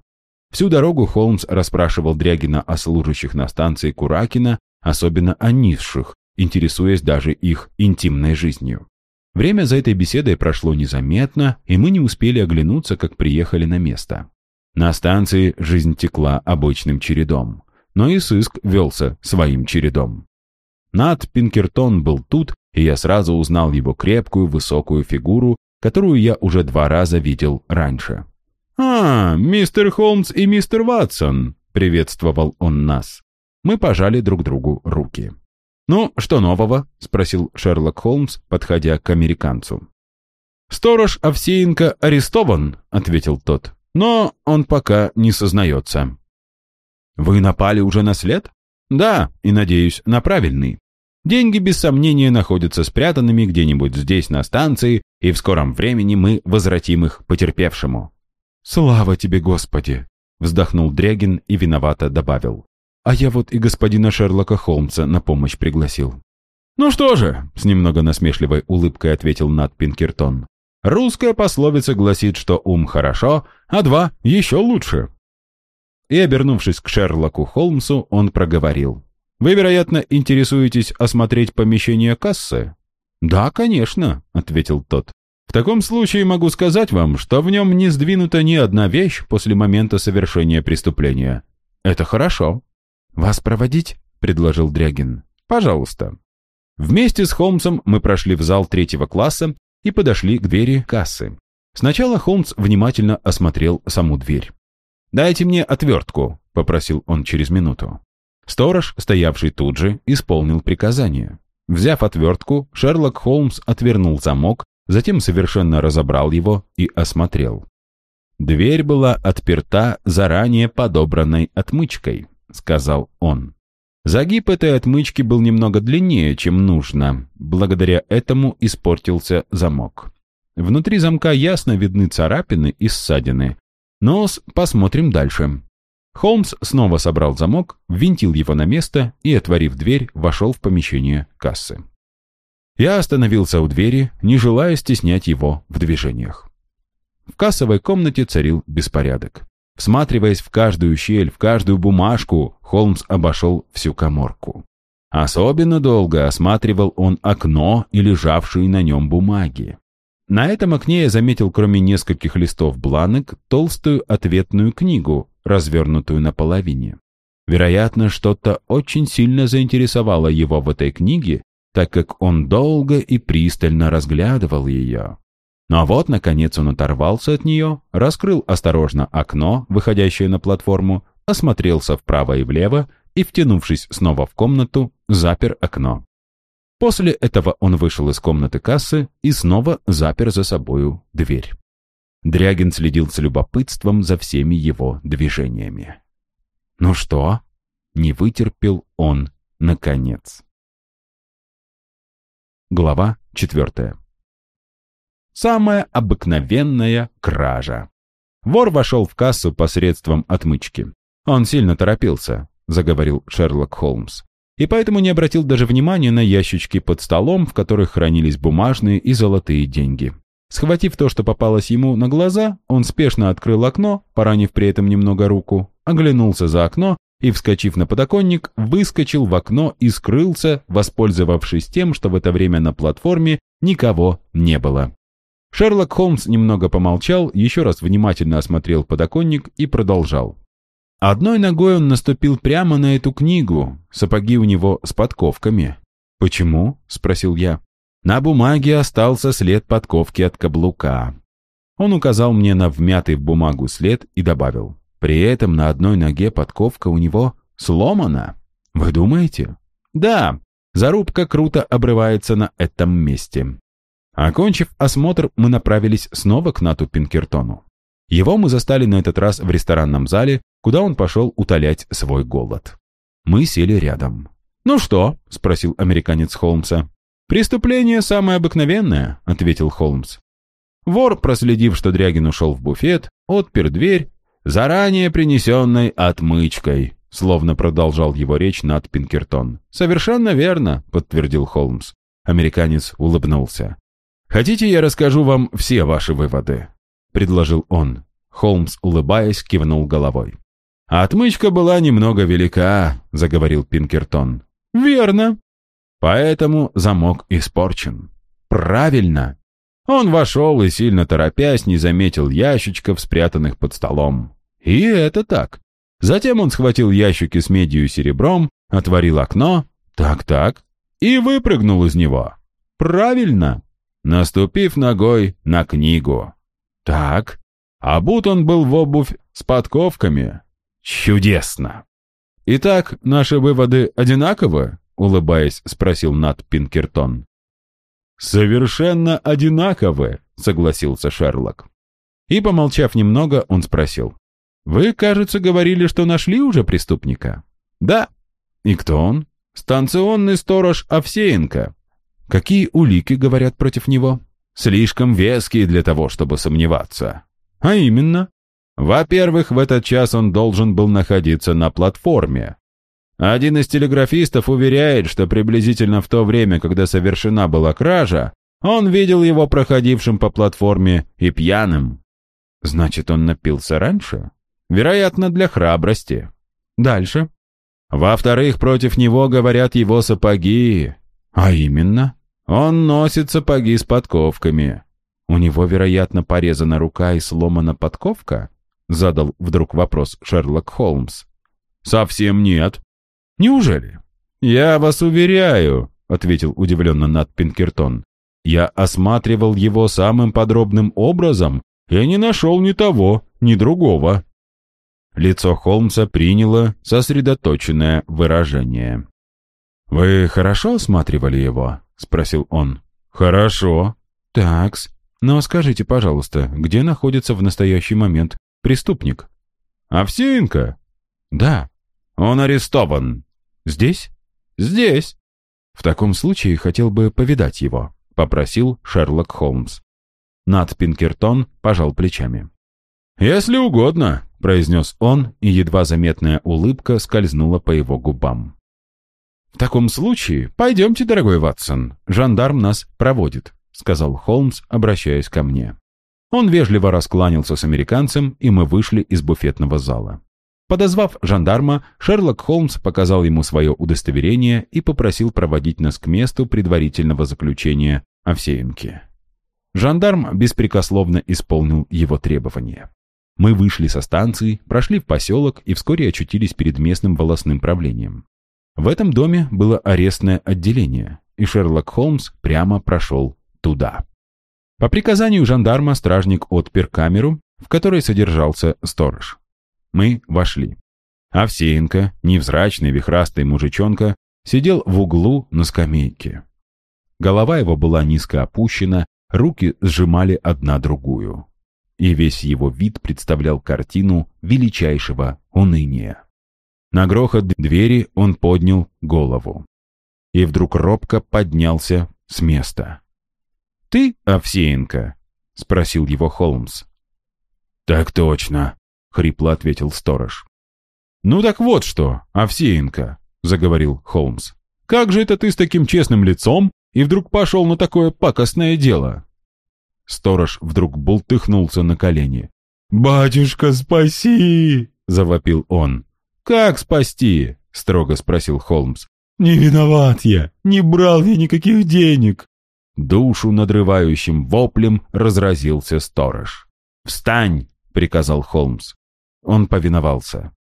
Всю дорогу Холмс расспрашивал Дрягина о служащих на станции Куракина, особенно о низших, интересуясь даже их интимной жизнью. Время за этой беседой прошло незаметно, и мы не успели оглянуться, как приехали на место. На станции жизнь текла обычным чередом, но и сыск велся своим чередом. Над Пинкертон был тут, и я сразу узнал его крепкую, высокую фигуру, которую я уже два раза видел раньше. «А, мистер Холмс и мистер Ватсон!» — приветствовал он нас. Мы пожали друг другу руки. «Ну, что нового?» — спросил Шерлок Холмс, подходя к американцу. «Сторож Овсеенко арестован», — ответил тот. «Но он пока не сознается». «Вы напали уже на след?» «Да, и, надеюсь, на правильный. Деньги, без сомнения, находятся спрятанными где-нибудь здесь, на станции, и в скором времени мы возвратим их потерпевшему». «Слава тебе, Господи!» — вздохнул Дрягин и виновато добавил. «А я вот и господина Шерлока Холмса на помощь пригласил». «Ну что же», — с немного насмешливой улыбкой ответил Нат Пинкертон. «Русская пословица гласит, что ум хорошо, а два еще лучше». И, обернувшись к Шерлоку Холмсу, он проговорил. Вы, вероятно, интересуетесь осмотреть помещение кассы? Да, конечно, ответил тот. В таком случае могу сказать вам, что в нем не сдвинута ни одна вещь после момента совершения преступления. Это хорошо. Вас проводить? предложил Дрягин. Пожалуйста. Вместе с Холмсом мы прошли в зал третьего класса и подошли к двери кассы. Сначала Холмс внимательно осмотрел саму дверь. «Дайте мне отвертку», — попросил он через минуту. Сторож, стоявший тут же, исполнил приказание. Взяв отвертку, Шерлок Холмс отвернул замок, затем совершенно разобрал его и осмотрел. Дверь была отперта заранее подобранной отмычкой, сказал он. Загиб этой отмычки был немного длиннее, чем нужно. Благодаря этому испортился замок. Внутри замка ясно видны царапины и ссадины. Но посмотрим дальше. Холмс снова собрал замок, ввинтил его на место и, отворив дверь, вошел в помещение кассы. Я остановился у двери, не желая стеснять его в движениях. В кассовой комнате царил беспорядок. Всматриваясь в каждую щель, в каждую бумажку, Холмс обошел всю коморку. Особенно долго осматривал он окно и лежавшие на нем бумаги. На этом окне я заметил, кроме нескольких листов бланок, толстую ответную книгу, развернутую наполовине. Вероятно, что-то очень сильно заинтересовало его в этой книге, так как он долго и пристально разглядывал ее. Но вот, наконец, он оторвался от нее, раскрыл осторожно окно, выходящее на платформу, осмотрелся вправо и влево и, втянувшись снова в комнату, запер окно. После этого он вышел из комнаты кассы и снова запер за собою дверь. Дрягин следил с любопытством за всеми его движениями. «Ну что?» — не вытерпел он, наконец. Глава четвертая. Самая обыкновенная кража. Вор вошел в кассу посредством отмычки. Он сильно торопился, заговорил Шерлок Холмс, и поэтому не обратил даже внимания на ящички под столом, в которых хранились бумажные и золотые деньги. Схватив то, что попалось ему на глаза, он спешно открыл окно, поранив при этом немного руку, оглянулся за окно и, вскочив на подоконник, выскочил в окно и скрылся, воспользовавшись тем, что в это время на платформе никого не было. Шерлок Холмс немного помолчал, еще раз внимательно осмотрел подоконник и продолжал. Одной ногой он наступил прямо на эту книгу, сапоги у него с подковками. «Почему?» — спросил я. На бумаге остался след подковки от каблука. Он указал мне на вмятый в бумагу след и добавил. При этом на одной ноге подковка у него сломана. Вы думаете? Да, зарубка круто обрывается на этом месте. Окончив осмотр, мы направились снова к Нату Пинкертону. Его мы застали на этот раз в ресторанном зале, куда он пошел утолять свой голод. Мы сели рядом. «Ну что?» — спросил американец Холмса. «Преступление самое обыкновенное», — ответил Холмс. Вор, проследив, что Дрягин ушел в буфет, отпер дверь заранее принесенной отмычкой, словно продолжал его речь над Пинкертон. «Совершенно верно», — подтвердил Холмс. Американец улыбнулся. «Хотите, я расскажу вам все ваши выводы?» — предложил он. Холмс, улыбаясь, кивнул головой. «Отмычка была немного велика», — заговорил Пинкертон. «Верно. Поэтому замок испорчен». «Правильно. Он вошел и, сильно торопясь, не заметил ящичков, спрятанных под столом. И это так. Затем он схватил ящики с медью и серебром, отворил окно, так-так, и выпрыгнул из него. Правильно наступив ногой на книгу. Так, а обут он был в обувь с подковками. Чудесно! Итак, наши выводы одинаковы? Улыбаясь, спросил Нат Пинкертон. «Совершенно одинаковы», — согласился Шерлок. И, помолчав немного, он спросил. «Вы, кажется, говорили, что нашли уже преступника?» «Да». «И кто он?» «Станционный сторож Овсеенко. Какие улики говорят против него? Слишком веские для того, чтобы сомневаться. А именно? Во-первых, в этот час он должен был находиться на платформе. Один из телеграфистов уверяет, что приблизительно в то время, когда совершена была кража, он видел его проходившим по платформе и пьяным. Значит, он напился раньше? Вероятно, для храбрости. Дальше. Во-вторых, против него говорят его сапоги. А именно? Он носит сапоги с подковками. У него, вероятно, порезана рука и сломана подковка? Задал вдруг вопрос Шерлок Холмс. Совсем нет. Неужели? Я вас уверяю, ответил удивленно Нат Пинкертон. Я осматривал его самым подробным образом и не нашел ни того, ни другого. Лицо Холмса приняло сосредоточенное выражение. «Вы хорошо осматривали его?» — спросил он. «Хорошо». «Такс. Но скажите, пожалуйста, где находится в настоящий момент преступник?» «Овсеенко?» «Да». «Он арестован». «Здесь?» «Здесь». «В таком случае хотел бы повидать его», — попросил Шерлок Холмс. Нат Пинкертон пожал плечами. «Если угодно», — произнес он, и едва заметная улыбка скользнула по его губам. «В таком случае пойдемте, дорогой Ватсон, жандарм нас проводит», — сказал Холмс, обращаясь ко мне. Он вежливо раскланялся с американцем, и мы вышли из буфетного зала. Подозвав жандарма, Шерлок Холмс показал ему свое удостоверение и попросил проводить нас к месту предварительного заключения Овсеенки. Жандарм беспрекословно исполнил его требования. Мы вышли со станции, прошли в поселок и вскоре очутились перед местным волосным правлением. В этом доме было арестное отделение, и Шерлок Холмс прямо прошел туда. По приказанию жандарма стражник отпер камеру, в которой содержался сторож. Мы вошли. Овсеенко, невзрачный вихрастый мужичонка, сидел в углу на скамейке. Голова его была низко опущена, руки сжимали одна другую. И весь его вид представлял картину величайшего уныния. На грохот двери он поднял голову. И вдруг робко поднялся с места. «Ты, Овсеенко?» — спросил его Холмс. «Так точно», — хрипло ответил сторож. «Ну так вот что, Овсеенко», — заговорил Холмс. «Как же это ты с таким честным лицом и вдруг пошел на такое пакостное дело?» Сторож вдруг бултыхнулся на колени. «Батюшка, спаси!» — завопил он. «Как спасти?» — строго спросил Холмс. «Не виноват я, не брал я никаких денег». Душу надрывающим воплем разразился сторож. «Встань!» — приказал Холмс. Он повиновался.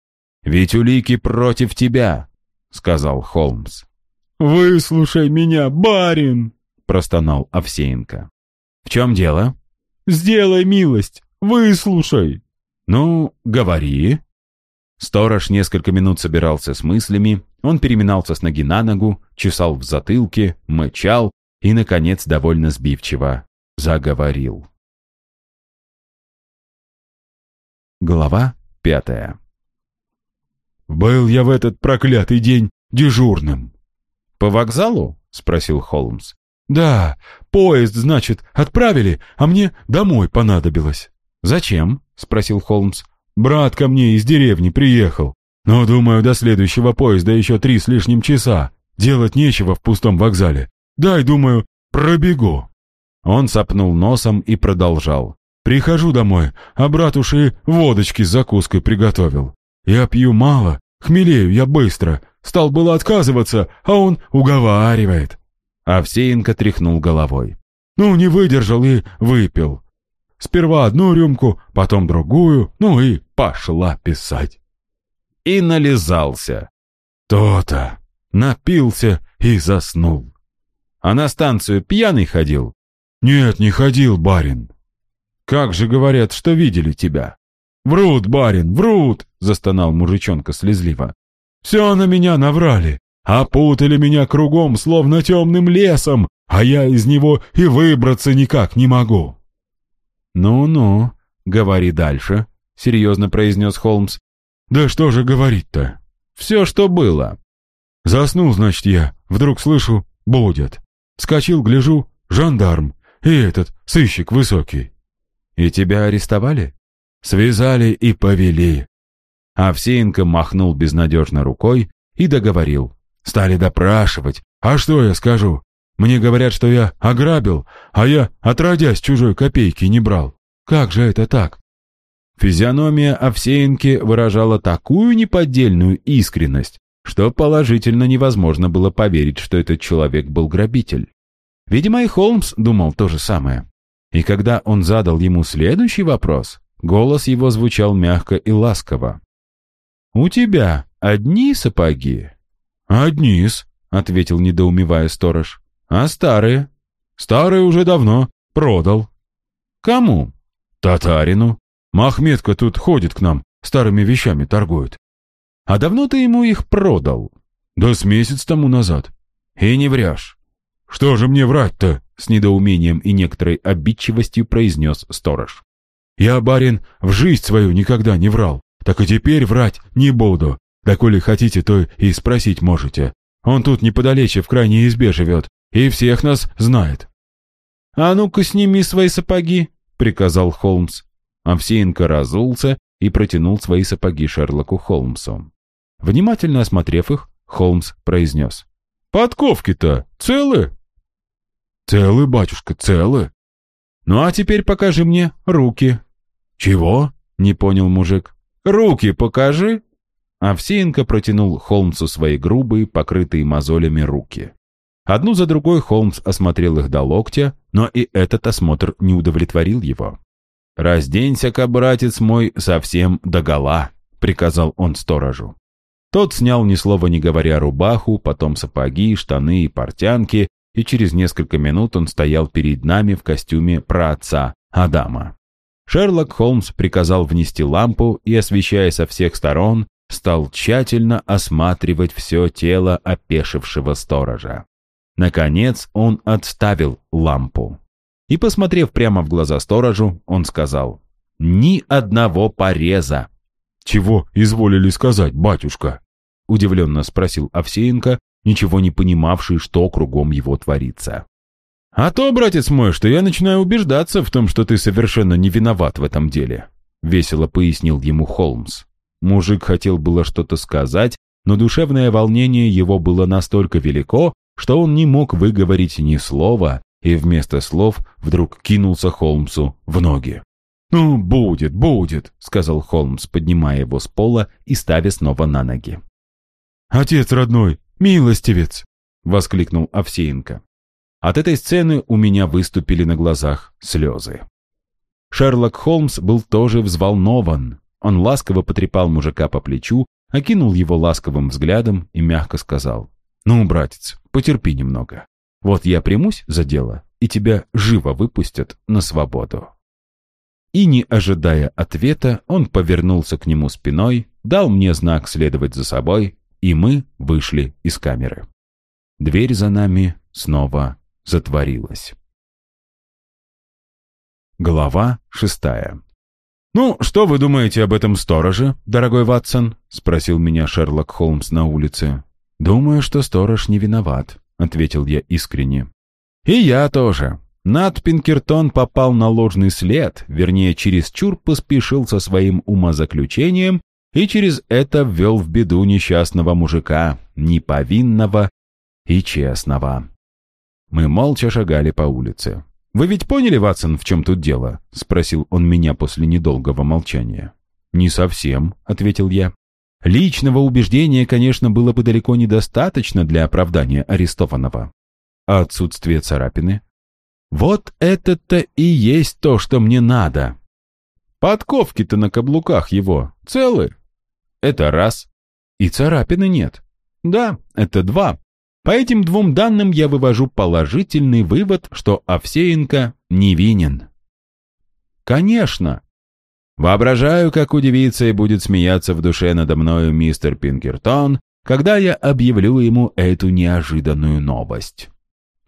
«Ведь улики против тебя!» — сказал Холмс. «Выслушай меня, барин!» — простонал Овсеенко. «В чем дело?» «Сделай милость, выслушай!» «Ну, говори!» Сторож несколько минут собирался с мыслями, он переминался с ноги на ногу, чесал в затылке, мычал и, наконец, довольно сбивчиво заговорил. Глава пятая «Был я в этот проклятый день дежурным». «По вокзалу?» — спросил Холмс. «Да, поезд, значит, отправили, а мне домой понадобилось». «Зачем?» — спросил Холмс. Брат ко мне из деревни приехал. Но, думаю, до следующего поезда еще три с лишним часа. Делать нечего в пустом вокзале. Дай, думаю, пробегу». Он сопнул носом и продолжал. «Прихожу домой, а брат уж и водочки с закуской приготовил. Я пью мало, хмелею я быстро. Стал было отказываться, а он уговаривает». Овсеенко тряхнул головой. «Ну, не выдержал и выпил. Сперва одну рюмку, потом другую, ну и пошла писать. И нализался. То-то. Напился и заснул. А на станцию пьяный ходил? Нет, не ходил, барин. Как же говорят, что видели тебя? Врут, барин, врут, застонал мужичонка слезливо. Все на меня наврали, опутали меня кругом, словно темным лесом, а я из него и выбраться никак не могу. «Ну-ну, говори дальше», — серьезно произнес Холмс. «Да что же говорить-то? Все, что было». Заснул, значит, я. Вдруг слышу «будет». Скочил, гляжу, жандарм. И этот, сыщик высокий. «И тебя арестовали?» «Связали и повели». Овсеенко махнул безнадежно рукой и договорил. «Стали допрашивать. А что я скажу? Мне говорят, что я ограбил, а я, отродясь, чужой копейки не брал. Как же это так?» Физиономия Овсеенки выражала такую неподдельную искренность, что положительно невозможно было поверить, что этот человек был грабитель. Видимо, и Холмс думал то же самое. И когда он задал ему следующий вопрос, голос его звучал мягко и ласково. «У тебя одни сапоги?» «Одни-с», — ответил недоумевая сторож. А старые? Старые уже давно. Продал. Кому? Татарину. Махметка тут ходит к нам. старыми вещами торгует. А давно ты ему их продал? Да с месяц тому назад. И не врешь. Что же мне врать-то? С недоумением и некоторой обидчивостью произнес сторож. Я, барин, в жизнь свою никогда не врал. Так и теперь врать не буду. Да коли хотите, то и спросить можете. Он тут неподалече в крайней избе живет и всех нас знает. «А ну-ка сними свои сапоги», — приказал Холмс. Овсеенко разулся и протянул свои сапоги Шерлоку Холмсу. Внимательно осмотрев их, Холмс произнес. «Подковки-то целы?» «Целы, батюшка, целы». «Ну а теперь покажи мне руки». «Чего?» — не понял мужик. «Руки покажи». Овсеенко протянул Холмсу свои грубые, покрытые мозолями руки. Одну за другой Холмс осмотрел их до локтя, но и этот осмотр не удовлетворил его. «Разденься-ка, братец мой, совсем догола», — приказал он сторожу. Тот снял ни слова не говоря рубаху, потом сапоги, штаны и портянки, и через несколько минут он стоял перед нами в костюме праотца Адама. Шерлок Холмс приказал внести лампу и, освещая со всех сторон, стал тщательно осматривать все тело опешившего сторожа. Наконец он отставил лампу. И, посмотрев прямо в глаза сторожу, он сказал, «Ни одного пореза». «Чего изволили сказать, батюшка?» Удивленно спросил Овсеенко, ничего не понимавший, что кругом его творится. «А то, братец мой, что я начинаю убеждаться в том, что ты совершенно не виноват в этом деле», — весело пояснил ему Холмс. Мужик хотел было что-то сказать, но душевное волнение его было настолько велико, что он не мог выговорить ни слова, и вместо слов вдруг кинулся Холмсу в ноги. «Ну, будет, будет», — сказал Холмс, поднимая его с пола и ставя снова на ноги. «Отец родной, милостивец!» — воскликнул Овсеенко. От этой сцены у меня выступили на глазах слезы. Шерлок Холмс был тоже взволнован. Он ласково потрепал мужика по плечу, окинул его ласковым взглядом и мягко сказал. «Ну, братец, потерпи немного. Вот я примусь за дело, и тебя живо выпустят на свободу». И, не ожидая ответа, он повернулся к нему спиной, дал мне знак следовать за собой, и мы вышли из камеры. Дверь за нами снова затворилась. Глава шестая «Ну, что вы думаете об этом стороже, дорогой Ватсон?» — спросил меня Шерлок Холмс на улице. «Думаю, что сторож не виноват», — ответил я искренне. «И я тоже. Над Пинкертон попал на ложный след, вернее, чересчур поспешил со своим умозаключением и через это ввел в беду несчастного мужика, неповинного и честного». Мы молча шагали по улице. «Вы ведь поняли, Ватсон, в чем тут дело?» — спросил он меня после недолгого молчания. «Не совсем», — ответил я. «Личного убеждения, конечно, было бы далеко недостаточно для оправдания арестованного. А отсутствие царапины? Вот это-то и есть то, что мне надо. Подковки-то на каблуках его целы. Это раз. И царапины нет. Да, это два. По этим двум данным я вывожу положительный вывод, что Овсеенко невинен. Конечно. Воображаю, как удивится и будет смеяться в душе надо мною мистер Пинкертон, когда я объявлю ему эту неожиданную новость.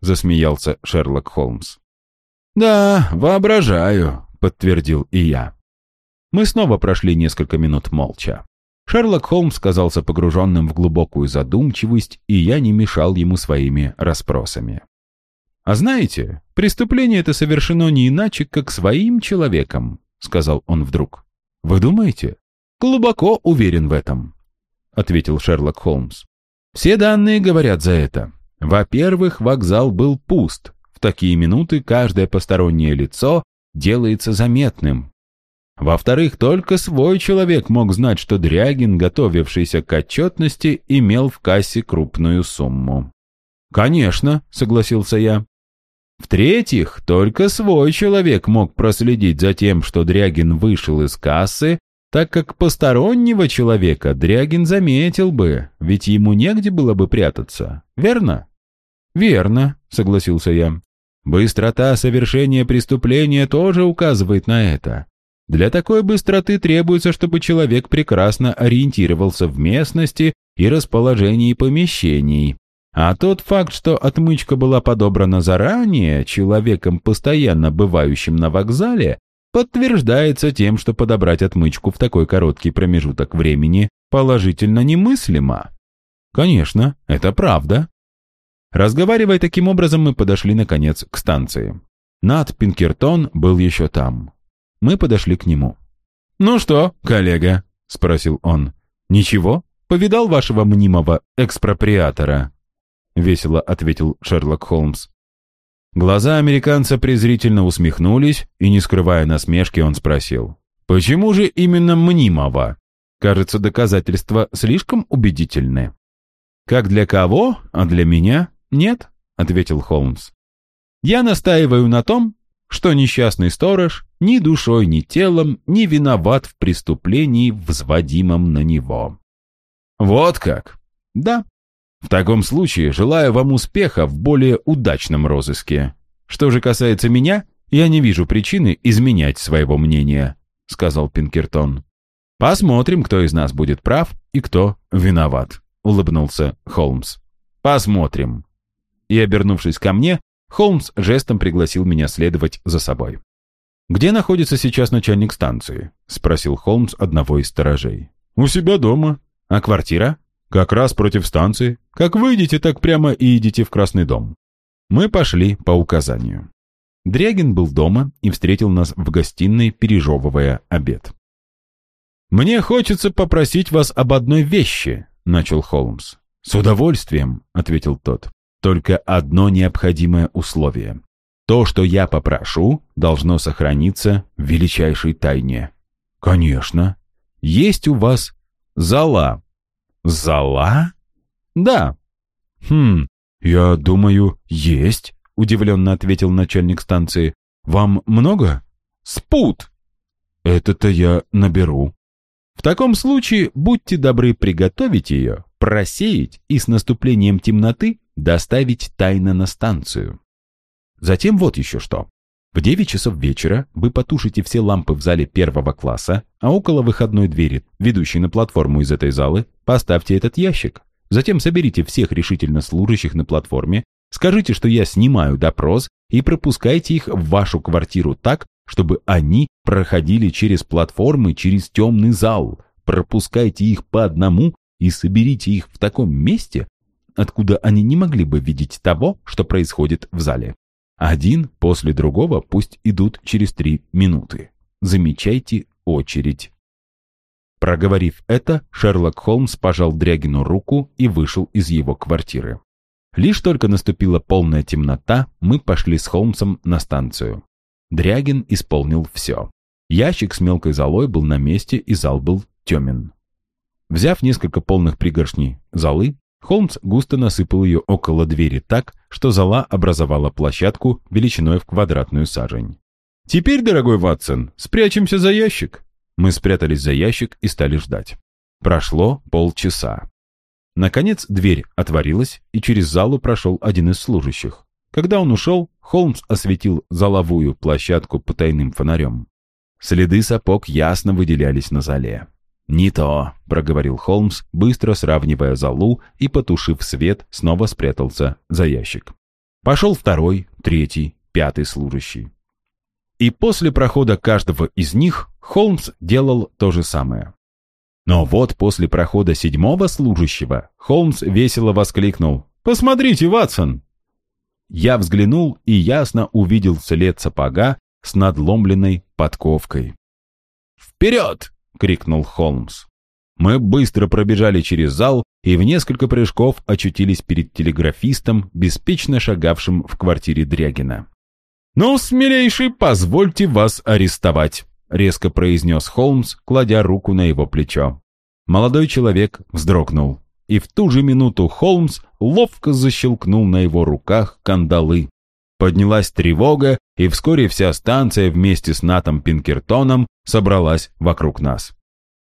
Засмеялся Шерлок Холмс. «Да, воображаю», — подтвердил и я. Мы снова прошли несколько минут молча. Шерлок Холмс казался погруженным в глубокую задумчивость, и я не мешал ему своими расспросами. «А знаете, преступление это совершено не иначе, как своим человеком», — сказал он вдруг. «Вы думаете?» «Глубоко уверен в этом», — ответил Шерлок Холмс. «Все данные говорят за это. Во-первых, вокзал был пуст. В такие минуты каждое постороннее лицо делается заметным, во-вторых, только свой человек мог знать, что Дрягин, готовившийся к отчетности, имел в кассе крупную сумму. «Конечно», — согласился я. В-третьих, только свой человек мог проследить за тем, что Дрягин вышел из кассы, так как постороннего человека Дрягин заметил бы, ведь ему негде было бы прятаться, верно? «Верно», — согласился я. «Быстрота совершения преступления тоже указывает на это. Для такой быстроты требуется, чтобы человек прекрасно ориентировался в местности и расположении помещений. А тот факт, что отмычка была подобрана заранее человеком, постоянно бывающим на вокзале, подтверждается тем, что подобрать отмычку в такой короткий промежуток времени положительно немыслимо. Конечно, это правда. Разговаривая таким образом, мы подошли, наконец, к станции. Над Пинкертон был еще там. Мы подошли к нему. «Ну что, коллега?» — спросил он. «Ничего? Повидал вашего мнимого экспроприатора?» — весело ответил Шерлок Холмс. Глаза американца презрительно усмехнулись, и, не скрывая насмешки, он спросил. «Почему же именно мнимого? Кажется, доказательства слишком убедительны». «Как для кого, а для меня нет», — ответил Холмс. «Я настаиваю на том, что несчастный сторож ни душой, ни телом не виноват в преступлении, взводимом на него». «Вот как?» «Да, в таком случае желаю вам успеха в более удачном розыске. Что же касается меня, я не вижу причины изменять своего мнения», — сказал Пинкертон. «Посмотрим, кто из нас будет прав и кто виноват», — улыбнулся Холмс. «Посмотрим». И, обернувшись ко мне, Холмс жестом пригласил меня следовать за собой. «Где находится сейчас начальник станции?» — спросил Холмс одного из сторожей. «У себя дома. А квартира?» Как раз против станции. Как выйдете, так прямо и идите в Красный дом. Мы пошли по указанию. Дрягин был дома и встретил нас в гостиной, пережевывая обед. «Мне хочется попросить вас об одной вещи», — начал Холмс. «С удовольствием», — ответил тот. «Только одно необходимое условие. То, что я попрошу, должно сохраниться в величайшей тайне». «Конечно. Есть у вас зала «Зала?» «Да». «Хм, я думаю, есть», — удивленно ответил начальник станции. «Вам много?» «Спут!» «Это-то я наберу». «В таком случае будьте добры приготовить ее, просеять и с наступлением темноты доставить тайно на станцию». Затем вот еще что. В 9 часов вечера вы потушите все лампы в зале первого класса, а около выходной двери, ведущей на платформу из этой залы, поставьте этот ящик. Затем соберите всех решительно служащих на платформе, скажите, что я снимаю допрос и пропускайте их в вашу квартиру так, чтобы они проходили через платформы, через темный зал. Пропускайте их по одному и соберите их в таком месте, откуда они не могли бы видеть того, что происходит в зале. Один после другого пусть идут через три минуты. Замечайте очередь. Проговорив это, Шерлок Холмс пожал Дрягину руку и вышел из его квартиры. Лишь только наступила полная темнота, мы пошли с Холмсом на станцию. Дрягин исполнил все. Ящик с мелкой золой был на месте, и зал был темен. Взяв несколько полных пригоршней золы, Холмс густо насыпал ее около двери так, что зала образовала площадку величиной в квадратную сажень. «Теперь, дорогой Ватсон, спрячемся за ящик». Мы спрятались за ящик и стали ждать. Прошло полчаса. Наконец дверь отворилась, и через залу прошел один из служащих. Когда он ушел, Холмс осветил заловую площадку потайным фонарем. Следы сапог ясно выделялись на зале. «Не то», — проговорил Холмс, быстро сравнивая залу и, потушив свет, снова спрятался за ящик. Пошел второй, третий, пятый служащий. И после прохода каждого из них Холмс делал то же самое. Но вот после прохода седьмого служащего Холмс весело воскликнул «Посмотрите, Ватсон!» Я взглянул и ясно увидел след сапога с надломленной подковкой. «Вперед!» — крикнул Холмс. Мы быстро пробежали через зал и в несколько прыжков очутились перед телеграфистом, беспечно шагавшим в квартире Дрягина. «Ну, смелейший, позвольте вас арестовать», — резко произнес Холмс, кладя руку на его плечо. Молодой человек вздрогнул, и в ту же минуту Холмс ловко защелкнул на его руках кандалы. Поднялась тревога, и вскоре вся станция вместе с Натом Пинкертоном собралась вокруг нас.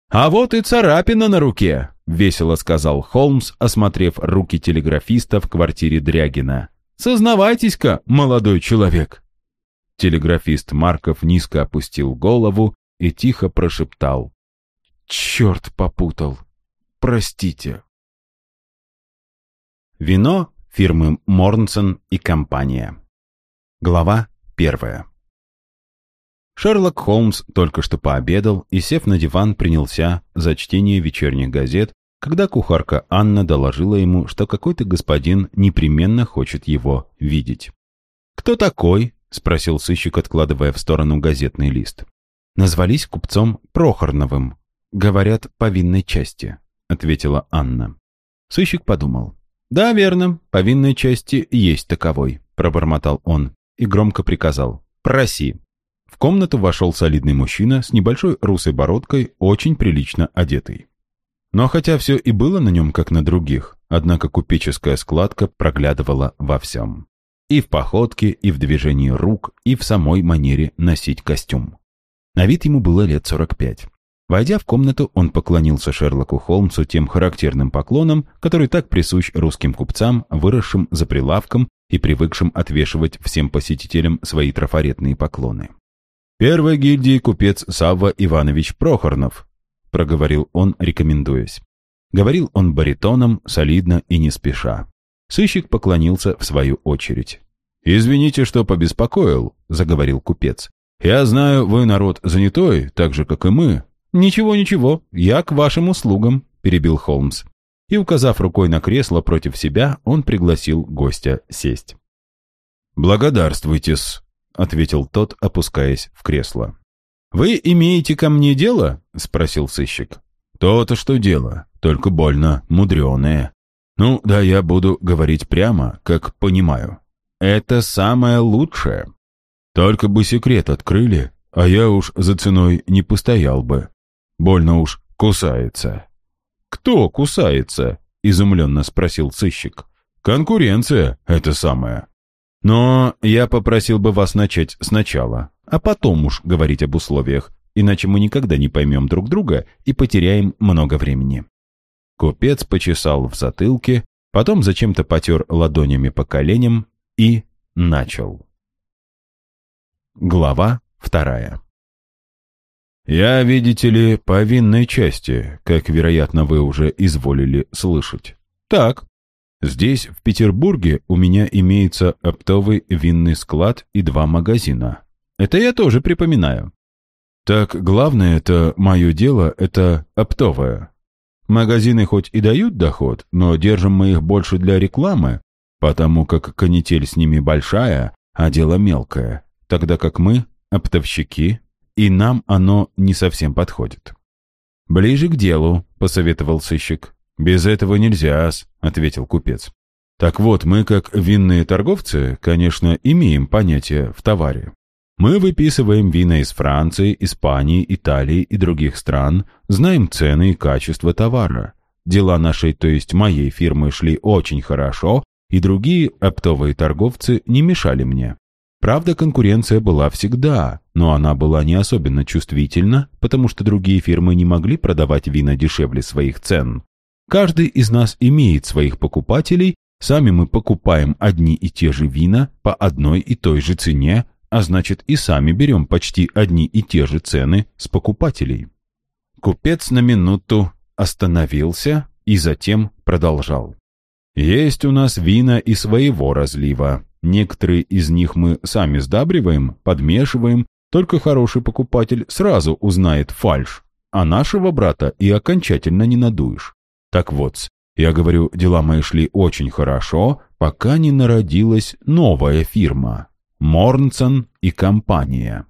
«А вот и царапина на руке», — весело сказал Холмс, осмотрев руки телеграфиста в квартире Дрягина. «Сознавайтесь-ка, молодой человек». Телеграфист Марков низко опустил голову и тихо прошептал. «Черт попутал! Простите!» Вино фирмы Морнсон и компания. Глава первая. Шерлок Холмс только что пообедал и, сев на диван, принялся за чтение вечерних газет, когда кухарка Анна доложила ему, что какой-то господин непременно хочет его видеть. «Кто такой?» — спросил сыщик, откладывая в сторону газетный лист. «Назвались купцом Прохорновым. Говорят, по винной части», — ответила Анна. Сыщик подумал. «Да, верно, по винной части есть таковой», — пробормотал он и громко приказал. «Проси». В комнату вошел солидный мужчина с небольшой русой бородкой, очень прилично одетый. Но хотя все и было на нем, как на других, однако купеческая складка проглядывала во всем. И в походке, и в движении рук, и в самой манере носить костюм. На вид ему было лет 45. Войдя в комнату, он поклонился Шерлоку Холмсу тем характерным поклоном, который так присущ русским купцам, выросшим за прилавком и привыкшим отвешивать всем посетителям свои трафаретные поклоны. «Первой гильдии купец Савва Иванович Прохорнов», — проговорил он, рекомендуясь. Говорил он баритоном, солидно и не спеша. Сыщик поклонился в свою очередь. «Извините, что побеспокоил», — заговорил купец. «Я знаю, вы народ занятой, так же, как и мы». «Ничего, ничего, я к вашим услугам», — перебил Холмс и, указав рукой на кресло против себя, он пригласил гостя сесть. «Благодарствуйте-с», — ответил тот, опускаясь в кресло. «Вы имеете ко мне дело?» — спросил сыщик. «То-то что дело, только больно мудреное. Ну, да я буду говорить прямо, как понимаю. Это самое лучшее. Только бы секрет открыли, а я уж за ценой не постоял бы. Больно уж кусается». «Кто кусается?» — изумленно спросил сыщик. «Конкуренция — это самое». «Но я попросил бы вас начать сначала, а потом уж говорить об условиях, иначе мы никогда не поймем друг друга и потеряем много времени». Купец почесал в затылке, потом зачем-то потер ладонями по коленям и начал. Глава вторая. «Я, видите ли, по винной части, как, вероятно, вы уже изволили слышать». «Так. Здесь, в Петербурге, у меня имеется оптовый винный склад и два магазина. Это я тоже припоминаю». «Так главное это мое дело, это оптовое. Магазины хоть и дают доход, но держим мы их больше для рекламы, потому как канитель с ними большая, а дело мелкое, тогда как мы, оптовщики, и нам оно не совсем подходит». «Ближе к делу», — посоветовал сыщик. «Без этого нельзя-с», — ответил купец. «Так вот, мы, как винные торговцы, конечно, имеем понятие в товаре. Мы выписываем вина из Франции, Испании, Италии и других стран, знаем цены и качество товара. Дела нашей, то есть моей фирмы, шли очень хорошо, и другие оптовые торговцы не мешали мне. Правда, конкуренция была всегда, но она была не особенно чувствительна, потому что другие фирмы не могли продавать вина дешевле своих цен. Каждый из нас имеет своих покупателей, сами мы покупаем одни и те же вина по одной и той же цене, а значит и сами берем почти одни и те же цены с покупателей. Купец на минуту остановился и затем продолжал. Есть у нас вина и своего разлива. Некоторые из них мы сами сдабриваем, подмешиваем, только хороший покупатель сразу узнает фальш, а нашего брата и окончательно не надуешь. Так вот, я говорю, дела мои шли очень хорошо, пока не народилась новая фирма – Морнсон и компания.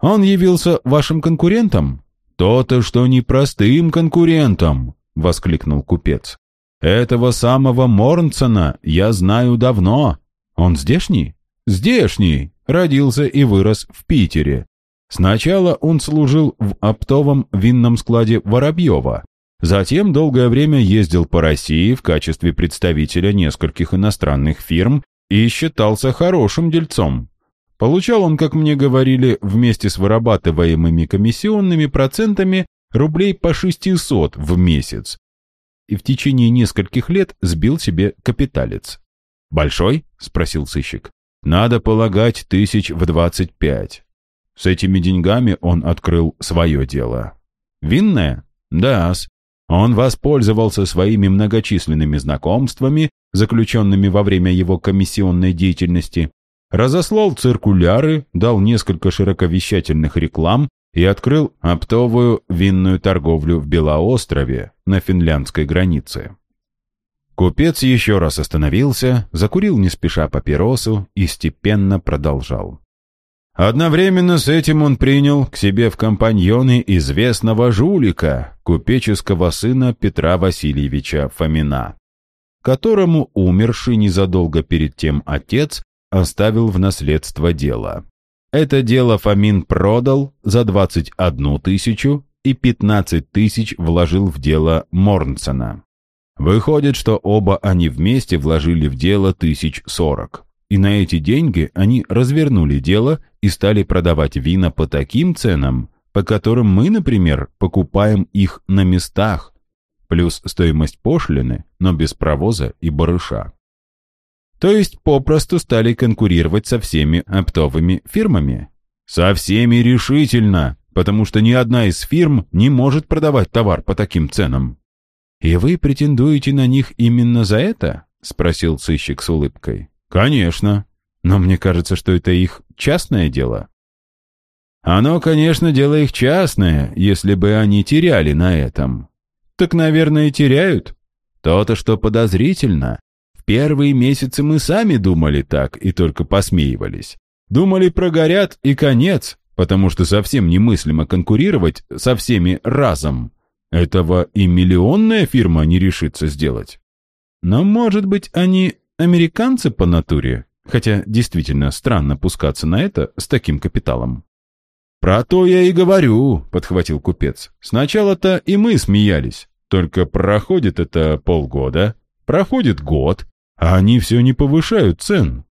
Он явился вашим конкурентом? То-то, что не простым конкурентом, воскликнул купец. Этого самого Морнсона я знаю давно, он здешний? Здешний. Родился и вырос в Питере. Сначала он служил в оптовом винном складе Воробьева. Затем долгое время ездил по России в качестве представителя нескольких иностранных фирм и считался хорошим дельцом. Получал он, как мне говорили, вместе с вырабатываемыми комиссионными процентами рублей по 600 в месяц. И в течение нескольких лет сбил себе капиталец. «Большой?» — спросил сыщик. «Надо полагать тысяч в двадцать пять». С этими деньгами он открыл свое дело. Винное? Да-с. Он воспользовался своими многочисленными знакомствами, заключенными во время его комиссионной деятельности, разослал циркуляры, дал несколько широковещательных реклам и открыл оптовую винную торговлю в Белоострове на финляндской границе. Купец еще раз остановился, закурил не спеша папиросу и степенно продолжал. Одновременно с этим он принял к себе в компаньоны известного жулика, купеческого сына Петра Васильевича Фомина, которому умерший незадолго перед тем отец оставил в наследство дело. Это дело Фомин продал за 21 тысячу и 15 тысяч вложил в дело Морнсона. Выходит, что оба они вместе вложили в дело тысяч сорок. И на эти деньги они развернули дело и стали продавать вина по таким ценам, по которым мы, например, покупаем их на местах, плюс стоимость пошлины, но без провоза и барыша. То есть попросту стали конкурировать со всеми оптовыми фирмами. Со всеми решительно, потому что ни одна из фирм не может продавать товар по таким ценам. «И вы претендуете на них именно за это?» — спросил сыщик с улыбкой. «Конечно. Но мне кажется, что это их частное дело». «Оно, конечно, дело их частное, если бы они теряли на этом». «Так, наверное, теряют. То-то, что подозрительно. В первые месяцы мы сами думали так и только посмеивались. Думали, прогорят и конец, потому что совсем немыслимо конкурировать со всеми разом. Этого и миллионная фирма не решится сделать. Но, может быть, они американцы по натуре? Хотя действительно странно пускаться на это с таким капиталом. «Про то я и говорю», — подхватил купец. «Сначала-то и мы смеялись. Только проходит это полгода, проходит год, а они все не повышают цен.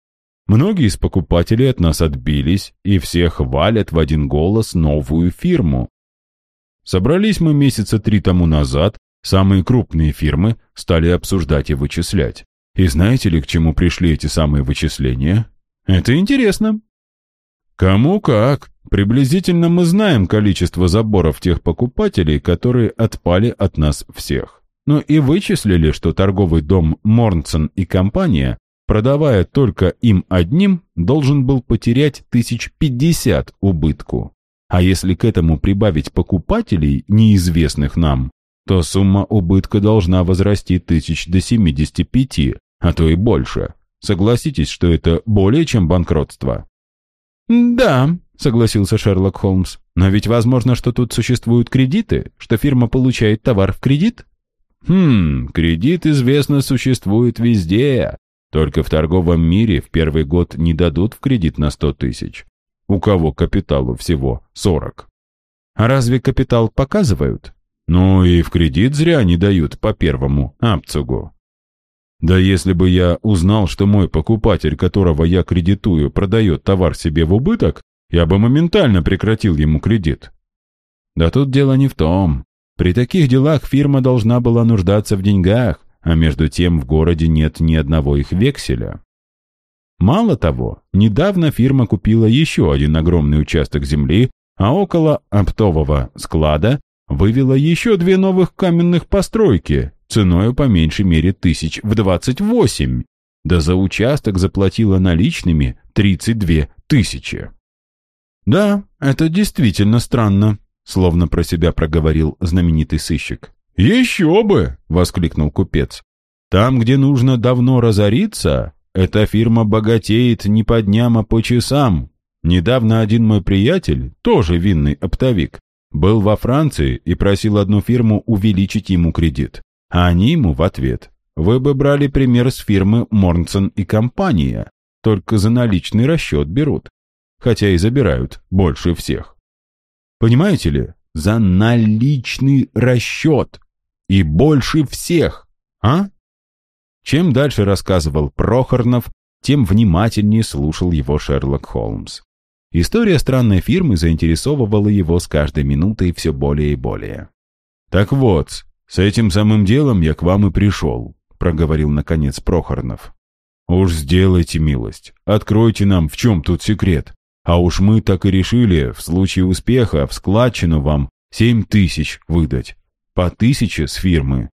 Многие из покупателей от нас отбились, и все хвалят в один голос новую фирму. Собрались мы месяца три тому назад, самые крупные фирмы стали обсуждать и вычислять. И знаете ли, к чему пришли эти самые вычисления? Это интересно. Кому как. Приблизительно мы знаем количество заборов тех покупателей, которые отпали от нас всех но и вычислили, что торговый дом Морнсон и компания, продавая только им одним, должен был потерять тысяч пятьдесят убытку. А если к этому прибавить покупателей, неизвестных нам, то сумма убытка должна возрасти тысяч до 75, а то и больше. Согласитесь, что это более чем банкротство? «Да», — согласился Шерлок Холмс, «но ведь возможно, что тут существуют кредиты, что фирма получает товар в кредит?» Хм, кредит, известно, существует везде. Только в торговом мире в первый год не дадут в кредит на 100 тысяч. У кого капиталу всего 40. А разве капитал показывают? Ну и в кредит зря не дают по первому абцугу. Да если бы я узнал, что мой покупатель, которого я кредитую, продает товар себе в убыток, я бы моментально прекратил ему кредит. Да тут дело не в том. При таких делах фирма должна была нуждаться в деньгах, а между тем в городе нет ни одного их векселя. Мало того, недавно фирма купила еще один огромный участок земли, а около оптового склада вывела еще две новых каменных постройки, ценой по меньшей мере тысяч в 28. Да за участок заплатила наличными 32 тысячи. Да, это действительно странно, Словно про себя проговорил знаменитый сыщик. «Еще бы!» — воскликнул купец. «Там, где нужно давно разориться, эта фирма богатеет не по дням, а по часам. Недавно один мой приятель, тоже винный оптовик, был во Франции и просил одну фирму увеличить ему кредит. А они ему в ответ. Вы бы брали пример с фирмы Морнсон и компания. Только за наличный расчет берут. Хотя и забирают больше всех. Понимаете ли, за наличный расчет. И больше всех, а? Чем дальше рассказывал Прохорнов, тем внимательнее слушал его Шерлок Холмс. История странной фирмы заинтересовывала его с каждой минутой все более и более. «Так вот, с этим самым делом я к вам и пришел», — проговорил наконец Прохорнов. «Уж сделайте милость, откройте нам, в чем тут секрет. А уж мы так и решили в случае успеха в складчину вам семь тысяч выдать. По тысяче с фирмы.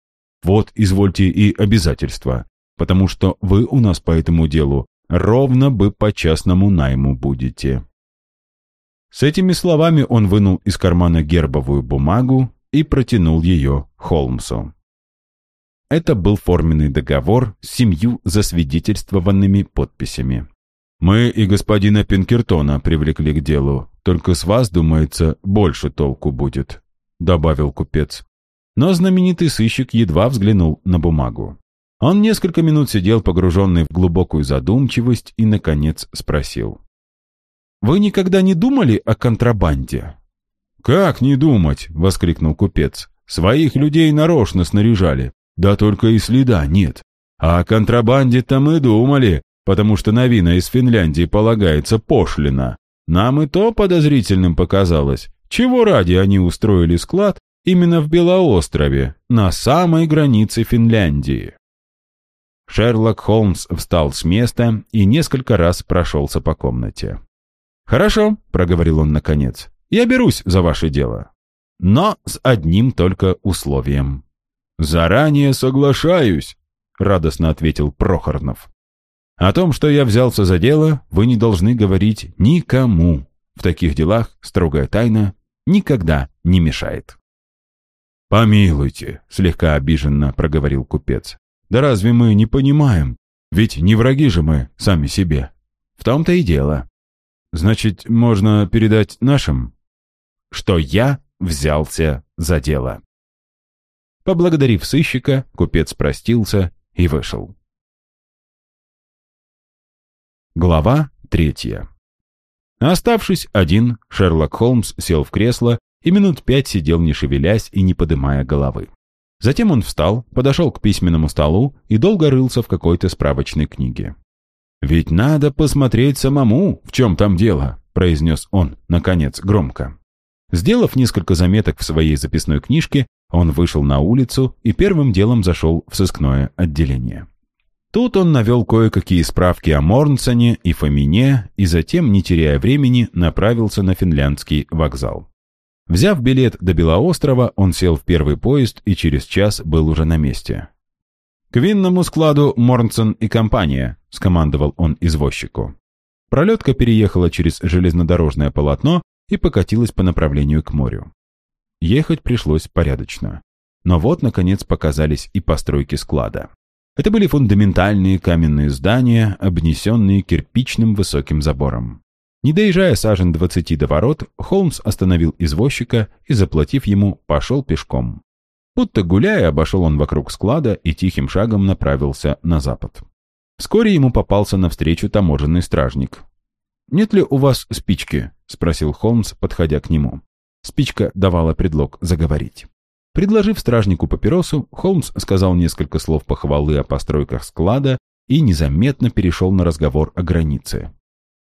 Вот, извольте и обязательства, потому что вы у нас по этому делу ровно бы по частному найму будете». С этими словами он вынул из кармана гербовую бумагу и протянул ее Холмсу. Это был форменный договор с семью засвидетельствованными подписями. «Мы и господина Пинкертона привлекли к делу, только с вас, думается, больше толку будет», — добавил купец. Но знаменитый сыщик едва взглянул на бумагу. Он несколько минут сидел погруженный в глубокую задумчивость и, наконец, спросил. «Вы никогда не думали о контрабанде?» «Как не думать?» — воскликнул купец. «Своих людей нарочно снаряжали. Да только и следа нет. А о контрабанде-то мы думали, потому что на вина из Финляндии полагается пошлина. Нам и то подозрительным показалось. Чего ради они устроили склад именно в Белоострове, на самой границе Финляндии? Шерлок Холмс встал с места и несколько раз прошелся по комнате. «Хорошо», — проговорил он наконец, — «я берусь за ваше дело. Но с одним только условием». «Заранее соглашаюсь», — радостно ответил Прохорнов. «О том, что я взялся за дело, вы не должны говорить никому. В таких делах строгая тайна никогда не мешает». «Помилуйте», — слегка обиженно проговорил купец. «Да разве мы не понимаем? Ведь не враги же мы сами себе». «В том-то и дело». «Значит, можно передать нашим?» «Что я взялся за дело». Поблагодарив сыщика, купец простился и вышел. Глава третья. Оставшись один, Шерлок Холмс сел в кресло и минут пять сидел не шевелясь и не подымая головы. Затем он встал, подошел к письменному столу и долго рылся в какой-то справочной книге. «Ведь надо посмотреть самому, в чем там дело», — произнес он, наконец, громко. Сделав несколько заметок в своей записной книжке, он вышел на улицу и первым делом зашел в сыскное отделение. Тут он навел кое-какие справки о Морнсоне и Фомине и затем, не теряя времени, направился на финляндский вокзал. Взяв билет до Белоострова, он сел в первый поезд и через час был уже на месте. «К винному складу Морнсон и компания», — скомандовал он извозчику. Пролетка переехала через железнодорожное полотно и покатилась по направлению к морю. Ехать пришлось порядочно. Но вот, наконец, показались и постройки склада. Это были фундаментальные каменные здания, обнесенные кирпичным высоким забором. Не доезжая сажен двадцати до ворот, Холмс остановил извозчика и, заплатив ему, пошел пешком. Будто гуляя, обошел он вокруг склада и тихим шагом направился на запад. Вскоре ему попался навстречу таможенный стражник. «Нет ли у вас спички?» — спросил Холмс, подходя к нему. Спичка давала предлог заговорить. Предложив стражнику папиросу, Холмс сказал несколько слов похвалы о постройках склада и незаметно перешел на разговор о границе.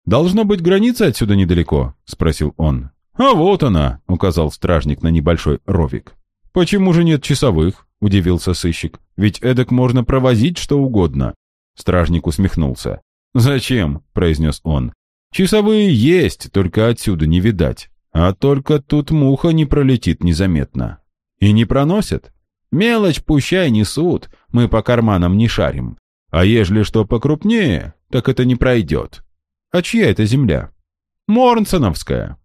«Должно быть, граница отсюда недалеко?» — спросил он. «А вот она!» — указал стражник на небольшой ровик. «Почему же нет часовых?» — удивился сыщик. «Ведь эдак можно провозить что угодно». Стражник усмехнулся. «Зачем?» — произнес он. «Часовые есть, только отсюда не видать. А только тут муха не пролетит незаметно. И не проносят. Мелочь пущай несут, мы по карманам не шарим. А ежели что покрупнее, так это не пройдет. А чья это земля? Морнсоновская.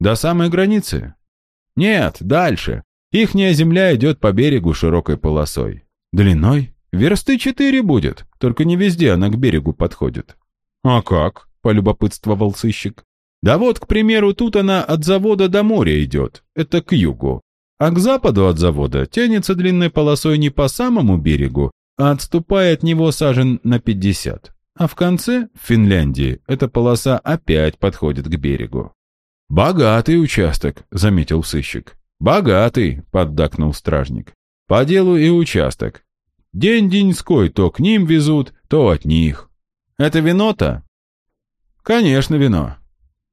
До самой границы? Нет, дальше. Ихняя земля идет по берегу широкой полосой. Длиной? Версты четыре будет, только не везде она к берегу подходит. А как? Полюбопытствовал сыщик. Да вот, к примеру, тут она от завода до моря идет, это к югу. А к западу от завода тянется длинной полосой не по самому берегу, а отступая от него сажен на 50. А в конце, в Финляндии, эта полоса опять подходит к берегу. «Богатый участок», — заметил сыщик. «Богатый», — поддакнул стражник. «По делу и участок. День-деньской то к ним везут, то от них. Это вино-то?» «Конечно, вино.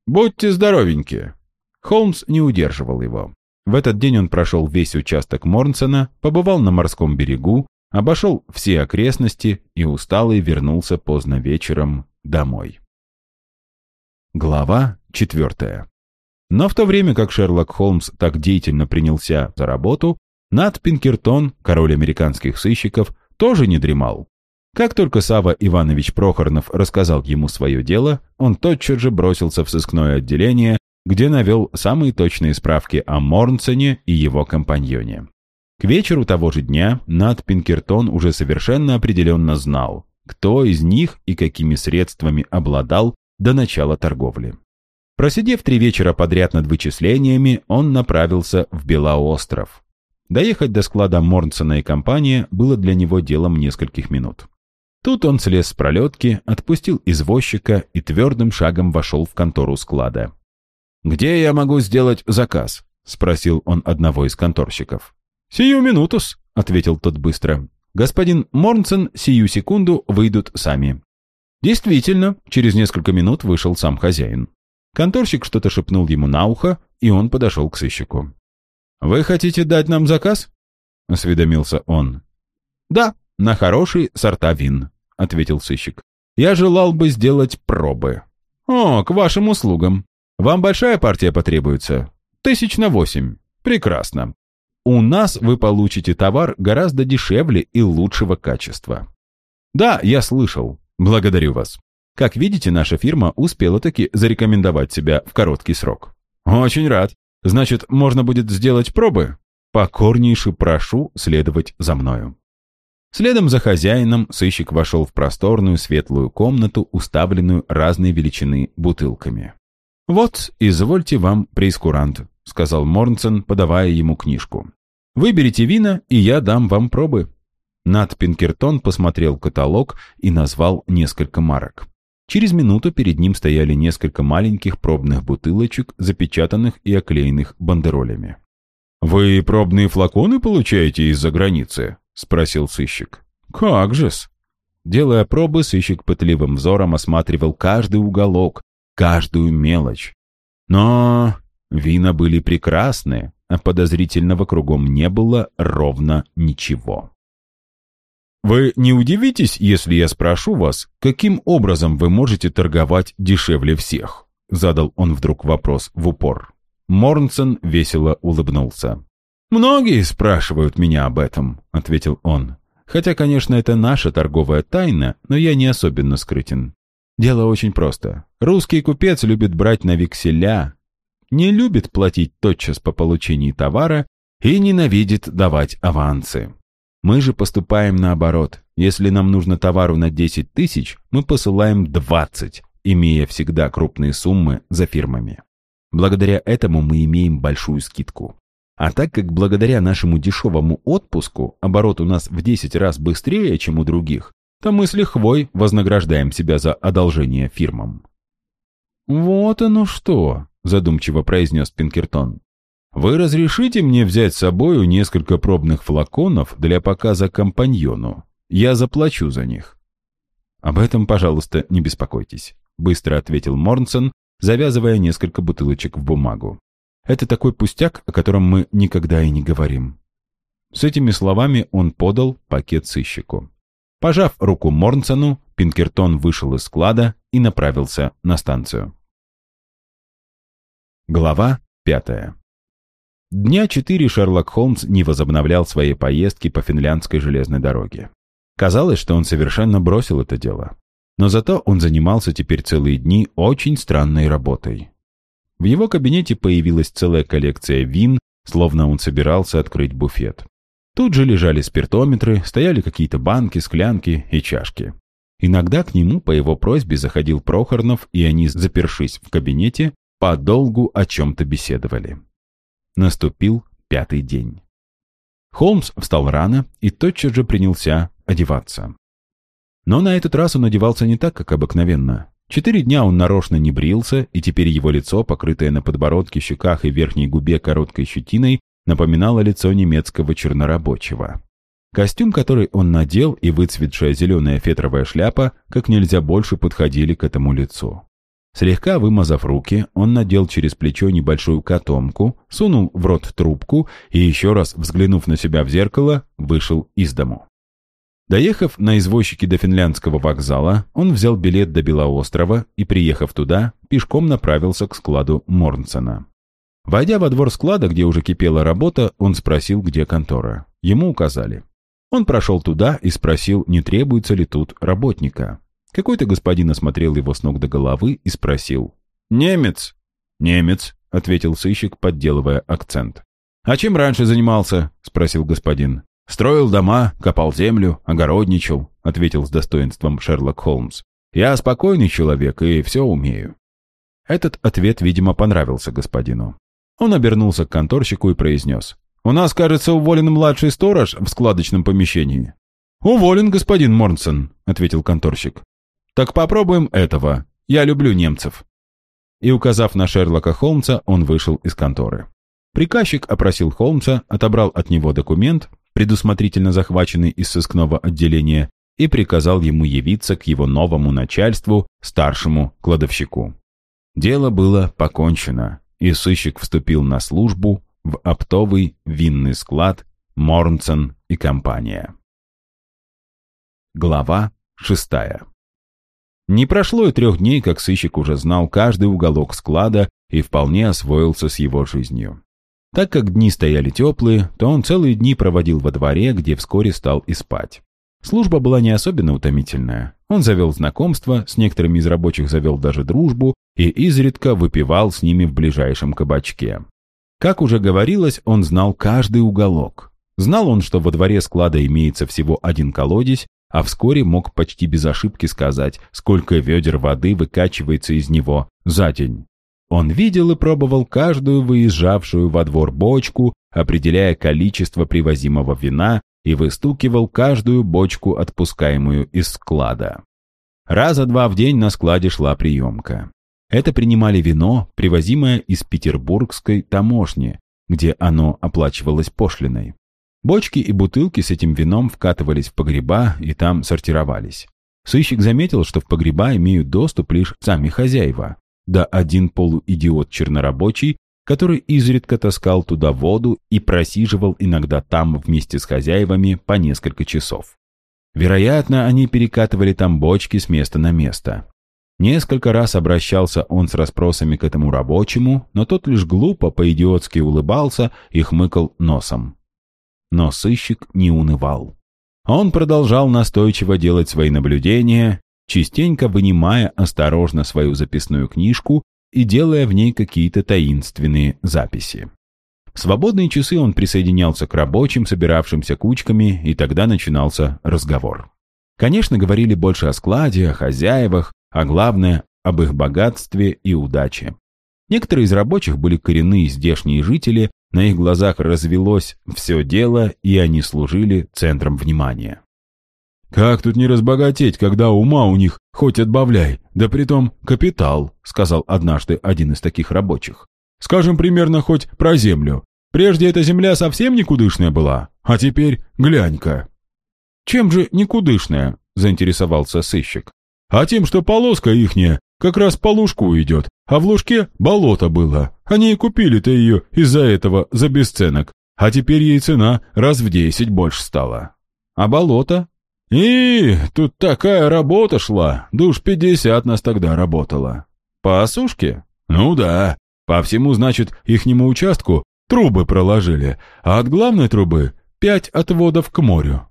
«Будьте здоровенькие!» Холмс не удерживал его. В этот день он прошел весь участок Морнсона, побывал на морском берегу, обошел все окрестности и усталый вернулся поздно вечером домой. Глава четвертая. Но в то время как Шерлок Холмс так деятельно принялся за работу, Нат Пинкертон, король американских сыщиков, тоже не дремал. Как только Сава Иванович Прохорнов рассказал ему свое дело, он тотчас же бросился в сыскное отделение, где навел самые точные справки о Морнсоне и его компаньоне. К вечеру того же дня Нат Пинкертон уже совершенно определенно знал, кто из них и какими средствами обладал до начала торговли. Просидев три вечера подряд над вычислениями, он направился в Белоостров. Доехать до склада Морнсона и компания было для него делом нескольких минут. Тут он слез с пролетки, отпустил извозчика и твердым шагом вошел в контору склада. «Где я могу сделать заказ?» — спросил он одного из конторщиков. «Сию минутус», — ответил тот быстро. «Господин Морнсон сию секунду выйдут сами». Действительно, через несколько минут вышел сам хозяин. Конторщик что-то шепнул ему на ухо, и он подошел к сыщику. «Вы хотите дать нам заказ?» — осведомился он. «Да, на хорошие сорта вин», — ответил сыщик. «Я желал бы сделать пробы». «О, к вашим услугам. Вам большая партия потребуется?» «Тысяч на восемь. Прекрасно. У нас вы получите товар гораздо дешевле и лучшего качества». «Да, я слышал. Благодарю вас. Как видите, наша фирма успела таки зарекомендовать себя в короткий срок. Очень рад. Значит, можно будет сделать пробы? Покорнейше прошу следовать за мною. Следом за хозяином сыщик вошел в просторную светлую комнату, уставленную разной величины бутылками. «Вот, извольте вам прейскурант», — сказал Морнсон, подавая ему книжку. «Выберите вина, и я дам вам пробы». Нат Пинкертон посмотрел каталог и назвал несколько марок. Через минуту перед ним стояли несколько маленьких пробных бутылочек, запечатанных и оклеенных бандеролями. «Вы пробные флаконы получаете из-за границы?» — спросил сыщик. «Как же-с!» Делая пробы, сыщик пытливым взором осматривал каждый уголок, каждую мелочь. Но вина были прекрасны, а подозрительного кругом не было ровно ничего. Вы не удивитесь, если я спрошу вас, каким образом вы можете торговать дешевле всех? Задал он вдруг вопрос в упор. Морнсон весело улыбнулся. «Многие спрашивают меня об этом», — ответил он. «Хотя, конечно, это наша торговая тайна, но я не особенно скрытен. Дело очень просто. Русский купец любит брать на векселя, не любит платить тотчас по получении товара и ненавидит давать авансы. Мы же поступаем наоборот. Если нам нужно товару на 10 тысяч, мы посылаем 20, имея всегда крупные суммы за фирмами. Благодаря этому мы имеем большую скидку. А так как благодаря нашему дешевому отпуску оборот у нас в 10 раз быстрее, чем у других, то мы с лихвой вознаграждаем себя за одолжение фирмам. «Вот оно что!» – задумчиво произнес Пинкертон. Вы разрешите мне взять с собою несколько пробных флаконов для показа компаньону? Я заплачу за них». «Об этом, пожалуйста, не беспокойтесь», — быстро ответил Морнсон, завязывая несколько бутылочек в бумагу. «Это такой пустяк, о котором мы никогда и не говорим». С этими словами он подал пакет сыщику. Пожав руку Морнсону, Пинкертон вышел из склада и направился на станцию. Глава пятая Дня четыре Шерлок Холмс не возобновлял свои поездки по финляндской железной дороге. Казалось, что он совершенно бросил это дело. Но зато он занимался теперь целые дни очень странной работой. В его кабинете появилась целая коллекция вин, словно он собирался открыть буфет. Тут же лежали спиртометры, стояли какие-то банки, склянки и чашки. Иногда к нему по его просьбе заходил Прохорнов, и они, запершись в кабинете, подолгу о чем-то беседовали. Наступил пятый день. Холмс встал рано и тотчас же принялся одеваться. Но на этот раз он одевался не так, как обыкновенно. Четыре дня он нарочно не брился, и теперь его лицо, покрытое на подбородке, щеках и верхней губе короткой щетиной, напоминало лицо немецкого чернорабочего. Костюм, который он надел, и выцветшая зеленая фетровая шляпа как нельзя больше подходили к этому лицу. Слегка вымазав руки, он надел через плечо небольшую котомку, сунул в рот трубку и, еще раз взглянув на себя в зеркало, вышел из дому. Доехав на извозчике до финляндского вокзала, он взял билет до Белоострова и, приехав туда, пешком направился к складу Морнсона. Войдя во двор склада, где уже кипела работа, он спросил, где контора. Ему указали. Он прошел туда и спросил, не требуется ли тут работника. Какой-то господин осмотрел его с ног до головы и спросил. «Немец?» «Немец», — ответил сыщик, подделывая акцент. «А чем раньше занимался?» — спросил господин. «Строил дома, копал землю, огородничал», — ответил с достоинством Шерлок Холмс. «Я спокойный человек и все умею». Этот ответ, видимо, понравился господину. Он обернулся к конторщику и произнес. «У нас, кажется, уволен младший сторож в складочном помещении». «Уволен, господин Морнсон», — ответил конторщик. «Так попробуем этого. Я люблю немцев». И, указав на Шерлока Холмса, он вышел из конторы. Приказчик опросил Холмса, отобрал от него документ, предусмотрительно захваченный из сыскного отделения, и приказал ему явиться к его новому начальству, старшему кладовщику. Дело было покончено, и сыщик вступил на службу в оптовый винный склад Морнсон и компания. Глава шестая не прошло и трех дней, как сыщик уже знал каждый уголок склада и вполне освоился с его жизнью. Так как дни стояли теплые, то он целые дни проводил во дворе, где вскоре стал и спать. Служба была не особенно утомительная. Он завел знакомство, с некоторыми из рабочих завел даже дружбу и изредка выпивал с ними в ближайшем кабачке. Как уже говорилось, он знал каждый уголок. Знал он, что во дворе склада имеется всего один колодец, а вскоре мог почти без ошибки сказать, сколько ведер воды выкачивается из него за день. Он видел и пробовал каждую выезжавшую во двор бочку, определяя количество привозимого вина и выстукивал каждую бочку, отпускаемую из склада. Раза два в день на складе шла приемка. Это принимали вино, привозимое из петербургской таможни, где оно оплачивалось пошлиной. Бочки и бутылки с этим вином вкатывались в погреба и там сортировались. Сыщик заметил, что в погреба имеют доступ лишь сами хозяева, да один полуидиот чернорабочий, который изредка таскал туда воду и просиживал иногда там вместе с хозяевами по несколько часов. Вероятно, они перекатывали там бочки с места на место. Несколько раз обращался он с расспросами к этому рабочему, но тот лишь глупо, по-идиотски улыбался и хмыкал носом. Но сыщик не унывал. Он продолжал настойчиво делать свои наблюдения, частенько вынимая осторожно свою записную книжку и делая в ней какие-то таинственные записи. В свободные часы он присоединялся к рабочим, собиравшимся кучками, и тогда начинался разговор. Конечно, говорили больше о складе, о хозяевах, а главное, об их богатстве и удаче. Некоторые из рабочих были коренные здешние жители, на их глазах развелось все дело, и они служили центром внимания. «Как тут не разбогатеть, когда ума у них хоть отбавляй, да притом капитал», сказал однажды один из таких рабочих. «Скажем примерно хоть про землю. Прежде эта земля совсем никудышная была, а теперь глянь-ка». «Чем же никудышная?» заинтересовался сыщик. «А тем, что полоска ихняя как раз по лужку идет, а в лужке болото было. Они и купили-то ее из-за этого за бесценок, а теперь ей цена раз в десять больше стала. А болото? И тут такая работа шла, душ пятьдесят нас тогда работало. По осушке? Ну да. По всему, значит, ихнему участку трубы проложили, а от главной трубы пять отводов к морю.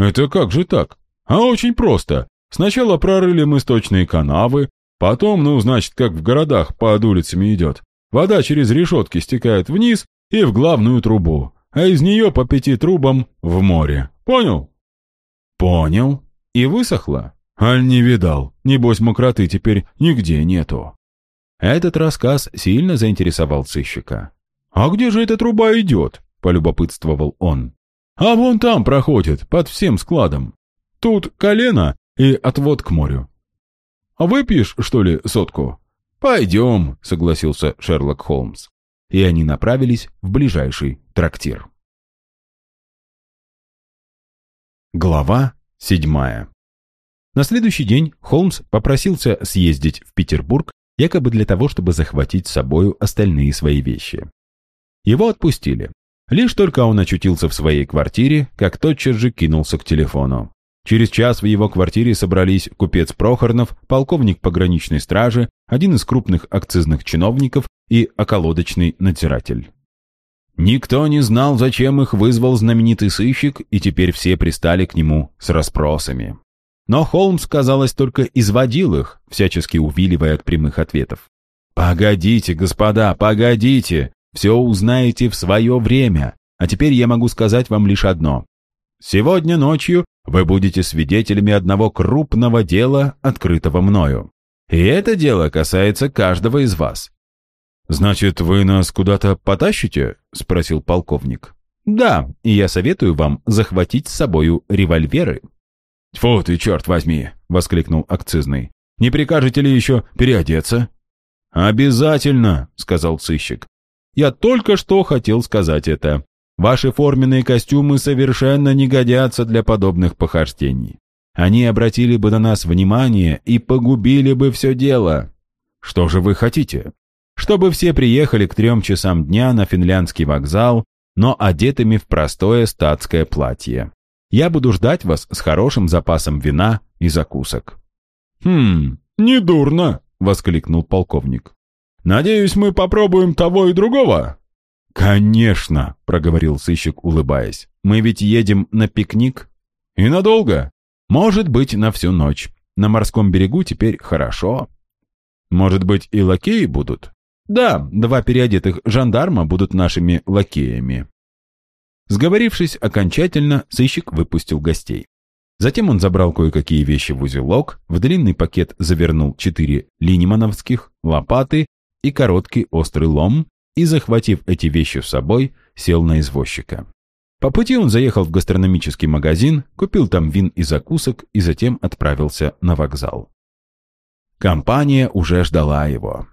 Это как же так? А очень просто. Сначала прорыли мы сточные канавы, Потом, ну, значит, как в городах под улицами идет. Вода через решетки стекает вниз и в главную трубу, а из нее по пяти трубам в море. Понял? Понял. И высохла? Аль не видал. Небось, мокроты теперь нигде нету. Этот рассказ сильно заинтересовал сыщика. «А где же эта труба идет?» – полюбопытствовал он. «А вон там проходит, под всем складом. Тут колено и отвод к морю. А выпьешь, что ли, сотку?» «Пойдем», — согласился Шерлок Холмс. И они направились в ближайший трактир. Глава седьмая. На следующий день Холмс попросился съездить в Петербург якобы для того, чтобы захватить с собою остальные свои вещи. Его отпустили. Лишь только он очутился в своей квартире, как тотчас же кинулся к телефону. Через час в его квартире собрались купец Прохорнов, полковник пограничной стражи, один из крупных акцизных чиновников и околодочный надзиратель. Никто не знал, зачем их вызвал знаменитый сыщик, и теперь все пристали к нему с расспросами. Но Холмс, казалось, только изводил их, всячески увиливая от прямых ответов. «Погодите, господа, погодите! Все узнаете в свое время. А теперь я могу сказать вам лишь одно. Сегодня ночью вы будете свидетелями одного крупного дела, открытого мною. И это дело касается каждого из вас. «Значит, вы нас куда-то потащите?» — спросил полковник. «Да, и я советую вам захватить с собою револьверы». «Тьфу ты, черт возьми!» — воскликнул акцизный. «Не прикажете ли еще переодеться?» «Обязательно!» — сказал сыщик. «Я только что хотел сказать это. Ваши форменные костюмы совершенно не годятся для подобных похождений. Они обратили бы на нас внимание и погубили бы все дело. Что же вы хотите? Чтобы все приехали к трем часам дня на финляндский вокзал, но одетыми в простое статское платье. Я буду ждать вас с хорошим запасом вина и закусок». «Хм, недурно!» — воскликнул полковник. «Надеюсь, мы попробуем того и другого?» «Конечно», — проговорил сыщик, улыбаясь. «Мы ведь едем на пикник». «И надолго?» «Может быть, на всю ночь. На морском берегу теперь хорошо». «Может быть, и лакеи будут?» «Да, два переодетых жандарма будут нашими лакеями». Сговорившись окончательно, сыщик выпустил гостей. Затем он забрал кое-какие вещи в узелок, в длинный пакет завернул четыре линимановских, лопаты и короткий острый лом, и, захватив эти вещи с собой, сел на извозчика. По пути он заехал в гастрономический магазин, купил там вин и закусок и затем отправился на вокзал. Компания уже ждала его.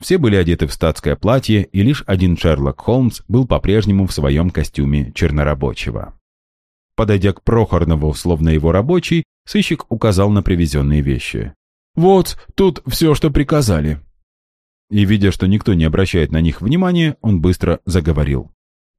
Все были одеты в статское платье, и лишь один Шерлок Холмс был по-прежнему в своем костюме чернорабочего. Подойдя к Прохорнову, словно его рабочий, сыщик указал на привезенные вещи. «Вот, тут все, что приказали. И, видя, что никто не обращает на них внимания, он быстро заговорил.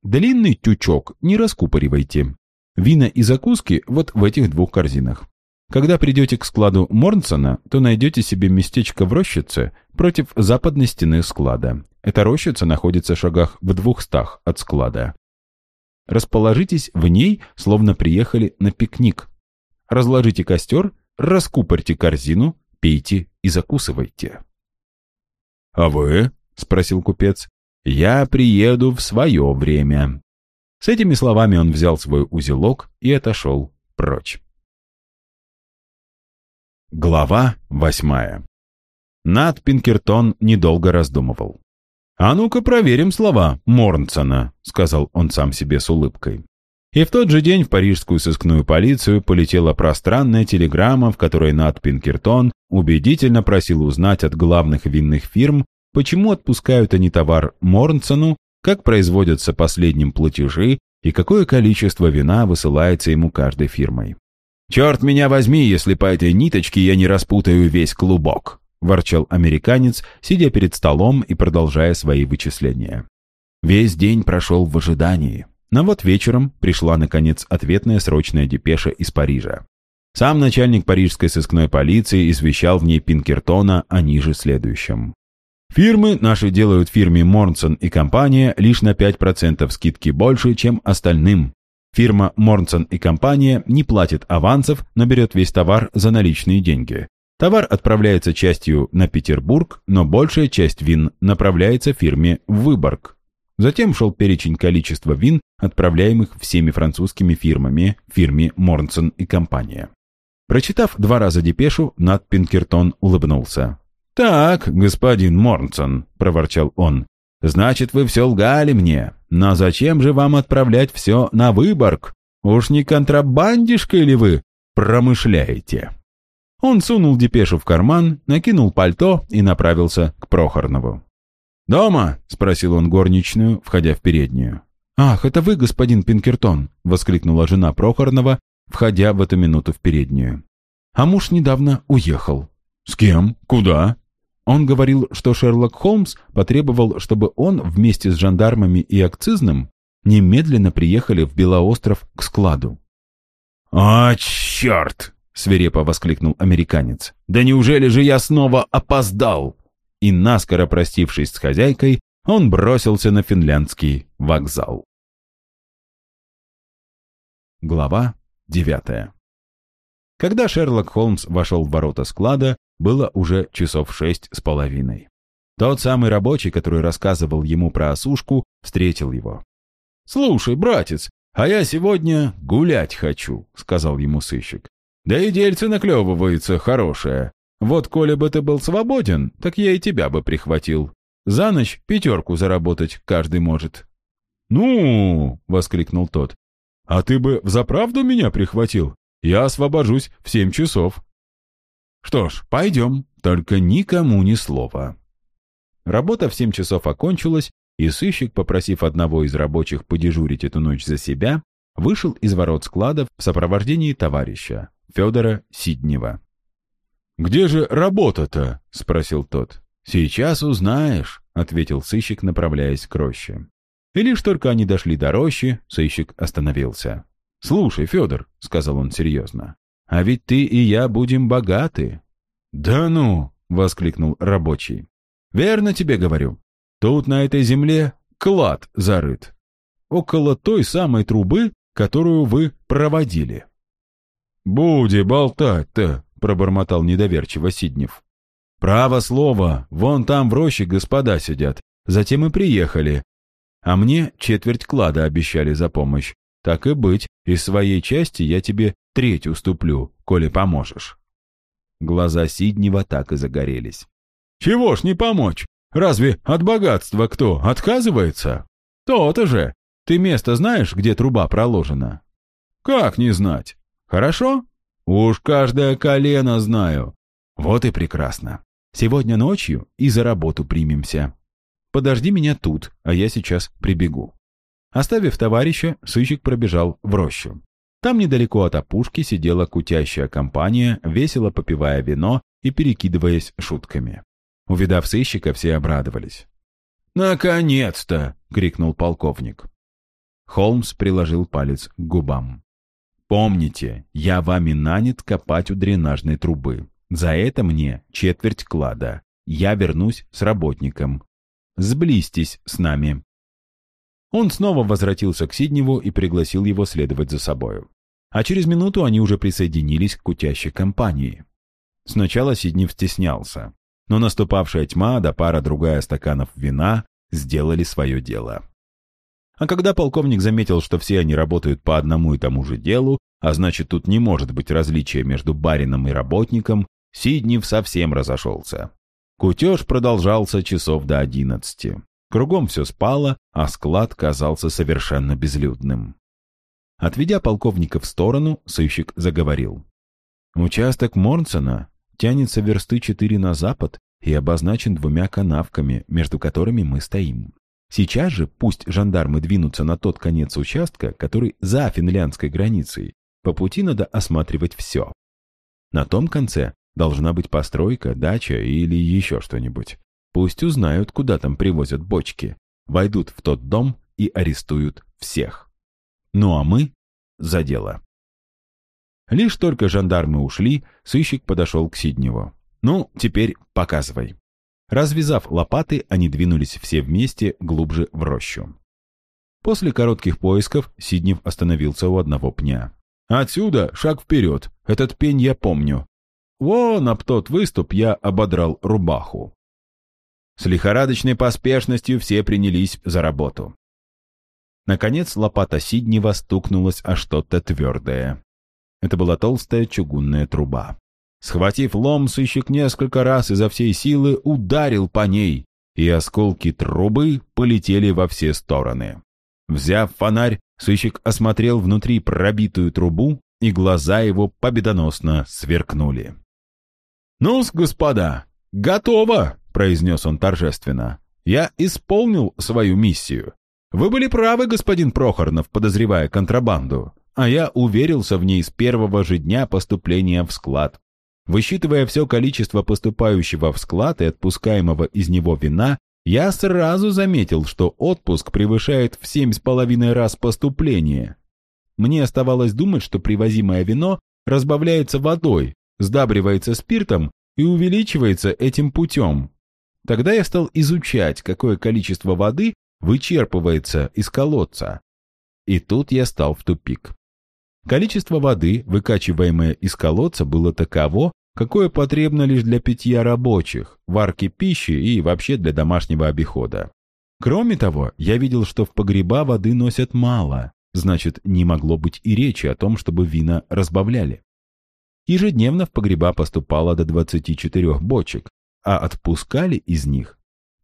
«Длинный тючок не раскупоривайте. Вина и закуски вот в этих двух корзинах. Когда придете к складу Морнсона, то найдете себе местечко в рощице против западной стены склада. Эта рощица находится в шагах в двухстах от склада. Расположитесь в ней, словно приехали на пикник. Разложите костер, раскупорьте корзину, пейте и закусывайте. «А вы?» — спросил купец. «Я приеду в свое время». С этими словами он взял свой узелок и отошел прочь. Глава восьмая Над Пинкертон недолго раздумывал. «А ну-ка проверим слова Морнсона», — сказал он сам себе с улыбкой. И в тот же день в парижскую сыскную полицию полетела пространная телеграмма, в которой Нат Пинкертон убедительно просил узнать от главных винных фирм, почему отпускают они товар Морнсону, как производятся последним платежи и какое количество вина высылается ему каждой фирмой. «Черт меня возьми, если по этой ниточке я не распутаю весь клубок», ворчал американец, сидя перед столом и продолжая свои вычисления. Весь день прошел в ожидании. Но вот вечером пришла, наконец, ответная срочная депеша из Парижа. Сам начальник парижской сыскной полиции извещал в ней Пинкертона о ниже следующем. Фирмы наши делают фирме Морнсон и компания лишь на 5% скидки больше, чем остальным. Фирма Морнсон и компания не платит авансов, но берет весь товар за наличные деньги. Товар отправляется частью на Петербург, но большая часть вин направляется фирме в Выборг. Затем шел перечень количества вин, отправляемых всеми французскими фирмами, фирме Морнсон и компания. Прочитав два раза депешу, Нат Пинкертон улыбнулся. «Так, господин Морнсон», — проворчал он, — «значит, вы все лгали мне. Но зачем же вам отправлять все на Выборг? Уж не контрабандишкой ли вы промышляете?» Он сунул депешу в карман, накинул пальто и направился к Прохорнову. «Дома?» — спросил он горничную, входя в переднюю. «Ах, это вы, господин Пинкертон!» — воскликнула жена Прохорнова, входя в эту минуту в переднюю. «А муж недавно уехал». «С кем? Куда?» Он говорил, что Шерлок Холмс потребовал, чтобы он вместе с жандармами и акцизным немедленно приехали в Белоостров к складу. «А, черт!» — свирепо воскликнул американец. «Да неужели же я снова опоздал?» И, наскоро простившись с хозяйкой, он бросился на финляндский вокзал. Глава девятая Когда Шерлок Холмс вошел в ворота склада, было уже часов шесть с половиной. Тот самый рабочий, который рассказывал ему про осушку, встретил его. «Слушай, братец, а я сегодня гулять хочу», — сказал ему сыщик. «Да и дельце наклевывается хорошее. Вот коли бы ты был свободен, так я и тебя бы прихватил. За ночь пятерку заработать каждый может». «Ну!» — воскликнул тот. «А ты бы взаправду меня прихватил? Я освобожусь в семь часов». «Что ж, пойдем, только никому ни слова». Работа в семь часов окончилась, и сыщик, попросив одного из рабочих подежурить эту ночь за себя, вышел из ворот складов в сопровождении товарища, Федора Сиднева. «Где же работа-то?» — спросил тот. «Сейчас узнаешь», — ответил сыщик, направляясь к роще. И лишь только они дошли до рощи, сыщик остановился. «Слушай, Федор», — сказал он серьезно, — «а ведь ты и я будем богаты». «Да ну!» — воскликнул рабочий. Верно тебе говорю. Тут на этой земле клад зарыт. Около той самой трубы, которую вы проводили. «Буди болтать-то», — пробормотал недоверчиво Сиднев. «Право слово, вон там в роще господа сидят. Затем и приехали. А мне четверть клада обещали за помощь. Так и быть, из своей части я тебе треть уступлю, коли поможешь». Глаза Сиднева так и загорелись. Чего ж не помочь? Разве от богатства кто отказывается? То-то же. Ты место знаешь, где труба проложена? Как не знать? Хорошо? Уж каждое колено знаю. Вот и прекрасно. Сегодня ночью и за работу примемся. Подожди меня тут, а я сейчас прибегу. Оставив товарища, сыщик пробежал в рощу. Там недалеко от опушки сидела кутящая компания, весело попивая вино и перекидываясь шутками. Увидав сыщика, все обрадовались. «Наконец-то!» — крикнул полковник. Холмс приложил палец к губам. «Помните, я вами нанят копать у дренажной трубы. За это мне четверть клада. Я вернусь с работником. Сблизьтесь с нами». Он снова возвратился к Сидневу и пригласил его следовать за собою. А через минуту они уже присоединились к кутящей компании. Сначала Сиднев стеснялся но наступавшая тьма да пара-другая стаканов вина сделали свое дело. А когда полковник заметил, что все они работают по одному и тому же делу, а значит тут не может быть различия между барином и работником, Сиднев совсем разошелся. Кутеж продолжался часов до одиннадцати. Кругом все спало, а склад казался совершенно безлюдным. Отведя полковника в сторону, сыщик заговорил. «Участок Морнсона тянется версты четыре на запад и обозначен двумя канавками, между которыми мы стоим. Сейчас же пусть жандармы двинутся на тот конец участка, который за финляндской границей. По пути надо осматривать все. На том конце должна быть постройка, дача или еще что-нибудь. Пусть узнают, куда там привозят бочки. Войдут в тот дом и арестуют всех. Ну а мы за дело. Лишь только жандармы ушли, сыщик подошел к Сидневу. «Ну, теперь показывай». Развязав лопаты, они двинулись все вместе глубже в рощу. После коротких поисков Сиднев остановился у одного пня. «Отсюда шаг вперед. Этот пень я помню. Вон об тот выступ я ободрал рубаху». С лихорадочной поспешностью все принялись за работу. Наконец лопата Сиднева стукнулась о что-то твердое. Это была толстая чугунная труба. Схватив лом, сыщик несколько раз изо всей силы ударил по ней, и осколки трубы полетели во все стороны. Взяв фонарь, сыщик осмотрел внутри пробитую трубу, и глаза его победоносно сверкнули. «Ну-с, господа, готово!» — произнес он торжественно. «Я исполнил свою миссию. Вы были правы, господин Прохорнов, подозревая контрабанду а я уверился в ней с первого же дня поступления в склад. Высчитывая все количество поступающего в склад и отпускаемого из него вина, я сразу заметил, что отпуск превышает в семь с половиной раз поступление. Мне оставалось думать, что привозимое вино разбавляется водой, сдабривается спиртом и увеличивается этим путем. Тогда я стал изучать, какое количество воды вычерпывается из колодца. И тут я стал в тупик. Количество воды, выкачиваемое из колодца, было таково, какое потребно лишь для питья рабочих, варки пищи и вообще для домашнего обихода. Кроме того, я видел, что в погреба воды носят мало, значит, не могло быть и речи о том, чтобы вина разбавляли. Ежедневно в погреба поступало до 24 бочек, а отпускали из них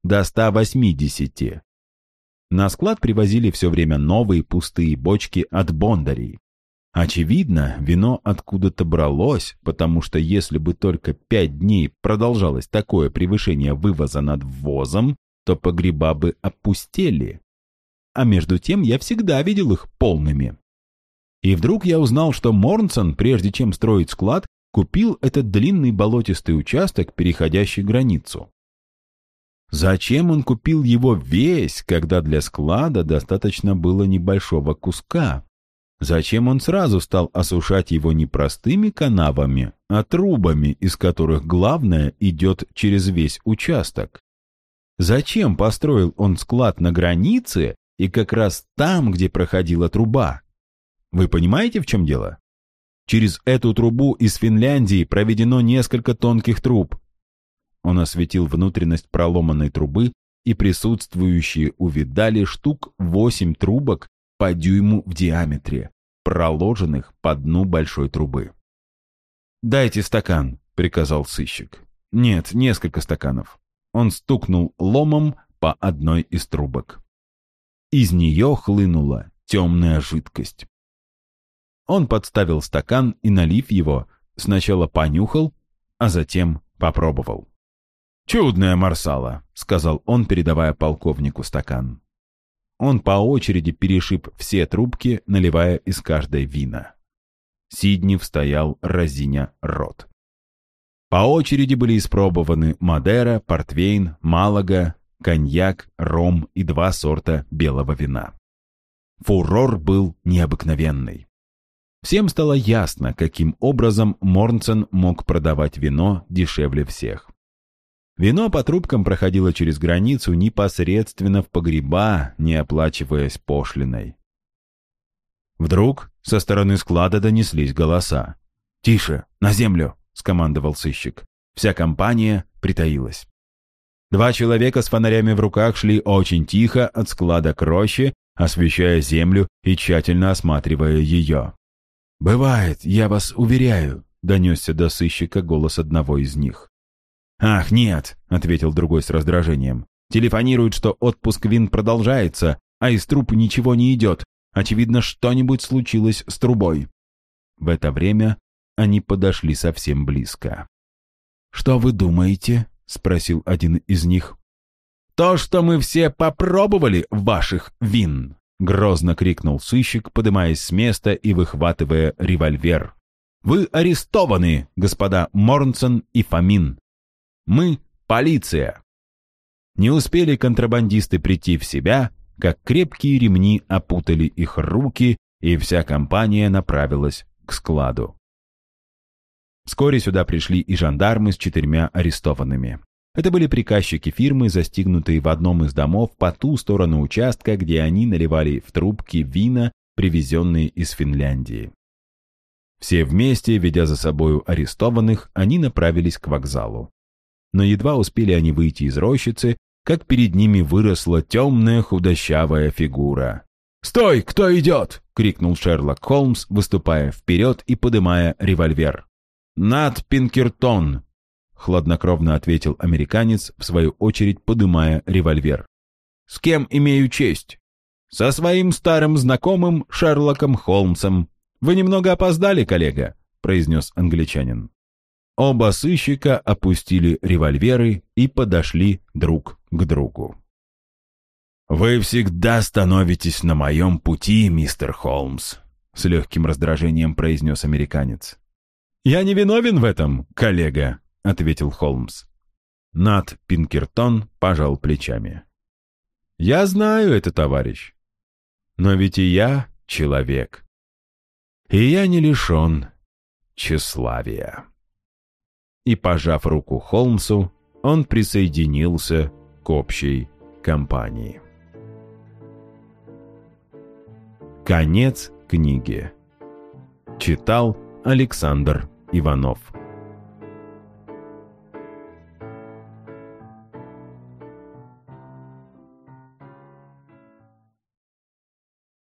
до 180. На склад привозили все время новые пустые бочки от бондарей. Очевидно, вино откуда-то бралось, потому что если бы только пять дней продолжалось такое превышение вывоза над ввозом, то погреба бы опустели. А между тем я всегда видел их полными. И вдруг я узнал, что Морнсон, прежде чем строить склад, купил этот длинный болотистый участок, переходящий границу. Зачем он купил его весь, когда для склада достаточно было небольшого куска? Зачем он сразу стал осушать его не простыми канавами, а трубами, из которых главное идет через весь участок? Зачем построил он склад на границе и как раз там, где проходила труба? Вы понимаете, в чем дело? Через эту трубу из Финляндии проведено несколько тонких труб. Он осветил внутренность проломанной трубы, и присутствующие увидали штук восемь трубок по дюйму в диаметре, проложенных по дну большой трубы. «Дайте стакан», — приказал сыщик. «Нет, несколько стаканов». Он стукнул ломом по одной из трубок. Из нее хлынула темная жидкость. Он подставил стакан и, налив его, сначала понюхал, а затем попробовал. «Чудная марсала», — сказал он, передавая полковнику стакан. Он по очереди перешиб все трубки, наливая из каждой вина. Сидни стоял разиня рот. По очереди были испробованы Мадера, Портвейн, Малага, коньяк, ром и два сорта белого вина. Фурор был необыкновенный. Всем стало ясно, каким образом Морнсен мог продавать вино дешевле всех. Вино по трубкам проходило через границу непосредственно в погреба, не оплачиваясь пошлиной. Вдруг со стороны склада донеслись голоса. «Тише, на землю!» — скомандовал сыщик. Вся компания притаилась. Два человека с фонарями в руках шли очень тихо от склада к роще, освещая землю и тщательно осматривая ее. «Бывает, я вас уверяю», — донесся до сыщика голос одного из них. «Ах, нет», — ответил другой с раздражением. «Телефонируют, что отпуск вин продолжается, а из труб ничего не идет. Очевидно, что-нибудь случилось с трубой». В это время они подошли совсем близко. «Что вы думаете?» — спросил один из них. «То, что мы все попробовали ваших вин!» — грозно крикнул сыщик, подымаясь с места и выхватывая револьвер. «Вы арестованы, господа Морнсон и Фомин!» Мы — полиция. Не успели контрабандисты прийти в себя, как крепкие ремни опутали их руки, и вся компания направилась к складу. Вскоре сюда пришли и жандармы с четырьмя арестованными. Это были приказчики фирмы, застигнутые в одном из домов по ту сторону участка, где они наливали в трубки вина, привезенные из Финляндии. Все вместе, ведя за собою арестованных, они направились к вокзалу но едва успели они выйти из рощицы, как перед ними выросла темная худощавая фигура. «Стой! Кто идет?» — крикнул Шерлок Холмс, выступая вперед и подымая револьвер. «Над Пинкертон!» — хладнокровно ответил американец, в свою очередь подымая револьвер. «С кем имею честь?» «Со своим старым знакомым Шерлоком Холмсом. Вы немного опоздали, коллега», — произнес англичанин. Оба сыщика опустили револьверы и подошли друг к другу. «Вы всегда становитесь на моем пути, мистер Холмс», — с легким раздражением произнес американец. «Я не виновен в этом, коллега», — ответил Холмс. Нат Пинкертон пожал плечами. «Я знаю это, товарищ. Но ведь и я человек. и я не лишен тщеславия». И, пожав руку Холмсу, он присоединился к общей компании. Конец книги. Читал Александр Иванов.